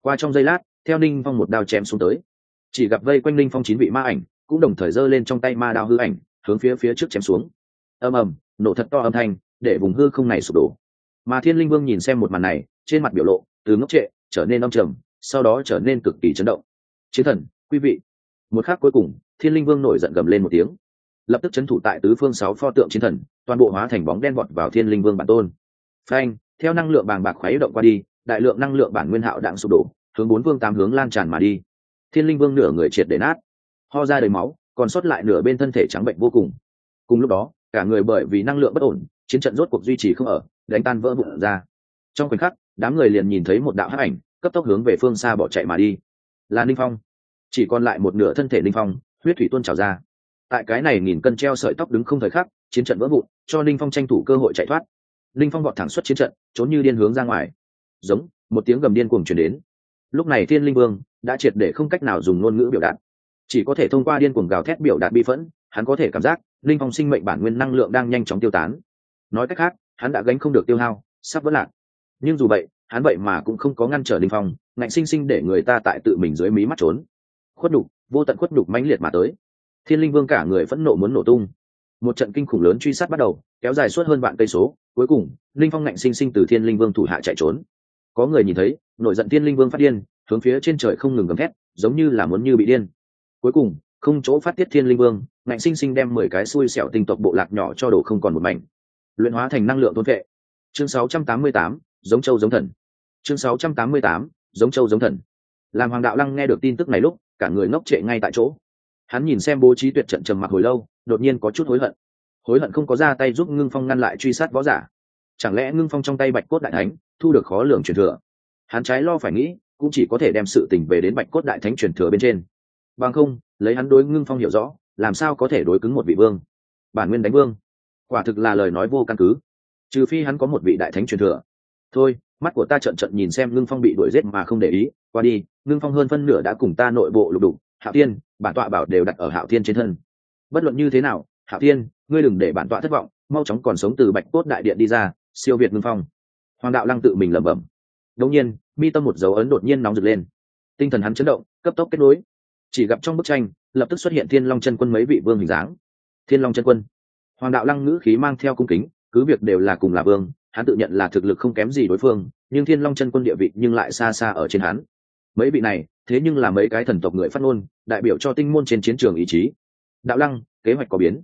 Qua trong giây lát, theo ninh phong một đao chém xuống tới. Chỉ gặp vây quanh ninh phong chín vị ma ảnh, cũng đồng thời giơ lên trong tay ma đao hư ảnh, hướng phía phía trước chém xuống ầm ầm, nổ thật to âm thanh, để vùng hư không này sụp đổ. Mà thiên linh vương nhìn xem một màn này, trên mặt biểu lộ, từ ngốc trệ, trở nên âm trầm, sau đó trở nên cực kỳ chấn động. Chiến thần, quý vị. Một khắc cuối cùng, thiên linh vương nổi giận gầm lên một tiếng. Lập tức chấn thủ tại tứ phương sáu pho tượng chiến thần, toàn bộ hóa thành bóng đen vọt vào thiên linh vương bản tôn. Phanh, theo năng lượng bàng bạc khuấy động qua đi, đại lượng năng lượng bản nguyên hạo đạn sụp đổ, hướng bốn vương tám hướng lan tràn mà đi. Thiên linh vương nửa người triệt để nát, ho ra đầy máu, còn sót lại nửa bên thân thể trắng bệnh vô cùng. Cùng lúc đó cả người bởi vì năng lượng bất ổn, chiến trận rốt cuộc duy trì không ở, đánh tan vỡ vụn ra. Trong khoảnh khắc, đám người liền nhìn thấy một đạo hắc ảnh, cấp tốc hướng về phương xa bỏ chạy mà đi. Là ninh phong. Chỉ còn lại một nửa thân thể ninh phong, huyết thủy tuôn trào ra. Tại cái này nghìn cân treo sợi tóc đứng không thời khắc, chiến trận vỡ vụn, cho ninh phong tranh thủ cơ hội chạy thoát. Ninh phong vọt thẳng xuất chiến trận, trốn như điên hướng ra ngoài. Giống, một tiếng gầm điên cuồng truyền đến. Lúc này thiên linh vương đã triệt để không cách nào dùng ngôn ngữ biểu đạt. Chỉ có thể thông qua điên cuồng gào thét biểu đạt bi phẫn hắn có thể cảm giác, linh phong sinh mệnh bản nguyên năng lượng đang nhanh chóng tiêu tán. Nói cách khác, hắn đã gánh không được tiêu hao, sắp vỡ lạc. Nhưng dù vậy, hắn vậy mà cũng không có ngăn trở linh phong, ngạnh sinh sinh để người ta tại tự mình dưới mí mắt trốn. Khuất đục vô tận khuất đục mãnh liệt mà tới. Thiên linh vương cả người phẫn nộ muốn nổ tung. Một trận kinh khủng lớn truy sát bắt đầu, kéo dài suốt hơn vạn cây số, cuối cùng, linh phong ngạnh sinh sinh từ thiên linh vương thủ hạ chạy trốn. Có người nhìn thấy, nổi giận thiên linh vương phát điên, hướng phía trên trời không ngừng gầm thét, giống như là muốn như bị điên. Cuối cùng không chỗ phát tiết thiên linh vương ngạnh sinh sinh đem mười cái xui xẻo tinh tộc bộ lạc nhỏ cho đổ không còn một mảnh. Luyện hóa thành năng lượng thôn vệ. Chương 688, giống châu giống thần. Chương 688, giống châu giống thần. Làm hoàng đạo lăng nghe được tin tức này lúc cả người ngốc trệ ngay tại chỗ. Hắn nhìn xem bố trí tuyệt trận trầm mặc hồi lâu đột nhiên có chút hối hận. Hối hận không có ra tay giúp ngưng phong ngăn lại truy sát võ giả. Chẳng lẽ ngưng phong trong tay bạch cốt đại thánh thu được khó lường truyền thừa? Hắn trái lo phải nghĩ cũng chỉ có thể đem sự tình về đến bạch cốt đại thánh truyền thừa bên trên. Bằng không lấy hắn đối ngưng phong hiểu rõ, làm sao có thể đối cứng một vị vương? Bản nguyên đánh vương. Quả thực là lời nói vô căn cứ. Trừ phi hắn có một vị đại thánh truyền thừa. Thôi, mắt của ta trận trận nhìn xem ngưng phong bị đuổi giết mà không để ý. Qua đi, ngưng phong hơn phân nửa đã cùng ta nội bộ lục đục, hạo tiên bản tọa bảo đều đặt ở hạo tiên trên thân. Bất luận như thế nào, hạo tiên ngươi đừng để bản tọa thất vọng, mau chóng còn sống từ bạch cốt đại điện đi ra, siêu việt ngưng phong. Hoàng đạo lăng tự mình lẩm bẩm. Đột nhiên, mi tâm một dấu ấn đột nhiên nóng rực lên. Tinh thần hắn chấn động, cấp tốc kết nối chỉ gặp trong bức tranh, lập tức xuất hiện thiên long chân quân mấy vị vương hình dáng. Thiên long chân quân. Hoàng đạo lăng ngữ khí mang theo cung kính, cứ việc đều là cùng là vương, hắn tự nhận là thực lực không kém gì đối phương, nhưng thiên long chân quân địa vị nhưng lại xa xa ở trên hắn. Mấy vị này, thế nhưng là mấy cái thần tộc người phát ngôn, đại biểu cho tinh môn trên chiến trường ý chí. Đạo lăng, kế hoạch có biến.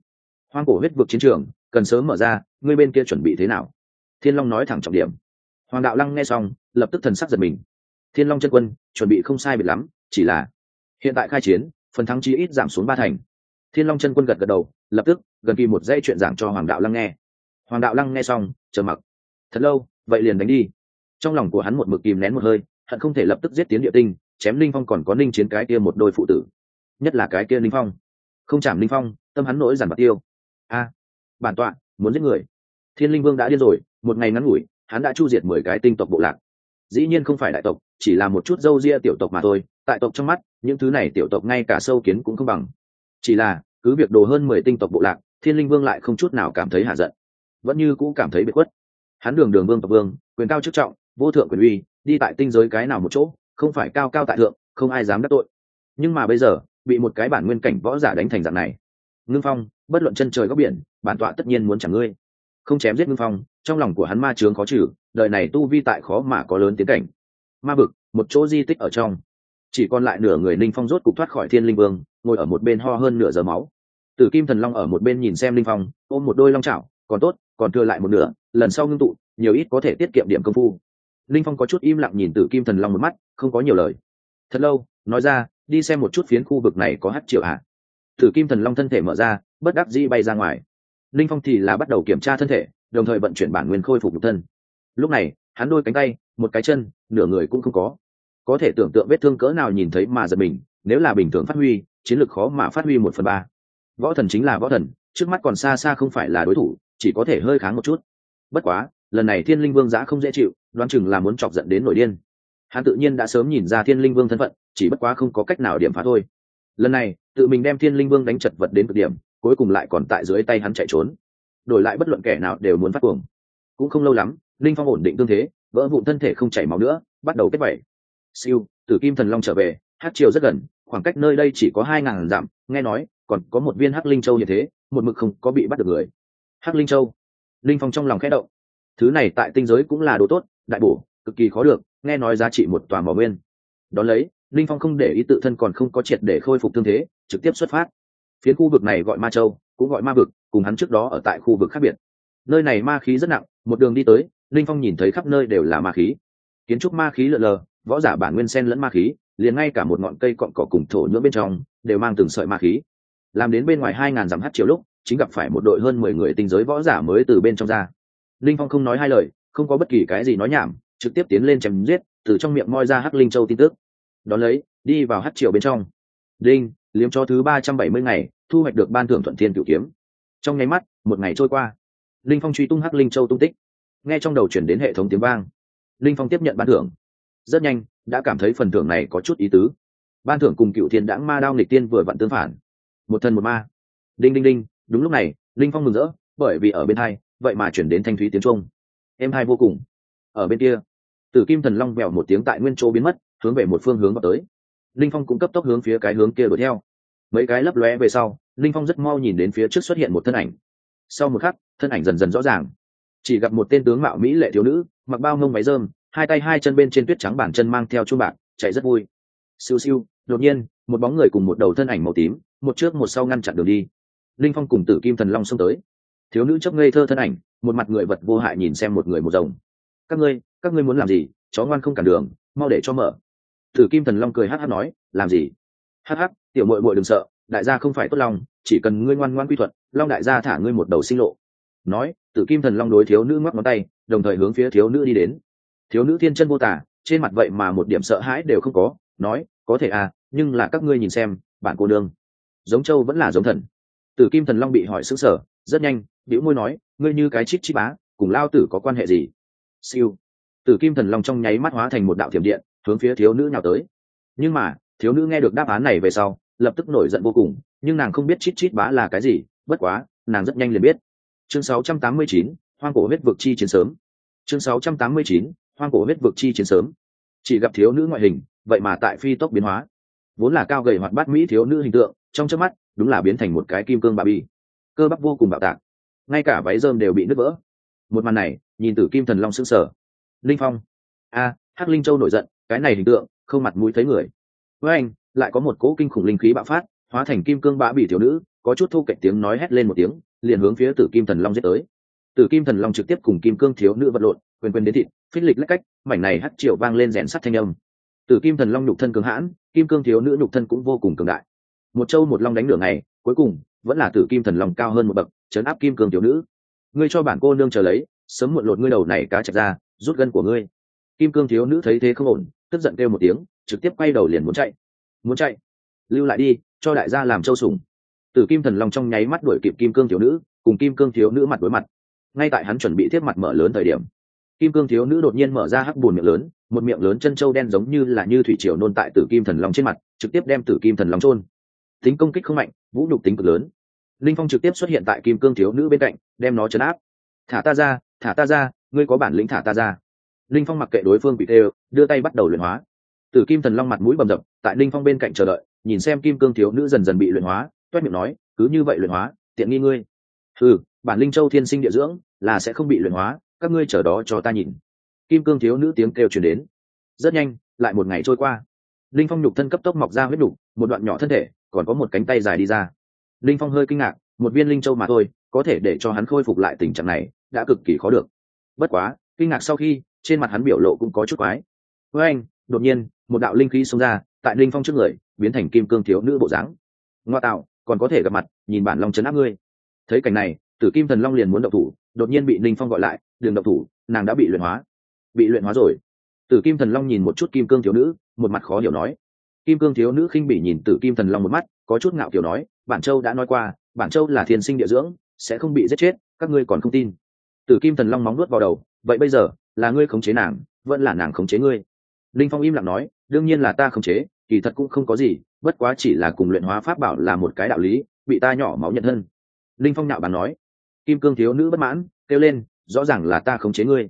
Hoang cổ huyết vực chiến trường, cần sớm mở ra, ngươi bên kia chuẩn bị thế nào? Thiên long nói thẳng trọng điểm. Hoàng đạo lăng nghe xong, lập tức thần sắc giật mình. Thiên long chân quân, chuẩn bị không sai biệt lắm, chỉ là hiện tại khai chiến, phần thắng chí ít giảm xuống ba thành. Thiên long chân quân gật gật đầu, lập tức, gần kỳ một dây chuyện giảng cho hoàng đạo lăng nghe. Hoàng đạo lăng nghe xong chờ mặc. Thật lâu, vậy liền đánh đi. Trong lòng của hắn một mực kìm nén một hơi, hận không thể lập tức giết tiến địa tinh, chém linh phong còn có ninh chiến cái kia một đôi phụ tử. Nhất là cái kia linh phong. Không chạm linh phong, tâm hắn nỗi giản bạc tiêu. A, bản tọa, muốn giết người. Thiên linh vương đã điên rồi, một ngày ngắn ngủi, hắn đã chu diệt mười cái tinh tộc bộ lạc. Dĩ nhiên không phải đại tộc chỉ là một chút dâu ria tiểu tộc mà thôi, tại tộc trong mắt, những thứ này tiểu tộc ngay cả sâu kiến cũng không bằng. Chỉ là, cứ việc đồ hơn mười tinh tộc bộ lạc, thiên linh vương lại không chút nào cảm thấy hạ giận. Vẫn như cũ cảm thấy bị khuất. Hắn đường đường vương tộc vương, quyền cao chức trọng, vô thượng quyền uy, đi tại tinh giới cái nào một chỗ, không phải cao cao tại thượng, không ai dám đắc tội. Nhưng mà bây giờ, bị một cái bản nguyên cảnh võ giả đánh thành dạng này. Ngưng phong, bất luận chân trời góc biển, bản tọa tất nhiên muốn chẳng ngươi. Không chém giết ngưng phong, trong lòng của hắn ma trướng khó trừ đời này tu vi tại khó mà có lớn tiến cảnh ma vực, một chỗ di tích ở trong. Chỉ còn lại nửa người linh phong rốt cục thoát khỏi thiên linh vương, ngồi ở một bên ho hơn nửa giờ máu. Tử kim thần long ở một bên nhìn xem linh phong, ôm một đôi long chảo, còn tốt, còn thừa lại một nửa, lần sau ngưng tụ, nhiều ít có thể tiết kiệm điểm công phu. Linh phong có chút im lặng nhìn tử kim thần long một mắt, không có nhiều lời. Thật lâu, nói ra, đi xem một chút phiến khu vực này có hát triệu hạ tử kim thần long thân thể mở ra, bất đắc dĩ bay ra ngoài. Linh phong thì là bắt đầu kiểm tra thân thể, đồng thời vận chuyển bản nguyên khôi phục thân. Lúc này hắn đôi cánh tay, một cái chân, nửa người cũng không có. Có thể tưởng tượng vết thương cỡ nào nhìn thấy mà giật mình, nếu là bình thường phát huy, chiến lược khó mà phát huy một phần ba. Võ thần chính là võ thần, trước mắt còn xa xa không phải là đối thủ, chỉ có thể hơi kháng một chút. Bất quá, lần này thiên linh vương giã không dễ chịu, đoán chừng là muốn chọc giận đến nổi điên. Hắn tự nhiên đã sớm nhìn ra thiên linh vương thân phận, chỉ bất quá không có cách nào điểm phá thôi. Lần này, tự mình đem thiên linh vương đánh chật vật đến cực điểm, cuối cùng lại còn tại dưới tay hắn chạy trốn. Đổi lại bất luận kẻ nào đều muốn phát cuồng. Cũng không lâu lắm linh phong ổn định tương thế, vỡ vụn thân thể không chảy máu nữa, bắt đầu kết vẩy siêu, tử kim thần long trở về, hát chiều rất gần, khoảng cách nơi đây chỉ có hai ngàn dặm, nghe nói, còn có một viên hắc linh châu như thế, một mực không có bị bắt được người. Hắc linh châu? Linh phong trong lòng khẽ động. Thứ này tại tinh giới cũng là đồ tốt, đại bổ, cực kỳ khó được, nghe nói giá trị một tòa mỏ nguyên. Đón lấy, linh phong không để ý tự thân còn không có triệt để khôi phục thương thế, trực tiếp xuất phát. Phía khu vực này gọi ma châu, cũng gọi ma vực, cùng hắn trước đó ở tại khu vực khác biệt. Nơi này ma khí rất nặng, một đường đi tới linh phong nhìn thấy khắp nơi đều là ma khí. Kiến trúc ma khí lợn lờ, võ giả bản nguyên sen lẫn ma khí, liền ngay cả một ngọn cây cọn cỏ cùng thổ nhưỡng bên trong, đều mang từng sợi ma khí. Làm đến bên ngoài hai ngàn dặm hát triệu lúc, chính gặp phải một đội hơn mười người tinh giới võ giả mới từ bên trong ra. Linh phong không nói hai lời, không có bất kỳ cái gì nói nhảm, trực tiếp tiến lên chém giết, từ trong miệng moi ra hắc linh châu tin tức. Đón lấy, đi vào hát triệu bên trong. Linh liếm cho thứ ba trăm bảy mươi ngày, thu hoạch được ban thưởng thuận thiên cửu kiếm. Trong nháy mắt, một ngày trôi qua. Linh phong truy tung hắc linh châu tung tích nghe trong đầu chuyển đến hệ thống tiếng vang. Linh phong tiếp nhận ban thưởng. Rất nhanh, đã cảm thấy phần thưởng này có chút ý tứ. Ban thưởng cùng cựu thiên đãng ma đao nghịch tiên vừa vặn tương phản. Một thần một ma. Đinh đinh đinh, đúng lúc này, linh phong mừng rỡ, bởi vì ở bên hai, vậy mà chuyển đến thanh thúy tiếng trung. Em hai vô cùng. Ở bên kia, tử kim thần long vẹo một tiếng tại nguyên chỗ biến mất, hướng về một phương hướng vào tới. Linh phong cũng cấp tốc hướng phía cái hướng kia đuổi theo. Mấy cái lấp lóe về sau, linh phong rất mau nhìn đến phía trước xuất hiện một thân ảnh. Sau một khắc, thân ảnh dần dần rõ ràng chỉ gặp một tên tướng mạo mỹ lệ thiếu nữ, mặc bao ngông váy rơm, hai tay hai chân bên trên tuyết trắng bản chân mang theo chuông bạc, chạy rất vui. Siêu siêu, đột nhiên, một bóng người cùng một đầu thân ảnh màu tím, một trước một sau ngăn chặn đường đi. Linh phong cùng tử kim thần long xông tới. Thiếu nữ chấp ngây thơ thân ảnh, một mặt người vật vô hại nhìn xem một người một rồng. Các ngươi các ngươi muốn làm gì? Chó ngoan không cản đường, mau để cho mở. Tử kim thần long cười hát hát nói, làm gì? Hát hát tiểu mội mội đừng sợ, đại gia không phải tốt lòng, chỉ cần ngươi ngoan ngoan quy thuật long đại gia thả ngươi một đầu sinh lộ. Nói tử kim thần long đối thiếu nữ ngoắc ngón tay, đồng thời hướng phía thiếu nữ đi đến. Thiếu nữ thiên chân vô tả, trên mặt vậy mà một điểm sợ hãi đều không có, nói, có thể à nhưng là các ngươi nhìn xem, bạn cô đương giống châu vẫn là giống thần. Tử kim thần long bị hỏi xứng sở rất nhanh biểu môi nói, ngươi như cái chích chích bá, cùng lao tử có quan hệ gì? Siêu. Tử kim thần long trong nháy mắt hóa thành một đạo thiểm điện, hướng phía thiếu nữ nhào tới. Nhưng mà, thiếu nữ nghe được đáp án này về sau, lập tức nổi giận vô cùng, nhưng nàng không biết chít chít bá là cái gì, bất quá, nàng rất nhanh liền biết chương 689, hoang cổ huyết vực chi chiến sớm. Chương 689, hoang cổ huyết vực chi chiến sớm. Chỉ gặp thiếu nữ ngoại hình vậy mà tại phi tốc biến hóa. Vốn là cao gầy hoạt bát mỹ thiếu nữ hình tượng trong chớp mắt đúng là biến thành một cái kim cương bà bi. Cơ bắp vô cùng bạo tạc. Ngay cả váy rơm đều bị nứt vỡ. Một màn này nhìn tử kim thần long sững sờ. Linh phong. A hắc linh châu nổi giận cái này hình tượng không mặt mũi thấy người. Với anh lại có một cỗ kinh khủng linh khí bạo phát hóa thành kim cương bã bị thiếu nữ có chút thu cạnh tiếng nói hét lên một tiếng liền hướng phía tử kim thần long giết tới. Tử kim thần long trực tiếp cùng kim cương thiếu nữ vật lộn quên quên đến thịt, phích lịch lách cách, mảnh này hắt triệu vang lên rèn sắt thanh âm. Tử kim thần long nhục thân cường hãn, kim cương thiếu nữ nhục thân cũng vô cùng cường đại. Một châu một long đánh lửa này cuối cùng, vẫn là tử kim thần long cao hơn một bậc chấn áp kim cương thiếu nữ. Ngươi cho bản cô nương chờ lấy, sớm muộn lột ngươi đầu này cá chặt ra, rút gân của ngươi. Kim cương thiếu nữ thấy thế không ổn, tức giận kêu một tiếng, trực tiếp quay đầu liền muốn chạy. Muốn chạy? Lưu lại đi, cho đại gia làm châu sủng tử kim thần long trong nháy mắt đuổi kịp kim cương thiếu nữ, cùng kim cương thiếu nữ mặt đối mặt. Ngay tại hắn chuẩn bị tiếp mặt mở lớn thời điểm, kim cương thiếu nữ đột nhiên mở ra hắc bùn miệng lớn, một miệng lớn chân trâu đen giống như là như thủy triều nôn tại tử kim thần long trên mặt, trực tiếp đem tử kim thần long trôn tính công kích không mạnh, vũ nhục tính cực lớn. Linh phong trực tiếp xuất hiện tại kim cương thiếu nữ bên cạnh, đem nó chấn áp. Thả ta ra, thả ta ra, ngươi có bản lĩnh thả ta ra. Linh phong mặc kệ đối phương bị tê đưa tay bắt đầu luyện hóa. Tử kim thần long mặt mũi bầm dập, tại linh phong bên cạnh chờ đợi, nhìn xem kim cương thiếu nữ dần dần bị luyện hóa toét miệng nói, cứ như vậy luyện hóa, tiện nghi ngươi. Ừ bản linh châu thiên sinh địa dưỡng là sẽ không bị luyện hóa, các ngươi chờ đó cho ta nhìn. Kim cương thiếu nữ tiếng kêu truyền đến. Rất nhanh, lại một ngày trôi qua. Linh phong nhục thân cấp tốc mọc ra huyết nhục, một đoạn nhỏ thân thể, còn có một cánh tay dài đi ra. Linh phong hơi kinh ngạc, một viên linh châu mà thôi, có thể để cho hắn khôi phục lại tình trạng này, đã cực kỳ khó được. Bất quá, kinh ngạc sau khi, trên mặt hắn biểu lộ cũng có chút quái. Với anh, đột nhiên, một đạo linh khí xông ra, tại linh phong trước người, biến thành kim cương thiếu nữ bộ dáng. Ngoa tạo còn có thể gặp mặt, nhìn bản long chấn áp ngươi. Thấy cảnh này, tử kim thần long liền muốn động thủ, đột nhiên bị ninh phong gọi lại đường động thủ, nàng đã bị luyện hóa. Bị luyện hóa rồi. Tử kim thần long nhìn một chút kim cương thiếu nữ, một mặt khó hiểu nói. Kim cương thiếu nữ khinh bỉ nhìn tử kim thần long một mắt, có chút ngạo kiểu nói, bản châu đã nói qua, bản châu là thiên sinh địa dưỡng, sẽ không bị giết chết, các ngươi còn không tin. Tử kim thần long móng nuốt vào đầu, vậy bây giờ, là ngươi khống chế nàng, vẫn là nàng khống chế ngươi? Linh phong im lặng nói, đương nhiên là ta khống chế, kỳ thật cũng không có gì bất quá chỉ là cùng luyện hóa pháp bảo là một cái đạo lý, bị ta nhỏ máu nhận hơn. linh phong nạo bàn nói. Kim cương thiếu nữ bất mãn, kêu lên, rõ ràng là ta khống chế ngươi.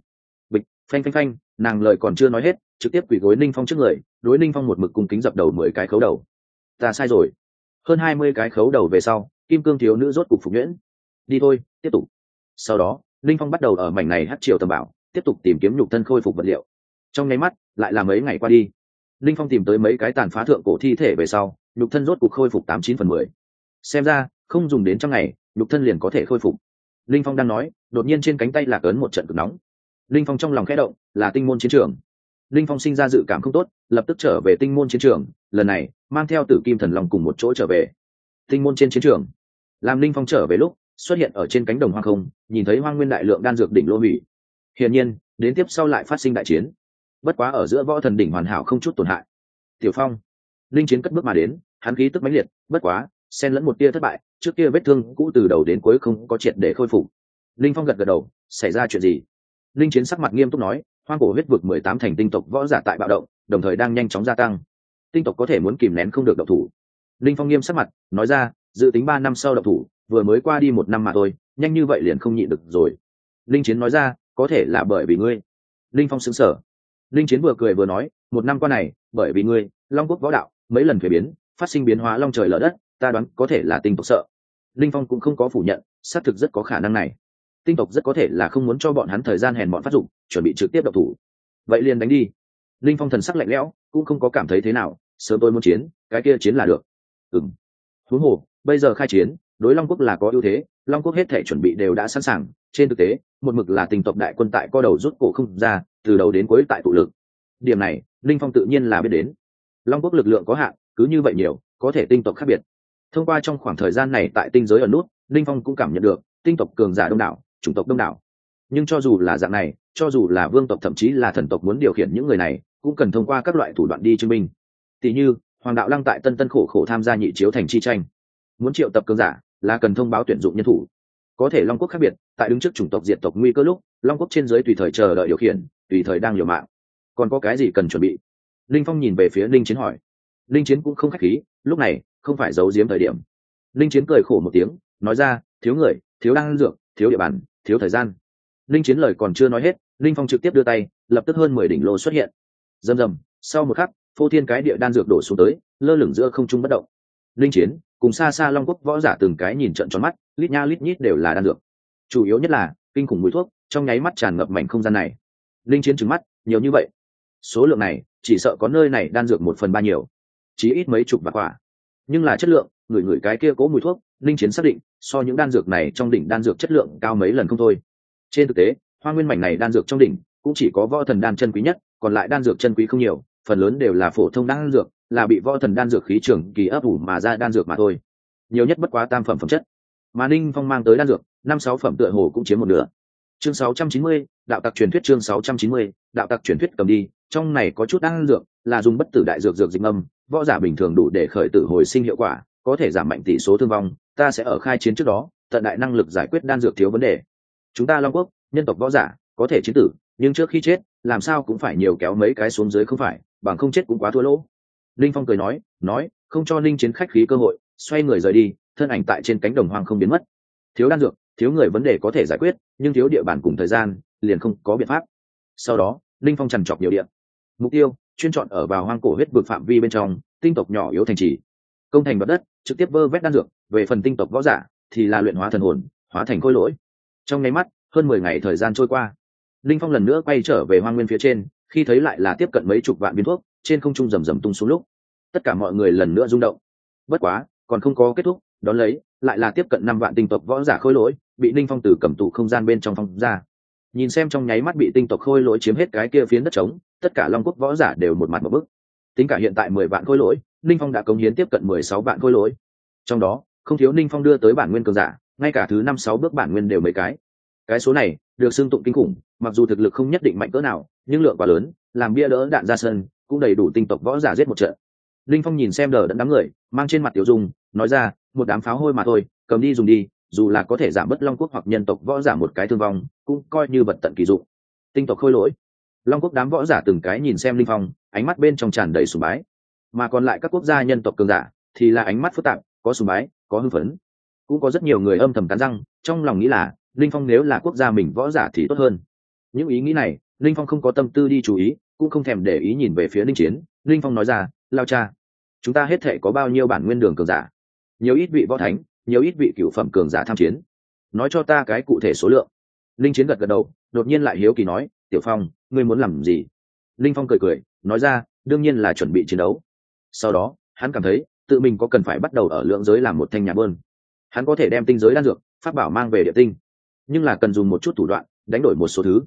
Bịch, phanh phanh phanh, nàng lời còn chưa nói hết, trực tiếp quỳ gối ninh phong trước người, đối ninh phong một mực cung kính dập đầu mười cái khấu đầu. Ta sai rồi. Hơn hai mươi cái khấu đầu về sau, kim cương thiếu nữ rốt cục phục nhuyễn. Đi thôi, tiếp tục. Sau đó ninh phong bắt đầu ở mảnh này hát triều tầm bảo, tiếp tục tìm kiếm nhục thân khôi phục vật liệu. Trong nháy mắt, lại là mấy ngày qua đi. Linh phong tìm tới mấy cái tàn phá thượng cổ thi thể về sau, nhục thân rốt cuộc khôi phục tám chín phần mười. Xem ra, không dùng đến trăm ngày, nhục thân liền có thể khôi phục. Linh phong đang nói, đột nhiên trên cánh tay lạc ấn một trận cực nóng. Linh phong trong lòng khẽ động, là tinh môn chiến trường. Linh phong sinh ra dự cảm không tốt, lập tức trở về tinh môn chiến trường, lần này, mang theo tử kim thần long cùng một chỗ trở về. Tinh môn trên chiến trường. Làm linh phong trở về lúc, xuất hiện ở trên cánh đồng hoang không, nhìn thấy hoang nguyên đại lượng đan dược đỉnh lô hủy. Hiển nhiên, đến tiếp sau lại phát sinh đại chiến bất quá ở giữa võ thần đỉnh hoàn hảo không chút tổn hại. Tiểu phong, linh chiến cất bước mà đến, hắn khí tức mãnh liệt, bất quá, xen lẫn một tia thất bại, trước kia vết thương cũ từ đầu đến cuối không có triệt để khôi phục. Linh phong gật gật đầu, xảy ra chuyện gì? Linh chiến sắc mặt nghiêm túc nói, hoang cổ huyết vực mười tám thành tinh tộc võ giả tại bạo động, đồng thời đang nhanh chóng gia tăng. Tinh tộc có thể muốn kìm nén không được độc thủ. Linh phong nghiêm sắc mặt, nói ra, dự tính ba năm sau độc thủ, vừa mới qua đi một năm mà thôi, nhanh như vậy liền không nhịn được rồi. Linh chiến nói ra, có thể là bởi vì ngươi. Linh phong xứng sở linh chiến vừa cười vừa nói, một năm qua này, bởi vì ngươi, long quốc võ đạo, mấy lần thuế biến, phát sinh biến hóa long trời lở đất, ta đoán có thể là tinh tộc sợ. Linh phong cũng không có phủ nhận, xác thực rất có khả năng này. Tinh tộc rất có thể là không muốn cho bọn hắn thời gian hèn bọn phát dụng chuẩn bị trực tiếp độc thủ. Vậy liền đánh đi. Linh phong thần sắc lạnh lẽo, cũng không có cảm thấy thế nào, sớm tôi muốn chiến, cái kia chiến là được. Ừng huống hồ, bây giờ khai chiến, đối long quốc là có ưu thế long quốc hết thể chuẩn bị đều đã sẵn sàng. Trên thực tế, một mực là tinh tộc đại quân tại co đầu rút cổ không ra, từ đầu đến cuối tại tụ lực. Điểm này linh phong tự nhiên là biết đến. Long quốc lực lượng có hạn, cứ như vậy nhiều, có thể tinh tộc khác biệt. Thông qua trong khoảng thời gian này tại tinh giới ở nút linh phong cũng cảm nhận được, tinh tộc cường giả đông đảo, chủng tộc đông đảo. Nhưng cho dù là dạng này, cho dù là vương tộc thậm chí là thần tộc muốn điều khiển những người này, cũng cần thông qua các loại thủ đoạn đi chứng minh. Tỷ như, hoàng đạo lăng tại tân tân khổ khổ tham gia nhị chiếu thành chi tranh. Muốn triệu tập cường giả là cần thông báo tuyển dụng nhân thủ. Có thể long quốc khác biệt, tại đứng trước chủng tộc diệt tộc nguy cơ lúc, long quốc trên dưới tùy thời chờ đợi điều khiển, tùy thời đang liều mạng. Còn có cái gì cần chuẩn bị? Linh phong nhìn về phía linh chiến hỏi. Linh chiến cũng không khách khí, lúc này, không phải giấu giếm thời điểm. Linh chiến cười khổ một tiếng, nói ra, thiếu người, thiếu đan dược, thiếu địa bàn, thiếu thời gian. Linh chiến lời còn chưa nói hết, linh phong trực tiếp đưa tay, lập tức hơn mười đỉnh lô xuất hiện. Rầm rầm, sau một khắc, phô thiên cái địa đan dược đổ xuống tới, lơ lửng giữa không trung bất động linh chiến, cùng xa xa long quốc võ giả từng cái nhìn trận tròn mắt, lít nha lít nhít đều là đan dược. Chủ yếu nhất là, kinh khủng mùi thuốc, trong nháy mắt tràn ngập mảnh không gian này. Linh chiến trừng mắt, nhiều như vậy. Số lượng này, chỉ sợ có nơi này đan dược một phần ba nhiều. Chỉ ít mấy chục bạc quả. Nhưng là chất lượng, người người cái kia cố mùi thuốc, linh chiến xác định, so những đan dược này trong đỉnh đan dược chất lượng cao mấy lần không thôi. Trên thực tế, hoa nguyên mảnh này đan dược trong đỉnh, cũng chỉ có võ thần đan chân quý nhất, còn lại đan dược chân quý không nhiều, phần lớn đều là phổ thông đan dược là bị võ thần đan dược khí trưởng kỳ ấp ủ mà ra đan dược mà thôi. Nhiều nhất bất quá tam phẩm phẩm chất. Mà ninh phong mang tới đan dược, năm sáu phẩm tựa hồ cũng chiếm một nửa. Chương sáu trăm chín mươi, đạo tặc truyền thuyết chương sáu trăm chín mươi, đạo tặc truyền thuyết cầm đi, trong này có chút đan dược, là dùng bất tử đại dược dược dịch âm, võ giả bình thường đủ để khởi tử hồi sinh hiệu quả, có thể giảm mạnh tỷ số thương vong, ta sẽ ở khai chiến trước đó, tận đại năng lực giải quyết đan dược thiếu vấn đề. Chúng ta long quốc, nhân tộc võ giả, có thể chiến tử, nhưng trước khi chết, làm sao cũng phải nhiều kéo mấy cái xuống dưới không phải, bằng không chết cũng quá thua lỗ linh phong cười nói nói, không cho linh chiến khách khí cơ hội, xoay người rời đi, thân ảnh tại trên cánh đồng hoang không biến mất. Thiếu đan dược, thiếu người vấn đề có thể giải quyết, nhưng thiếu địa bàn cùng thời gian, liền không có biện pháp. Sau đó, linh phong trằn trọc nhiều điện mục tiêu, chuyên chọn ở vào hoang cổ huyết vực phạm vi bên trong, tinh tộc nhỏ yếu thành trì. Công thành đoạt đất, trực tiếp vơ vét đan dược, về phần tinh tộc võ giả, thì là luyện hóa thần hồn, hóa thành khôi lỗi. Trong nháy mắt, hơn mười ngày thời gian trôi qua. Linh phong lần nữa quay trở về hoang nguyên phía trên, khi thấy lại là tiếp cận mấy chục vạn viên thuốc trên không trung rầm rầm tung xuống lúc, tất cả mọi người lần nữa rung động. Bất quá, còn không có kết thúc, đón lấy, lại là tiếp cận năm vạn tinh tộc võ giả khôi lỗi, bị Ninh phong từ cầm tụ không gian bên trong phong ra. Nhìn xem trong nháy mắt bị tinh tộc khôi lỗi chiếm hết cái kia phiến đất trống, tất cả long quốc võ giả đều một mặt một bức. Tính cả hiện tại mười vạn khôi lỗi, Ninh phong đã cống hiến tiếp cận mười sáu vạn khôi lỗi. Trong đó, không thiếu Ninh phong đưa tới bản nguyên cường giả, ngay cả thứ năm sáu bước bản nguyên đều mấy cái. Cái số này, được xưng tụng kinh khủng, mặc dù thực lực không nhất định mạnh cỡ nào, nhưng lượng quá lớn, làm bia đỡ đạn ra sân cũng đầy đủ tinh tộc võ giả giết một trận. Linh phong nhìn xem đờ đẫn đám người, mang trên mặt tiểu dung, nói ra, một đám pháo hôi mà thôi, cầm đi dùng đi, dù là có thể giảm bớt long quốc hoặc nhân tộc võ giả một cái thương vong, cũng coi như vật tận kỳ dụng. Tinh tộc khôi lỗi. Long quốc đám võ giả từng cái nhìn xem linh phong, ánh mắt bên trong tràn đầy sùng bái. Mà còn lại các quốc gia nhân tộc cường giả, thì là ánh mắt phức tạp, có sùng bái, có hưng phấn. Cũng có rất nhiều người âm thầm cắn răng, trong lòng nghĩ là, linh phong nếu là quốc gia mình võ giả thì tốt hơn. Những ý nghĩ này, linh phong không có tâm tư đi chú ý cũng không thèm để ý nhìn về phía linh chiến. Linh phong nói ra, lao cha, chúng ta hết thể có bao nhiêu bản nguyên đường cường giả? Nhiều ít vị võ thánh, nhiều ít vị cựu phẩm cường giả tham chiến. Nói cho ta cái cụ thể số lượng. Linh chiến gật gật đầu, đột nhiên lại hiếu kỳ nói, tiểu phong, ngươi muốn làm gì? Linh phong cười cười, nói ra, đương nhiên là chuẩn bị chiến đấu. Sau đó, hắn cảm thấy, tự mình có cần phải bắt đầu ở lượng giới làm một thanh nhà bơn. Hắn có thể đem tinh giới đan dược phát bảo mang về địa tinh. Nhưng là cần dùng một chút thủ đoạn, đánh đổi một số thứ.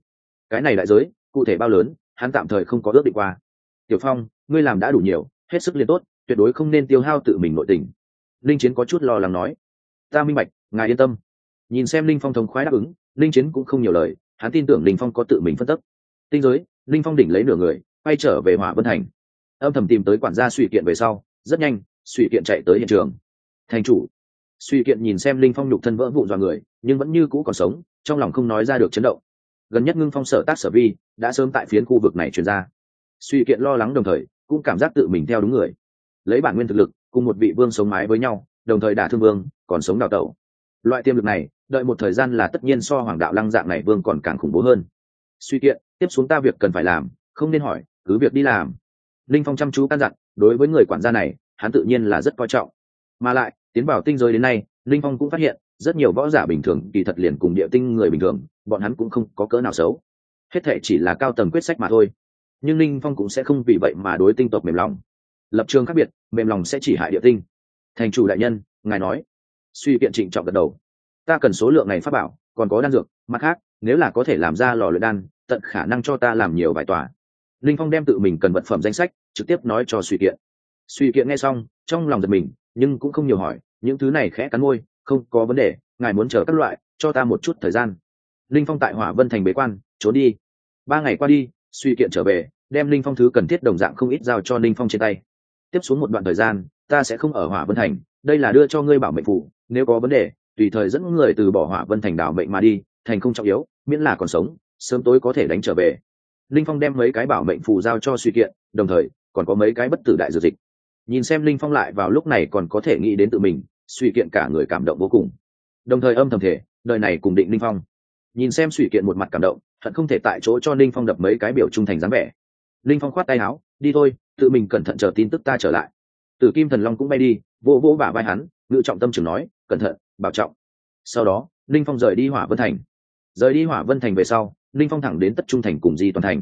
Cái này đại giới, cụ thể bao lớn? Hắn tạm thời không có ước định qua. Tiểu phong, ngươi làm đã đủ nhiều, hết sức liên tốt, tuyệt đối không nên tiêu hao tự mình nội tình. Linh chiến có chút lo lắng nói. Ta minh bạch, ngài yên tâm. Nhìn xem linh phong thống khoái đáp ứng, linh chiến cũng không nhiều lời, hắn tin tưởng linh phong có tự mình phân tích. Tinh giới, linh phong đỉnh lấy nửa người, quay trở về hỏa vân thành. Âm thầm tìm tới quản gia suy kiện về sau, rất nhanh, suy kiện chạy tới hiện trường. Thành chủ. Suy kiện nhìn xem linh phong nhục thân vỡ vụn dọa người, nhưng vẫn như cũ còn sống, trong lòng không nói ra được chấn động gần nhất ngưng phong sở tác sở vi, đã sớm tại phiến khu vực này truyền ra. Suy kiện lo lắng đồng thời, cũng cảm giác tự mình theo đúng người. Lấy bản nguyên thực lực, cùng một vị vương sống mái với nhau, đồng thời đả thương vương, còn sống đào tẩu. Loại tiềm lực này, đợi một thời gian là tất nhiên so hoàng đạo lăng dạng này vương còn càng khủng bố hơn. Suy kiện, tiếp xuống ta việc cần phải làm, không nên hỏi, cứ việc đi làm. Linh phong chăm chú căn dặn, đối với người quản gia này, hắn tự nhiên là rất coi trọng. Mà lại, tiến vào tinh giới đến nay, linh phong cũng phát hiện rất nhiều võ giả bình thường kỳ thật liền cùng địa tinh người bình thường, bọn hắn cũng không có cỡ nào xấu. Hết thệ chỉ là cao tầng quyết sách mà thôi. Nhưng linh phong cũng sẽ không vì vậy mà đối tinh tộc mềm lòng. Lập trường khác biệt, mềm lòng sẽ chỉ hại địa tinh. Thành chủ đại nhân, ngài nói. Suy kiện trịnh trọng gật đầu. Ta cần số lượng này phát bảo, còn có đan dược, mặt khác, nếu là có thể làm ra lò luyện đan, tận khả năng cho ta làm nhiều bài tỏa linh phong đem tự mình cần vật phẩm danh sách, trực tiếp nói cho suy kiện. Suy kiện nghe xong, trong lòng giật mình, nhưng cũng không nhiều hỏi, những thứ này khẽ cắn môi không có vấn đề, ngài muốn chờ các loại, cho ta một chút thời gian. Linh phong tại hỏa vân thành bế quan, trốn đi. Ba ngày qua đi, suy kiện trở về, đem linh phong thứ cần thiết đồng dạng không ít giao cho linh phong trên tay. Tiếp xuống một đoạn thời gian, ta sẽ không ở hỏa vân thành, đây là đưa cho ngươi bảo mệnh phụ, nếu có vấn đề, tùy thời dẫn người từ bỏ hỏa vân thành đảo mệnh mà đi, thành không trọng yếu, miễn là còn sống, sớm tối có thể đánh trở về. Linh phong đem mấy cái bảo mệnh phù giao cho suy kiện, đồng thời, còn có mấy cái bất tử đại dược dịch. Nhìn xem linh phong lại vào lúc này còn có thể nghĩ đến tự mình suy kiện cả người cảm động vô cùng. Đồng thời âm thầm thể đời này cùng định linh phong. Nhìn xem suy kiện một mặt cảm động hận không thể tại chỗ cho linh phong đập mấy cái biểu trung thành dáng vẻ. Linh phong khoát tay áo, đi thôi, tự mình cẩn thận chờ tin tức ta trở lại. Tử kim thần long cũng bay đi vỗ vỗ bả vai hắn, ngự trọng tâm trường nói, cẩn thận, bảo trọng. Sau đó linh phong rời đi hỏa vân thành. Rời đi hỏa vân thành về sau linh phong thẳng đến tất trung thành cùng di toàn thành.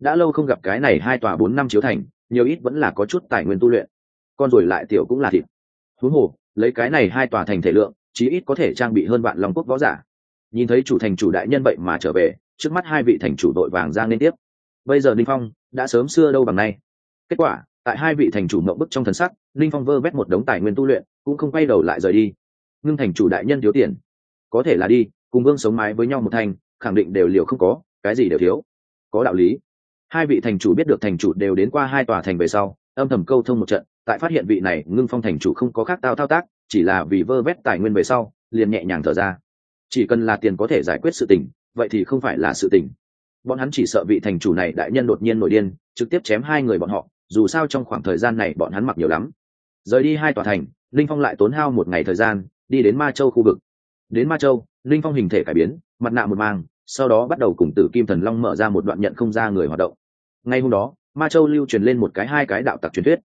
Đã lâu không gặp cái này hai tòa bốn năm chiếu thành, nhiều ít vẫn là có chút tài nguyên tu luyện. Con rồi lại tiểu cũng là thịt. Thú hồ lấy cái này hai tòa thành thể lượng, chí ít có thể trang bị hơn vạn long quốc võ giả. Nhìn thấy chủ thành chủ đại nhân vậy mà trở về, trước mắt hai vị thành chủ đội vàng giang liên tiếp. Bây giờ linh phong đã sớm xưa đâu bằng nay. Kết quả, tại hai vị thành chủ mộng bức trong thần sắc, linh phong vơ vét một đống tài nguyên tu luyện, cũng không quay đầu lại rời đi. Ngưng thành chủ đại nhân thiếu tiền. Có thể là đi, cùng vương sống mái với nhau một thành, khẳng định đều liều không có, cái gì đều thiếu. Có đạo lý. Hai vị thành chủ biết được thành chủ đều đến qua hai tòa thành về sau, âm thầm câu thông một trận tại phát hiện vị này ngưng phong thành chủ không có khác tao thao tác, chỉ là vì vơ vét tài nguyên về sau, liền nhẹ nhàng thở ra. Chỉ cần là tiền có thể giải quyết sự tình, vậy thì không phải là sự tình. Bọn hắn chỉ sợ vị thành chủ này đại nhân đột nhiên nổi điên, trực tiếp chém hai người bọn họ, dù sao trong khoảng thời gian này bọn hắn mặc nhiều lắm. Rời đi hai tòa thành, linh phong lại tốn hao một ngày thời gian, đi đến ma châu khu vực. Đến ma châu, linh phong hình thể cải biến, mặt nạ một mang sau đó bắt đầu cùng tử kim thần long mở ra một đoạn nhận không ra người hoạt động. Ngay hôm đó, ma châu lưu truyền lên một cái hai cái đạo tặc truyền thuyết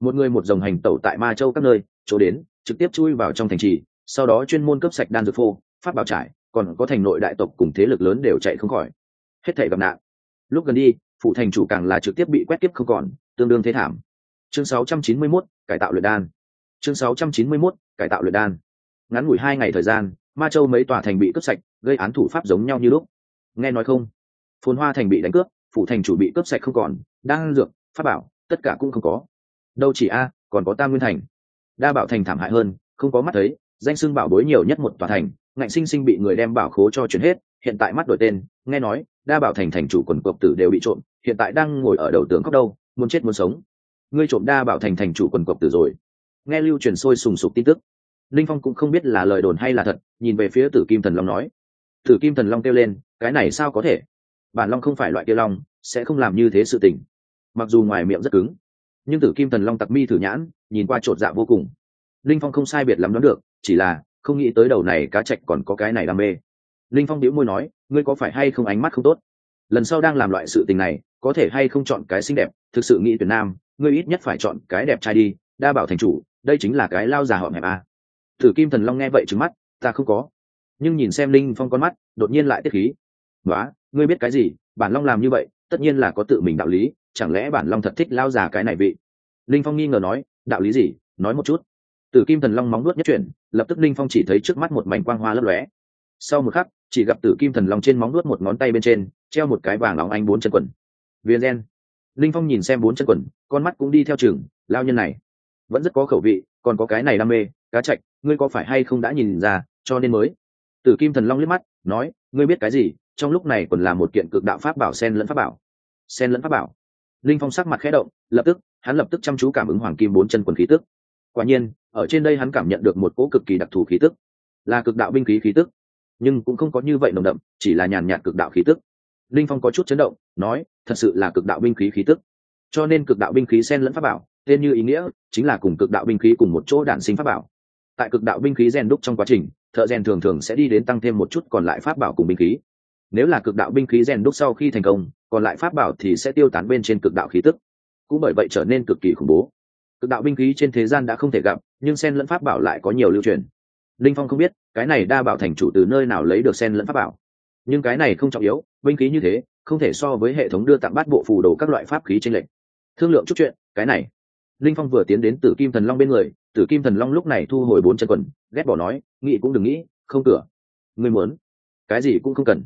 một người một dòng hành tẩu tại ma châu các nơi chỗ đến trực tiếp chui vào trong thành trì sau đó chuyên môn cấp sạch đan dược phô phát bảo trải còn có thành nội đại tộc cùng thế lực lớn đều chạy không khỏi. Hết thể gặp nạn. Lúc gần đi phụ thành chủ càng là trực tiếp bị quét tiếp không còn tương đương thế thảm. Chương 691, cải tạo luyện đan. Chương 691, cải tạo luyện đan. Ngắn ngủi hai ngày thời gian ma châu mấy tòa thành bị cướp sạch gây án thủ pháp giống nhau như lúc. Nghe nói không? Phồn hoa thành bị đánh cướp phụ thành chủ bị cướp sạch không còn đang dược pháp bảo tất cả cũng không có đâu chỉ a, còn có tam nguyên thành. Đa bảo thành thảm hại hơn, không có mắt thấy, danh xưng bảo bối nhiều nhất một tòa thành, ngạnh sinh sinh bị người đem bảo khố cho chuyển hết, hiện tại mắt đổi tên, nghe nói, đa bảo thành thành chủ quần cộc tử đều bị trộm, hiện tại đang ngồi ở đầu tường khóc đâu, muốn chết muốn sống. Ngươi trộm đa bảo thành thành chủ quần cộc tử rồi. Nghe lưu truyền sôi sùng sục tin tức, linh phong cũng không biết là lời đồn hay là thật, nhìn về phía tử kim thần long nói. Tử kim thần long kêu lên, cái này sao có thể? Bản long không phải loại kia long, sẽ không làm như thế sự tình. Mặc dù ngoài miệng rất cứng nhưng tử kim thần long tặc mi thử nhãn, nhìn qua chột dạ vô cùng. Linh phong không sai biệt lắm đoán được, chỉ là, không nghĩ tới đầu này cá chạch còn có cái này đam mê. Linh phong đĩu môi nói, ngươi có phải hay không ánh mắt không tốt? Lần sau đang làm loại sự tình này, có thể hay không chọn cái xinh đẹp, thực sự nghĩ tuyển nam, ngươi ít nhất phải chọn cái đẹp trai đi, đa bảo thành chủ, đây chính là cái lao già họ hẹp a thử kim thần long nghe vậy trứng mắt, ta không có. Nhưng nhìn xem linh phong con mắt, đột nhiên lại tiết khí. Nói ngươi biết cái gì? Bản long làm như vậy tất nhiên là có tự mình đạo lý, chẳng lẽ bản long thật thích lao già cái này vị? Linh phong nghi ngờ nói, đạo lý gì? Nói một chút. Tử kim thần long móng nuốt nhất chuyển, lập tức linh phong chỉ thấy trước mắt một mảnh quang hoa lấp lóe. Sau một khắc, chỉ gặp tử kim thần long trên móng nuốt một ngón tay bên trên, treo một cái vàng óng anh bốn chân quần. Viên gen. Linh phong nhìn xem bốn chân quần, con mắt cũng đi theo trường lao nhân này. Vẫn rất có khẩu vị, còn có cái này đam mê, cá chạch, ngươi có phải hay không đã nhìn ra, cho nên mới. Tử kim thần long liếc mắt nói, ngươi biết cái gì? Trong lúc này còn là một kiện cực đạo pháp bảo sen lẫn pháp bảo. Sen lẫn pháp bảo. Linh phong sắc mặt khẽ động, lập tức, hắn lập tức chăm chú cảm ứng hoàng kim bốn chân quần khí tức. Quả nhiên, ở trên đây hắn cảm nhận được một cỗ cực kỳ đặc thù khí tức. Là cực đạo binh khí khí tức. Nhưng cũng không có như vậy nồng đậm, chỉ là nhàn nhạt cực đạo khí tức. Linh phong có chút chấn động, nói, thật sự là cực đạo binh khí khí tức. Cho nên cực đạo binh khí sen lẫn pháp bảo, tên như ý nghĩa, chính là cùng cực đạo binh khí cùng một chỗ đản sinh pháp bảo. Tại cực đạo binh khí rèn đúc trong quá trình thợ rèn thường thường sẽ đi đến tăng thêm một chút còn lại pháp bảo cùng binh khí. Nếu là cực đạo binh khí rèn đúc sau khi thành công, còn lại pháp bảo thì sẽ tiêu tán bên trên cực đạo khí tức. Cũng bởi vậy trở nên cực kỳ khủng bố. Cực đạo binh khí trên thế gian đã không thể gặp, nhưng sen lẫn pháp bảo lại có nhiều lưu truyền. Linh phong không biết, cái này đa bảo thành chủ từ nơi nào lấy được sen lẫn pháp bảo. Nhưng cái này không trọng yếu, binh khí như thế, không thể so với hệ thống đưa tặng bát bộ phù đồ các loại pháp khí trên lệnh thương lượng chút chuyện, cái này linh phong vừa tiến đến tử kim thần long bên người, tử kim thần long lúc này thu hồi bốn chân quần, ghét bỏ nói, nghĩ cũng đừng nghĩ, không cửa. Ngươi muốn cái gì cũng không cần.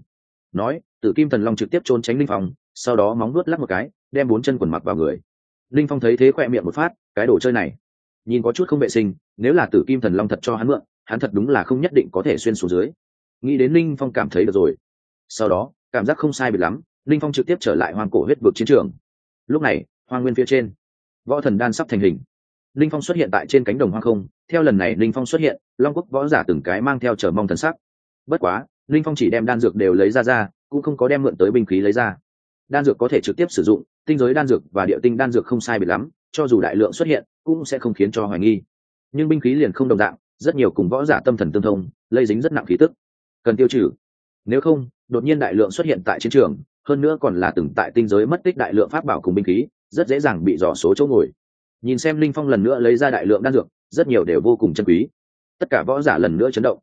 Nói, tử kim thần long trực tiếp trốn tránh linh phong, sau đó móng nuốt lắc một cái, đem bốn chân quần mặc vào người. Linh phong thấy thế khoe miệng một phát, cái đồ chơi này, nhìn có chút không vệ sinh, nếu là tử kim thần long thật cho hắn mượn, hắn thật đúng là không nhất định có thể xuyên xuống dưới. Nghĩ đến linh phong cảm thấy được rồi. Sau đó, cảm giác không sai biệt lắm, linh phong trực tiếp trở lại hoang cổ huyết vực chiến trường. Lúc này, hoang nguyên phía trên võ thần đan sắp thành hình. Linh phong xuất hiện tại trên cánh đồng hoang không, theo lần này linh phong xuất hiện, long quốc võ giả từng cái mang theo chờ mong thần sắc. Bất quá, linh phong chỉ đem đan dược đều lấy ra ra, cũng không có đem mượn tới binh khí lấy ra. Đan dược có thể trực tiếp sử dụng, tinh giới đan dược và địa tinh đan dược không sai biệt lắm, cho dù đại lượng xuất hiện, cũng sẽ không khiến cho hoài nghi. Nhưng binh khí liền không đồng dạng, rất nhiều cùng võ giả tâm thần tương thông, lây dính rất nặng khí tức. Cần tiêu trừ. Nếu không, đột nhiên đại lượng xuất hiện tại chiến trường, hơn nữa còn là từng tại tinh giới mất tích đại lượng pháp bảo cùng binh khí rất dễ dàng bị dò số chỗ ngồi. Nhìn xem linh phong lần nữa lấy ra đại lượng đan dược, rất nhiều đều vô cùng chân quý. Tất cả võ giả lần nữa chấn động.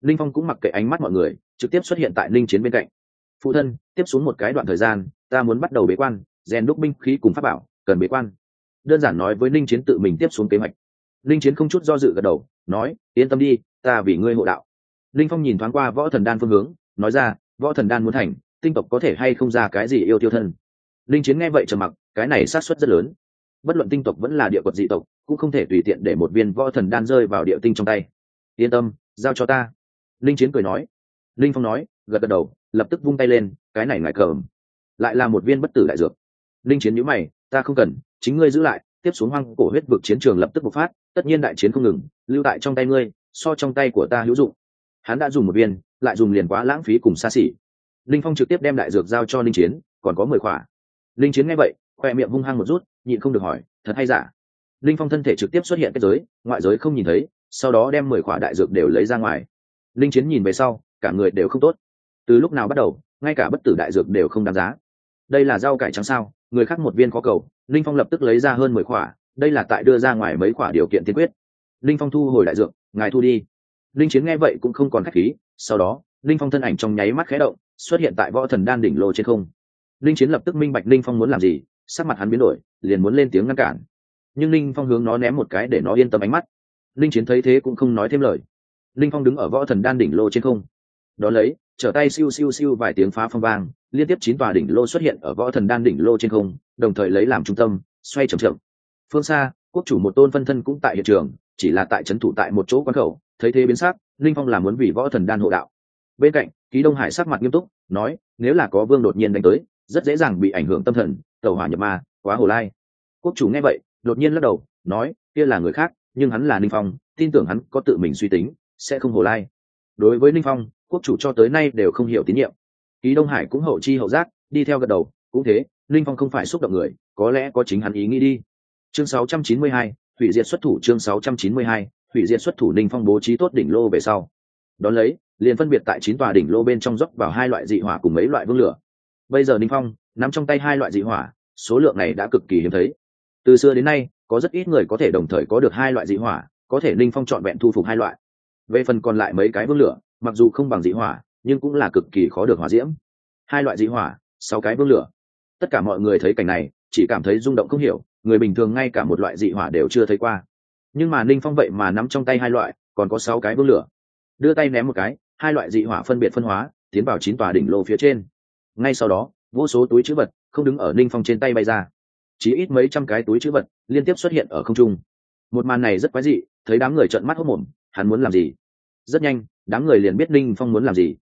Linh phong cũng mặc kệ ánh mắt mọi người, trực tiếp xuất hiện tại linh chiến bên cạnh. Phụ thân, tiếp xuống một cái đoạn thời gian, ta muốn bắt đầu bế quan, rèn đúc binh khí cùng pháp bảo, cần bế quan. Đơn giản nói với linh chiến tự mình tiếp xuống kế hoạch. Linh chiến không chút do dự gật đầu, nói, yên tâm đi, ta vì ngươi hộ đạo. Linh phong nhìn thoáng qua võ thần đan phương hướng, nói ra, võ thần đan muốn thành, tinh tộc có thể hay không ra cái gì yêu tiêu thân? Linh chiến nghe vậy trầm mặc cái này sát suất rất lớn. Bất luận tinh tộc vẫn là địa quật dị tộc, cũng không thể tùy tiện để một viên võ thần đan rơi vào địa tinh trong tay. Yên tâm, giao cho ta. Linh chiến cười nói. Linh phong nói, gật gật đầu, lập tức vung tay lên, cái này ngại cờm lại là một viên bất tử đại dược. Linh chiến nhữ mày, ta không cần, chính ngươi giữ lại, tiếp xuống hoang cổ huyết vực chiến trường lập tức bộc phát, tất nhiên đại chiến không ngừng, lưu tại trong tay ngươi, so trong tay của ta hữu dụng. Hắn đã dùng một viên, lại dùng liền quá lãng phí cùng xa xỉ. Linh phong trực tiếp đem đại dược giao cho linh chiến, còn có mười khỏa. Linh chiến nghe vậy khoe miệng hung hăng một rút, nhịn không được hỏi, thật hay giả? Linh phong thân thể trực tiếp xuất hiện kết giới, ngoại giới không nhìn thấy, sau đó đem mười khỏa đại dược đều lấy ra ngoài. Linh chiến nhìn về sau, cả người đều không tốt. Từ lúc nào bắt đầu, ngay cả bất tử đại dược đều không đáng giá. Đây là rau cải trắng sao? Người khác một viên có cầu. Linh phong lập tức lấy ra hơn mười khỏa. Đây là tại đưa ra ngoài mấy khỏa điều kiện tiên quyết. Linh phong thu hồi đại dược, ngài thu đi. Linh chiến nghe vậy cũng không còn khách khí. Sau đó, linh phong thân ảnh trong nháy mắt khé động, xuất hiện tại võ thần đan đỉnh lô trên không. Linh chiến lập tức minh bạch linh phong muốn làm gì sắc mặt hắn biến đổi, liền muốn lên tiếng ngăn cản. Nhưng linh phong hướng nó ném một cái để nó yên tâm ánh mắt. Linh chiến thấy thế cũng không nói thêm lời. Linh phong đứng ở võ thần đan đỉnh lô trên không. Đó lấy, trở tay siêu siêu siêu vài tiếng phá phong vang, liên tiếp chín tòa đỉnh lô xuất hiện ở võ thần đan đỉnh lô trên không, đồng thời lấy làm trung tâm, xoay trầm trầm phương xa, quốc chủ một tôn phân thân cũng tại hiện trường, chỉ là tại trấn thủ tại một chỗ quán khẩu, thấy thế biến sắc linh phong làm muốn vì võ thần đan hộ đạo. Bên cạnh, ký đông hải sắc mặt nghiêm túc, nói, nếu là có vương đột nhiên đánh tới, rất dễ dàng bị ảnh hưởng tâm thần tàu hỏa nhập ma quá hồ lai. Quốc chủ nghe vậy đột nhiên lắc đầu nói kia là người khác nhưng hắn là ninh phong tin tưởng hắn có tự mình suy tính sẽ không hồ lai. Đối với ninh phong quốc chủ cho tới nay đều không hiểu tín nhiệm. Ký đông hải cũng hậu chi hậu giác đi theo gật đầu cũng thế ninh phong không phải xúc động người có lẽ có chính hắn ý nghĩ đi. Chương 692, hủy diệt xuất thủ chương 692, hủy diệt xuất thủ ninh phong bố trí tốt đỉnh lô về sau. Đón lấy liền phân biệt tại chín tòa đỉnh lô bên trong dốc vào hai loại dị hỏa cùng mấy loại vương lửa bây giờ ninh phong, nắm trong tay hai loại dị hỏa, số lượng này đã cực kỳ hiếm thấy. Từ xưa đến nay, có rất ít người có thể đồng thời có được hai loại dị hỏa, có thể ninh phong trọn vẹn thu phục hai loại. Về phần còn lại mấy cái vương lửa, mặc dù không bằng dị hỏa, nhưng cũng là cực kỳ khó được hỏa diễm. Hai loại dị hỏa, sáu cái vương lửa. Tất cả mọi người thấy cảnh này, chỉ cảm thấy rung động không hiểu, người bình thường ngay cả một loại dị hỏa đều chưa thấy qua. Nhưng mà ninh phong vậy mà nắm trong tay hai loại, còn có sáu cái vương lửa. Đưa tay ném một cái, hai loại dị hỏa phân biệt phân hóa, tiến vào chín tòa đỉnh lô phía trên ngay sau đó, vô số túi chữ vật không đứng ở ninh phong trên tay bay ra. Chỉ ít mấy trăm cái túi chữ vật liên tiếp xuất hiện ở không trung. Một màn này rất quái dị, thấy đám người trợn mắt hốc mồm hắn muốn làm gì? Rất nhanh, đám người liền biết ninh phong muốn làm gì.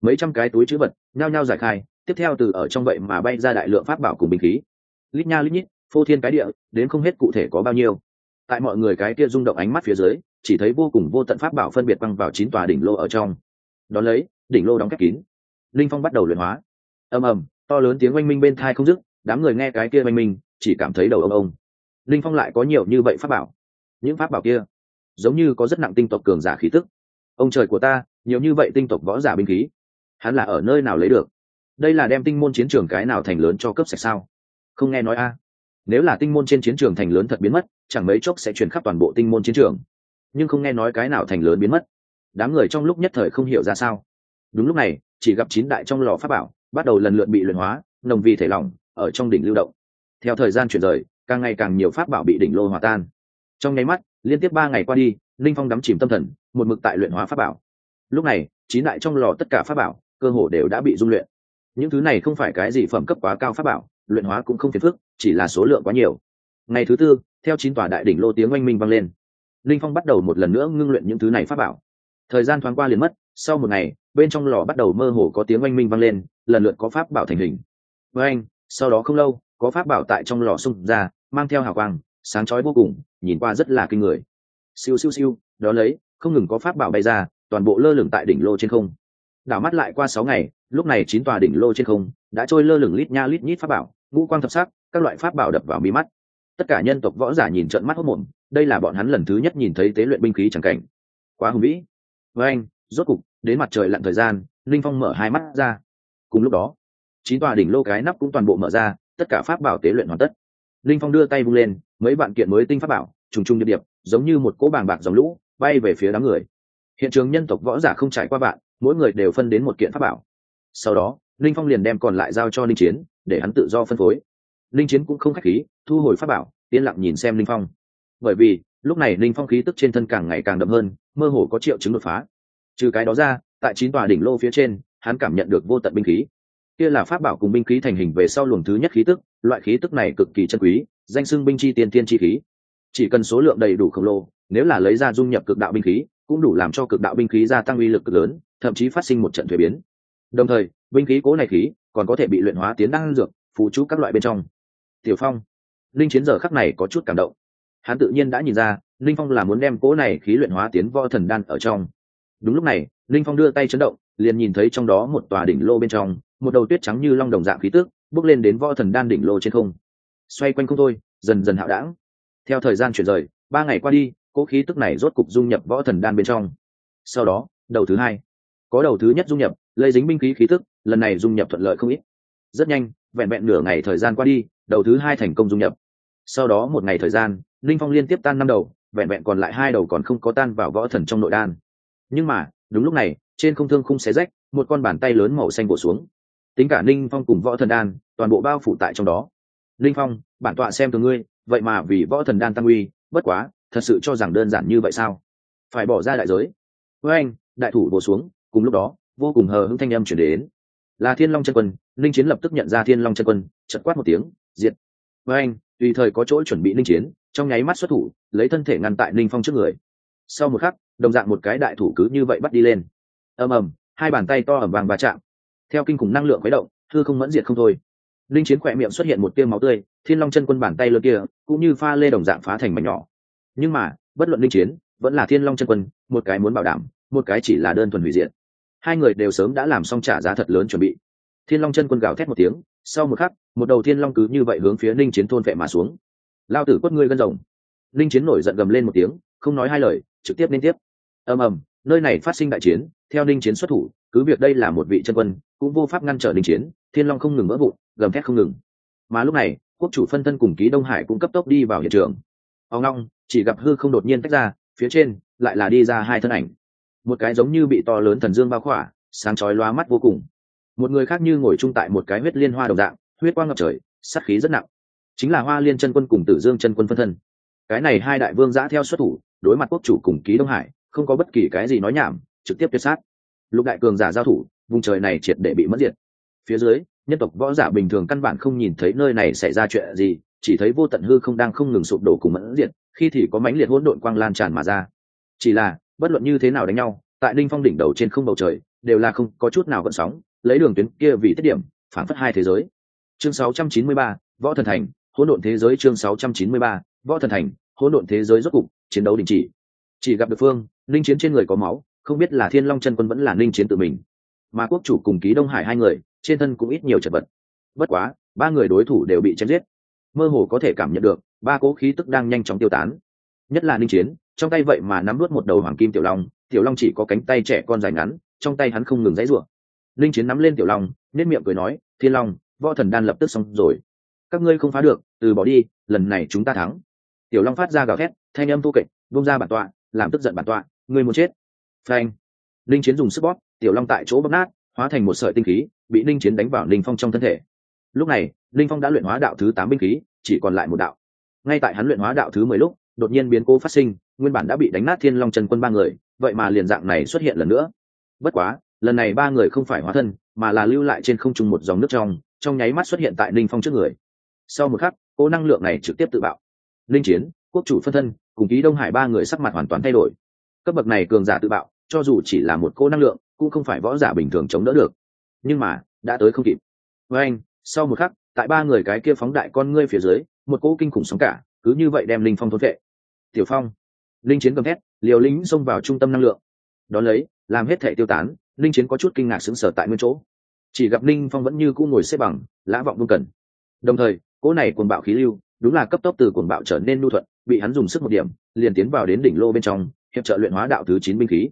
Mấy trăm cái túi chữ vật nhao nhao giải khai, tiếp theo từ ở trong vậy mà bay ra đại lượng pháp bảo cùng bình khí. Lít nha lít nhít, phô thiên cái địa, đến không hết cụ thể có bao nhiêu. Tại mọi người cái kia rung động ánh mắt phía dưới, chỉ thấy vô cùng vô tận pháp bảo phân biệt băng vào chín tòa đỉnh lô ở trong. Đón lấy, đỉnh lô đóng khép kín. Linh phong bắt đầu luyện hóa ầm ầm, to lớn tiếng oanh minh bên thai không dứt, đám người nghe cái kia oanh minh, chỉ cảm thấy đầu ông ông. Linh phong lại có nhiều như vậy pháp bảo. Những pháp bảo kia, giống như có rất nặng tinh tộc cường giả khí tức. Ông trời của ta, nhiều như vậy tinh tộc võ giả binh khí, hắn là ở nơi nào lấy được? Đây là đem tinh môn chiến trường cái nào thành lớn cho cấp sạch sao? Không nghe nói a. Nếu là tinh môn trên chiến trường thành lớn thật biến mất, chẳng mấy chốc sẽ chuyển khắp toàn bộ tinh môn chiến trường. Nhưng không nghe nói cái nào thành lớn biến mất. Đám người trong lúc nhất thời không hiểu ra sao. Đúng lúc này, chỉ gặp chín đại trong lò pháp bảo bắt đầu lần lượt bị luyện hóa, nồng vi thể lỏng, ở trong đỉnh lưu động. Theo thời gian chuyển rời, càng ngày càng nhiều pháp bảo bị đỉnh lô hòa tan. Trong nháy mắt, liên tiếp ba ngày qua đi, linh phong đắm chìm tâm thần, một mực tại luyện hóa pháp bảo. Lúc này, chín đại trong lò tất cả pháp bảo, cơ hồ đều đã bị dung luyện. Những thứ này không phải cái gì phẩm cấp quá cao pháp bảo, luyện hóa cũng không phiền phức, chỉ là số lượng quá nhiều. Ngày thứ tư, theo chín tòa đại đỉnh lô tiếng oanh minh vang lên. Linh phong bắt đầu một lần nữa ngưng luyện những thứ này pháp bảo. Thời gian thoáng qua liền mất, sau một ngày, bên trong lò bắt đầu mơ hồ có tiếng oanh minh vang lên lần lượt có pháp bảo thành hình. Với anh, sau đó không lâu, có pháp bảo tại trong lò xung ra, mang theo hào quang, sáng chói vô cùng, nhìn qua rất là kinh người. Siêu siêu siêu, đó lấy, không ngừng có pháp bảo bay ra, toàn bộ lơ lửng tại đỉnh lô trên không. Đảo mắt lại qua sáu ngày, lúc này chín tòa đỉnh lô trên không đã trôi lơ lửng lít nha lít nhít pháp bảo, ngũ quang thập sắc, các loại pháp bảo đập vào mi mắt. Tất cả nhân tộc võ giả nhìn trận mắt hốt mồm đây là bọn hắn lần thứ nhất nhìn thấy tế luyện binh khí chẳng cảnh. Quá hùng vĩ. Với anh, rốt cục, đến mặt trời lặn thời gian, linh phong mở hai mắt ra cùng lúc đó, chín tòa đỉnh lô cái nắp cũng toàn bộ mở ra, tất cả pháp bảo tế luyện hoàn tất. Linh phong đưa tay vung lên, mấy bạn kiện mới tinh pháp bảo, trùng trùng điệp điệp, giống như một cỗ bàng bạc dòng lũ, bay về phía đám người. Hiện trường nhân tộc võ giả không trải qua bạn mỗi người đều phân đến một kiện pháp bảo. Sau đó, linh phong liền đem còn lại giao cho linh chiến, để hắn tự do phân phối. Linh chiến cũng không khách khí, thu hồi pháp bảo, yên lặng nhìn xem linh phong. Bởi vì, lúc này linh phong khí tức trên thân càng ngày càng đậm hơn, mơ hồ có triệu chứng đột phá. Trừ cái đó ra, tại chín tòa đỉnh lô phía trên hắn cảm nhận được vô tận binh khí. Kia là pháp bảo cùng binh khí thành hình về sau luồng thứ nhất khí tức, loại khí tức này cực kỳ chân quý, danh xưng binh chi tiên tiên chi khí. Chỉ cần số lượng đầy đủ khổng lồ, nếu là lấy ra dung nhập cực đạo binh khí, cũng đủ làm cho cực đạo binh khí gia tăng uy lực cực lớn, thậm chí phát sinh một trận thuế biến. Đồng thời, binh khí cố này khí còn có thể bị luyện hóa tiến đăng dược phụ trú các loại bên trong. Tiểu phong, linh chiến giờ khắc này có chút cảm động. Hắn tự nhiên đã nhìn ra, linh phong là muốn đem cố này khí luyện hóa tiến võ thần đan ở trong. Đúng lúc này, linh phong đưa tay chấn động liền nhìn thấy trong đó một tòa đỉnh lô bên trong, một đầu tuyết trắng như long đồng dạng khí tước bước lên đến võ thần đan đỉnh lô trên không. Xoay quanh không thôi, dần dần hạo đãng theo thời gian chuyển rời, ba ngày qua đi, cỗ khí tức này rốt cục dung nhập võ thần đan bên trong. Sau đó, đầu thứ hai. Có đầu thứ nhất dung nhập lây dính binh khí khí tức, lần này dung nhập thuận lợi không ít. Rất nhanh, vẹn vẹn nửa ngày thời gian qua đi, đầu thứ hai thành công dung nhập. Sau đó một ngày thời gian, linh phong liên tiếp tan năm đầu, vẹn vẹn còn lại hai đầu còn không có tan vào võ thần trong nội đan. Nhưng mà, đúng lúc này trên không thương khung xé rách, một con bàn tay lớn màu xanh bổ xuống. Tính cả ninh phong cùng võ thần đan, toàn bộ bao phủ tại trong đó. Ninh phong, bản tọa xem từ ngươi, vậy mà vì võ thần đan tăng uy, bất quá, thật sự cho rằng đơn giản như vậy sao? Phải bỏ ra đại giới. Với anh, đại thủ bổ xuống, cùng lúc đó, vô cùng hờ hững thanh âm chuyển đến. Là thiên long chân quân linh chiến lập tức nhận ra thiên long chân quân chật quát một tiếng, diệt. Với anh, tùy thời có chỗ chuẩn bị linh chiến, trong nháy mắt xuất thủ, lấy thân thể ngăn tại linh phong trước người. Sau một khắc, đồng dạng một cái đại thủ cứ như vậy bắt đi lên ầm ầm, hai bàn tay to ẩm vàng và chạm. Theo kinh khủng năng lượng khuấy động thư không mẫn diệt không thôi. Linh chiến khỏe miệng xuất hiện một tiêu máu tươi, thiên long chân quân bàn tay lơ kia cũng như pha lê đồng dạng phá thành mảnh nhỏ. Nhưng mà, bất luận linh chiến, vẫn là thiên long chân quân, một cái muốn bảo đảm, một cái chỉ là đơn thuần hủy diệt. Hai người đều sớm đã làm xong trả giá thật lớn chuẩn bị. Thiên long chân quân gào thét một tiếng, sau một khắc, một đầu thiên long cứ như vậy hướng phía linh chiến thôn vệ mà xuống. Lao tử quất ngươi gân rồng. Linh chiến nổi giận gầm lên một tiếng, không nói hai lời, trực tiếp liên tiếp. Ầm ầm, nơi này phát sinh đại chiến theo Đinh chiến xuất thủ, cứ việc đây là một vị chân quân, cũng vô pháp ngăn trở Đinh chiến, thiên long không ngừng vỡ vụn, gầm thét không ngừng. Mà lúc này, quốc chủ phân thân cùng ký đông hải cũng cấp tốc đi vào hiện trường. Ông long, chỉ gặp hư không đột nhiên tách ra, phía trên lại là đi ra hai thân ảnh. Một cái giống như bị to lớn thần dương bao khỏa, sáng chói loa mắt vô cùng. Một người khác như ngồi chung tại một cái huyết liên hoa đồng dạng, huyết quang ngập trời, sát khí rất nặng. Chính là hoa liên chân quân cùng tử dương chân quân phân thân. Cái này hai đại vương giã theo xuất thủ, đối mặt quốc chủ cùng ký đông hải, không có bất kỳ cái gì nói nhảm trực tiếp tuyệt sát. Lục đại cường giả giao thủ vùng trời này triệt để bị mất diệt. Phía dưới nhân tộc võ giả bình thường căn bản không nhìn thấy nơi này xảy ra chuyện gì chỉ thấy vô tận hư không đang không ngừng sụp đổ cùng mẫn diệt khi thì có mãnh liệt hỗn độn quang lan tràn mà ra. Chỉ là bất luận như thế nào đánh nhau tại ninh phong đỉnh đầu trên không bầu trời đều là không có chút nào gợn sóng lấy đường tuyến kia vì tiết điểm phản phất hai thế giới. Chương 693, võ thần thành hỗn độn thế giới chương 693, võ thần thành hỗn độn thế giới rốt cục chiến đấu đình chỉ. Chỉ gặp được phương ninh chiến trên người có máu không biết là thiên long chân quân vẫn là ninh chiến tự mình. Mà quốc chủ cùng ký đông hải hai người, trên thân cũng ít nhiều chật vật. Bất quá, ba người đối thủ đều bị chém giết. Mơ hồ có thể cảm nhận được, ba cố khí tức đang nhanh chóng tiêu tán. Nhất là ninh chiến, trong tay vậy mà nắm nuốt một đầu hoàng kim tiểu long tiểu long chỉ có cánh tay trẻ con dài ngắn, trong tay hắn không ngừng dãy rủa. Ninh chiến nắm lên tiểu long nết miệng cười nói, thiên long, võ thần đan lập tức xong rồi. Các ngươi không phá được, từ bỏ đi, lần này chúng ta thắng. Tiểu long phát ra gào thét, thanh âm thu kịch bông ra bản tọa, làm tức giận bản tọa, ngươi muốn chết phanh. Ninh chiến dùng sức bóp, tiểu long tại chỗ bóp nát, hóa thành một sợi tinh khí, bị ninh chiến đánh vào ninh phong trong thân thể. Lúc này ninh phong đã luyện hóa đạo thứ tám binh khí, chỉ còn lại một đạo. Ngay tại hắn luyện hóa đạo thứ mười lúc, đột nhiên biến cố phát sinh, nguyên bản đã bị đánh nát thiên long trần quân ba người, vậy mà liền dạng này xuất hiện lần nữa. Bất quá, lần này ba người không phải hóa thân, mà là lưu lại trên không trung một dòng nước trong trong nháy mắt xuất hiện tại ninh phong trước người. Sau một khắc cô năng lượng này trực tiếp tự bạo. Linh chiến, quốc chủ phân thân, cùng ký đông hải ba người sắc mặt hoàn toàn thay đổi. Cấp bậc này cường giả tự bạo cho dù chỉ là một cô năng lượng, cũng không phải võ giả bình thường chống đỡ được. Nhưng mà, đã tới không kịp. Với anh, sau một khắc, tại ba người cái kia phóng đại con ngươi phía dưới, một cỗ kinh khủng sóng cả, cứ như vậy đem linh phong thôn vệ. Tiểu phong, linh chiến cầm thét, liều lính xông vào trung tâm năng lượng. Đón lấy, làm hết thể tiêu tán, linh chiến có chút kinh ngạc sững sờ tại nguyên chỗ. Chỉ gặp linh phong vẫn như cũ ngồi xếp bằng, lã vọng vương cần. Đồng thời, cỗ này cuồng bạo khí lưu, đúng là cấp tốc từ cuồng bạo trở nên nu thuận, bị hắn dùng sức một điểm, liền tiến vào đến đỉnh lô bên trong, hiệp trợ luyện hóa đạo thứ chín binh khí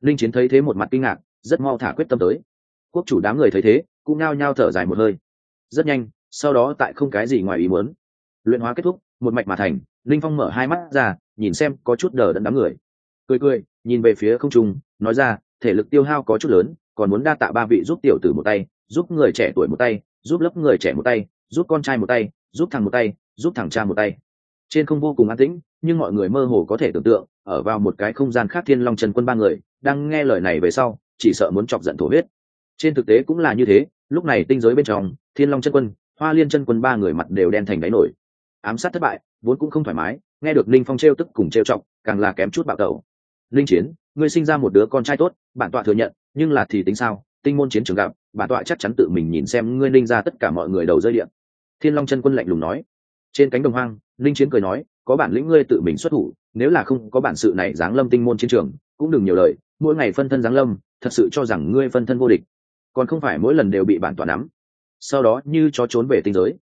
linh chiến thấy thế một mặt kinh ngạc, rất mau thả quyết tâm tới. Quốc chủ đám người thấy thế, cũng nao nhao thở dài một hơi. Rất nhanh, sau đó tại không cái gì ngoài ý muốn. Luyện hóa kết thúc, một mạch mà thành, linh phong mở hai mắt ra, nhìn xem có chút đờ đẫn đám người. Cười cười, nhìn về phía không trung, nói ra, thể lực tiêu hao có chút lớn, còn muốn đa tạ ba vị giúp tiểu tử một tay, giúp người trẻ tuổi một tay, giúp lớp người trẻ một tay, giúp con trai một tay, giúp thằng một tay, giúp thằng cha một tay. Trên không vô cùng an tĩnh, nhưng mọi người mơ hồ có thể tưởng tượng, ở vào một cái không gian khác thiên long trần quân ba người đang nghe lời này về sau, chỉ sợ muốn chọc giận thổ huyết. Trên thực tế cũng là như thế, lúc này tinh giới bên trong, thiên long chân quân, hoa liên chân quân ba người mặt đều đen thành đáy nổi. Ám sát thất bại, vốn cũng không thoải mái, nghe được linh phong t r e o tức cùng t r e o trọng càng là kém chút bạo tẩu. Linh chiến, ngươi sinh ra một đứa con trai tốt, bản tọa thừa nhận, nhưng là thì tính sao? Tinh môn chiến trường gặp, bản tọa chắc chắn tự mình nhìn xem ngươi linh ra tất cả mọi người đầu rơi điện thiên long chân quân lạnh lùng nói. Trên cánh đồng hoang, linh chiến cười nói, có bản lĩnh ngươi tự mình xuất thủ, nếu là không có bản sự này giáng lâm tinh môn chiến trường, cũng đừng nhiều lời mỗi ngày phân thân giáng lâm thật sự cho rằng ngươi phân thân vô địch. Còn không phải mỗi lần đều bị bản tọa nắm. Sau đó như cho trốn về tinh giới.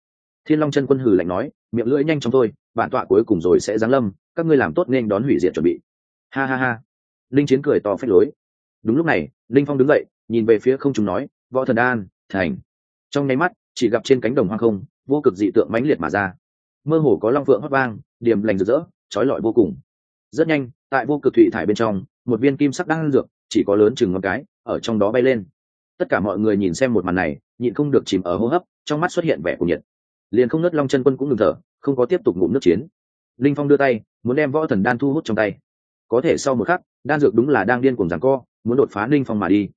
Thiên long chân quân hừ lạnh nói miệng lưỡi nhanh chóng thôi bản tọa cuối cùng rồi sẽ giáng lâm các ngươi làm tốt nên đón hủy diệt chuẩn bị. Ha ha ha. Linh chiến cười to phách lối. Đúng lúc này linh phong đứng dậy nhìn về phía không chúng nói võ thần An, thành. Trong nháy mắt chỉ gặp trên cánh đồng hoang không vô cực dị tượng mãnh liệt mà ra. Mơ hồ có long phượng hót vang điểm lành rực rỡ trói lọi vô cùng rất nhanh, tại vô cực thụy thải bên trong, một viên kim sắc đang dược, chỉ có lớn chừng ngón cái, ở trong đó bay lên. Tất cả mọi người nhìn xem một màn này, nhịn không được chìm ở hô hấp, trong mắt xuất hiện vẻ của nhiệt. Liền không nớt long chân quân cũng ngừng thở, không có tiếp tục ngụm nước chiến. Linh phong đưa tay, muốn đem võ thần đan thu hút trong tay. Có thể sau một khắc, đan dược đúng là đang điên cuồng giằng co, muốn đột phá linh phong mà đi.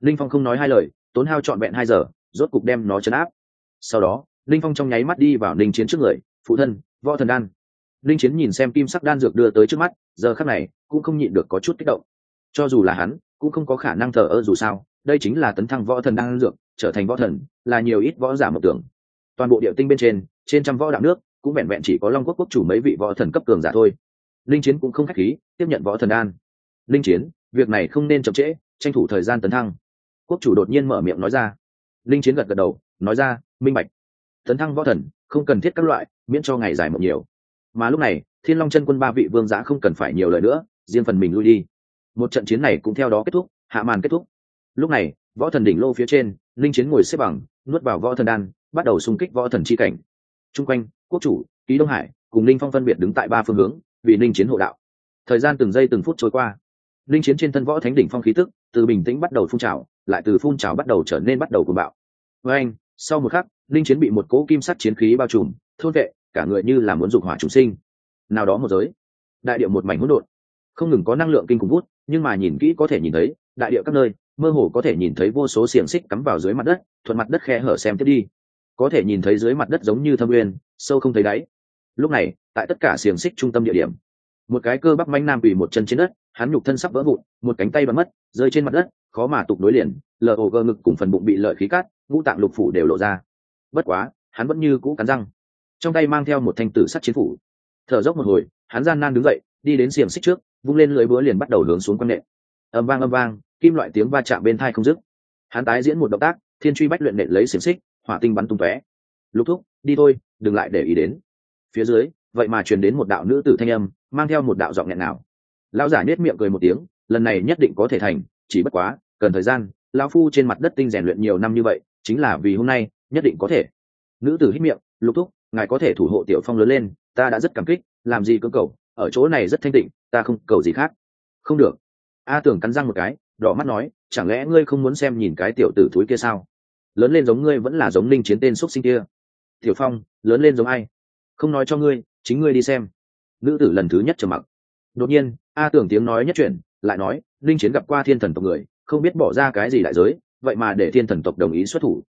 Linh phong không nói hai lời, tốn hao trọn vẹn hai giờ, rốt cục đem nó chấn áp. Sau đó, linh phong trong nháy mắt đi vào linh chiến trước người, phụ thân, võ thần đan linh chiến nhìn xem kim sắc đan dược đưa tới trước mắt, giờ khắc này, cũng không nhịn được có chút kích động. Cho dù là hắn, cũng không có khả năng thờ ơ dù sao, đây chính là tấn thăng võ thần đan dược, trở thành võ thần, là nhiều ít võ giả một tưởng. Toàn bộ địa tinh bên trên trên trăm võ đạo nước, cũng vẹn vẹn chỉ có long quốc quốc chủ mấy vị võ thần cấp cường giả thôi. Linh chiến cũng không khách khí, tiếp nhận võ thần đan. Linh chiến, việc này không nên chậm trễ, tranh thủ thời gian tấn thăng. Quốc chủ đột nhiên mở miệng nói ra. Linh chiến gật gật đầu, nói ra, minh bạch, tấn thăng võ thần, không cần thiết các loại, miễn cho ngày dài một nhiều mà lúc này, thiên long chân quân ba vị vương giã không cần phải nhiều lời nữa, riêng phần mình lui đi. Một trận chiến này cũng theo đó kết thúc, hạ màn kết thúc. Lúc này, võ thần đỉnh lô phía trên linh chiến ngồi xếp bằng, nuốt vào võ thần đan, bắt đầu xung kích võ thần chi cảnh. Chung quanh, quốc chủ, ký đông hải cùng linh phong phân biệt đứng tại ba phương hướng, vì linh chiến hộ đạo. Thời gian từng giây từng phút trôi qua. Linh chiến trên thân võ thánh đỉnh phong khí tức, từ bình tĩnh bắt đầu phun trào, lại từ phun trào bắt đầu trở nên bắt đầu cuồng bạo. Với anh sau một khắc linh chiến bị một cỗ kim sắt chiến khí bao trùm, thôn vệ cả người như là muốn dục hỏa chúng sinh. Nào đó một giới, đại điệu một mảnh hỗn độn. Không ngừng có năng lượng kinh khủng hút nhưng mà nhìn kỹ có thể nhìn thấy, đại điệu các nơi, mơ hồ có thể nhìn thấy vô số xiềng xích cắm vào dưới mặt đất, thuận mặt đất khe hở xem tiếp đi. Có thể nhìn thấy dưới mặt đất giống như thâm uyên, sâu không thấy đáy. Lúc này, tại tất cả xiềng xích trung tâm địa điểm, một cái cơ bắp manh nam quỳ một chân trên đất, hắn nhục thân sắp vỡ vụn, một cánh tay bắn mất, rơi trên mặt đất, khó mà tục nối liền, lờ ổ gơ ngực cùng phần bụng bị lợi khí cát ngũ tạng lục phủ đều lộ ra. Bất quá, hắn vẫn như cũ cắn răng trong tay mang theo một thanh tử sắt chiến phủ. Thở dốc một hồi, hắn gian nan đứng dậy, đi đến xiềng xích trước, vung lên lưới búa liền bắt đầu hướng xuống quan nệ âm vang âm vang, kim loại tiếng va chạm bên thai không dứt. Hắn tái diễn một động tác, thiên truy bách luyện nện lấy xiềng xích, hỏa tinh bắn tung tóe. Lục thúc, đi thôi, đừng lại để ý đến. Phía dưới, vậy mà truyền đến một đạo nữ tử thanh âm, mang theo một đạo giọng nghẹn nào lão giả nết miệng cười một tiếng, lần này nhất định có thể thành, chỉ bất quá, cần thời gian, lão phu trên mặt đất tinh rèn luyện nhiều năm như vậy, chính là vì hôm nay, nhất định có thể. Nữ tử hít miệng, lục thúc ngài có thể thủ hộ tiểu phong lớn lên, ta đã rất cảm kích, làm gì cơ cầu, ở chỗ này rất thanh tịnh, ta không cầu gì khác. Không được. A tưởng cắn răng một cái, đỏ mắt nói, chẳng lẽ ngươi không muốn xem nhìn cái tiểu tử thúi kia sao? Lớn lên giống ngươi vẫn là giống ninh chiến tên x sinh kia. Tiểu phong, lớn lên giống ai? Không nói cho ngươi, chính ngươi đi xem. Nữ tử lần thứ nhất trầm mặc. Đột nhiên, a tưởng tiếng nói nhất chuyển, lại nói linh chiến gặp qua thiên thần tộc người, không biết bỏ ra cái gì đại giới, vậy mà để thiên thần tộc đồng ý xuất thủ.